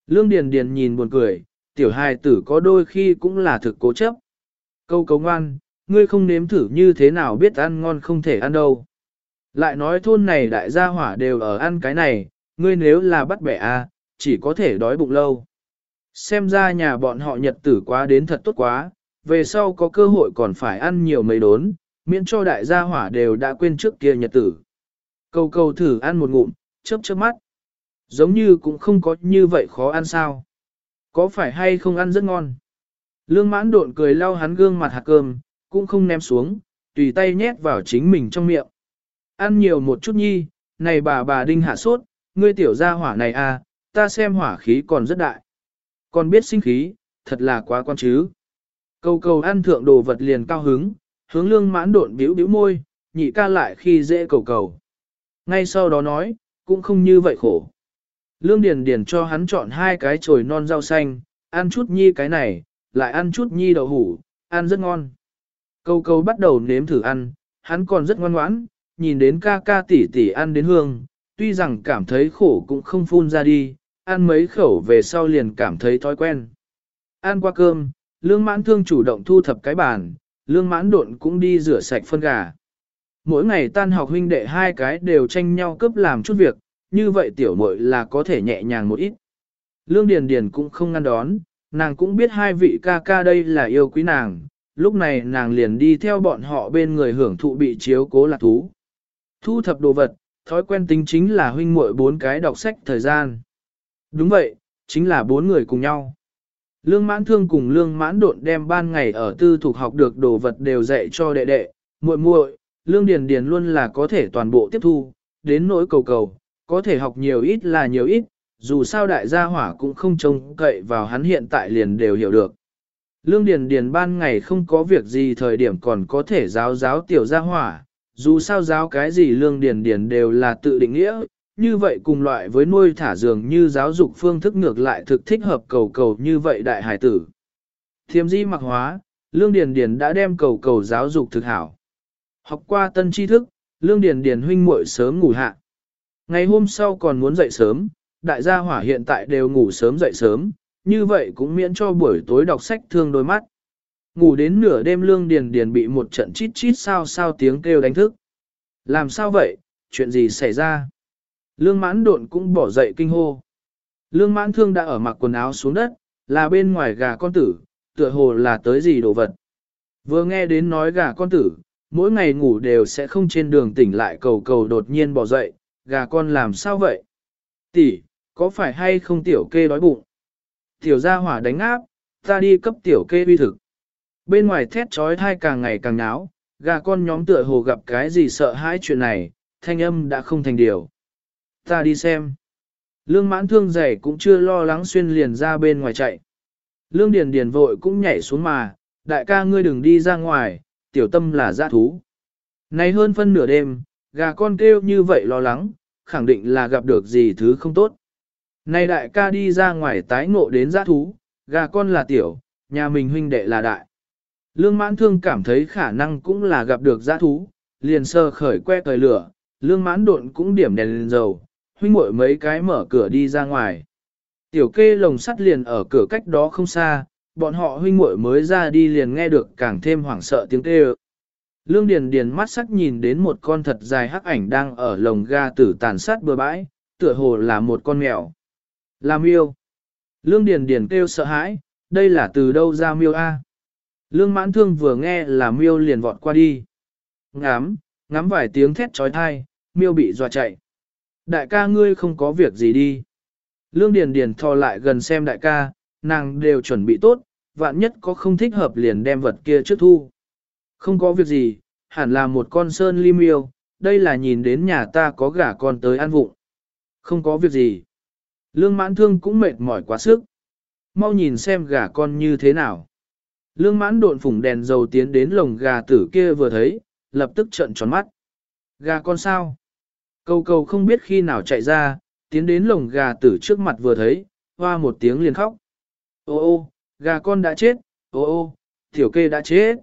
Lương Điền Điền nhìn buồn cười, tiểu hài tử có đôi khi cũng là thực cố chấp. Câu câu ngoan, ngươi không nếm thử như thế nào biết ăn ngon không thể ăn đâu. Lại nói thôn này đại gia hỏa đều ở ăn cái này, ngươi nếu là bắt bẻ à, chỉ có thể đói bụng lâu. Xem ra nhà bọn họ nhật tử quá đến thật tốt quá, về sau có cơ hội còn phải ăn nhiều mấy đốn, miễn cho đại gia hỏa đều đã quên trước kia nhật tử. Cầu cầu thử ăn một ngụm, chớp chớp mắt. Giống như cũng không có như vậy khó ăn sao. Có phải hay không ăn rất ngon. Lương mãn độn cười lau hắn gương mặt hạt cơm, cũng không ném xuống, tùy tay nhét vào chính mình trong miệng. Ăn nhiều một chút nhi, này bà bà đinh hạ sốt, ngươi tiểu gia hỏa này à, ta xem hỏa khí còn rất đại. Còn biết sinh khí, thật là quá quan chứ. Cầu cầu ăn thượng đồ vật liền cao hứng, hướng lương mãn độn biểu biểu môi, nhị ca lại khi dễ cầu cầu. Ngay sau đó nói, cũng không như vậy khổ. Lương Điền Điền cho hắn chọn hai cái chồi non rau xanh, ăn chút nhi cái này, lại ăn chút nhi đậu hủ, ăn rất ngon. Câu câu bắt đầu nếm thử ăn, hắn còn rất ngoan ngoãn, nhìn đến ca ca tỷ tỷ ăn đến hương, tuy rằng cảm thấy khổ cũng không phun ra đi, ăn mấy khẩu về sau liền cảm thấy thói quen. Ăn qua cơm, lương mãn thương chủ động thu thập cái bàn, lương mãn độn cũng đi rửa sạch phân gà. Mỗi ngày tan học huynh đệ hai cái đều tranh nhau cấp làm chút việc, như vậy tiểu muội là có thể nhẹ nhàng một ít. Lương Điền Điền cũng không ngăn đón, nàng cũng biết hai vị ca ca đây là yêu quý nàng, lúc này nàng liền đi theo bọn họ bên người hưởng thụ bị chiếu cố lạc thú. Thu thập đồ vật, thói quen tính chính là huynh muội bốn cái đọc sách thời gian. Đúng vậy, chính là bốn người cùng nhau. Lương mãn thương cùng lương mãn độn đem ban ngày ở tư thuộc học được đồ vật đều dạy cho đệ đệ, muội muội, lương điền điền luôn là có thể toàn bộ tiếp thu, đến nỗi cầu cầu, có thể học nhiều ít là nhiều ít, dù sao đại gia hỏa cũng không trông cậy vào hắn hiện tại liền đều hiểu được. Lương điền điền ban ngày không có việc gì thời điểm còn có thể giáo giáo tiểu gia hỏa, dù sao giáo cái gì lương điền điền đều là tự định nghĩa, như vậy cùng loại với nuôi thả dường như giáo dục phương thức ngược lại thực thích hợp cầu cầu như vậy đại hải tử. Thiêm di mặc hóa, Lương Điền Điền đã đem cầu cầu giáo dục thực hảo. Học qua tân tri thức, Lương Điền Điền huynh muội sớm ngủ hạ. Ngày hôm sau còn muốn dậy sớm, đại gia hỏa hiện tại đều ngủ sớm dậy sớm, như vậy cũng miễn cho buổi tối đọc sách thương đôi mắt. Ngủ đến nửa đêm Lương Điền Điền bị một trận chít chít sao sao tiếng kêu đánh thức. Làm sao vậy, chuyện gì xảy ra? Lương mãn độn cũng bỏ dậy kinh hô. Lương mãn thương đã ở mặc quần áo xuống đất, là bên ngoài gà con tử, tựa hồ là tới gì đồ vật. Vừa nghe đến nói gà con tử, mỗi ngày ngủ đều sẽ không trên đường tỉnh lại cầu cầu đột nhiên bỏ dậy, gà con làm sao vậy? Tỷ, có phải hay không tiểu kê đói bụng? Tiểu gia hỏa đánh áp, ta đi cấp tiểu kê uy thực. Bên ngoài thét trói thai càng ngày càng náo, gà con nhóm tựa hồ gặp cái gì sợ hãi chuyện này, thanh âm đã không thành điều. Ta đi xem. Lương mãn thương dày cũng chưa lo lắng xuyên liền ra bên ngoài chạy. Lương Điền Điền vội cũng nhảy xuống mà, đại ca ngươi đừng đi ra ngoài, tiểu tâm là dã thú. nay hơn phân nửa đêm, gà con kêu như vậy lo lắng, khẳng định là gặp được gì thứ không tốt. Này đại ca đi ra ngoài tái ngộ đến dã thú, gà con là tiểu, nhà mình huynh đệ là đại. Lương mãn thương cảm thấy khả năng cũng là gặp được dã thú, liền sơ khởi que cởi lửa, lương mãn độn cũng điểm đèn lên dầu, huynh muội mấy cái mở cửa đi ra ngoài. Tiểu kê lồng sắt liền ở cửa cách đó không xa, bọn họ huynh muội mới ra đi liền nghe được càng thêm hoảng sợ tiếng kêu. Lương Điền Điền mắt sắc nhìn đến một con thật dài hắc ảnh đang ở lồng ga tử tàn sát bừa bãi, tựa hồ là một con mèo. Là miêu. Lương Điền Điền kêu sợ hãi, đây là từ đâu ra miêu a? Lương mãn thương vừa nghe là miêu liền vọt qua đi. Ngắm, ngắm vài tiếng thét chói tai miêu bị dọa chạy. Đại ca ngươi không có việc gì đi. Lương Điền Điền thò lại gần xem đại ca, nàng đều chuẩn bị tốt, vạn nhất có không thích hợp liền đem vật kia trước thu. Không có việc gì, hẳn là một con sơn lim miêu, đây là nhìn đến nhà ta có gà con tới ăn vụng. Không có việc gì. Lương mãn thương cũng mệt mỏi quá sức. Mau nhìn xem gà con như thế nào. Lương mãn độn phủng đèn dầu tiến đến lồng gà tử kia vừa thấy, lập tức trợn tròn mắt. Gà con sao? Cầu cầu không biết khi nào chạy ra, tiến đến lồng gà tử trước mặt vừa thấy, hoa một tiếng liền khóc. Ô ô, gà con đã chết, ô ô, tiểu kê đã chết.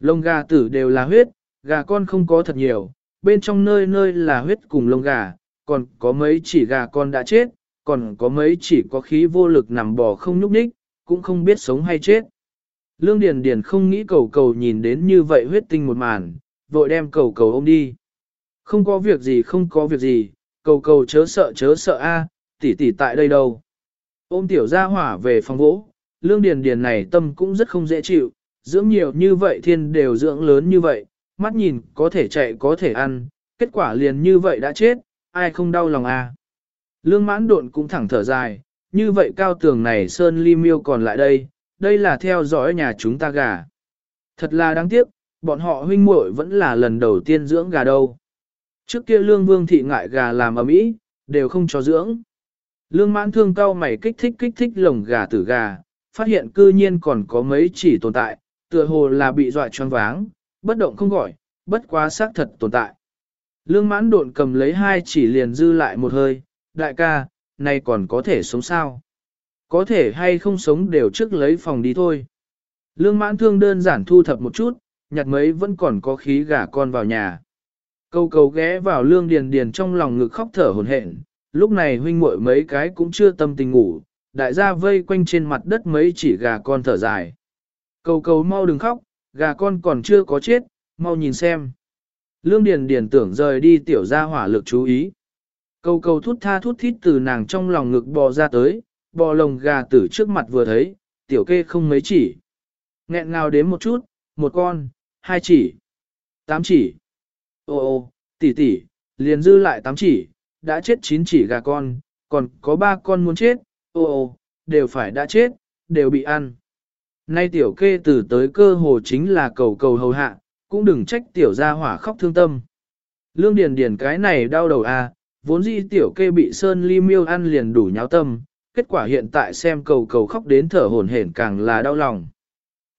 Lông gà tử đều là huyết, gà con không có thật nhiều, bên trong nơi nơi là huyết cùng lông gà, còn có mấy chỉ gà con đã chết, còn có mấy chỉ có khí vô lực nằm bò không nhúc nhích, cũng không biết sống hay chết. Lương Điền Điền không nghĩ cầu cầu nhìn đến như vậy huyết tinh một màn, vội đem cầu cầu ôm đi. Không có việc gì không có việc gì, cầu cầu chớ sợ chớ sợ a, tỷ tỷ tại đây đâu. Ôm tiểu gia hỏa về phòng gỗ, lương điền điền này tâm cũng rất không dễ chịu, dưỡng nhiều như vậy thiên đều dưỡng lớn như vậy, mắt nhìn có thể chạy có thể ăn, kết quả liền như vậy đã chết, ai không đau lòng à? Lương mãn độn cũng thẳng thở dài, như vậy cao tường này sơn ly miêu còn lại đây, đây là theo dõi nhà chúng ta gà. Thật là đáng tiếc, bọn họ huynh muội vẫn là lần đầu tiên dưỡng gà đâu. Trước kia lương vương thị ngại gà làm ầm ĩ, đều không cho dưỡng. Lương mãn thương cao mày kích thích kích thích lồng gà tử gà, phát hiện cư nhiên còn có mấy chỉ tồn tại, tựa hồ là bị dọa choáng váng, bất động không gọi, bất quá xác thật tồn tại. Lương mãn độn cầm lấy hai chỉ liền dư lại một hơi, đại ca, này còn có thể sống sao? Có thể hay không sống đều trước lấy phòng đi thôi. Lương mãn thương đơn giản thu thập một chút, nhặt mấy vẫn còn có khí gà con vào nhà. Câu cầu ghé vào lương điền điền trong lòng ngực khóc thở hồn hển, lúc này huynh muội mấy cái cũng chưa tâm tình ngủ, đại gia vây quanh trên mặt đất mấy chỉ gà con thở dài. Cầu cầu mau đừng khóc, gà con còn chưa có chết, mau nhìn xem. Lương Điền Điền tưởng rời đi tiểu gia hỏa lực chú ý. Cầu cầu thút tha thút thít từ nàng trong lòng ngực bò ra tới, bò lồng gà tử trước mặt vừa thấy, tiểu kê không mấy chỉ. Nghẹn ngào đếm một chút, một con, hai chỉ, tám chỉ. Ô ô, tỷ tỷ, liền dư lại tám chỉ, đã chết chín chỉ gà con, còn có ba con muốn chết, ô ô, đều phải đã chết, đều bị ăn. Nay tiểu kê từ tới cơ hồ chính là cầu cầu hầu hạ, cũng đừng trách tiểu gia hỏa khóc thương tâm. Lương Điền Điền cái này đau đầu à, vốn dĩ tiểu kê bị sơn ly miêu ăn liền đủ nháo tâm, kết quả hiện tại xem cầu cầu khóc đến thở hổn hển càng là đau lòng.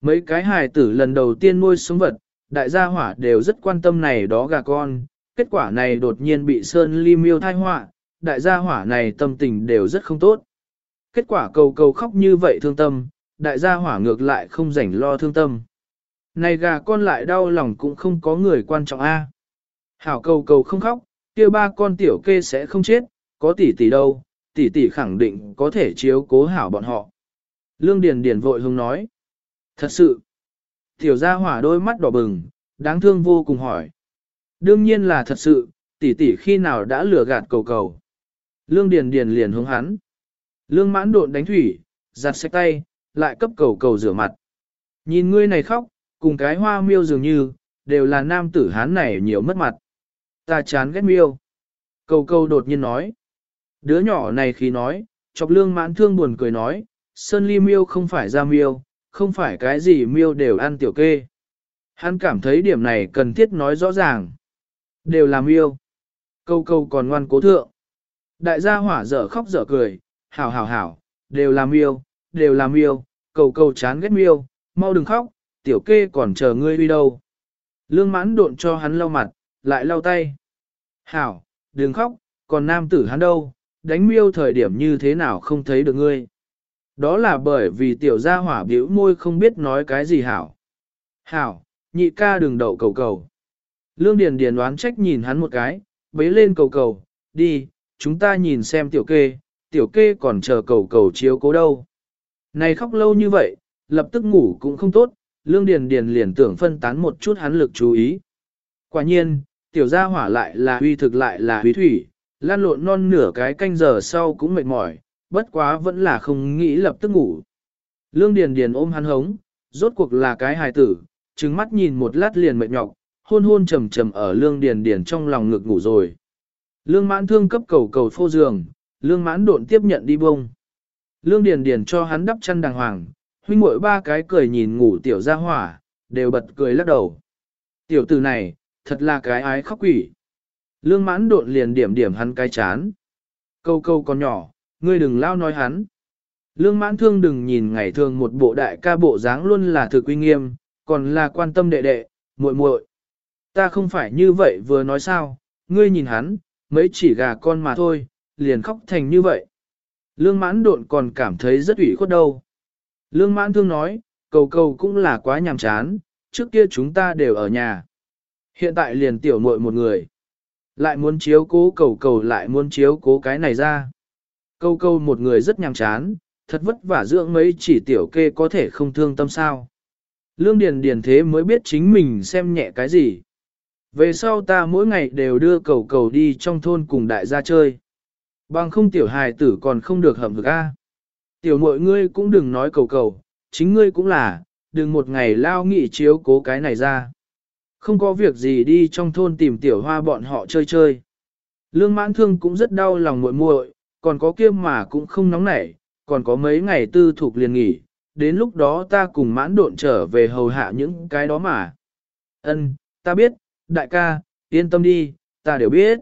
Mấy cái hài tử lần đầu tiên nuôi sống vật, đại gia hỏa đều rất quan tâm này đó gà con, kết quả này đột nhiên bị sơn ly miêu thai họa, đại gia hỏa này tâm tình đều rất không tốt. Kết quả cầu cầu khóc như vậy thương tâm, đại gia hỏa ngược lại không rảnh lo thương tâm. Này gà con lại đau lòng cũng không có người quan trọng a. Hảo cầu cầu không khóc, kia ba con tiểu kê sẽ không chết, có tỷ tỷ đâu, tỷ tỷ khẳng định có thể chiếu cố hảo bọn họ. Lương Điền Điền vội hùng nói. Thật sự. Tiểu gia hỏa đôi mắt đỏ bừng, đáng thương vô cùng hỏi. Đương nhiên là thật sự, tỷ tỷ khi nào đã lừa gạt cầu cầu. Lương Điền Điền liền hướng hắn. Lương mãn độn đánh thủy, giặt sạch tay, lại cấp cầu cầu rửa mặt. Nhìn ngươi này khóc, cùng cái hoa miêu dường như, đều là nam tử hán này nhiều mất mặt. Ta chán ghét miêu. Cầu cầu đột nhiên nói. Đứa nhỏ này khi nói, chọc lương mãn thương buồn cười nói, sơn ly miêu không phải ra miêu, không phải cái gì miêu đều ăn tiểu kê. Hắn cảm thấy điểm này cần thiết nói rõ ràng. Đều là miêu. Câu câu còn ngoan cố thượng. Đại gia hỏa dở khóc dở cười, hảo hảo hảo, đều làm miêu, đều làm miêu, cầu cầu chán ghét miêu, mau đừng khóc, tiểu kê còn chờ ngươi đi đâu. Lương mãn độn cho hắn lau mặt, lại lau tay. Hảo, đừng khóc, còn nam tử hắn đâu, đánh miêu thời điểm như thế nào không thấy được ngươi. Đó là bởi vì tiểu gia hỏa biểu môi không biết nói cái gì hảo. Hảo, nhị ca đừng đậu cầu cầu. Lương Điền Điền đoán trách nhìn hắn một cái, bế lên cầu cầu, đi, chúng ta nhìn xem tiểu kê, tiểu kê còn chờ cầu cầu chiếu cố đâu. Này khóc lâu như vậy, lập tức ngủ cũng không tốt, Lương Điền Điền liền tưởng phân tán một chút hắn lực chú ý. Quả nhiên, tiểu gia hỏa lại là huy thực lại là huy thủy, lan lộn non nửa cái canh giờ sau cũng mệt mỏi, bất quá vẫn là không nghĩ lập tức ngủ. Lương Điền Điền ôm hắn hống, rốt cuộc là cái hài tử, trừng mắt nhìn một lát liền mệt nhọc, hôn hôn trầm trầm ở Lương Điền Điền trong lòng ngực ngủ rồi. Lương mãn thương cấp cầu cầu phô giường, Lương mãn độn tiếp nhận đi bông. Lương Điền Điền cho hắn đắp chăn đàng hoàng, huynh muội ba cái cười nhìn ngủ tiểu gia hỏa, đều bật cười lắc đầu. Tiểu tử này, thật là cái ái khóc quỷ. Lương mãn độn liền điểm điểm hắn cái chán. Câu câu còn nhỏ, ngươi đừng lao nói hắn. Lương mãn thương đừng nhìn ngày thường một bộ đại ca bộ dáng luôn là thực uy nghiêm, còn là quan tâm đệ đệ, muội muội. Ta không phải như vậy vừa nói sao, ngươi nhìn hắn, mấy chỉ gà con mà thôi, liền khóc thành như vậy. Lương mãn độn còn cảm thấy rất ủy khuất đâu. Lương mãn thương nói, cầu cầu cũng là quá nhàm chán, trước kia chúng ta đều ở nhà. Hiện tại liền tiểu muội một người. Lại muốn chiếu cố cầu cầu lại muốn chiếu cố cái này ra. cầu cầu một người rất nhàm chán, thật vất vả dưỡng mấy chỉ tiểu kê có thể không thương tâm sao. Lương Điền Điền thế mới biết chính mình xem nhẹ cái gì. Về sau ta mỗi ngày đều đưa cầu cầu đi trong thôn cùng đại gia chơi. Bằng không tiểu hài tử còn không được hầm hực a. Tiểu mội ngươi cũng đừng nói cầu cầu, chính ngươi cũng là, đừng một ngày lao nghị chiếu cố cái này ra. Không có việc gì đi trong thôn tìm tiểu hoa bọn họ chơi chơi. Lương mãn thương cũng rất đau lòng muội muội, còn có kia mà cũng không nóng nảy, còn có mấy ngày tư thuộc liền nghỉ, đến lúc đó ta cùng mãn độn trở về hầu hạ những cái đó mà. Ân, ta biết, đại ca, yên tâm đi, ta đều biết.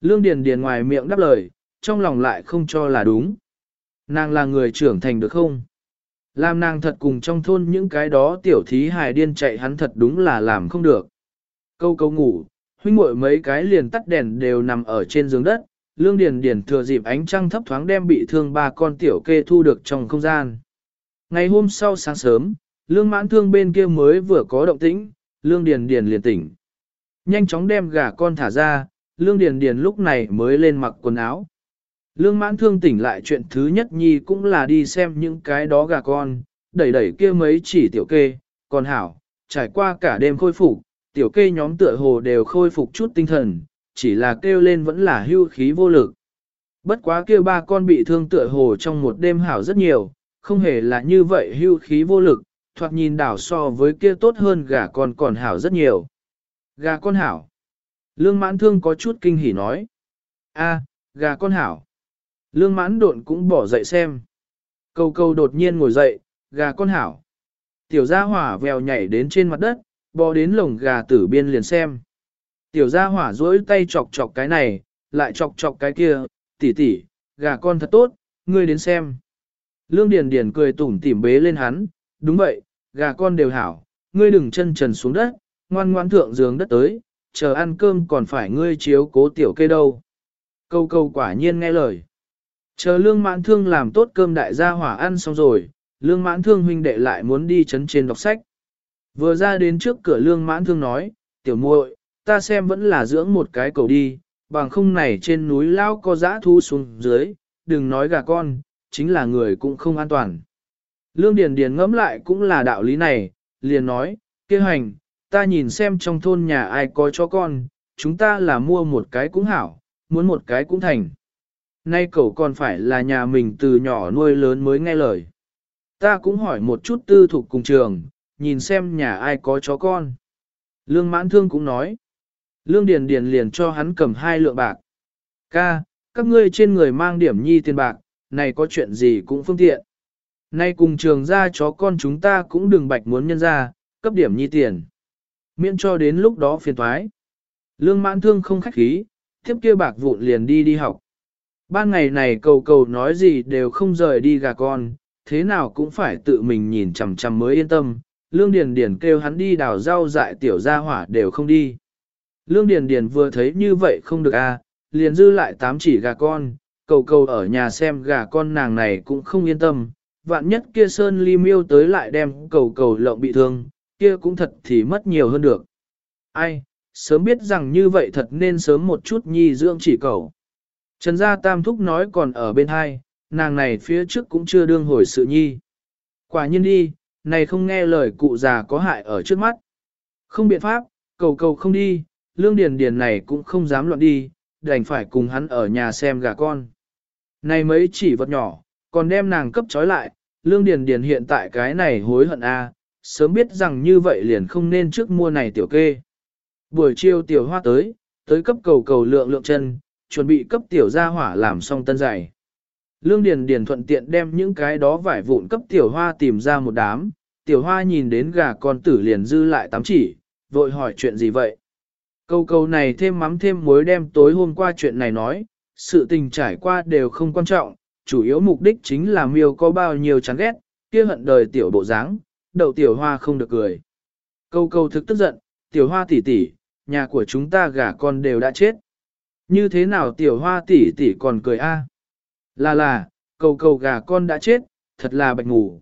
Lương Điền Điền ngoài miệng đáp lời, trong lòng lại không cho là đúng. Nàng là người trưởng thành được không? Làm nàng thật cùng trong thôn những cái đó tiểu thí hài điên chạy hắn thật đúng là làm không được. Câu câu ngủ, huynh muội mấy cái liền tắt đèn đều nằm ở trên giường đất, Lương Điền Điền thừa dịp ánh trăng thấp thoáng đem bị thương ba con tiểu kê thu được trong không gian. Ngày hôm sau sáng sớm, Lương Mãn Thương bên kia mới vừa có động tĩnh, Lương Điền Điền liền tỉnh. Nhanh chóng đem gà con thả ra, Lương Điền Điền lúc này mới lên mặc quần áo. Lương Mãn Thương tỉnh lại chuyện thứ nhất nhi cũng là đi xem những cái đó gà con, đẩy đẩy kia mấy chỉ tiểu kê, còn hảo, trải qua cả đêm khôi phục, tiểu kê nhóm tựa hồ đều khôi phục chút tinh thần, chỉ là kêu lên vẫn là hưu khí vô lực. Bất quá kêu ba con bị thương tựa hồ trong một đêm hảo rất nhiều, không hề là như vậy hưu khí vô lực, thoạt nhìn đảo so với kia tốt hơn gà con còn hảo rất nhiều. Gà con hảo. Lương mãn thương có chút kinh hỉ nói. a gà con hảo. Lương mãn độn cũng bỏ dậy xem. Câu câu đột nhiên ngồi dậy, gà con hảo. Tiểu gia hỏa vèo nhảy đến trên mặt đất, bò đến lồng gà tử biên liền xem. Tiểu gia hỏa duỗi tay chọc chọc cái này, lại chọc chọc cái kia, tỷ tỷ, gà con thật tốt, ngươi đến xem. Lương Điền Điền cười tủm tỉm bế lên hắn, đúng vậy, gà con đều hảo, ngươi đừng chân trần xuống đất, ngoan ngoãn thượng giường đất tới, chờ ăn cơm còn phải ngươi chiếu cố tiểu kê đâu. Câu câu quả nhiên nghe lời. Chờ lương mãn thương làm tốt cơm đại gia hỏa ăn xong rồi, lương mãn thương huynh đệ lại muốn đi chấn trên đọc sách. Vừa ra đến trước cửa lương mãn thương nói, tiểu muội, ta xem vẫn là dưỡng một cái cầu đi, bằng không này trên núi lao có dã thu xuống dưới, đừng nói gà con, chính là người cũng không an toàn. Lương Điền Điền ngẫm lại cũng là đạo lý này, liền nói, kia hành, ta nhìn xem trong thôn nhà ai có cho con, chúng ta là mua một cái cũng hảo, muốn một cái cũng thành. Nay cậu còn phải là nhà mình từ nhỏ nuôi lớn mới nghe lời. Ta cũng hỏi một chút tư thuộc cùng trường, nhìn xem nhà ai có chó con. Lương mãn thương cũng nói. Lương Điền Điền liền cho hắn cầm hai lượng bạc. Ca, các ngươi trên người mang điểm nhi tiền bạc, này có chuyện gì cũng phương tiện. Nay cùng trường ra chó con chúng ta cũng đừng bạch muốn nhân ra, cấp điểm nhi tiền. Miễn cho đến lúc đó phiền toái Lương mãn thương không khách khí, tiếp kia bạc vụn liền đi đi học. Ban ngày này cầu cầu nói gì đều không rời đi gà con, thế nào cũng phải tự mình nhìn chằm chằm mới yên tâm. Lương Điền Điền kêu hắn đi đào rau dại tiểu gia hỏa đều không đi. Lương Điền Điền vừa thấy như vậy không được a, à, liền dư lại tám chỉ gà con, cầu cầu ở nhà xem gà con nàng này cũng không yên tâm. Vạn nhất kia Sơn Ly Miêu tới lại đem cầu cầu lộng bị thương, kia cũng thật thì mất nhiều hơn được. Ai, sớm biết rằng như vậy thật nên sớm một chút nhi dưỡng chỉ cầu. Trần gia tam thúc nói còn ở bên hai, nàng này phía trước cũng chưa đương hồi sự nhi. Quả nhiên đi, này không nghe lời cụ già có hại ở trước mắt. Không biện pháp, cầu cầu không đi, lương điền điền này cũng không dám loạn đi, đành phải cùng hắn ở nhà xem gà con. Này mấy chỉ vật nhỏ, còn đem nàng cấp trói lại, lương điền điền hiện tại cái này hối hận a, sớm biết rằng như vậy liền không nên trước mua này tiểu kê. Buổi chiều tiểu hoa tới, tới cấp cầu cầu lượng lượng chân, chuẩn bị cấp tiểu gia hỏa làm xong tân giày. Lương Điền Điền thuận tiện đem những cái đó vải vụn cấp tiểu hoa tìm ra một đám, tiểu hoa nhìn đến gà con tử liền dư lại tám chỉ, vội hỏi chuyện gì vậy. Câu câu này thêm mắm thêm muối đem tối hôm qua chuyện này nói, sự tình trải qua đều không quan trọng, chủ yếu mục đích chính là miêu có bao nhiêu chán ghét, kia hận đời tiểu bộ dáng, đậu tiểu hoa không được cười. Câu câu thực tức giận, tiểu hoa tỷ tỷ, nhà của chúng ta gà con đều đã chết. Như thế nào tiểu hoa tỷ tỷ còn cười a? Là là, cầu cầu gà con đã chết, thật là bạch ngủ.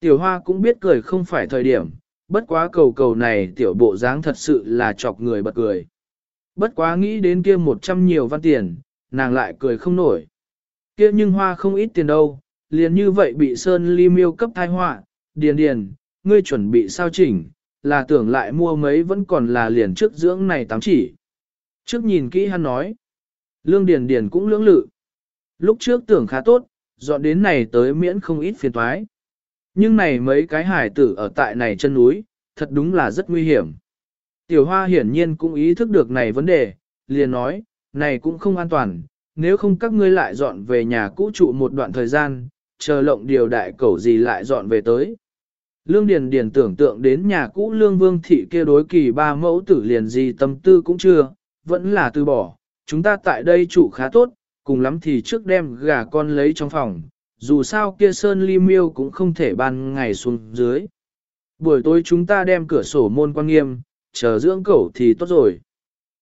Tiểu hoa cũng biết cười không phải thời điểm, bất quá cầu cầu này tiểu bộ dáng thật sự là chọc người bật cười. Bất quá nghĩ đến kia một trăm nhiều văn tiền, nàng lại cười không nổi. Kia nhưng hoa không ít tiền đâu, liền như vậy bị Sơn Ly miêu cấp thai họa, điền điền, ngươi chuẩn bị sao chỉnh, là tưởng lại mua mấy vẫn còn là liền trước dưỡng này tám chỉ. Trước nhìn kỹ hắn nói, lương điền điền cũng lưỡng lự. Lúc trước tưởng khá tốt, dọn đến này tới miễn không ít phiền toái. Nhưng này mấy cái hải tử ở tại này chân núi, thật đúng là rất nguy hiểm. Tiểu hoa hiển nhiên cũng ý thức được này vấn đề, liền nói, này cũng không an toàn, nếu không các ngươi lại dọn về nhà cũ trụ một đoạn thời gian, chờ lộng điều đại cẩu gì lại dọn về tới. Lương Điền Điền tưởng tượng đến nhà cũ Lương Vương Thị kia đối kỳ ba mẫu tử liền gì tâm tư cũng chưa, vẫn là từ bỏ, chúng ta tại đây chủ khá tốt, cùng lắm thì trước đem gà con lấy trong phòng, dù sao kia sơn ly miêu cũng không thể ban ngày xuống dưới. Buổi tối chúng ta đem cửa sổ môn quan nghiêm, chờ dưỡng cẩu thì tốt rồi.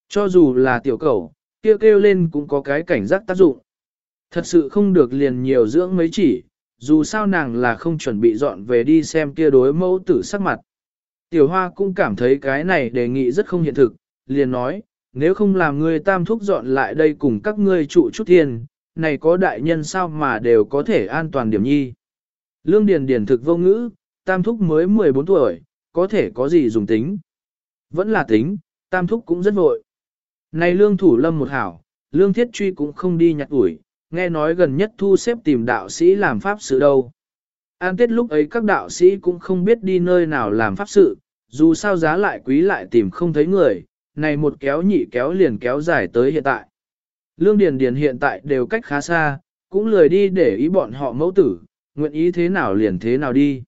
Cho dù là tiểu cẩu, kia kêu lên cũng có cái cảnh giác tác dụng. Thật sự không được liền nhiều dưỡng mấy chỉ, dù sao nàng là không chuẩn bị dọn về đi xem kia đối mẫu tử sắc mặt. Tiểu hoa cũng cảm thấy cái này đề nghị rất không hiện thực, liền nói, nếu không làm ngươi tam thúc dọn lại đây cùng các ngươi trụ chút tiền, này có đại nhân sao mà đều có thể an toàn điểm nhi. Lương Điền Điền thực vô ngữ, tam thúc mới 14 tuổi, có thể có gì dùng tính. Vẫn là tính, tam thúc cũng rất vội. Này lương thủ lâm một hảo, lương thiết truy cũng không đi nhặt ủi, nghe nói gần nhất thu xếp tìm đạo sĩ làm pháp sự đâu. An tiết lúc ấy các đạo sĩ cũng không biết đi nơi nào làm pháp sự, dù sao giá lại quý lại tìm không thấy người, này một kéo nhị kéo liền kéo dài tới hiện tại. Lương Điền Điền hiện tại đều cách khá xa, cũng lười đi để ý bọn họ mẫu tử, nguyện ý thế nào liền thế nào đi.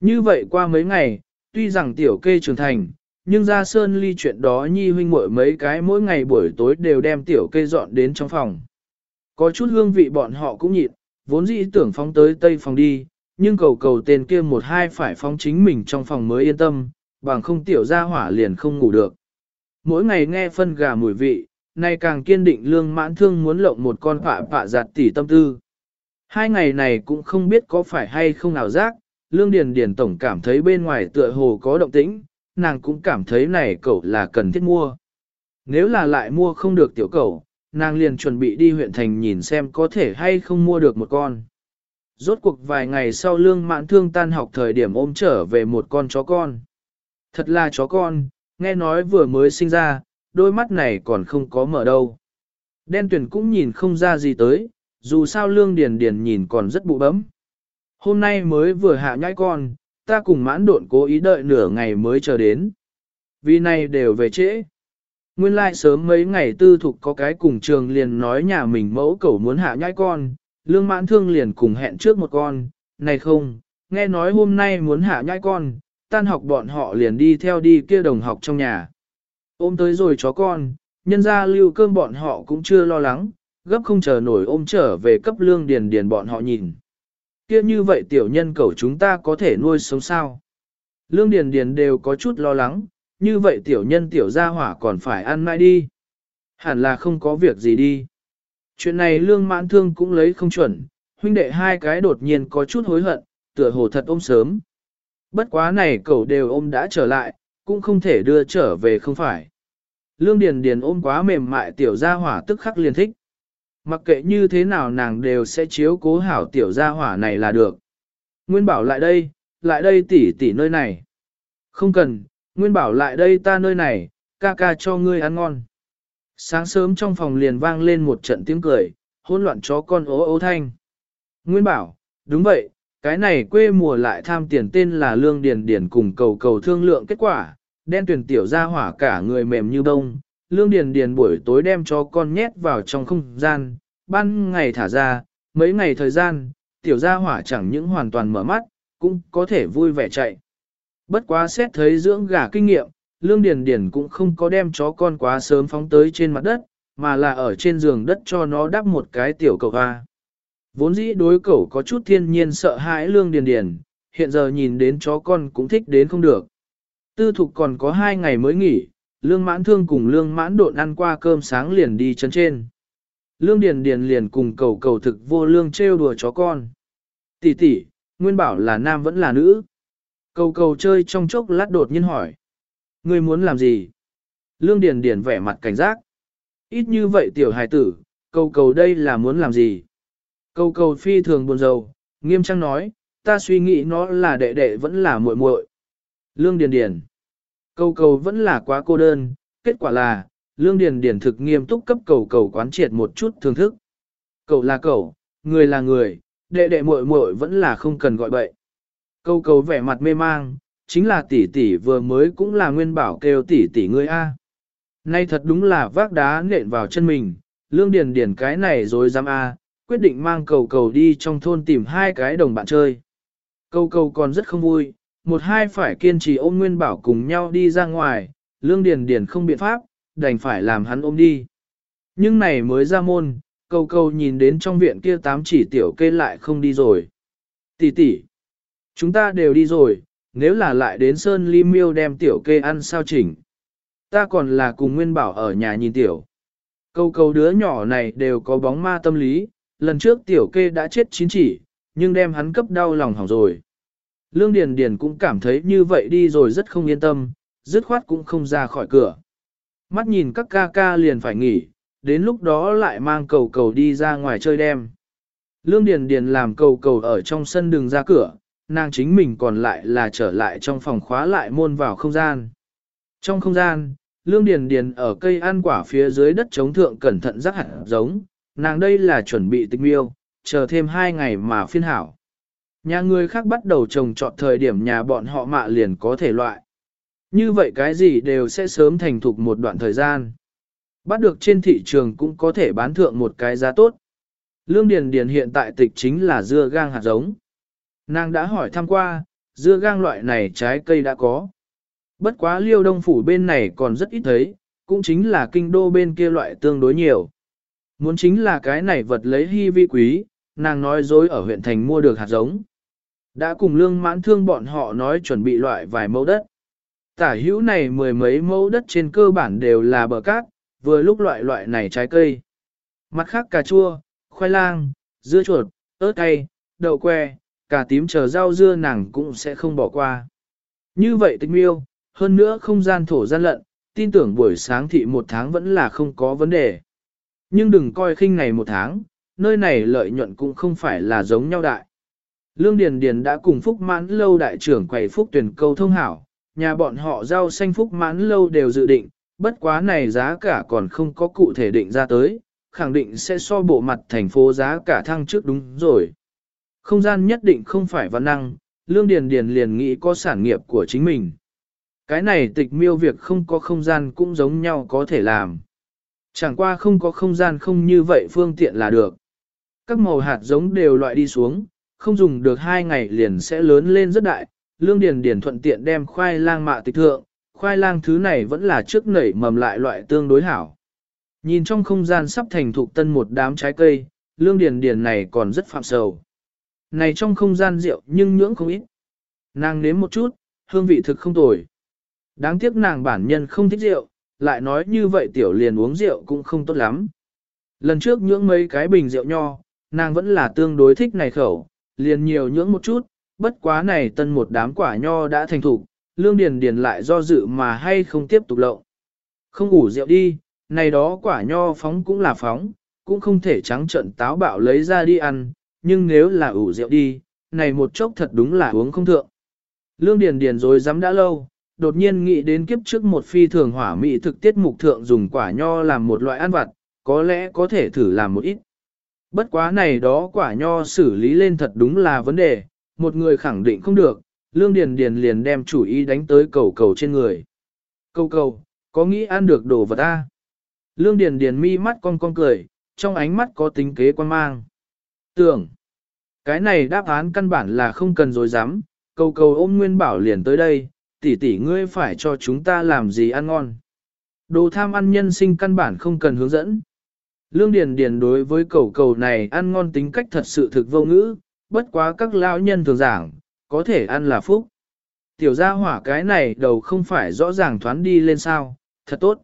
Như vậy qua mấy ngày, tuy rằng tiểu kê trưởng thành, nhưng ra sơn ly chuyện đó nhi huynh muội mấy cái mỗi ngày buổi tối đều đem tiểu kê dọn đến trong phòng. Có chút hương vị bọn họ cũng nhịn, vốn dĩ tưởng phóng tới tây phòng đi, nhưng cầu cầu tên kia một hai phải phóng chính mình trong phòng mới yên tâm, bằng không tiểu gia hỏa liền không ngủ được. Mỗi ngày nghe phân gà mùi vị, nay càng kiên định lương mãn thương muốn lộng một con phạ phạ giặt tỉ tâm tư. Hai ngày này cũng không biết có phải hay không nào giác, Lương Điền Điền Tổng cảm thấy bên ngoài tựa hồ có động tĩnh, nàng cũng cảm thấy này cậu là cần thiết mua. Nếu là lại mua không được tiểu cậu, nàng liền chuẩn bị đi huyện thành nhìn xem có thể hay không mua được một con. Rốt cuộc vài ngày sau lương mãn thương tan học thời điểm ôm trở về một con chó con. Thật là chó con, nghe nói vừa mới sinh ra, đôi mắt này còn không có mở đâu. Đen tuyển cũng nhìn không ra gì tới, dù sao lương điền điền nhìn còn rất bụ bấm. Hôm nay mới vừa hạ nhãi con, ta cùng mãn độn cố ý đợi nửa ngày mới chờ đến. Vì này đều về trễ. Nguyên lai like sớm mấy ngày tư thục có cái cùng trường liền nói nhà mình mẫu cẩu muốn hạ nhãi con, lương mãn thương liền cùng hẹn trước một con, này không, nghe nói hôm nay muốn hạ nhãi con, tan học bọn họ liền đi theo đi kia đồng học trong nhà. Ôm tới rồi chó con, nhân ra lưu cơm bọn họ cũng chưa lo lắng, gấp không chờ nổi ôm trở về cấp lương điền điền bọn họ nhìn. Kia như vậy tiểu nhân cầu chúng ta có thể nuôi sống sao? Lương điền điền đều có chút lo lắng, như vậy tiểu nhân tiểu gia hỏa còn phải ăn mai đi. Hẳn là không có việc gì đi. Chuyện này lương mãn thương cũng lấy không chuẩn, huynh đệ hai cái đột nhiên có chút hối hận, tựa hồ thật ôm sớm. Bất quá này cậu đều ôm đã trở lại, cũng không thể đưa trở về không phải. Lương Điền Điền ôm quá mềm mại tiểu gia hỏa tức khắc liền thích. Mặc kệ như thế nào nàng đều sẽ chiếu cố hảo tiểu gia hỏa này là được. Nguyên bảo lại đây, lại đây tỷ tỷ nơi này. Không cần, Nguyên bảo lại đây ta nơi này, ca ca cho ngươi ăn ngon. Sáng sớm trong phòng liền vang lên một trận tiếng cười, hỗn loạn chó con ố ố thanh. Nguyên bảo, đúng vậy, cái này quê mùa lại tham tiền tên là Lương Điền Điền cùng cầu cầu thương lượng kết quả, đen tuyển tiểu ra hỏa cả người mềm như bông. Lương Điền Điền buổi tối đem cho con nhét vào trong không gian, ban ngày thả ra, mấy ngày thời gian, tiểu gia hỏa chẳng những hoàn toàn mở mắt, cũng có thể vui vẻ chạy. Bất quá xét thấy dưỡng gà kinh nghiệm, Lương Điền Điền cũng không có đem chó con quá sớm phóng tới trên mặt đất, mà là ở trên giường đất cho nó đắp một cái tiểu cầu hoa. Vốn dĩ đối cẩu có chút thiên nhiên sợ hãi Lương Điền Điền, hiện giờ nhìn đến chó con cũng thích đến không được. Tư thục còn có hai ngày mới nghỉ, Lương Mãn Thương cùng Lương Mãn Độn ăn qua cơm sáng liền đi chân trên. Lương Điền Điền liền cùng cầu cầu thực vô lương trêu đùa chó con. Tỷ tỷ, Nguyên bảo là nam vẫn là nữ. Cầu cầu chơi trong chốc lát đột nhiên hỏi. Ngươi muốn làm gì? Lương Điền Điền vẻ mặt cảnh giác. Ít như vậy tiểu hài tử, cầu cầu đây là muốn làm gì? Cầu cầu phi thường buồn rầu, nghiêm trang nói, ta suy nghĩ nó là đệ đệ vẫn là muội muội. Lương Điền Điền. Cầu cầu vẫn là quá cô đơn, kết quả là, Lương Điền Điền thực nghiêm túc cấp cầu cầu quán triệt một chút thưởng thức. Cầu là cầu, người là người, đệ đệ muội muội vẫn là không cần gọi bậy. Câu cầu vẻ mặt mê mang, chính là tỷ tỷ vừa mới cũng là nguyên bảo kêu tỷ tỷ ngươi a. Nay thật đúng là vác đá nện vào chân mình, lương điền điền cái này rồi dám a, quyết định mang cầu cầu đi trong thôn tìm hai cái đồng bạn chơi. Cầu cầu còn rất không vui, một hai phải kiên trì ôm nguyên bảo cùng nhau đi ra ngoài, lương điền điền không biện pháp, đành phải làm hắn ôm đi. Nhưng này mới ra môn, cầu cầu nhìn đến trong viện kia tám chỉ tiểu kê lại không đi rồi. Tỷ tỷ, Chúng ta đều đi rồi, nếu là lại đến Sơn Ly Miêu đem tiểu kê ăn sao chỉnh. Ta còn là cùng Nguyên Bảo ở nhà nhìn tiểu. Câu câu đứa nhỏ này đều có bóng ma tâm lý, lần trước tiểu kê đã chết chín chỉ, nhưng đem hắn cấp đau lòng hỏng rồi. Lương Điền Điền cũng cảm thấy như vậy đi rồi rất không yên tâm, dứt khoát cũng không ra khỏi cửa. Mắt nhìn các ca ca liền phải nghỉ, đến lúc đó lại mang cầu cầu đi ra ngoài chơi đêm. Lương Điền Điền làm cầu cầu ở trong sân đường ra cửa, nàng chính mình còn lại là trở lại trong phòng khóa lại môn vào không gian. Trong không gian, Lương Điền Điền ở cây ăn quả phía dưới đất chống thượng cẩn thận rắc hạt giống, nàng đây là chuẩn bị tịch miêu, chờ thêm hai ngày mà phiên hảo. Nhà người khác bắt đầu trồng trọt thời điểm nhà bọn họ mạ liền có thể loại. Như vậy cái gì đều sẽ sớm thành thục một đoạn thời gian. Bắt được trên thị trường cũng có thể bán thượng một cái giá tốt. Lương Điền Điền hiện tại tịch chính là dưa gang hạt giống. Nàng đã hỏi thăm qua, dưa gang loại này trái cây đã có. Bất quá liêu đông phủ bên này còn rất ít thấy, cũng chính là kinh đô bên kia loại tương đối nhiều. Muốn chính là cái này vật lấy hy vi quý, nàng nói dối ở huyện thành mua được hạt giống. Đã cùng lương mãn thương bọn họ nói chuẩn bị loại vài mẫu đất. Tả hữu này mười mấy mẫu đất trên cơ bản đều là bờ cát, vừa lúc loại loại này trái cây. Mặt khác cà chua, khoai lang, dưa chuột, ớt cay, đậu que, cà tím chờ rau dưa nàng cũng sẽ không bỏ qua. Như vậy tình miêu, hơn nữa không gian thổ gian lận, tin tưởng buổi sáng thị một tháng vẫn là không có vấn đề. Nhưng đừng coi khinh này một tháng, nơi này lợi nhuận cũng không phải là giống nhau đại. Lương Điền Điền đã cùng Phúc Mãn Lâu đại trưởng quầy Phúc tuyển câu thông hảo, nhà bọn họ rau xanh Phúc Mãn Lâu đều dự định, bất quá này giá cả còn không có cụ thể định ra tới, khẳng định sẽ so bộ mặt thành phố giá cả thăng trước đúng rồi. Không gian nhất định không phải văn năng, Lương Điền Điền liền nghĩ có sản nghiệp của chính mình. Cái này tịch miêu việc không có không gian cũng giống nhau có thể làm. Chẳng qua không có không gian không như vậy phương tiện là được. Các màu hạt giống đều loại đi xuống, không dùng được hai ngày liền sẽ lớn lên rất đại. Lương Điền Điền thuận tiện đem khoai lang mạ tịch thượng, khoai lang thứ này vẫn là trước nảy mầm lại loại tương đối hảo. Nhìn trong không gian sắp thành thục tân một đám trái cây, Lương Điền Điền này còn rất phạm sầu. Này trong không gian rượu nhưng nhưỡng không ít. Nàng nếm một chút, hương vị thực không tồi. Đáng tiếc nàng bản nhân không thích rượu, lại nói như vậy tiểu liền uống rượu cũng không tốt lắm. Lần trước nhưỡng mấy cái bình rượu nho, nàng vẫn là tương đối thích này khẩu, liền nhiều nhưỡng một chút, bất quá này tân một đám quả nho đã thành thục, lương điền điền lại do dự mà hay không tiếp tục lộng. Không ủ rượu đi, này đó quả nho phóng cũng là phóng, cũng không thể trắng trợn táo bạo lấy ra đi ăn, nhưng nếu là ủ rượu đi, này một chốc thật đúng là uống không thượng. Lương Điền Điền rồi dám đã lâu, đột nhiên nghĩ đến kiếp trước một phi thường hỏa mỹ thực tiết mục thượng dùng quả nho làm một loại ăn vặt, có lẽ có thể thử làm một ít. Bất quá này đó quả nho xử lý lên thật đúng là vấn đề, một người khẳng định không được, Lương Điền Điền liền đem chủ ý đánh tới cầu cầu trên người. Cầu cầu, có nghĩ ăn được đồ vật ta? Lương Điền Điền mi mắt cong cong cười, trong ánh mắt có tính kế quan mang. Tưởng, cái này đáp án căn bản là không cần dối dám, cầu cầu ôm nguyên bảo liền tới đây, tỷ tỷ ngươi phải cho chúng ta làm gì ăn ngon. Đồ tham ăn nhân sinh căn bản không cần hướng dẫn. Lương Điền Điền đối với cầu cầu này ăn ngon tính cách thật sự thực vô ngữ, bất quá các lão nhân thường giảng, có thể ăn là phúc. Tiểu gia hỏa cái này đầu không phải rõ ràng thoán đi lên sao, thật tốt.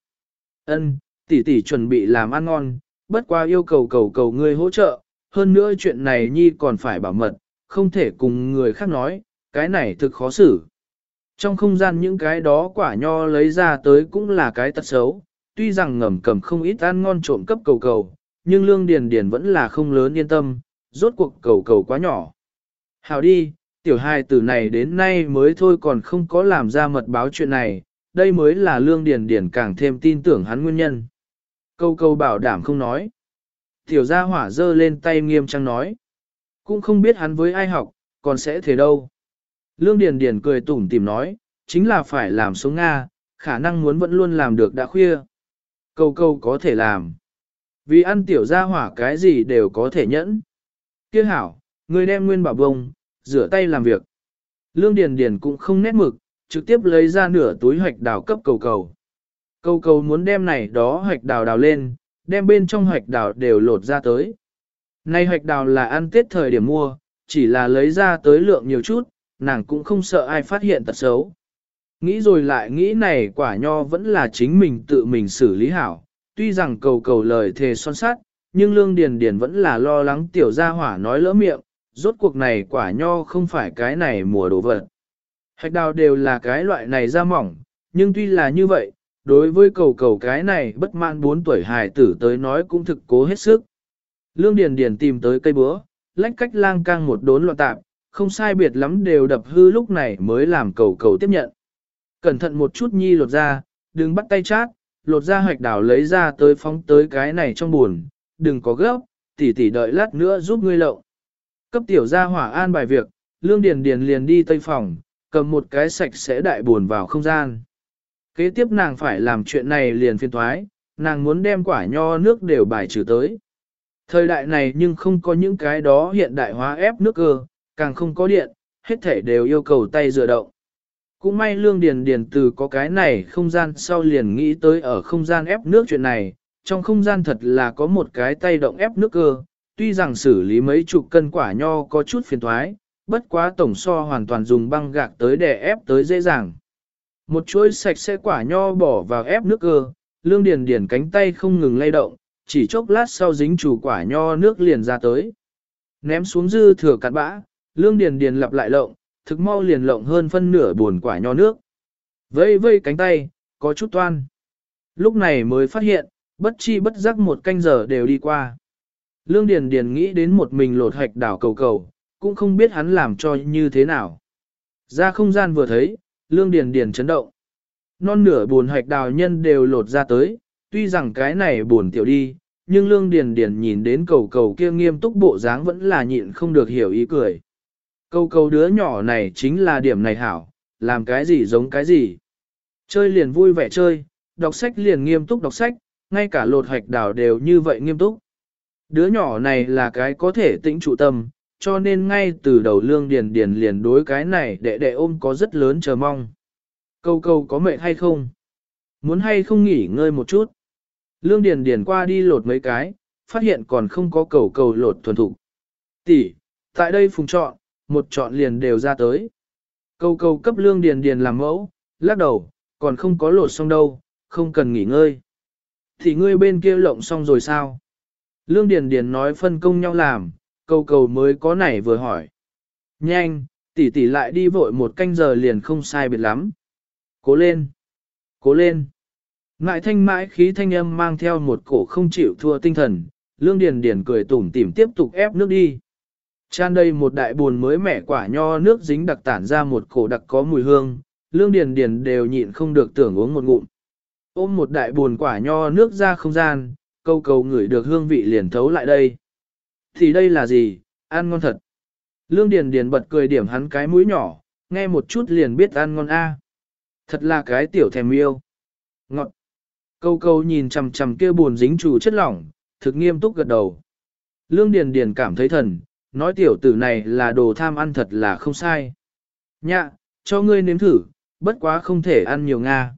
Ân, tỷ tỷ chuẩn bị làm ăn ngon, bất quá yêu cầu cầu cầu ngươi hỗ trợ, hơn nữa chuyện này nhi còn phải bảo mật, không thể cùng người khác nói, cái này thực khó xử. Trong không gian những cái đó quả nho lấy ra tới cũng là cái tật xấu, tuy rằng ngầm cầm không ít ăn ngon trộm cấp cầu cầu, nhưng lương điền điền vẫn là không lớn yên tâm, rốt cuộc cầu cầu quá nhỏ. Hào đi, tiểu hài tử này đến nay mới thôi còn không có làm ra mật báo chuyện này, đây mới là lương điền điền càng thêm tin tưởng hắn nguyên nhân. Câu câu bảo đảm không nói. Tiểu gia hỏa dơ lên tay nghiêm trang nói. Cũng không biết hắn với ai học, còn sẽ thế đâu. Lương Điền Điền cười tủm tỉm nói, chính là phải làm sống Nga, khả năng muốn vẫn luôn làm được đã khuya. Câu câu có thể làm. Vì ăn tiểu gia hỏa cái gì đều có thể nhẫn. Kia hảo, người đem nguyên bảo bông, rửa tay làm việc. Lương Điền Điền cũng không nét mực, trực tiếp lấy ra nửa túi hoạch đào cấp cầu cầu. Cầu cầu muốn đem này đó hoạch đào đào lên, đem bên trong hoạch đào đều lột ra tới. Nay hoạch đào là ăn tết thời điểm mua, chỉ là lấy ra tới lượng nhiều chút, nàng cũng không sợ ai phát hiện tật xấu. Nghĩ rồi lại nghĩ này quả nho vẫn là chính mình tự mình xử lý hảo, tuy rằng cầu cầu lời thề son sát, nhưng lương điền điền vẫn là lo lắng tiểu gia hỏa nói lỡ miệng, rốt cuộc này quả nho không phải cái này mùa đồ vật. Hạch đào đều là cái loại này da mỏng, nhưng tuy là như vậy, đối với cầu cầu cái này bất mãn 4 tuổi hài tử tới nói cũng thực cố hết sức. Lương Điền Điền tìm tới cây búa, lách cách lang cang một đốn loạn tạp, không sai biệt lắm đều đập hư lúc này mới làm cầu cầu tiếp nhận. Cẩn thận một chút nhi lột ra, đừng bắt tay chát, lột ra hoạch đảo lấy ra tới phóng tới cái này trong buồn, đừng có gấp, tỉ tỉ đợi lát nữa giúp ngươi lậu. Cấp tiểu gia hỏa an bài việc, Lương Điền Điền liền đi tây phòng, cầm một cái sạch sẽ đại buồn vào không gian. Kế tiếp nàng phải làm chuyện này liền phiên thoái, nàng muốn đem quả nho nước đều bài trừ tới. Thời đại này nhưng không có những cái đó hiện đại hóa ép nước cơ, càng không có điện, hết thể đều yêu cầu tay dựa động. Cũng may lương điền điền từ có cái này không gian sau liền nghĩ tới ở không gian ép nước chuyện này, trong không gian thật là có một cái tay động ép nước cơ, tuy rằng xử lý mấy chục cân quả nho có chút phiền toái, bất quá tổng so hoàn toàn dùng băng gạc tới để ép tới dễ dàng. Một chuỗi sạch sẽ quả nho bỏ vào ép nước cơ, lương điền điền cánh tay không ngừng lay động, chỉ chốc lát sau dính chủ quả nho nước liền ra tới. Ném xuống dư thừa cặn bã, lương điền điền lặp lại lộng, thực mau liền lộng hơn phân nửa buồn quả nho nước. Vây vây cánh tay, có chút toan. Lúc này mới phát hiện, bất chi bất giác một canh giờ đều đi qua. Lương Điền Điền nghĩ đến một mình lột hạch đảo cầu cầu, cũng không biết hắn làm cho như thế nào. Ra không gian vừa thấy, Lương Điền Điền chấn động. Non nửa buồn hạch đào nhân đều lột ra tới, tuy rằng cái này buồn tiểu đi, nhưng Lương Điền Điền nhìn đến cầu cầu kia nghiêm túc bộ dáng vẫn là nhịn không được hiểu ý cười câu câu đứa nhỏ này chính là điểm này hảo, làm cái gì giống cái gì. Chơi liền vui vẻ chơi, đọc sách liền nghiêm túc đọc sách, ngay cả lột hạch đào đều như vậy nghiêm túc. Đứa nhỏ này là cái có thể tĩnh trụ tâm, cho nên ngay từ đầu lương điền điền liền đối cái này đệ đệ ôm có rất lớn chờ mong. Câu câu có mệt hay không? Muốn hay không nghỉ ngơi một chút? Lương điền điền qua đi lột mấy cái, phát hiện còn không có cầu cầu lột thuần thục. Tỷ, tại đây phùng chọn, một chọn liền đều ra tới. Câu câu cấp lương điền điền làm mẫu, lắc đầu, còn không có lột xong đâu, không cần nghỉ ngơi. Thì ngươi bên kia lộng xong rồi sao? Lương Điền Điền nói phân công nhau làm, câu câu mới có nảy vừa hỏi. Nhanh, tỷ tỷ lại đi vội một canh giờ liền không sai biệt lắm. Cố lên, cố lên. Ngại thanh mãi khí thanh âm mang theo một cổ không chịu thua tinh thần, Lương Điền Điền cười tủm tỉm tiếp tục ép nước đi. Chan đây một đại buồn mới mẻ quả nho nước dính đặc tản ra một cổ đặc có mùi hương, Lương Điền Điền đều nhịn không được tưởng uống một ngụm. Ôm một đại buồn quả nho nước ra không gian, câu cầu ngửi được hương vị liền thấu lại đây. Thì đây là gì, ăn ngon thật. Lương Điền Điền bật cười điểm hắn cái mũi nhỏ, nghe một chút liền biết ăn ngon a. Thật là cái tiểu thèm yêu. Ngọt. Câu câu nhìn chằm chằm kia buồn dính chủ chất lỏng, thực nghiêm túc gật đầu. Lương Điền Điền cảm thấy thần, nói tiểu tử này là đồ tham ăn thật là không sai. Nhạ, cho ngươi nếm thử, bất quá không thể ăn nhiều Nga.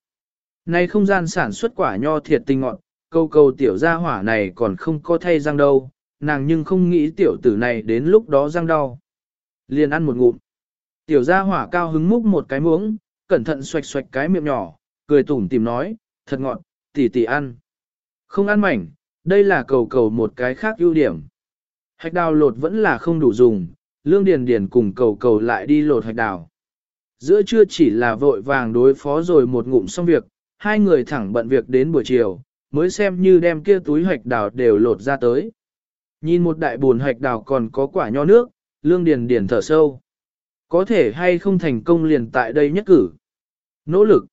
Này không gian sản xuất quả nho thiệt tinh ngọn, câu câu tiểu gia hỏa này còn không có thay răng đâu, nàng nhưng không nghĩ tiểu tử này đến lúc đó răng đau. Liền ăn một ngụm. Tiểu gia hỏa cao hứng múc một cái muỗng, cẩn thận xoạch xoạch cái miệng nhỏ, cười tủm tìm nói, thật ngọn, tỉ tỉ ăn. Không ăn mảnh, đây là cầu cầu một cái khác ưu điểm. Hạch đào lột vẫn là không đủ dùng, lương điền điền cùng cầu cầu lại đi lột hạch đào. Giữa trưa chỉ là vội vàng đối phó rồi một ngụm xong việc, hai người thẳng bận việc đến buổi chiều, mới xem như đem kia túi hạch đào đều lột ra tới. Nhìn một đại buồn hạch đào còn có quả nho nước, lương điền điền thở sâu. Có thể hay không thành công liền tại đây nhất cử. Nỗ lực.